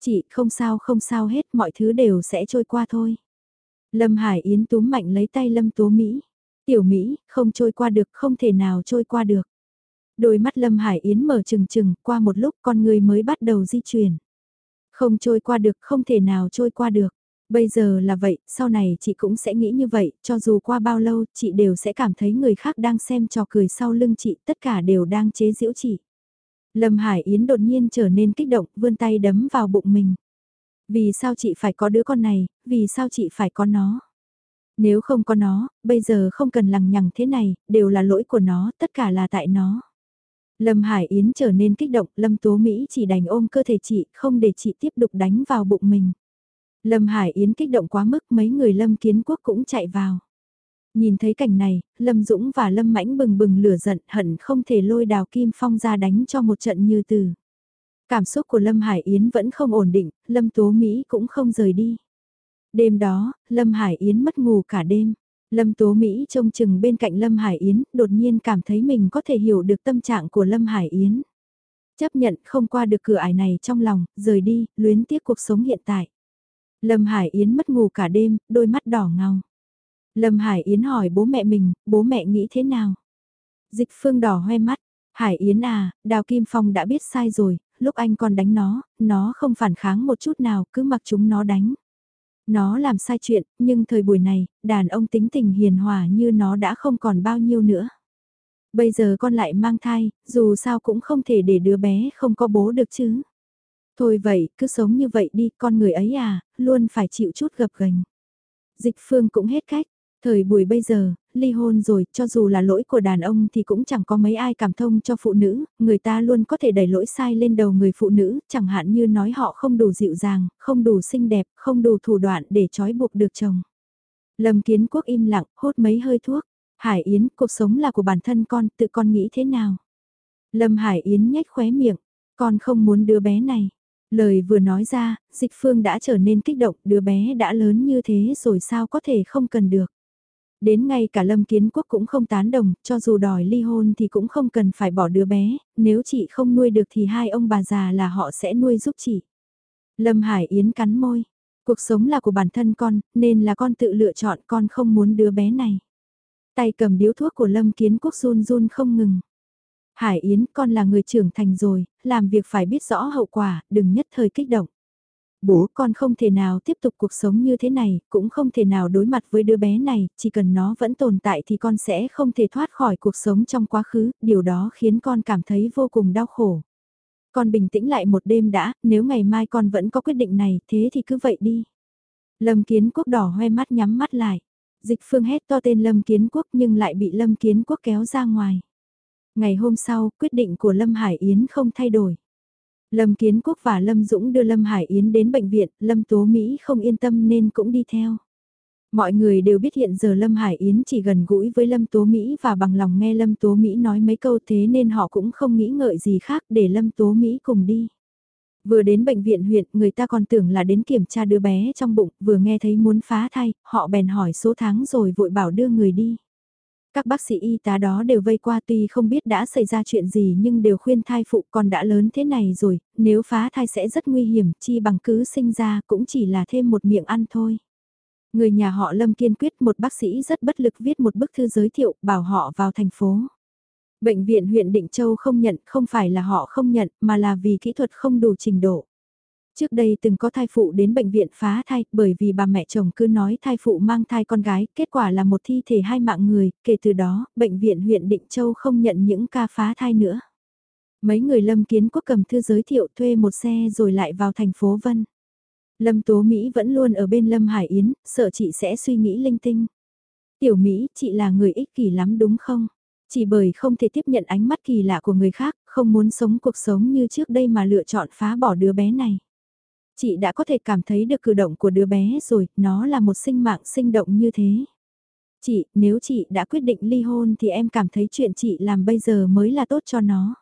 Chị, không sao không sao hết, mọi thứ đều sẽ trôi qua thôi. Lâm Hải Yến túm mạnh lấy tay Lâm Tố Mỹ. Tiểu Mỹ, không trôi qua được, không thể nào trôi qua được. Đôi mắt Lâm Hải Yến mở trừng trừng, qua một lúc con người mới bắt đầu di chuyển. Không trôi qua được, không thể nào trôi qua được. Bây giờ là vậy, sau này chị cũng sẽ nghĩ như vậy, cho dù qua bao lâu, chị đều sẽ cảm thấy người khác đang xem trò cười sau lưng chị, tất cả đều đang chế giễu chị. Lâm Hải Yến đột nhiên trở nên kích động, vươn tay đấm vào bụng mình. Vì sao chị phải có đứa con này, vì sao chị phải có nó? Nếu không có nó, bây giờ không cần lằng nhằng thế này, đều là lỗi của nó, tất cả là tại nó. Lâm Hải Yến trở nên kích động, Lâm Tố Mỹ chỉ đành ôm cơ thể chị, không để chị tiếp tục đánh vào bụng mình. Lâm Hải Yến kích động quá mức mấy người Lâm Kiến Quốc cũng chạy vào. Nhìn thấy cảnh này, Lâm Dũng và Lâm Mãnh bừng bừng lửa giận hận không thể lôi đào Kim Phong ra đánh cho một trận như từ. Cảm xúc của Lâm Hải Yến vẫn không ổn định, Lâm Tố Mỹ cũng không rời đi. Đêm đó, Lâm Hải Yến mất ngủ cả đêm. Lâm Tố Mỹ trông chừng bên cạnh Lâm Hải Yến, đột nhiên cảm thấy mình có thể hiểu được tâm trạng của Lâm Hải Yến. Chấp nhận không qua được cửa ải này trong lòng, rời đi, luyến tiếc cuộc sống hiện tại. Lâm Hải Yến mất ngủ cả đêm, đôi mắt đỏ ngầu. Lâm Hải Yến hỏi bố mẹ mình, bố mẹ nghĩ thế nào? Dịch phương đỏ hoe mắt, Hải Yến à, Đào Kim Phong đã biết sai rồi, lúc anh còn đánh nó, nó không phản kháng một chút nào, cứ mặc chúng nó đánh. Nó làm sai chuyện, nhưng thời buổi này, đàn ông tính tình hiền hòa như nó đã không còn bao nhiêu nữa. Bây giờ con lại mang thai, dù sao cũng không thể để đứa bé không có bố được chứ. Thôi vậy, cứ sống như vậy đi, con người ấy à, luôn phải chịu chút gập gành. Dịch phương cũng hết cách, Thời buổi bây giờ, ly hôn rồi, cho dù là lỗi của đàn ông thì cũng chẳng có mấy ai cảm thông cho phụ nữ, người ta luôn có thể đẩy lỗi sai lên đầu người phụ nữ, chẳng hạn như nói họ không đủ dịu dàng, không đủ xinh đẹp, không đủ thủ đoạn để trói buộc được chồng. Lâm Kiến Quốc im lặng, hốt mấy hơi thuốc. Hải Yến, cuộc sống là của bản thân con, tự con nghĩ thế nào? Lâm Hải Yến nhếch khóe miệng, con không muốn đứa bé này. Lời vừa nói ra, dịch phương đã trở nên kích động, đứa bé đã lớn như thế rồi sao có thể không cần được. Đến ngay cả Lâm Kiến Quốc cũng không tán đồng, cho dù đòi ly hôn thì cũng không cần phải bỏ đứa bé, nếu chị không nuôi được thì hai ông bà già là họ sẽ nuôi giúp chị. Lâm Hải Yến cắn môi, cuộc sống là của bản thân con, nên là con tự lựa chọn con không muốn đứa bé này. Tay cầm điếu thuốc của Lâm Kiến Quốc run run không ngừng. Hải Yến, con là người trưởng thành rồi, làm việc phải biết rõ hậu quả, đừng nhất thời kích động bố con không thể nào tiếp tục cuộc sống như thế này, cũng không thể nào đối mặt với đứa bé này, chỉ cần nó vẫn tồn tại thì con sẽ không thể thoát khỏi cuộc sống trong quá khứ, điều đó khiến con cảm thấy vô cùng đau khổ. Con bình tĩnh lại một đêm đã, nếu ngày mai con vẫn có quyết định này, thế thì cứ vậy đi. Lâm Kiến Quốc đỏ hoe mắt nhắm mắt lại. Dịch phương hét to tên Lâm Kiến Quốc nhưng lại bị Lâm Kiến Quốc kéo ra ngoài. Ngày hôm sau, quyết định của Lâm Hải Yến không thay đổi. Lâm Kiến Quốc và Lâm Dũng đưa Lâm Hải Yến đến bệnh viện, Lâm Tố Mỹ không yên tâm nên cũng đi theo. Mọi người đều biết hiện giờ Lâm Hải Yến chỉ gần gũi với Lâm Tố Mỹ và bằng lòng nghe Lâm Tố Mỹ nói mấy câu thế nên họ cũng không nghĩ ngợi gì khác để Lâm Tố Mỹ cùng đi. Vừa đến bệnh viện huyện, người ta còn tưởng là đến kiểm tra đứa bé trong bụng, vừa nghe thấy muốn phá thai, họ bèn hỏi số tháng rồi vội bảo đưa người đi. Các bác sĩ y tá đó đều vây qua tuy không biết đã xảy ra chuyện gì nhưng đều khuyên thai phụ còn đã lớn thế này rồi, nếu phá thai sẽ rất nguy hiểm, chi bằng cứ sinh ra cũng chỉ là thêm một miệng ăn thôi. Người nhà họ Lâm kiên quyết một bác sĩ rất bất lực viết một bức thư giới thiệu bảo họ vào thành phố. Bệnh viện huyện Định Châu không nhận không phải là họ không nhận mà là vì kỹ thuật không đủ trình độ. Trước đây từng có thai phụ đến bệnh viện phá thai bởi vì bà mẹ chồng cứ nói thai phụ mang thai con gái, kết quả là một thi thể hai mạng người, kể từ đó, bệnh viện huyện Định Châu không nhận những ca phá thai nữa. Mấy người Lâm Kiến Quốc cầm thư giới thiệu thuê một xe rồi lại vào thành phố Vân. Lâm Tố Mỹ vẫn luôn ở bên Lâm Hải Yến, sợ chị sẽ suy nghĩ linh tinh. Tiểu Mỹ, chị là người ích kỷ lắm đúng không? Chỉ bởi không thể tiếp nhận ánh mắt kỳ lạ của người khác, không muốn sống cuộc sống như trước đây mà lựa chọn phá bỏ đứa bé này. Chị đã có thể cảm thấy được cử động của đứa bé rồi, nó là một sinh mạng sinh động như thế. Chị, nếu chị đã quyết định ly hôn thì em cảm thấy chuyện chị làm bây giờ mới là tốt cho nó.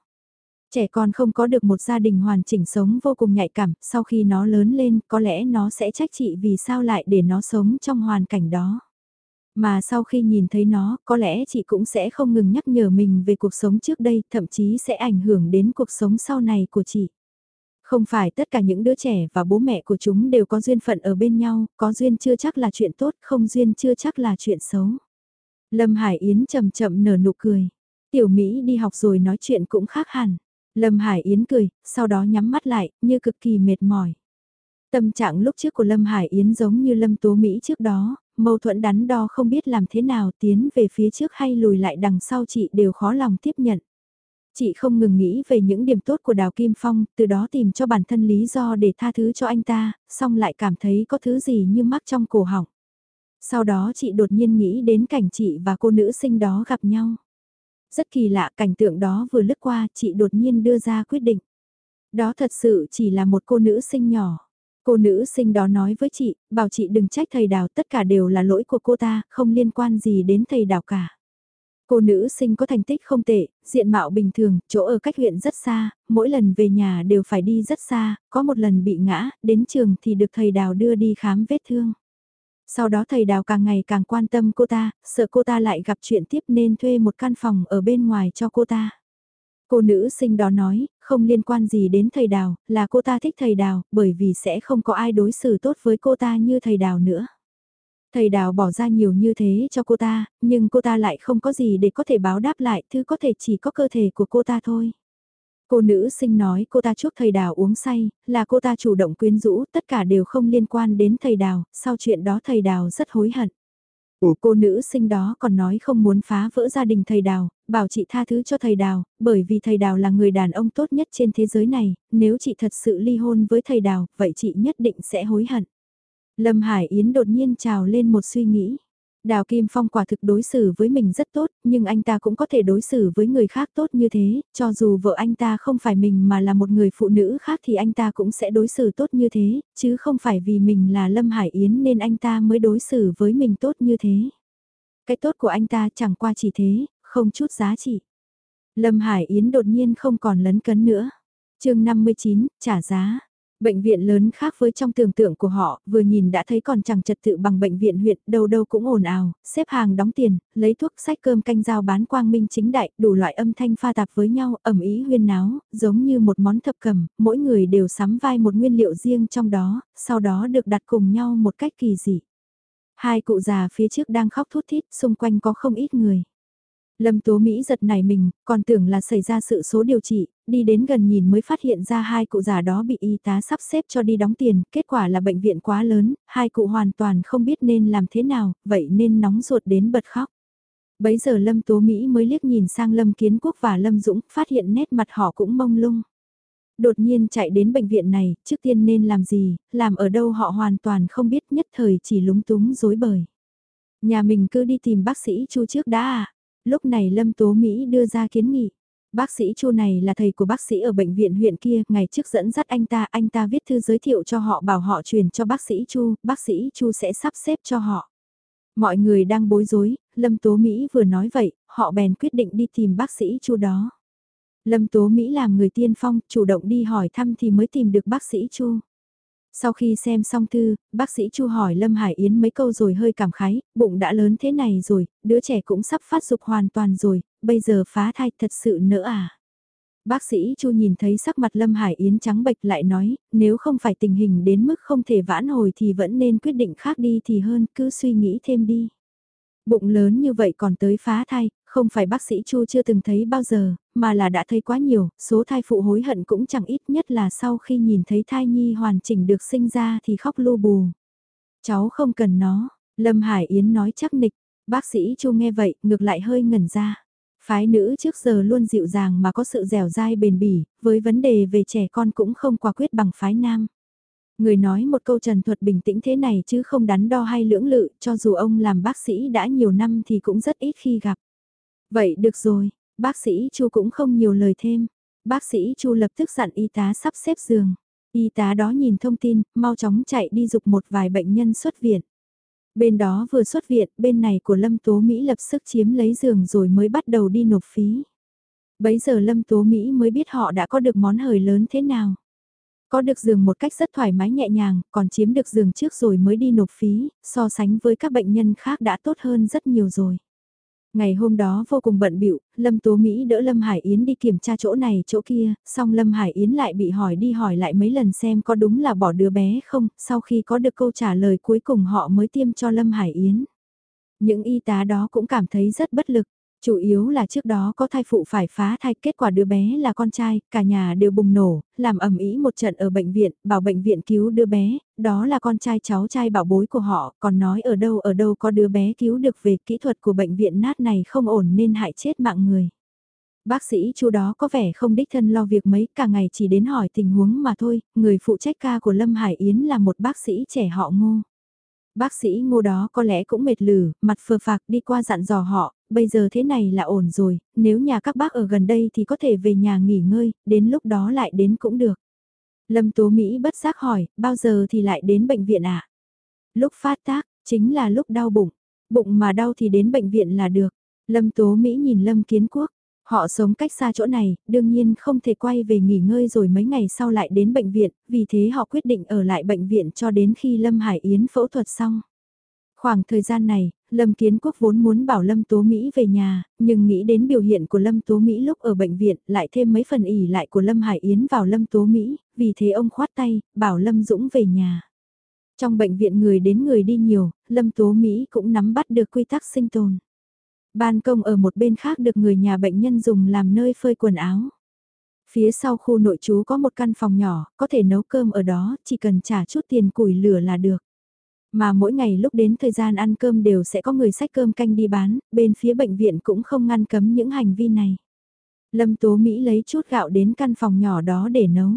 Trẻ con không có được một gia đình hoàn chỉnh sống vô cùng nhạy cảm, sau khi nó lớn lên có lẽ nó sẽ trách chị vì sao lại để nó sống trong hoàn cảnh đó. Mà sau khi nhìn thấy nó, có lẽ chị cũng sẽ không ngừng nhắc nhở mình về cuộc sống trước đây, thậm chí sẽ ảnh hưởng đến cuộc sống sau này của chị. Không phải tất cả những đứa trẻ và bố mẹ của chúng đều có duyên phận ở bên nhau, có duyên chưa chắc là chuyện tốt, không duyên chưa chắc là chuyện xấu. Lâm Hải Yến chậm chậm nở nụ cười. Tiểu Mỹ đi học rồi nói chuyện cũng khác hẳn. Lâm Hải Yến cười, sau đó nhắm mắt lại, như cực kỳ mệt mỏi. Tâm trạng lúc trước của Lâm Hải Yến giống như Lâm Tố Mỹ trước đó, mâu thuẫn đắn đo không biết làm thế nào tiến về phía trước hay lùi lại đằng sau chị đều khó lòng tiếp nhận. Chị không ngừng nghĩ về những điểm tốt của Đào Kim Phong, từ đó tìm cho bản thân lý do để tha thứ cho anh ta, xong lại cảm thấy có thứ gì như mắc trong cổ họng. Sau đó chị đột nhiên nghĩ đến cảnh chị và cô nữ sinh đó gặp nhau. Rất kỳ lạ cảnh tượng đó vừa lướt qua chị đột nhiên đưa ra quyết định. Đó thật sự chỉ là một cô nữ sinh nhỏ. Cô nữ sinh đó nói với chị, bảo chị đừng trách thầy đào tất cả đều là lỗi của cô ta, không liên quan gì đến thầy đào cả. Cô nữ sinh có thành tích không tệ, diện mạo bình thường, chỗ ở cách huyện rất xa, mỗi lần về nhà đều phải đi rất xa, có một lần bị ngã, đến trường thì được thầy đào đưa đi khám vết thương. Sau đó thầy đào càng ngày càng quan tâm cô ta, sợ cô ta lại gặp chuyện tiếp nên thuê một căn phòng ở bên ngoài cho cô ta. Cô nữ sinh đó nói, không liên quan gì đến thầy đào, là cô ta thích thầy đào, bởi vì sẽ không có ai đối xử tốt với cô ta như thầy đào nữa. Thầy đào bỏ ra nhiều như thế cho cô ta, nhưng cô ta lại không có gì để có thể báo đáp lại, thứ có thể chỉ có cơ thể của cô ta thôi. Cô nữ sinh nói cô ta chúc thầy đào uống say, là cô ta chủ động quyến rũ, tất cả đều không liên quan đến thầy đào, sau chuyện đó thầy đào rất hối hận. Ủa cô nữ sinh đó còn nói không muốn phá vỡ gia đình thầy đào, bảo chị tha thứ cho thầy đào, bởi vì thầy đào là người đàn ông tốt nhất trên thế giới này, nếu chị thật sự ly hôn với thầy đào, vậy chị nhất định sẽ hối hận. Lâm Hải Yến đột nhiên trào lên một suy nghĩ. Đào Kim Phong quả thực đối xử với mình rất tốt, nhưng anh ta cũng có thể đối xử với người khác tốt như thế, cho dù vợ anh ta không phải mình mà là một người phụ nữ khác thì anh ta cũng sẽ đối xử tốt như thế, chứ không phải vì mình là Lâm Hải Yến nên anh ta mới đối xử với mình tốt như thế. Cái tốt của anh ta chẳng qua chỉ thế, không chút giá trị. Lâm Hải Yến đột nhiên không còn lấn cấn nữa. chương 59, trả giá. Bệnh viện lớn khác với trong tưởng tượng của họ, vừa nhìn đã thấy còn chẳng trật tự bằng bệnh viện huyện, đâu đâu cũng ồn ào, xếp hàng đóng tiền, lấy thuốc sách cơm canh giao bán quang minh chính đại, đủ loại âm thanh pha tạp với nhau, ẩm ý huyên náo, giống như một món thập cầm, mỗi người đều sắm vai một nguyên liệu riêng trong đó, sau đó được đặt cùng nhau một cách kỳ dị. Hai cụ già phía trước đang khóc thút thít, xung quanh có không ít người. Lâm Tố Mỹ giật nảy mình, còn tưởng là xảy ra sự số điều trị, đi đến gần nhìn mới phát hiện ra hai cụ già đó bị y tá sắp xếp cho đi đóng tiền, kết quả là bệnh viện quá lớn, hai cụ hoàn toàn không biết nên làm thế nào, vậy nên nóng ruột đến bật khóc. Bấy giờ Lâm Tố Mỹ mới liếc nhìn sang Lâm Kiến Quốc và Lâm Dũng, phát hiện nét mặt họ cũng mông lung. Đột nhiên chạy đến bệnh viện này, trước tiên nên làm gì, làm ở đâu họ hoàn toàn không biết nhất thời chỉ lúng túng dối bời. Nhà mình cứ đi tìm bác sĩ Chu trước đã à? Lúc này Lâm Tố Mỹ đưa ra kiến nghị. Bác sĩ Chu này là thầy của bác sĩ ở bệnh viện huyện kia, ngày trước dẫn dắt anh ta, anh ta viết thư giới thiệu cho họ bảo họ truyền cho bác sĩ Chu, bác sĩ Chu sẽ sắp xếp cho họ. Mọi người đang bối rối, Lâm Tố Mỹ vừa nói vậy, họ bèn quyết định đi tìm bác sĩ Chu đó. Lâm Tố Mỹ làm người tiên phong, chủ động đi hỏi thăm thì mới tìm được bác sĩ Chu. Sau khi xem xong thư, bác sĩ Chu hỏi Lâm Hải Yến mấy câu rồi hơi cảm khái, bụng đã lớn thế này rồi, đứa trẻ cũng sắp phát dục hoàn toàn rồi, bây giờ phá thai thật sự nỡ à. Bác sĩ Chu nhìn thấy sắc mặt Lâm Hải Yến trắng bệch lại nói, nếu không phải tình hình đến mức không thể vãn hồi thì vẫn nên quyết định khác đi thì hơn, cứ suy nghĩ thêm đi. Bụng lớn như vậy còn tới phá thai, không phải bác sĩ Chu chưa từng thấy bao giờ, mà là đã thấy quá nhiều, số thai phụ hối hận cũng chẳng ít nhất là sau khi nhìn thấy thai nhi hoàn chỉnh được sinh ra thì khóc lu bù. Cháu không cần nó, Lâm Hải Yến nói chắc nịch, bác sĩ Chu nghe vậy ngược lại hơi ngẩn ra. Phái nữ trước giờ luôn dịu dàng mà có sự dẻo dai bền bỉ, với vấn đề về trẻ con cũng không quả quyết bằng phái nam. Người nói một câu trần thuật bình tĩnh thế này chứ không đắn đo hay lưỡng lự, cho dù ông làm bác sĩ đã nhiều năm thì cũng rất ít khi gặp. Vậy được rồi, bác sĩ Chu cũng không nhiều lời thêm. Bác sĩ Chu lập tức dặn y tá sắp xếp giường. Y tá đó nhìn thông tin, mau chóng chạy đi dục một vài bệnh nhân xuất viện. Bên đó vừa xuất viện, bên này của Lâm Tố Mỹ lập sức chiếm lấy giường rồi mới bắt đầu đi nộp phí. Bấy giờ Lâm Tố Mỹ mới biết họ đã có được món hời lớn thế nào. Có được giường một cách rất thoải mái nhẹ nhàng, còn chiếm được giường trước rồi mới đi nộp phí, so sánh với các bệnh nhân khác đã tốt hơn rất nhiều rồi. Ngày hôm đó vô cùng bận bịu, Lâm Tố Mỹ đỡ Lâm Hải Yến đi kiểm tra chỗ này chỗ kia, xong Lâm Hải Yến lại bị hỏi đi hỏi lại mấy lần xem có đúng là bỏ đứa bé không, sau khi có được câu trả lời cuối cùng họ mới tiêm cho Lâm Hải Yến. Những y tá đó cũng cảm thấy rất bất lực, Chủ yếu là trước đó có thai phụ phải phá thai, kết quả đứa bé là con trai, cả nhà đều bùng nổ, làm ẩm ý một trận ở bệnh viện, bảo bệnh viện cứu đứa bé, đó là con trai cháu trai bảo bối của họ, còn nói ở đâu ở đâu có đứa bé cứu được về kỹ thuật của bệnh viện nát này không ổn nên hại chết mạng người. Bác sĩ chu đó có vẻ không đích thân lo việc mấy, cả ngày chỉ đến hỏi tình huống mà thôi, người phụ trách ca của Lâm Hải Yến là một bác sĩ trẻ họ ngô. Bác sĩ ngô đó có lẽ cũng mệt lử, mặt phờ phạc đi qua dặn dò họ, bây giờ thế này là ổn rồi, nếu nhà các bác ở gần đây thì có thể về nhà nghỉ ngơi, đến lúc đó lại đến cũng được. Lâm Tố Mỹ bất giác hỏi, bao giờ thì lại đến bệnh viện ạ? À? Lúc phát tác, chính là lúc đau bụng. Bụng mà đau thì đến bệnh viện là được. Lâm Tố Mỹ nhìn Lâm Kiến Quốc. Họ sống cách xa chỗ này, đương nhiên không thể quay về nghỉ ngơi rồi mấy ngày sau lại đến bệnh viện, vì thế họ quyết định ở lại bệnh viện cho đến khi Lâm Hải Yến phẫu thuật xong. Khoảng thời gian này, Lâm Kiến Quốc vốn muốn bảo Lâm Tố Mỹ về nhà, nhưng nghĩ đến biểu hiện của Lâm Tố Mỹ lúc ở bệnh viện, lại thêm mấy phần ỉ lại của Lâm Hải Yến vào Lâm Tố Mỹ, vì thế ông khoát tay, bảo Lâm Dũng về nhà. Trong bệnh viện người đến người đi nhiều, Lâm Tố Mỹ cũng nắm bắt được quy tắc sinh tồn. Ban công ở một bên khác được người nhà bệnh nhân dùng làm nơi phơi quần áo. Phía sau khu nội trú có một căn phòng nhỏ, có thể nấu cơm ở đó, chỉ cần trả chút tiền củi lửa là được. Mà mỗi ngày lúc đến thời gian ăn cơm đều sẽ có người sách cơm canh đi bán, bên phía bệnh viện cũng không ngăn cấm những hành vi này. Lâm Tố Mỹ lấy chút gạo đến căn phòng nhỏ đó để nấu.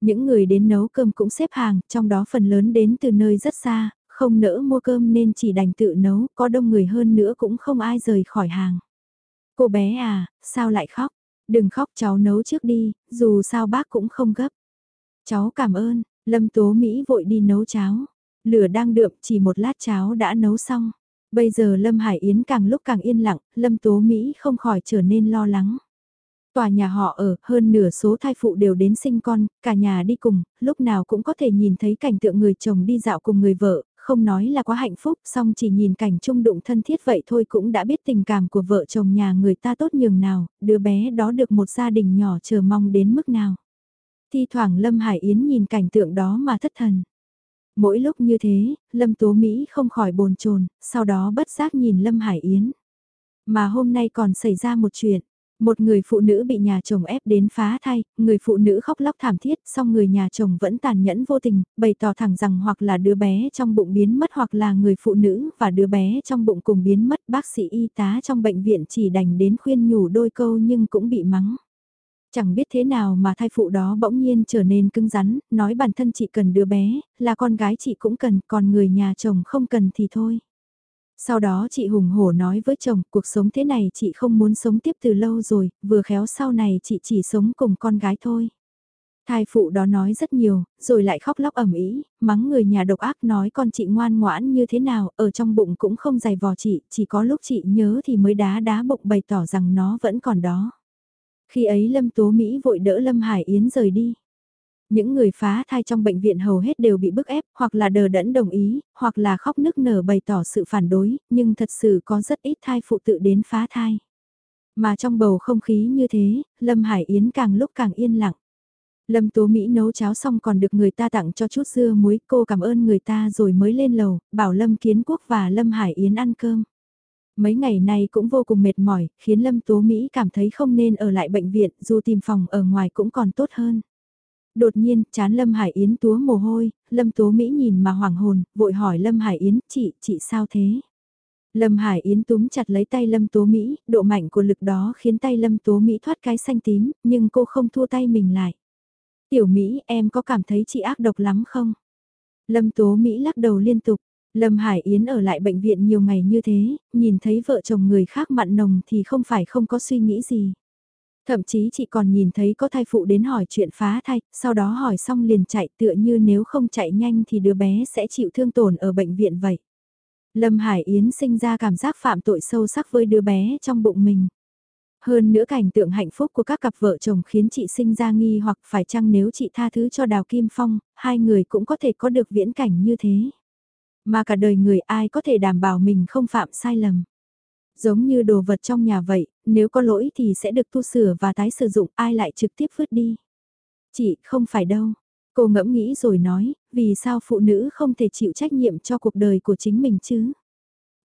Những người đến nấu cơm cũng xếp hàng, trong đó phần lớn đến từ nơi rất xa, không nỡ mua cơm nên chỉ đành tự nấu, có đông người hơn nữa cũng không ai rời khỏi hàng. Cô bé à, sao lại khóc? Đừng khóc cháu nấu trước đi, dù sao bác cũng không gấp. Cháu cảm ơn, Lâm Tố Mỹ vội đi nấu cháo. Lửa đang đượm chỉ một lát cháo đã nấu xong. Bây giờ Lâm Hải Yến càng lúc càng yên lặng, Lâm Tố Mỹ không khỏi trở nên lo lắng. Tòa nhà họ ở, hơn nửa số thai phụ đều đến sinh con, cả nhà đi cùng, lúc nào cũng có thể nhìn thấy cảnh tượng người chồng đi dạo cùng người vợ, không nói là quá hạnh phúc, song chỉ nhìn cảnh trung đụng thân thiết vậy thôi cũng đã biết tình cảm của vợ chồng nhà người ta tốt nhường nào, đứa bé đó được một gia đình nhỏ chờ mong đến mức nào. Thi thoảng Lâm Hải Yến nhìn cảnh tượng đó mà thất thần. Mỗi lúc như thế, Lâm Tố Mỹ không khỏi bồn chồn, sau đó bất giác nhìn Lâm Hải Yến. Mà hôm nay còn xảy ra một chuyện. Một người phụ nữ bị nhà chồng ép đến phá thai, người phụ nữ khóc lóc thảm thiết, song người nhà chồng vẫn tàn nhẫn vô tình, bày tỏ thẳng rằng hoặc là đứa bé trong bụng biến mất hoặc là người phụ nữ và đứa bé trong bụng cùng biến mất. Bác sĩ y tá trong bệnh viện chỉ đành đến khuyên nhủ đôi câu nhưng cũng bị mắng. Chẳng biết thế nào mà thai phụ đó bỗng nhiên trở nên cứng rắn, nói bản thân chị cần đứa bé, là con gái chị cũng cần, còn người nhà chồng không cần thì thôi. Sau đó chị hùng hổ nói với chồng, cuộc sống thế này chị không muốn sống tiếp từ lâu rồi, vừa khéo sau này chị chỉ sống cùng con gái thôi. Thai phụ đó nói rất nhiều, rồi lại khóc lóc ẩm ý, mắng người nhà độc ác nói con chị ngoan ngoãn như thế nào, ở trong bụng cũng không dày vò chị, chỉ có lúc chị nhớ thì mới đá đá bụng bày tỏ rằng nó vẫn còn đó. Khi ấy Lâm Tố Mỹ vội đỡ Lâm Hải Yến rời đi. Những người phá thai trong bệnh viện hầu hết đều bị bức ép, hoặc là đờ đẫn đồng ý, hoặc là khóc nức nở bày tỏ sự phản đối, nhưng thật sự có rất ít thai phụ tự đến phá thai. Mà trong bầu không khí như thế, Lâm Hải Yến càng lúc càng yên lặng. Lâm Tố Mỹ nấu cháo xong còn được người ta tặng cho chút dưa muối, cô cảm ơn người ta rồi mới lên lầu, bảo Lâm Kiến Quốc và Lâm Hải Yến ăn cơm. Mấy ngày nay cũng vô cùng mệt mỏi, khiến Lâm Tố Mỹ cảm thấy không nên ở lại bệnh viện, dù tìm phòng ở ngoài cũng còn tốt hơn. Đột nhiên, chán Lâm Hải Yến túa mồ hôi, Lâm Tố Mỹ nhìn mà hoảng hồn, vội hỏi Lâm Hải Yến, chị, chị sao thế? Lâm Hải Yến túm chặt lấy tay Lâm Tố Mỹ, độ mạnh của lực đó khiến tay Lâm Tố Mỹ thoát cái xanh tím, nhưng cô không thua tay mình lại. Tiểu Mỹ, em có cảm thấy chị ác độc lắm không? Lâm Tố Mỹ lắc đầu liên tục, Lâm Hải Yến ở lại bệnh viện nhiều ngày như thế, nhìn thấy vợ chồng người khác mặn nồng thì không phải không có suy nghĩ gì. Thậm chí chị còn nhìn thấy có thai phụ đến hỏi chuyện phá thai, sau đó hỏi xong liền chạy tựa như nếu không chạy nhanh thì đứa bé sẽ chịu thương tổn ở bệnh viện vậy. Lâm Hải Yến sinh ra cảm giác phạm tội sâu sắc với đứa bé trong bụng mình. Hơn nữa cảnh tượng hạnh phúc của các cặp vợ chồng khiến chị sinh ra nghi hoặc phải chăng nếu chị tha thứ cho Đào Kim Phong, hai người cũng có thể có được viễn cảnh như thế. Mà cả đời người ai có thể đảm bảo mình không phạm sai lầm. Giống như đồ vật trong nhà vậy, nếu có lỗi thì sẽ được tu sửa và tái sử dụng ai lại trực tiếp vứt đi. Chị, không phải đâu. Cô ngẫm nghĩ rồi nói, vì sao phụ nữ không thể chịu trách nhiệm cho cuộc đời của chính mình chứ?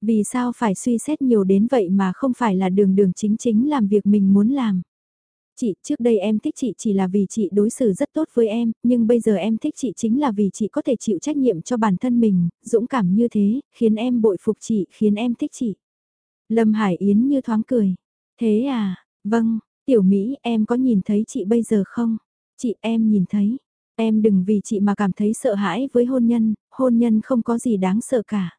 Vì sao phải suy xét nhiều đến vậy mà không phải là đường đường chính chính làm việc mình muốn làm? Chị, trước đây em thích chị chỉ là vì chị đối xử rất tốt với em, nhưng bây giờ em thích chị chính là vì chị có thể chịu trách nhiệm cho bản thân mình, dũng cảm như thế, khiến em bội phục chị, khiến em thích chị. Lâm Hải Yến như thoáng cười. Thế à, vâng, tiểu Mỹ em có nhìn thấy chị bây giờ không? Chị em nhìn thấy. Em đừng vì chị mà cảm thấy sợ hãi với hôn nhân, hôn nhân không có gì đáng sợ cả.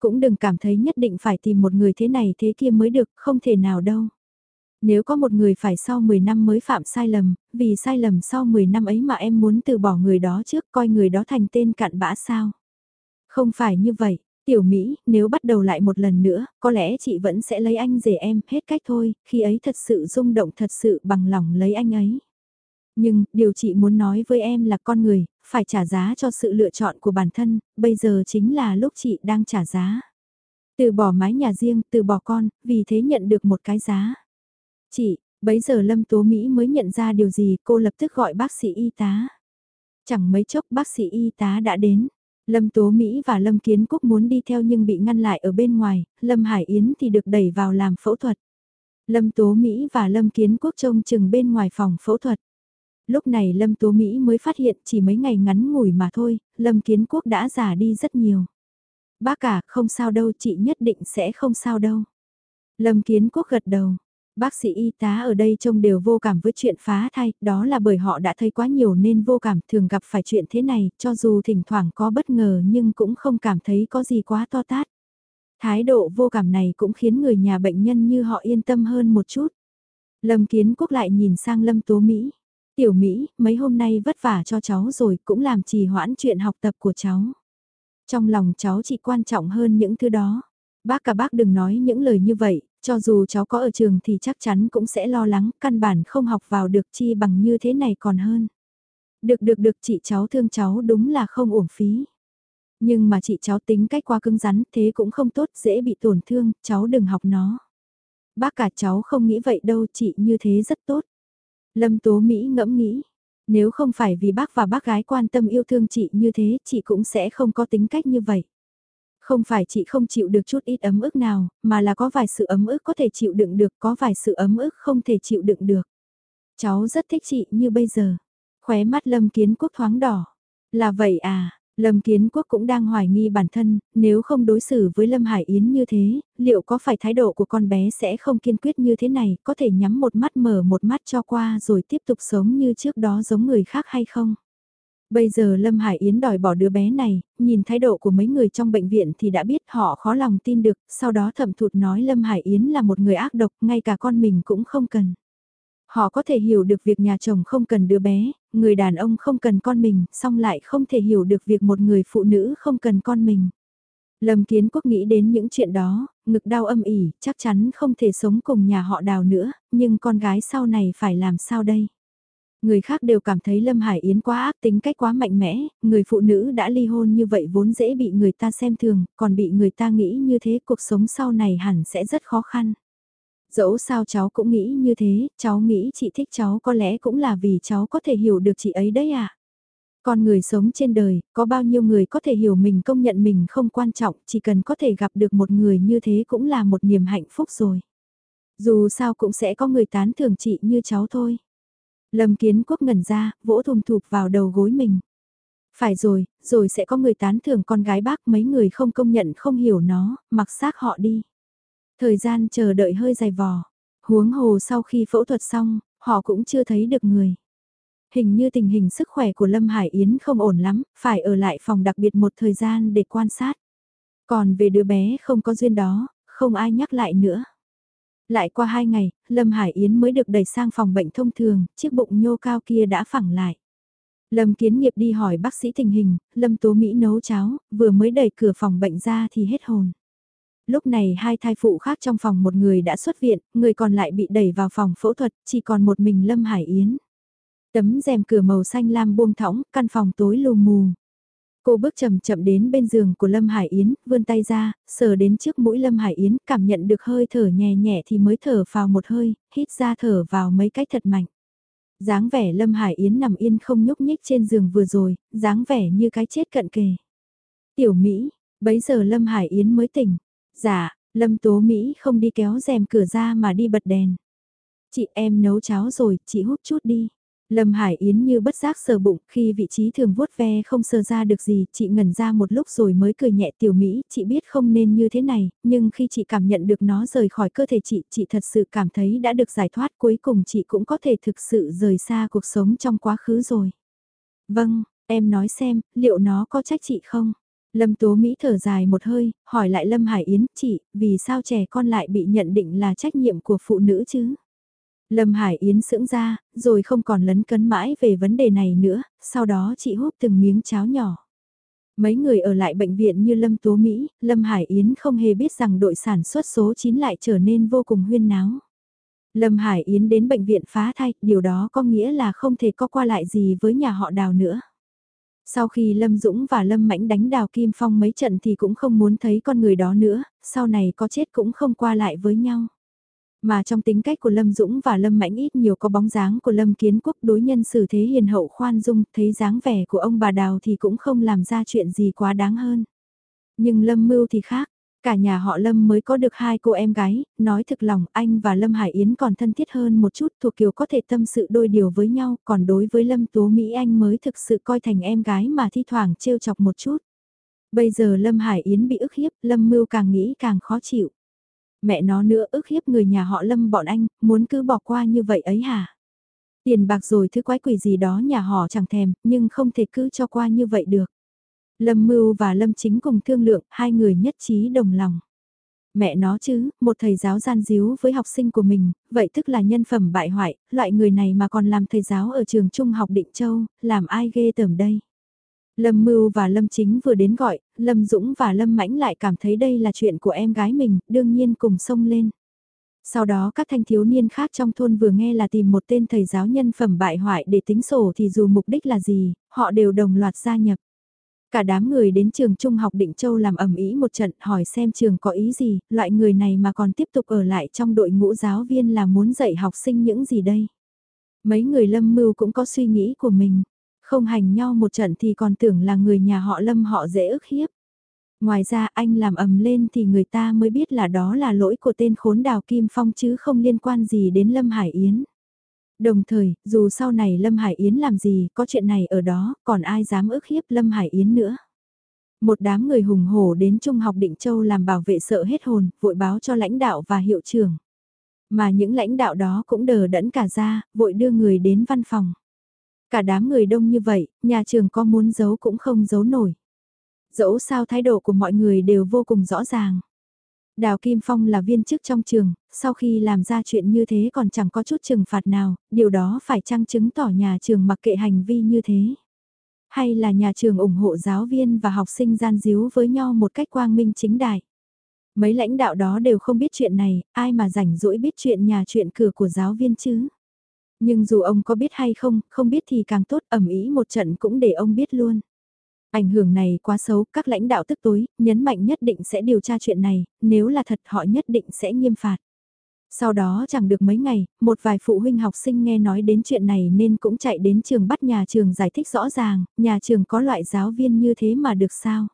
Cũng đừng cảm thấy nhất định phải tìm một người thế này thế kia mới được, không thể nào đâu. Nếu có một người phải sau 10 năm mới phạm sai lầm, vì sai lầm sau 10 năm ấy mà em muốn từ bỏ người đó trước coi người đó thành tên cặn bã sao. Không phải như vậy, tiểu Mỹ, nếu bắt đầu lại một lần nữa, có lẽ chị vẫn sẽ lấy anh rể em, hết cách thôi, khi ấy thật sự rung động thật sự bằng lòng lấy anh ấy. Nhưng, điều chị muốn nói với em là con người, phải trả giá cho sự lựa chọn của bản thân, bây giờ chính là lúc chị đang trả giá. Từ bỏ mái nhà riêng, từ bỏ con, vì thế nhận được một cái giá. Chị, bấy giờ Lâm Tố Mỹ mới nhận ra điều gì cô lập tức gọi bác sĩ y tá. Chẳng mấy chốc bác sĩ y tá đã đến. Lâm Tố Mỹ và Lâm Kiến Quốc muốn đi theo nhưng bị ngăn lại ở bên ngoài, Lâm Hải Yến thì được đẩy vào làm phẫu thuật. Lâm Tố Mỹ và Lâm Kiến Quốc trông chừng bên ngoài phòng phẫu thuật. Lúc này Lâm Tố Mỹ mới phát hiện chỉ mấy ngày ngắn ngủi mà thôi, Lâm Kiến Quốc đã già đi rất nhiều. Bác cả, không sao đâu, chị nhất định sẽ không sao đâu. Lâm Kiến Quốc gật đầu. Bác sĩ y tá ở đây trông đều vô cảm với chuyện phá thai, đó là bởi họ đã thấy quá nhiều nên vô cảm thường gặp phải chuyện thế này, cho dù thỉnh thoảng có bất ngờ nhưng cũng không cảm thấy có gì quá to tát. Thái độ vô cảm này cũng khiến người nhà bệnh nhân như họ yên tâm hơn một chút. Lâm Kiến Quốc lại nhìn sang Lâm Tố Mỹ. Tiểu Mỹ, mấy hôm nay vất vả cho cháu rồi cũng làm trì hoãn chuyện học tập của cháu. Trong lòng cháu chỉ quan trọng hơn những thứ đó. Bác cả bác đừng nói những lời như vậy, cho dù cháu có ở trường thì chắc chắn cũng sẽ lo lắng, căn bản không học vào được chi bằng như thế này còn hơn. Được được được chị cháu thương cháu đúng là không uổng phí. Nhưng mà chị cháu tính cách quá cứng rắn thế cũng không tốt dễ bị tổn thương, cháu đừng học nó. Bác cả cháu không nghĩ vậy đâu chị như thế rất tốt. Lâm Tố Mỹ ngẫm nghĩ, nếu không phải vì bác và bác gái quan tâm yêu thương chị như thế, chị cũng sẽ không có tính cách như vậy. Không phải chị không chịu được chút ít ấm ức nào, mà là có vài sự ấm ức có thể chịu đựng được, có vài sự ấm ức không thể chịu đựng được. Cháu rất thích chị như bây giờ. Khóe mắt Lâm Kiến Quốc thoáng đỏ. Là vậy à, Lâm Kiến Quốc cũng đang hoài nghi bản thân, nếu không đối xử với Lâm Hải Yến như thế, liệu có phải thái độ của con bé sẽ không kiên quyết như thế này, có thể nhắm một mắt mở một mắt cho qua rồi tiếp tục sống như trước đó giống người khác hay không? Bây giờ Lâm Hải Yến đòi bỏ đứa bé này, nhìn thái độ của mấy người trong bệnh viện thì đã biết họ khó lòng tin được, sau đó thẩm thụt nói Lâm Hải Yến là một người ác độc, ngay cả con mình cũng không cần. Họ có thể hiểu được việc nhà chồng không cần đứa bé, người đàn ông không cần con mình, song lại không thể hiểu được việc một người phụ nữ không cần con mình. Lâm Kiến Quốc nghĩ đến những chuyện đó, ngực đau âm ỉ, chắc chắn không thể sống cùng nhà họ đào nữa, nhưng con gái sau này phải làm sao đây? Người khác đều cảm thấy Lâm Hải Yến quá ác tính cách quá mạnh mẽ, người phụ nữ đã ly hôn như vậy vốn dễ bị người ta xem thường, còn bị người ta nghĩ như thế cuộc sống sau này hẳn sẽ rất khó khăn. Dẫu sao cháu cũng nghĩ như thế, cháu nghĩ chị thích cháu có lẽ cũng là vì cháu có thể hiểu được chị ấy đấy à. Con người sống trên đời, có bao nhiêu người có thể hiểu mình công nhận mình không quan trọng, chỉ cần có thể gặp được một người như thế cũng là một niềm hạnh phúc rồi. Dù sao cũng sẽ có người tán thưởng chị như cháu thôi. Lâm Kiến Quốc ngẩn ra, vỗ thùng thụp vào đầu gối mình. Phải rồi, rồi sẽ có người tán thưởng con gái bác mấy người không công nhận không hiểu nó, mặc xác họ đi. Thời gian chờ đợi hơi dài vò. Huống hồ sau khi phẫu thuật xong, họ cũng chưa thấy được người. Hình như tình hình sức khỏe của Lâm Hải Yến không ổn lắm, phải ở lại phòng đặc biệt một thời gian để quan sát. Còn về đứa bé không có duyên đó, không ai nhắc lại nữa. Lại qua hai ngày, Lâm Hải Yến mới được đẩy sang phòng bệnh thông thường, chiếc bụng nhô cao kia đã phẳng lại. Lâm Kiến Nghiệp đi hỏi bác sĩ tình hình, Lâm Tố Mỹ nấu cháo, vừa mới đẩy cửa phòng bệnh ra thì hết hồn. Lúc này hai thai phụ khác trong phòng một người đã xuất viện, người còn lại bị đẩy vào phòng phẫu thuật, chỉ còn một mình Lâm Hải Yến. Tấm rèm cửa màu xanh lam buông thõng, căn phòng tối lù mù. Cô bước chậm chậm đến bên giường của Lâm Hải Yến, vươn tay ra, sờ đến trước mũi Lâm Hải Yến, cảm nhận được hơi thở nhẹ nhẹ thì mới thở vào một hơi, hít ra thở vào mấy cách thật mạnh. dáng vẻ Lâm Hải Yến nằm yên không nhúc nhích trên giường vừa rồi, dáng vẻ như cái chết cận kề. Tiểu Mỹ, bấy giờ Lâm Hải Yến mới tỉnh. Dạ, Lâm Tố Mỹ không đi kéo rèm cửa ra mà đi bật đèn. Chị em nấu cháo rồi, chị hút chút đi. Lâm Hải Yến như bất giác sờ bụng, khi vị trí thường vuốt ve không sờ ra được gì, chị ngẩn ra một lúc rồi mới cười nhẹ tiểu Mỹ, chị biết không nên như thế này, nhưng khi chị cảm nhận được nó rời khỏi cơ thể chị, chị thật sự cảm thấy đã được giải thoát cuối cùng chị cũng có thể thực sự rời xa cuộc sống trong quá khứ rồi. Vâng, em nói xem, liệu nó có trách chị không? Lâm Tố Mỹ thở dài một hơi, hỏi lại Lâm Hải Yến, chị, vì sao trẻ con lại bị nhận định là trách nhiệm của phụ nữ chứ? Lâm Hải Yến sững ra, rồi không còn lấn cấn mãi về vấn đề này nữa, sau đó chị hút từng miếng cháo nhỏ. Mấy người ở lại bệnh viện như Lâm Tố Mỹ, Lâm Hải Yến không hề biết rằng đội sản xuất số 9 lại trở nên vô cùng huyên náo. Lâm Hải Yến đến bệnh viện phá thai, điều đó có nghĩa là không thể có qua lại gì với nhà họ đào nữa. Sau khi Lâm Dũng và Lâm Mãnh đánh đào Kim Phong mấy trận thì cũng không muốn thấy con người đó nữa, sau này có chết cũng không qua lại với nhau. Mà trong tính cách của Lâm Dũng và Lâm Mãnh ít nhiều có bóng dáng của Lâm Kiến Quốc đối nhân xử thế hiền hậu khoan dung, thấy dáng vẻ của ông bà Đào thì cũng không làm ra chuyện gì quá đáng hơn. Nhưng Lâm Mưu thì khác, cả nhà họ Lâm mới có được hai cô em gái, nói thực lòng anh và Lâm Hải Yến còn thân thiết hơn một chút thuộc kiểu có thể tâm sự đôi điều với nhau, còn đối với Lâm Tố Mỹ Anh mới thực sự coi thành em gái mà thi thoảng trêu chọc một chút. Bây giờ Lâm Hải Yến bị ức hiếp, Lâm Mưu càng nghĩ càng khó chịu mẹ nó nữa ức hiếp người nhà họ lâm bọn anh, muốn cứ bỏ qua như vậy ấy hả? Tiền bạc rồi thứ quái quỷ gì đó nhà họ chẳng thèm, nhưng không thể cứ cho qua như vậy được. Lâm Mưu và Lâm Chính cùng thương lượng, hai người nhất trí đồng lòng. Mẹ nó chứ, một thầy giáo gian díu với học sinh của mình, vậy tức là nhân phẩm bại hoại, loại người này mà còn làm thầy giáo ở trường trung học Định Châu, làm ai ghê tởm đây. Lâm Mưu và Lâm Chính vừa đến gọi, Lâm Dũng và Lâm Mãnh lại cảm thấy đây là chuyện của em gái mình, đương nhiên cùng xông lên. Sau đó các thanh thiếu niên khác trong thôn vừa nghe là tìm một tên thầy giáo nhân phẩm bại hoại để tính sổ thì dù mục đích là gì, họ đều đồng loạt gia nhập. Cả đám người đến trường trung học Định Châu làm ẩm ý một trận hỏi xem trường có ý gì, loại người này mà còn tiếp tục ở lại trong đội ngũ giáo viên là muốn dạy học sinh những gì đây. Mấy người lâm mưu cũng có suy nghĩ của mình. Không hành nhau một trận thì còn tưởng là người nhà họ lâm họ dễ ức hiếp. Ngoài ra anh làm ầm lên thì người ta mới biết là đó là lỗi của tên khốn đào Kim Phong chứ không liên quan gì đến Lâm Hải Yến. Đồng thời, dù sau này Lâm Hải Yến làm gì, có chuyện này ở đó, còn ai dám ức hiếp Lâm Hải Yến nữa. Một đám người hùng hổ đến Trung học Định Châu làm bảo vệ sợ hết hồn, vội báo cho lãnh đạo và hiệu trưởng. Mà những lãnh đạo đó cũng đờ đẫn cả ra, vội đưa người đến văn phòng. Cả đám người đông như vậy, nhà trường có muốn giấu cũng không giấu nổi. Dẫu sao thái độ của mọi người đều vô cùng rõ ràng. Đào Kim Phong là viên chức trong trường, sau khi làm ra chuyện như thế còn chẳng có chút trừng phạt nào, điều đó phải chăng chứng tỏ nhà trường mặc kệ hành vi như thế. Hay là nhà trường ủng hộ giáo viên và học sinh gian díu với nhau một cách quang minh chính đại. Mấy lãnh đạo đó đều không biết chuyện này, ai mà rảnh rỗi biết chuyện nhà chuyện cửa của giáo viên chứ. Nhưng dù ông có biết hay không, không biết thì càng tốt ẩm ý một trận cũng để ông biết luôn. Ảnh hưởng này quá xấu, các lãnh đạo tức tối, nhấn mạnh nhất định sẽ điều tra chuyện này, nếu là thật họ nhất định sẽ nghiêm phạt. Sau đó chẳng được mấy ngày, một vài phụ huynh học sinh nghe nói đến chuyện này nên cũng chạy đến trường bắt nhà trường giải thích rõ ràng, nhà trường có loại giáo viên như thế mà được sao.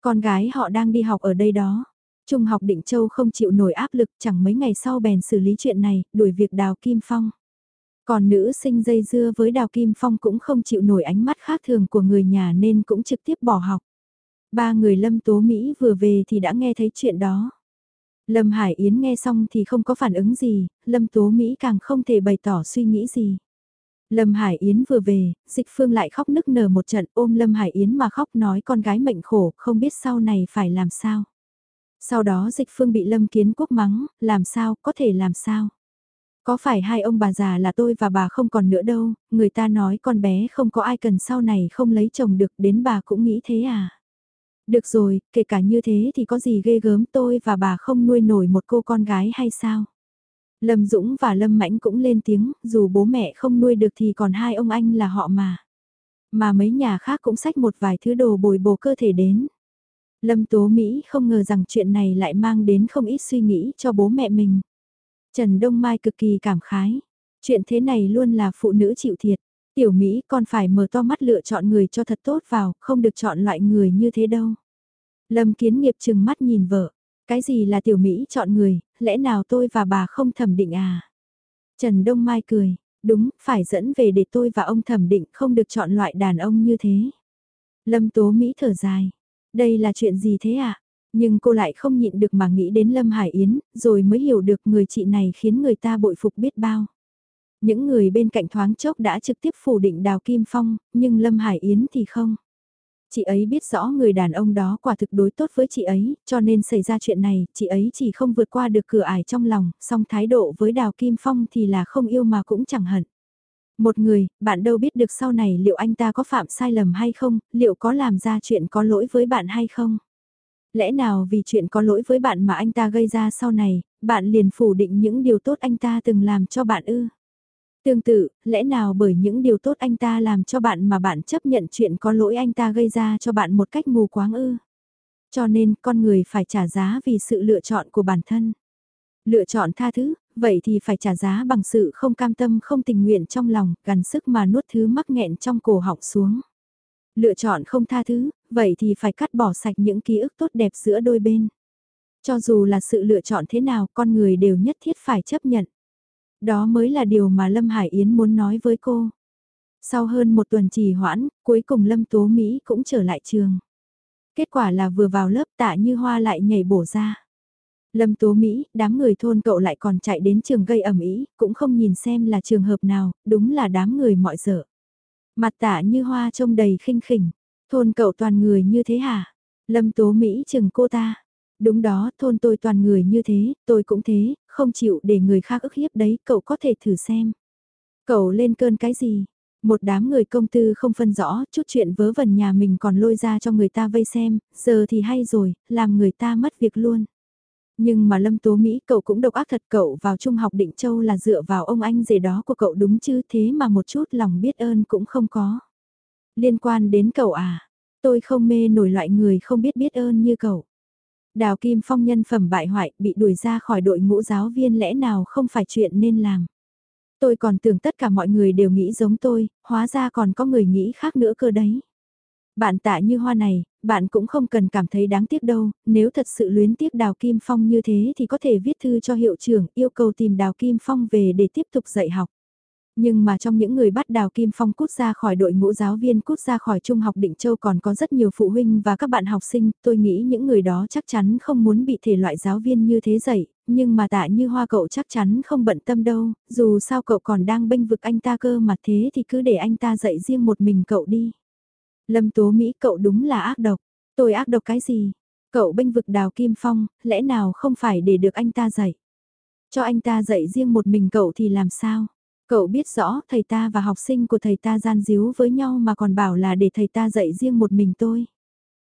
Con gái họ đang đi học ở đây đó. Trung học Định Châu không chịu nổi áp lực chẳng mấy ngày sau bèn xử lý chuyện này, đuổi việc đào Kim Phong. Còn nữ sinh dây dưa với Đào Kim Phong cũng không chịu nổi ánh mắt khác thường của người nhà nên cũng trực tiếp bỏ học. Ba người Lâm Tố Mỹ vừa về thì đã nghe thấy chuyện đó. Lâm Hải Yến nghe xong thì không có phản ứng gì, Lâm Tố Mỹ càng không thể bày tỏ suy nghĩ gì. Lâm Hải Yến vừa về, Dịch Phương lại khóc nức nở một trận ôm Lâm Hải Yến mà khóc nói con gái mệnh khổ, không biết sau này phải làm sao. Sau đó Dịch Phương bị Lâm Kiến Quốc mắng, làm sao, có thể làm sao. Có phải hai ông bà già là tôi và bà không còn nữa đâu, người ta nói con bé không có ai cần sau này không lấy chồng được đến bà cũng nghĩ thế à. Được rồi, kể cả như thế thì có gì ghê gớm tôi và bà không nuôi nổi một cô con gái hay sao? Lâm Dũng và Lâm Mãnh cũng lên tiếng, dù bố mẹ không nuôi được thì còn hai ông anh là họ mà. Mà mấy nhà khác cũng xách một vài thứ đồ bồi bổ cơ thể đến. Lâm Tố Mỹ không ngờ rằng chuyện này lại mang đến không ít suy nghĩ cho bố mẹ mình. Trần Đông Mai cực kỳ cảm khái. Chuyện thế này luôn là phụ nữ chịu thiệt. Tiểu Mỹ còn phải mở to mắt lựa chọn người cho thật tốt vào, không được chọn loại người như thế đâu. Lâm kiến nghiệp chừng mắt nhìn vợ. Cái gì là tiểu Mỹ chọn người, lẽ nào tôi và bà không thẩm định à? Trần Đông Mai cười, đúng, phải dẫn về để tôi và ông thẩm định không được chọn loại đàn ông như thế. Lâm Tố Mỹ thở dài, đây là chuyện gì thế ạ? À? Nhưng cô lại không nhịn được mà nghĩ đến Lâm Hải Yến, rồi mới hiểu được người chị này khiến người ta bội phục biết bao. Những người bên cạnh thoáng chốc đã trực tiếp phủ định Đào Kim Phong, nhưng Lâm Hải Yến thì không. Chị ấy biết rõ người đàn ông đó quả thực đối tốt với chị ấy, cho nên xảy ra chuyện này, chị ấy chỉ không vượt qua được cửa ải trong lòng, song thái độ với Đào Kim Phong thì là không yêu mà cũng chẳng hận. Một người, bạn đâu biết được sau này liệu anh ta có phạm sai lầm hay không, liệu có làm ra chuyện có lỗi với bạn hay không. Lẽ nào vì chuyện có lỗi với bạn mà anh ta gây ra sau này, bạn liền phủ định những điều tốt anh ta từng làm cho bạn ư? Tương tự, lẽ nào bởi những điều tốt anh ta làm cho bạn mà bạn chấp nhận chuyện có lỗi anh ta gây ra cho bạn một cách mù quáng ư? Cho nên con người phải trả giá vì sự lựa chọn của bản thân. Lựa chọn tha thứ, vậy thì phải trả giá bằng sự không cam tâm không tình nguyện trong lòng, gắn sức mà nuốt thứ mắc nghẹn trong cổ họng xuống. Lựa chọn không tha thứ, vậy thì phải cắt bỏ sạch những ký ức tốt đẹp giữa đôi bên. Cho dù là sự lựa chọn thế nào, con người đều nhất thiết phải chấp nhận. Đó mới là điều mà Lâm Hải Yến muốn nói với cô. Sau hơn một tuần trì hoãn, cuối cùng Lâm Tố Mỹ cũng trở lại trường. Kết quả là vừa vào lớp tạ như hoa lại nhảy bổ ra. Lâm Tố Mỹ, đám người thôn cậu lại còn chạy đến trường gây ẩm ý, cũng không nhìn xem là trường hợp nào, đúng là đám người mọi dở. Mặt tạ như hoa trông đầy khinh khỉnh, thôn cậu toàn người như thế hả? Lâm Tố Mỹ chừng cô ta. Đúng đó, thôn tôi toàn người như thế, tôi cũng thế, không chịu để người khác ức hiếp đấy, cậu có thể thử xem. Cậu lên cơn cái gì? Một đám người công tư không phân rõ, chút chuyện vớ vẩn nhà mình còn lôi ra cho người ta vây xem, giờ thì hay rồi, làm người ta mất việc luôn. Nhưng mà Lâm Tố Mỹ cậu cũng độc ác thật cậu vào Trung học Định Châu là dựa vào ông anh rể đó của cậu đúng chứ thế mà một chút lòng biết ơn cũng không có. Liên quan đến cậu à, tôi không mê nổi loại người không biết biết ơn như cậu. Đào Kim Phong nhân phẩm bại hoại bị đuổi ra khỏi đội ngũ giáo viên lẽ nào không phải chuyện nên làm. Tôi còn tưởng tất cả mọi người đều nghĩ giống tôi, hóa ra còn có người nghĩ khác nữa cơ đấy. Bạn tạ như hoa này, bạn cũng không cần cảm thấy đáng tiếc đâu, nếu thật sự luyến tiếc Đào Kim Phong như thế thì có thể viết thư cho hiệu trưởng yêu cầu tìm Đào Kim Phong về để tiếp tục dạy học. Nhưng mà trong những người bắt Đào Kim Phong cút ra khỏi đội ngũ giáo viên cút ra khỏi Trung học Định Châu còn có rất nhiều phụ huynh và các bạn học sinh, tôi nghĩ những người đó chắc chắn không muốn bị thể loại giáo viên như thế dạy, nhưng mà tạ như hoa cậu chắc chắn không bận tâm đâu, dù sao cậu còn đang bênh vực anh ta cơ mà thế thì cứ để anh ta dạy riêng một mình cậu đi. Lâm Tố Mỹ cậu đúng là ác độc. Tôi ác độc cái gì? Cậu bênh vực đào Kim Phong, lẽ nào không phải để được anh ta dạy? Cho anh ta dạy riêng một mình cậu thì làm sao? Cậu biết rõ thầy ta và học sinh của thầy ta gian díu với nhau mà còn bảo là để thầy ta dạy riêng một mình tôi.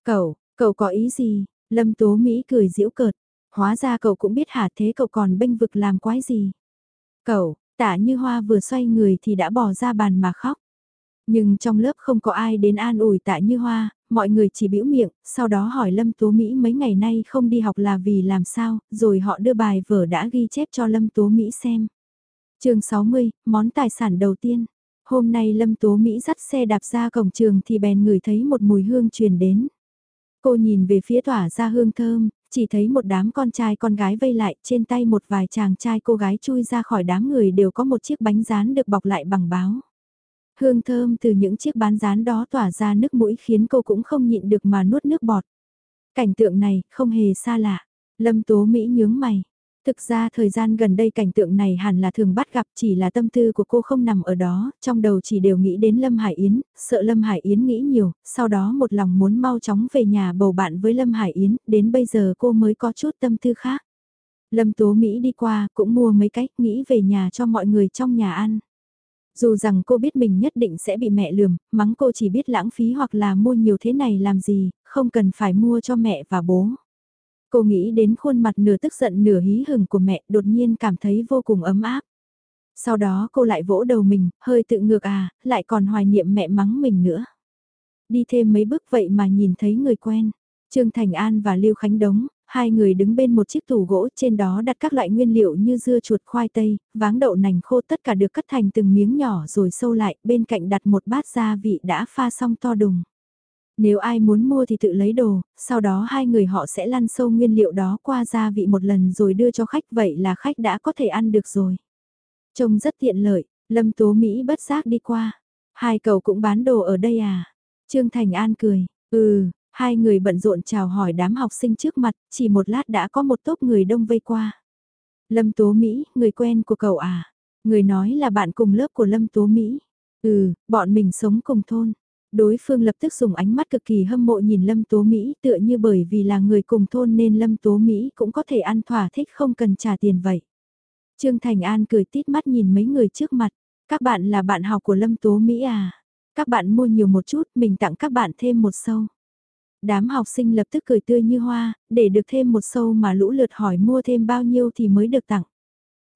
Cậu, cậu có ý gì? Lâm Tố Mỹ cười giễu cợt. Hóa ra cậu cũng biết hả thế cậu còn bênh vực làm quái gì? Cậu, tả như hoa vừa xoay người thì đã bỏ ra bàn mà khóc. Nhưng trong lớp không có ai đến an ủi tạ như hoa, mọi người chỉ biểu miệng, sau đó hỏi Lâm Tố Mỹ mấy ngày nay không đi học là vì làm sao, rồi họ đưa bài vở đã ghi chép cho Lâm Tố Mỹ xem. chương 60, món tài sản đầu tiên. Hôm nay Lâm Tố Mỹ dắt xe đạp ra cổng trường thì bèn ngửi thấy một mùi hương truyền đến. Cô nhìn về phía tỏa ra hương thơm, chỉ thấy một đám con trai con gái vây lại trên tay một vài chàng trai cô gái chui ra khỏi đám người đều có một chiếc bánh rán được bọc lại bằng báo. Hương thơm từ những chiếc bán rán đó tỏa ra nước mũi khiến cô cũng không nhịn được mà nuốt nước bọt. Cảnh tượng này không hề xa lạ. Lâm Tố Mỹ nhướng mày. Thực ra thời gian gần đây cảnh tượng này hẳn là thường bắt gặp chỉ là tâm tư của cô không nằm ở đó, trong đầu chỉ đều nghĩ đến Lâm Hải Yến, sợ Lâm Hải Yến nghĩ nhiều, sau đó một lòng muốn mau chóng về nhà bầu bạn với Lâm Hải Yến, đến bây giờ cô mới có chút tâm tư khác. Lâm Tố Mỹ đi qua cũng mua mấy cách nghĩ về nhà cho mọi người trong nhà ăn. Dù rằng cô biết mình nhất định sẽ bị mẹ lườm, mắng cô chỉ biết lãng phí hoặc là mua nhiều thế này làm gì, không cần phải mua cho mẹ và bố. Cô nghĩ đến khuôn mặt nửa tức giận nửa hí hừng của mẹ đột nhiên cảm thấy vô cùng ấm áp. Sau đó cô lại vỗ đầu mình, hơi tự ngược à, lại còn hoài niệm mẹ mắng mình nữa. Đi thêm mấy bước vậy mà nhìn thấy người quen. Trương Thành An và Lưu Khánh Đống, Hai người đứng bên một chiếc tủ gỗ trên đó đặt các loại nguyên liệu như dưa chuột khoai tây, váng đậu nành khô tất cả được cắt thành từng miếng nhỏ rồi sâu lại, bên cạnh đặt một bát gia vị đã pha xong to đùng. Nếu ai muốn mua thì tự lấy đồ, sau đó hai người họ sẽ lăn sâu nguyên liệu đó qua gia vị một lần rồi đưa cho khách vậy là khách đã có thể ăn được rồi. Trông rất tiện lợi, Lâm Tố Mỹ bất giác đi qua. Hai cậu cũng bán đồ ở đây à? Trương Thành An cười, ừ, Hai người bận rộn chào hỏi đám học sinh trước mặt, chỉ một lát đã có một tốp người đông vây qua. Lâm Tố Mỹ, người quen của cậu à? Người nói là bạn cùng lớp của Lâm Tố Mỹ. Ừ, bọn mình sống cùng thôn. Đối phương lập tức dùng ánh mắt cực kỳ hâm mộ nhìn Lâm Tố Mỹ tựa như bởi vì là người cùng thôn nên Lâm Tố Mỹ cũng có thể ăn thỏa thích không cần trả tiền vậy. Trương Thành An cười tít mắt nhìn mấy người trước mặt. Các bạn là bạn học của Lâm Tố Mỹ à? Các bạn mua nhiều một chút, mình tặng các bạn thêm một sâu. Đám học sinh lập tức cười tươi như hoa, để được thêm một sâu mà lũ lượt hỏi mua thêm bao nhiêu thì mới được tặng.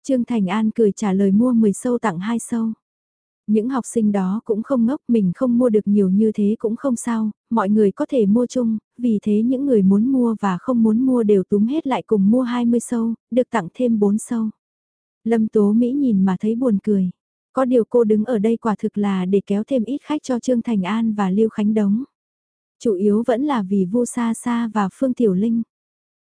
Trương Thành An cười trả lời mua 10 sâu tặng 2 sâu. Những học sinh đó cũng không ngốc, mình không mua được nhiều như thế cũng không sao, mọi người có thể mua chung, vì thế những người muốn mua và không muốn mua đều túm hết lại cùng mua 20 sâu, được tặng thêm 4 sâu. Lâm Tố Mỹ nhìn mà thấy buồn cười. Có điều cô đứng ở đây quả thực là để kéo thêm ít khách cho Trương Thành An và Lưu Khánh Đống. Chủ yếu vẫn là vì Vu Sa Sa và Phương Tiểu Linh.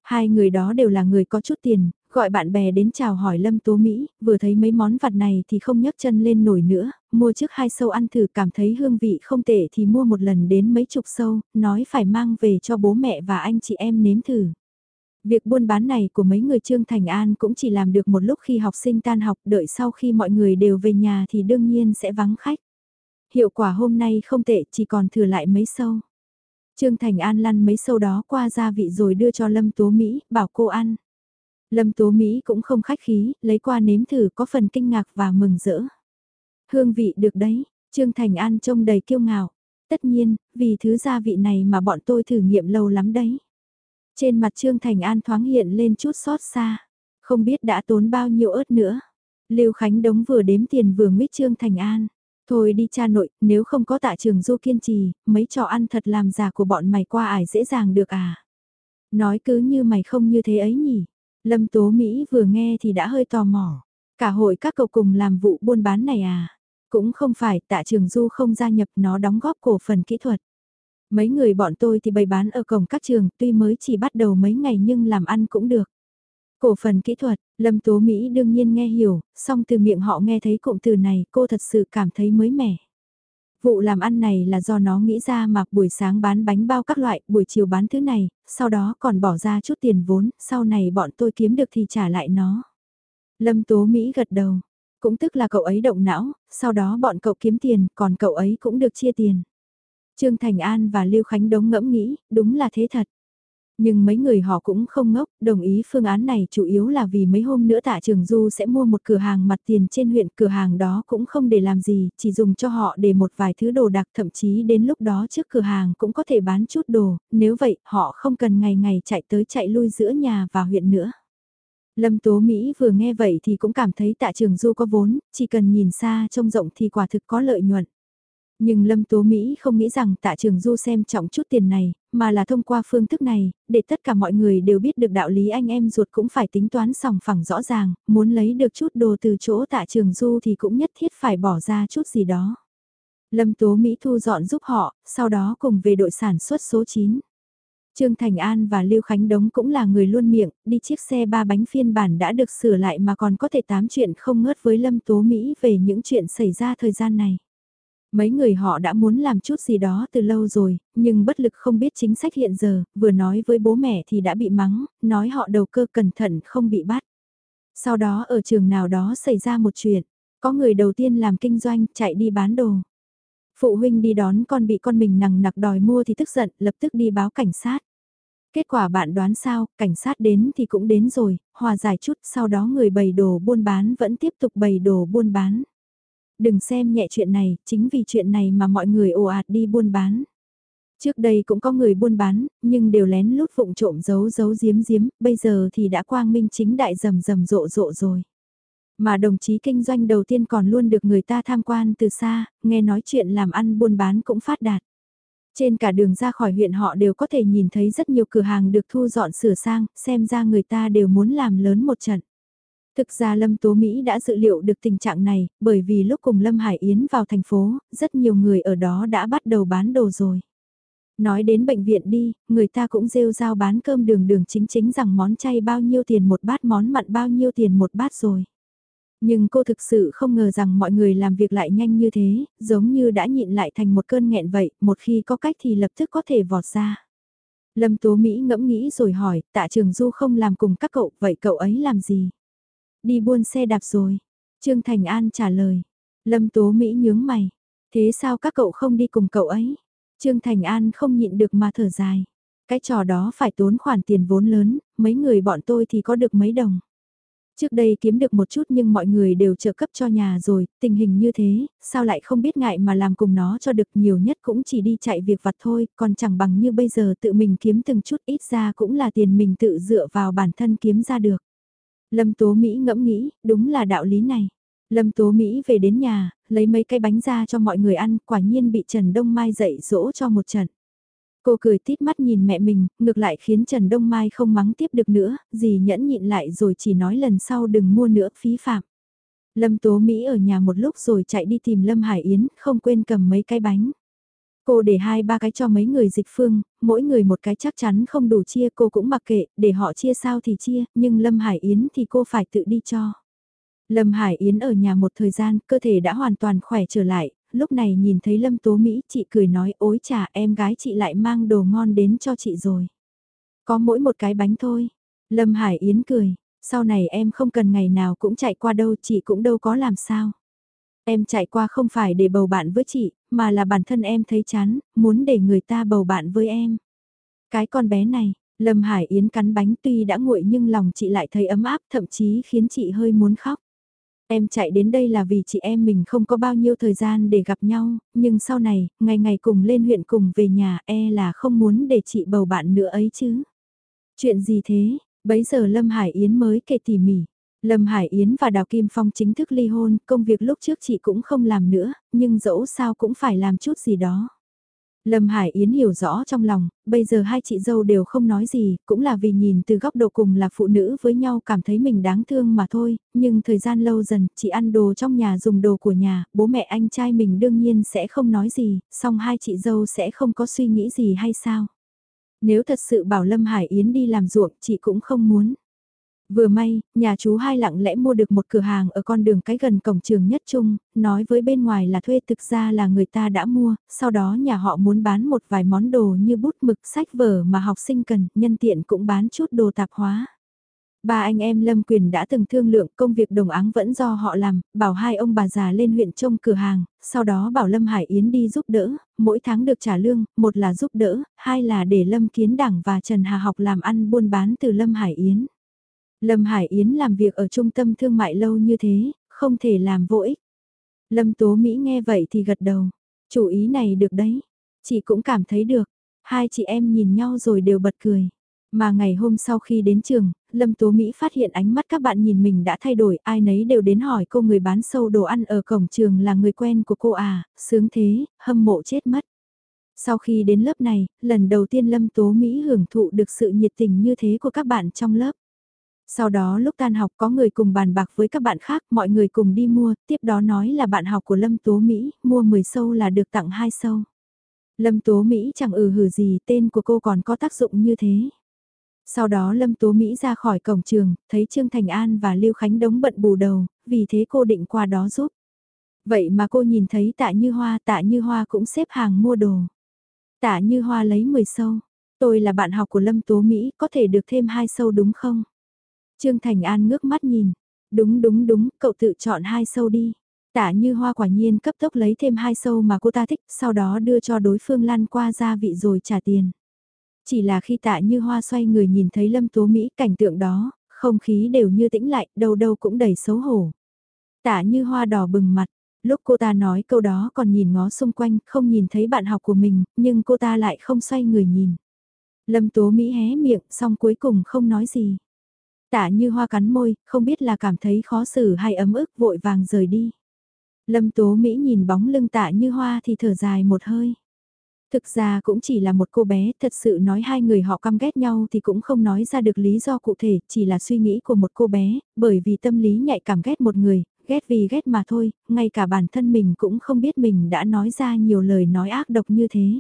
Hai người đó đều là người có chút tiền, gọi bạn bè đến chào hỏi Lâm Tố Mỹ, vừa thấy mấy món vặt này thì không nhấc chân lên nổi nữa, mua trước hai sâu ăn thử cảm thấy hương vị không tệ thì mua một lần đến mấy chục sâu, nói phải mang về cho bố mẹ và anh chị em nếm thử. Việc buôn bán này của mấy người Trương Thành An cũng chỉ làm được một lúc khi học sinh tan học đợi sau khi mọi người đều về nhà thì đương nhiên sẽ vắng khách. Hiệu quả hôm nay không tệ chỉ còn thừa lại mấy sâu. Trương Thành An lăn mấy sâu đó qua gia vị rồi đưa cho Lâm Tố Mỹ, bảo cô ăn. Lâm Tố Mỹ cũng không khách khí, lấy qua nếm thử có phần kinh ngạc và mừng rỡ. Hương vị được đấy, Trương Thành An trông đầy kiêu ngạo. Tất nhiên, vì thứ gia vị này mà bọn tôi thử nghiệm lâu lắm đấy. Trên mặt Trương Thành An thoáng hiện lên chút xót xa. Không biết đã tốn bao nhiêu ớt nữa. Lưu Khánh Đống vừa đếm tiền vừa mít Trương Thành An. Thôi đi cha nội, nếu không có tạ trường du kiên trì, mấy trò ăn thật làm giả của bọn mày qua ải dễ dàng được à. Nói cứ như mày không như thế ấy nhỉ. Lâm Tố Mỹ vừa nghe thì đã hơi tò mò. Cả hội các cậu cùng làm vụ buôn bán này à? Cũng không phải tạ trường du không gia nhập nó đóng góp cổ phần kỹ thuật. Mấy người bọn tôi thì bày bán ở cổng các trường tuy mới chỉ bắt đầu mấy ngày nhưng làm ăn cũng được. Cổ phần kỹ thuật, Lâm Tố Mỹ đương nhiên nghe hiểu, song từ miệng họ nghe thấy cụm từ này cô thật sự cảm thấy mới mẻ. Vụ làm ăn này là do nó nghĩ ra mà buổi sáng bán bánh bao các loại, buổi chiều bán thứ này, sau đó còn bỏ ra chút tiền vốn, sau này bọn tôi kiếm được thì trả lại nó. Lâm Tố Mỹ gật đầu, cũng tức là cậu ấy động não, sau đó bọn cậu kiếm tiền, còn cậu ấy cũng được chia tiền. Trương Thành An và Lưu Khánh Đống ngẫm nghĩ, đúng là thế thật. Nhưng mấy người họ cũng không ngốc, đồng ý phương án này chủ yếu là vì mấy hôm nữa tạ trường Du sẽ mua một cửa hàng mặt tiền trên huyện, cửa hàng đó cũng không để làm gì, chỉ dùng cho họ để một vài thứ đồ đặc thậm chí đến lúc đó trước cửa hàng cũng có thể bán chút đồ, nếu vậy họ không cần ngày ngày chạy tới chạy lui giữa nhà và huyện nữa. Lâm Tố Mỹ vừa nghe vậy thì cũng cảm thấy tạ trường Du có vốn, chỉ cần nhìn xa trông rộng thì quả thực có lợi nhuận. Nhưng Lâm Tố Mỹ không nghĩ rằng tạ trường du xem trọng chút tiền này, mà là thông qua phương thức này, để tất cả mọi người đều biết được đạo lý anh em ruột cũng phải tính toán sòng phẳng rõ ràng, muốn lấy được chút đồ từ chỗ tạ trường du thì cũng nhất thiết phải bỏ ra chút gì đó. Lâm Tố Mỹ thu dọn giúp họ, sau đó cùng về đội sản xuất số 9. Trương Thành An và Lưu Khánh Đống cũng là người luôn miệng, đi chiếc xe ba bánh phiên bản đã được sửa lại mà còn có thể tám chuyện không ngớt với Lâm Tố Mỹ về những chuyện xảy ra thời gian này. Mấy người họ đã muốn làm chút gì đó từ lâu rồi, nhưng bất lực không biết chính sách hiện giờ, vừa nói với bố mẹ thì đã bị mắng, nói họ đầu cơ cẩn thận không bị bắt. Sau đó ở trường nào đó xảy ra một chuyện, có người đầu tiên làm kinh doanh chạy đi bán đồ. Phụ huynh đi đón con bị con mình nằng nặc đòi mua thì tức giận, lập tức đi báo cảnh sát. Kết quả bạn đoán sao, cảnh sát đến thì cũng đến rồi, hòa giải chút, sau đó người bày đồ buôn bán vẫn tiếp tục bày đồ buôn bán. Đừng xem nhẹ chuyện này, chính vì chuyện này mà mọi người ồ ạt đi buôn bán. Trước đây cũng có người buôn bán, nhưng đều lén lút vụng trộm giấu giấu giếm giếm, bây giờ thì đã quang minh chính đại rầm rầm rộ rộ rồi. Mà đồng chí kinh doanh đầu tiên còn luôn được người ta tham quan từ xa, nghe nói chuyện làm ăn buôn bán cũng phát đạt. Trên cả đường ra khỏi huyện họ đều có thể nhìn thấy rất nhiều cửa hàng được thu dọn sửa sang, xem ra người ta đều muốn làm lớn một trận. Thực ra Lâm Tố Mỹ đã dự liệu được tình trạng này, bởi vì lúc cùng Lâm Hải Yến vào thành phố, rất nhiều người ở đó đã bắt đầu bán đồ rồi. Nói đến bệnh viện đi, người ta cũng rêu rao bán cơm đường đường chính chính rằng món chay bao nhiêu tiền một bát món mặn bao nhiêu tiền một bát rồi. Nhưng cô thực sự không ngờ rằng mọi người làm việc lại nhanh như thế, giống như đã nhịn lại thành một cơn nghẹn vậy, một khi có cách thì lập tức có thể vọt ra. Lâm Tố Mỹ ngẫm nghĩ rồi hỏi, tạ trường Du không làm cùng các cậu, vậy cậu ấy làm gì? Đi buôn xe đạp rồi. Trương Thành An trả lời. Lâm Tố Mỹ nhướng mày. Thế sao các cậu không đi cùng cậu ấy? Trương Thành An không nhịn được mà thở dài. Cái trò đó phải tốn khoản tiền vốn lớn, mấy người bọn tôi thì có được mấy đồng. Trước đây kiếm được một chút nhưng mọi người đều trợ cấp cho nhà rồi, tình hình như thế, sao lại không biết ngại mà làm cùng nó cho được nhiều nhất cũng chỉ đi chạy việc vặt thôi, còn chẳng bằng như bây giờ tự mình kiếm từng chút ít ra cũng là tiền mình tự dựa vào bản thân kiếm ra được. Lâm Tố Mỹ ngẫm nghĩ, đúng là đạo lý này. Lâm Tố Mỹ về đến nhà, lấy mấy cái bánh ra cho mọi người ăn, quả nhiên bị Trần Đông Mai dạy dỗ cho một trận. Cô cười tít mắt nhìn mẹ mình, ngược lại khiến Trần Đông Mai không mắng tiếp được nữa, gì nhẫn nhịn lại rồi chỉ nói lần sau đừng mua nữa phí phạm. Lâm Tố Mỹ ở nhà một lúc rồi chạy đi tìm Lâm Hải Yến, không quên cầm mấy cái bánh. Cô để hai ba cái cho mấy người dịch phương, mỗi người một cái chắc chắn không đủ chia cô cũng mặc kệ, để họ chia sao thì chia, nhưng Lâm Hải Yến thì cô phải tự đi cho. Lâm Hải Yến ở nhà một thời gian, cơ thể đã hoàn toàn khỏe trở lại, lúc này nhìn thấy Lâm Tố Mỹ, chị cười nói ối chà em gái chị lại mang đồ ngon đến cho chị rồi. Có mỗi một cái bánh thôi. Lâm Hải Yến cười, sau này em không cần ngày nào cũng chạy qua đâu chị cũng đâu có làm sao. Em chạy qua không phải để bầu bạn với chị, mà là bản thân em thấy chán, muốn để người ta bầu bạn với em. Cái con bé này, Lâm Hải Yến cắn bánh tuy đã nguội nhưng lòng chị lại thấy ấm áp thậm chí khiến chị hơi muốn khóc. Em chạy đến đây là vì chị em mình không có bao nhiêu thời gian để gặp nhau, nhưng sau này, ngày ngày cùng lên huyện cùng về nhà e là không muốn để chị bầu bạn nữa ấy chứ. Chuyện gì thế? Bấy giờ Lâm Hải Yến mới kể tỉ mỉ. Lâm Hải Yến và Đào Kim Phong chính thức ly hôn, công việc lúc trước chị cũng không làm nữa, nhưng dẫu sao cũng phải làm chút gì đó. Lâm Hải Yến hiểu rõ trong lòng, bây giờ hai chị dâu đều không nói gì, cũng là vì nhìn từ góc độ cùng là phụ nữ với nhau cảm thấy mình đáng thương mà thôi, nhưng thời gian lâu dần, chị ăn đồ trong nhà dùng đồ của nhà, bố mẹ anh trai mình đương nhiên sẽ không nói gì, song hai chị dâu sẽ không có suy nghĩ gì hay sao. Nếu thật sự bảo Lâm Hải Yến đi làm ruộng, chị cũng không muốn. Vừa may, nhà chú hai lặng lẽ mua được một cửa hàng ở con đường cái gần cổng trường nhất trung, nói với bên ngoài là thuê thực ra là người ta đã mua, sau đó nhà họ muốn bán một vài món đồ như bút mực sách vở mà học sinh cần, nhân tiện cũng bán chút đồ tạp hóa. Ba anh em Lâm Quyền đã từng thương lượng công việc đồng áng vẫn do họ làm, bảo hai ông bà già lên huyện trông cửa hàng, sau đó bảo Lâm Hải Yến đi giúp đỡ, mỗi tháng được trả lương, một là giúp đỡ, hai là để Lâm Kiến Đảng và Trần Hà học làm ăn buôn bán từ Lâm Hải Yến. Lâm Hải Yến làm việc ở trung tâm thương mại lâu như thế, không thể làm vô ích. Lâm Tố Mỹ nghe vậy thì gật đầu. Chủ ý này được đấy. Chị cũng cảm thấy được. Hai chị em nhìn nhau rồi đều bật cười. Mà ngày hôm sau khi đến trường, Lâm Tố Mỹ phát hiện ánh mắt các bạn nhìn mình đã thay đổi, ai nấy đều đến hỏi cô người bán sâu đồ ăn ở cổng trường là người quen của cô à, sướng thế, hâm mộ chết mất. Sau khi đến lớp này, lần đầu tiên Lâm Tố Mỹ hưởng thụ được sự nhiệt tình như thế của các bạn trong lớp. Sau đó lúc tan học có người cùng bàn bạc với các bạn khác, mọi người cùng đi mua, tiếp đó nói là bạn học của Lâm Tố Mỹ, mua 10 sâu là được tặng 2 sâu. Lâm Tố Mỹ chẳng ừ hử gì, tên của cô còn có tác dụng như thế. Sau đó Lâm Tố Mỹ ra khỏi cổng trường, thấy Trương Thành An và Lưu Khánh Đống bận bù đầu, vì thế cô định qua đó giúp. Vậy mà cô nhìn thấy tạ như hoa, tạ như hoa cũng xếp hàng mua đồ. Tạ như hoa lấy 10 sâu. Tôi là bạn học của Lâm Tố Mỹ, có thể được thêm 2 sâu đúng không? Trương Thành An ngước mắt nhìn. Đúng đúng đúng, cậu tự chọn hai sâu đi. Tả như hoa quả nhiên cấp tốc lấy thêm hai sâu mà cô ta thích, sau đó đưa cho đối phương lan qua gia vị rồi trả tiền. Chỉ là khi tạ như hoa xoay người nhìn thấy lâm tố Mỹ cảnh tượng đó, không khí đều như tĩnh lại, đâu đâu cũng đầy xấu hổ. Tạ như hoa đỏ bừng mặt, lúc cô ta nói câu đó còn nhìn ngó xung quanh, không nhìn thấy bạn học của mình, nhưng cô ta lại không xoay người nhìn. Lâm tố Mỹ hé miệng, xong cuối cùng không nói gì. Tạ như hoa cắn môi, không biết là cảm thấy khó xử hay ấm ức vội vàng rời đi. Lâm Tố Mỹ nhìn bóng lưng tạ như hoa thì thở dài một hơi. Thực ra cũng chỉ là một cô bé, thật sự nói hai người họ căm ghét nhau thì cũng không nói ra được lý do cụ thể, chỉ là suy nghĩ của một cô bé, bởi vì tâm lý nhạy cảm ghét một người, ghét vì ghét mà thôi, ngay cả bản thân mình cũng không biết mình đã nói ra nhiều lời nói ác độc như thế.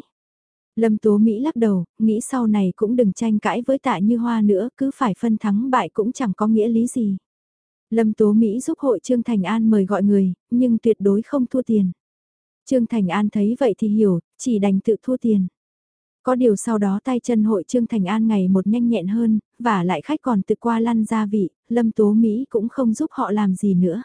Lâm Tố Mỹ lắc đầu, nghĩ sau này cũng đừng tranh cãi với tạ như hoa nữa, cứ phải phân thắng bại cũng chẳng có nghĩa lý gì. Lâm Tố Mỹ giúp hội Trương Thành An mời gọi người, nhưng tuyệt đối không thua tiền. Trương Thành An thấy vậy thì hiểu, chỉ đành tự thua tiền. Có điều sau đó tay chân hội Trương Thành An ngày một nhanh nhẹn hơn, và lại khách còn tự qua lăn gia vị, Lâm Tố Mỹ cũng không giúp họ làm gì nữa.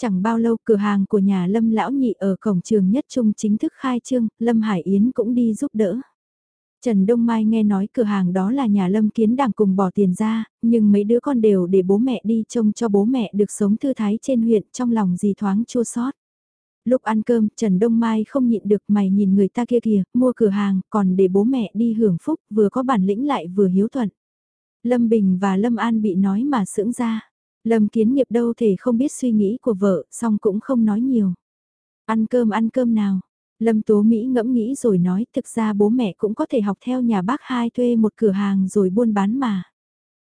Chẳng bao lâu cửa hàng của nhà Lâm Lão Nhị ở cổng trường nhất trung chính thức khai trương, Lâm Hải Yến cũng đi giúp đỡ. Trần Đông Mai nghe nói cửa hàng đó là nhà Lâm Kiến Đảng cùng bỏ tiền ra, nhưng mấy đứa con đều để bố mẹ đi trông cho bố mẹ được sống thư thái trên huyện trong lòng gì thoáng chua xót. Lúc ăn cơm, Trần Đông Mai không nhịn được mày nhìn người ta kia kìa, mua cửa hàng, còn để bố mẹ đi hưởng phúc, vừa có bản lĩnh lại vừa hiếu thuận. Lâm Bình và Lâm An bị nói mà sững ra. Lâm Kiến Nghiệp đâu thể không biết suy nghĩ của vợ, song cũng không nói nhiều. Ăn cơm ăn cơm nào. Lâm Tố Mỹ ngẫm nghĩ rồi nói thực ra bố mẹ cũng có thể học theo nhà bác hai thuê một cửa hàng rồi buôn bán mà.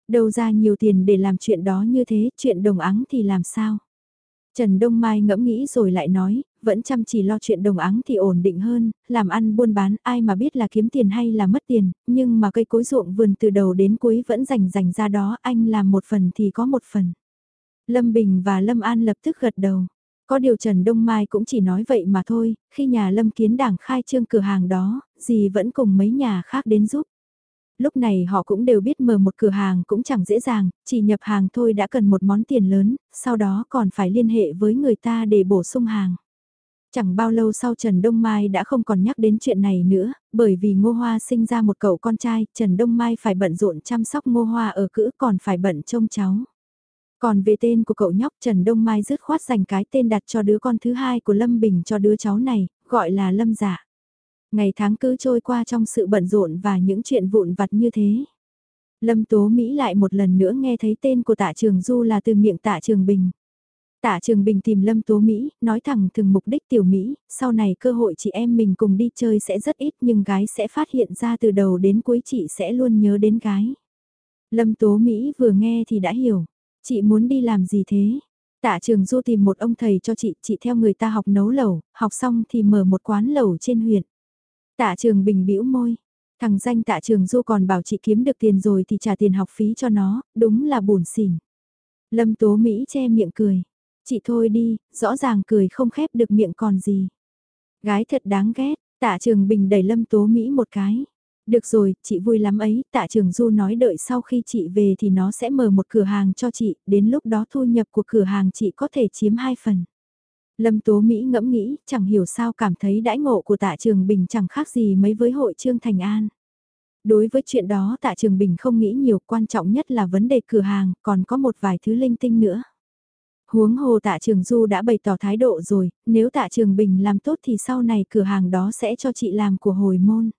Đâu ra nhiều tiền để làm chuyện đó như thế, chuyện đồng áng thì làm sao? Trần Đông Mai ngẫm nghĩ rồi lại nói, vẫn chăm chỉ lo chuyện đồng áng thì ổn định hơn, làm ăn buôn bán ai mà biết là kiếm tiền hay là mất tiền, nhưng mà cây cối ruộng vườn từ đầu đến cuối vẫn rành rành ra đó, anh làm một phần thì có một phần. Lâm Bình và Lâm An lập tức gật đầu. Có điều Trần Đông Mai cũng chỉ nói vậy mà thôi, khi nhà Lâm Kiến Đảng khai trương cửa hàng đó, dì vẫn cùng mấy nhà khác đến giúp. Lúc này họ cũng đều biết mở một cửa hàng cũng chẳng dễ dàng, chỉ nhập hàng thôi đã cần một món tiền lớn, sau đó còn phải liên hệ với người ta để bổ sung hàng. Chẳng bao lâu sau Trần Đông Mai đã không còn nhắc đến chuyện này nữa, bởi vì Ngô Hoa sinh ra một cậu con trai, Trần Đông Mai phải bận rộn chăm sóc Ngô Hoa ở cữ còn phải bận trông cháu. Còn về tên của cậu nhóc Trần Đông Mai dứt khoát dành cái tên đặt cho đứa con thứ hai của Lâm Bình cho đứa cháu này, gọi là Lâm Dạ. Ngày tháng cứ trôi qua trong sự bận rộn và những chuyện vụn vặt như thế. Lâm Tố Mỹ lại một lần nữa nghe thấy tên của tạ trường Du là từ miệng tạ trường Bình. Tạ Trường Bình tìm Lâm Tố Mỹ, nói thẳng thường mục đích tiểu Mỹ, sau này cơ hội chị em mình cùng đi chơi sẽ rất ít nhưng gái sẽ phát hiện ra từ đầu đến cuối chị sẽ luôn nhớ đến gái. Lâm Tố Mỹ vừa nghe thì đã hiểu, chị muốn đi làm gì thế? Tạ Trường Du tìm một ông thầy cho chị, chị theo người ta học nấu lẩu, học xong thì mở một quán lẩu trên huyện. Tạ Trường Bình bĩu môi, thằng danh Tạ Trường Du còn bảo chị kiếm được tiền rồi thì trả tiền học phí cho nó, đúng là buồn xỉn. Lâm Tố Mỹ che miệng cười, Chị thôi đi, rõ ràng cười không khép được miệng còn gì. Gái thật đáng ghét, tạ trường bình đẩy lâm tố Mỹ một cái. Được rồi, chị vui lắm ấy, tạ trường du nói đợi sau khi chị về thì nó sẽ mở một cửa hàng cho chị, đến lúc đó thu nhập của cửa hàng chị có thể chiếm hai phần. Lâm Tố Mỹ ngẫm nghĩ, chẳng hiểu sao cảm thấy đãi ngộ của tạ trường bình chẳng khác gì mấy với hội Trương Thành An. Đối với chuyện đó tạ trường bình không nghĩ nhiều quan trọng nhất là vấn đề cửa hàng, còn có một vài thứ linh tinh nữa. Huống hồ tạ trường du đã bày tỏ thái độ rồi, nếu tạ trường bình làm tốt thì sau này cửa hàng đó sẽ cho chị làm của hồi môn.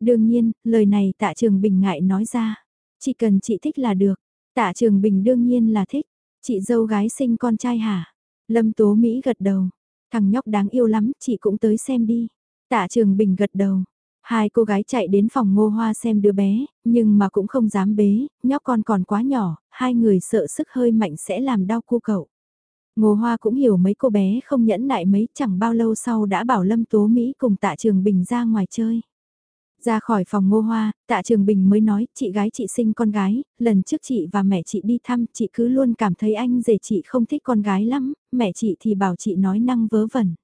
Đương nhiên, lời này tạ trường bình ngại nói ra. Chỉ cần chị thích là được. Tạ trường bình đương nhiên là thích. Chị dâu gái sinh con trai hả? Lâm Tố Mỹ gật đầu. Thằng nhóc đáng yêu lắm, chị cũng tới xem đi. Tạ trường bình gật đầu. Hai cô gái chạy đến phòng ngô hoa xem đứa bé, nhưng mà cũng không dám bế, nhóc con còn quá nhỏ, hai người sợ sức hơi mạnh sẽ làm đau cô cậu. Ngô Hoa cũng hiểu mấy cô bé không nhẫn nại mấy chẳng bao lâu sau đã bảo Lâm Tố Mỹ cùng tạ Trường Bình ra ngoài chơi. Ra khỏi phòng Ngô Hoa, tạ Trường Bình mới nói chị gái chị sinh con gái, lần trước chị và mẹ chị đi thăm chị cứ luôn cảm thấy anh rể chị không thích con gái lắm, mẹ chị thì bảo chị nói năng vớ vẩn.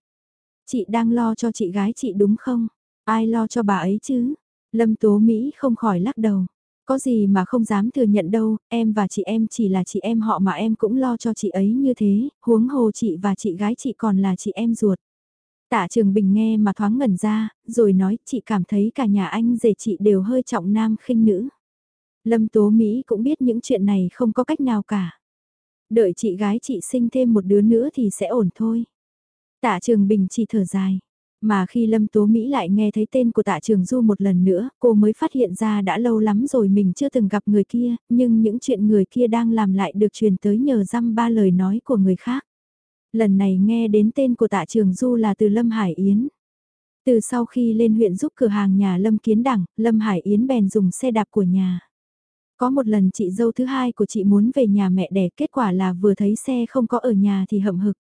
Chị đang lo cho chị gái chị đúng không? Ai lo cho bà ấy chứ? Lâm Tố Mỹ không khỏi lắc đầu. Có gì mà không dám thừa nhận đâu, em và chị em chỉ là chị em họ mà em cũng lo cho chị ấy như thế, huống hồ chị và chị gái chị còn là chị em ruột. Tạ Trường Bình nghe mà thoáng ngẩn ra, rồi nói chị cảm thấy cả nhà anh rể chị đều hơi trọng nam khinh nữ. Lâm Tố Mỹ cũng biết những chuyện này không có cách nào cả. Đợi chị gái chị sinh thêm một đứa nữa thì sẽ ổn thôi. Tạ Trường Bình chỉ thở dài. Mà khi Lâm Tố Mỹ lại nghe thấy tên của tạ trường du một lần nữa, cô mới phát hiện ra đã lâu lắm rồi mình chưa từng gặp người kia, nhưng những chuyện người kia đang làm lại được truyền tới nhờ răm ba lời nói của người khác. Lần này nghe đến tên của tạ trường du là từ Lâm Hải Yến. Từ sau khi lên huyện giúp cửa hàng nhà Lâm Kiến Đẳng, Lâm Hải Yến bèn dùng xe đạp của nhà. Có một lần chị dâu thứ hai của chị muốn về nhà mẹ đẻ kết quả là vừa thấy xe không có ở nhà thì hậm hực.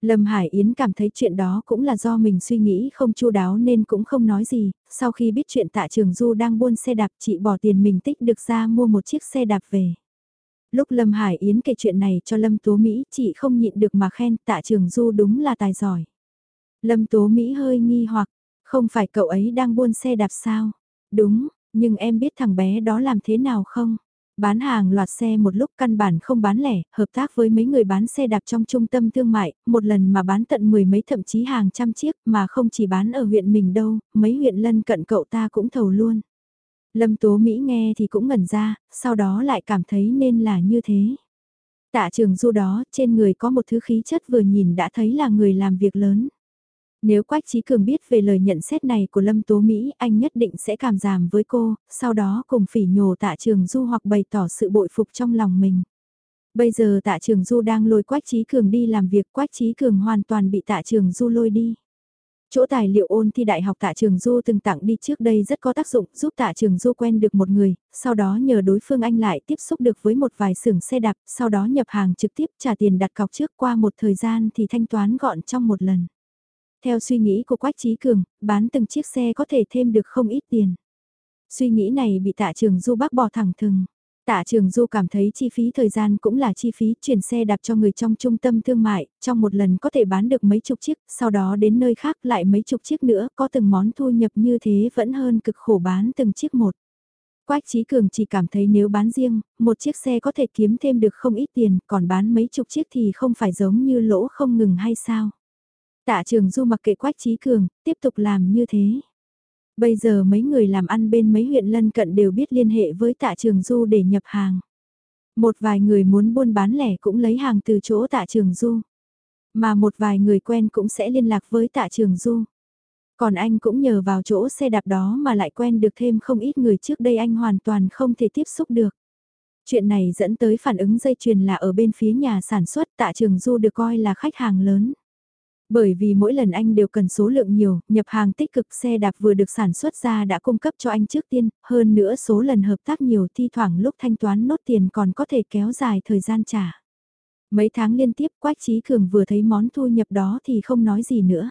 Lâm Hải Yến cảm thấy chuyện đó cũng là do mình suy nghĩ không chu đáo nên cũng không nói gì, sau khi biết chuyện tạ trường Du đang buôn xe đạp chị bỏ tiền mình tích được ra mua một chiếc xe đạp về. Lúc Lâm Hải Yến kể chuyện này cho Lâm Tố Mỹ chị không nhịn được mà khen tạ trường Du đúng là tài giỏi. Lâm Tố Mỹ hơi nghi hoặc, không phải cậu ấy đang buôn xe đạp sao? Đúng, nhưng em biết thằng bé đó làm thế nào không? Bán hàng loạt xe một lúc căn bản không bán lẻ, hợp tác với mấy người bán xe đạp trong trung tâm thương mại, một lần mà bán tận mười mấy thậm chí hàng trăm chiếc mà không chỉ bán ở huyện mình đâu, mấy huyện lân cận cậu ta cũng thầu luôn. Lâm Tố Mỹ nghe thì cũng ngẩn ra, sau đó lại cảm thấy nên là như thế. Tạ trường du đó, trên người có một thứ khí chất vừa nhìn đã thấy là người làm việc lớn. Nếu Quách Trí Cường biết về lời nhận xét này của Lâm Tố Mỹ, anh nhất định sẽ cảm giảm với cô, sau đó cùng phỉ nhổ tạ trường du hoặc bày tỏ sự bội phục trong lòng mình. Bây giờ tạ trường du đang lôi Quách Trí Cường đi làm việc, Quách Trí Cường hoàn toàn bị tạ trường du lôi đi. Chỗ tài liệu ôn thi đại học tạ trường Du từng tặng đi trước đây rất có tác dụng giúp tạ trường Du quen được một người, sau đó nhờ đối phương anh lại tiếp xúc được với một vài xưởng xe đạp, sau đó nhập hàng trực tiếp trả tiền đặt cọc trước qua một thời gian thì thanh toán gọn trong một lần. Theo suy nghĩ của Quách Trí Cường, bán từng chiếc xe có thể thêm được không ít tiền. Suy nghĩ này bị tạ trường Du bác bỏ thẳng thừng. Tạ Trường Du cảm thấy chi phí thời gian cũng là chi phí chuyển xe đạp cho người trong trung tâm thương mại, trong một lần có thể bán được mấy chục chiếc, sau đó đến nơi khác lại mấy chục chiếc nữa, có từng món thu nhập như thế vẫn hơn cực khổ bán từng chiếc một. Quách Trí Cường chỉ cảm thấy nếu bán riêng, một chiếc xe có thể kiếm thêm được không ít tiền, còn bán mấy chục chiếc thì không phải giống như lỗ không ngừng hay sao. Tạ Trường Du mặc kệ Quách Trí Cường, tiếp tục làm như thế. Bây giờ mấy người làm ăn bên mấy huyện lân cận đều biết liên hệ với tạ trường du để nhập hàng. Một vài người muốn buôn bán lẻ cũng lấy hàng từ chỗ tạ trường du. Mà một vài người quen cũng sẽ liên lạc với tạ trường du. Còn anh cũng nhờ vào chỗ xe đạp đó mà lại quen được thêm không ít người trước đây anh hoàn toàn không thể tiếp xúc được. Chuyện này dẫn tới phản ứng dây chuyền là ở bên phía nhà sản xuất tạ trường du được coi là khách hàng lớn. Bởi vì mỗi lần anh đều cần số lượng nhiều, nhập hàng tích cực xe đạp vừa được sản xuất ra đã cung cấp cho anh trước tiên, hơn nữa số lần hợp tác nhiều thi thoảng lúc thanh toán nốt tiền còn có thể kéo dài thời gian trả. Mấy tháng liên tiếp Quách Trí Cường vừa thấy món thu nhập đó thì không nói gì nữa.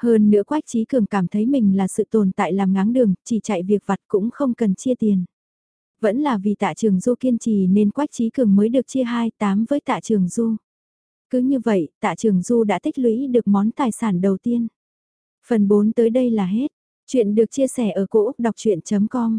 Hơn nữa Quách Trí Cường cảm thấy mình là sự tồn tại làm ngáng đường, chỉ chạy việc vặt cũng không cần chia tiền. Vẫn là vì tạ trường Du kiên trì nên Quách Trí Cường mới được chia 2-8 với tạ trường Du. Cứ như vậy, tạ trường Du đã tích lũy được món tài sản đầu tiên. Phần 4 tới đây là hết. Chuyện được chia sẻ ở cỗ đọc chuyện.com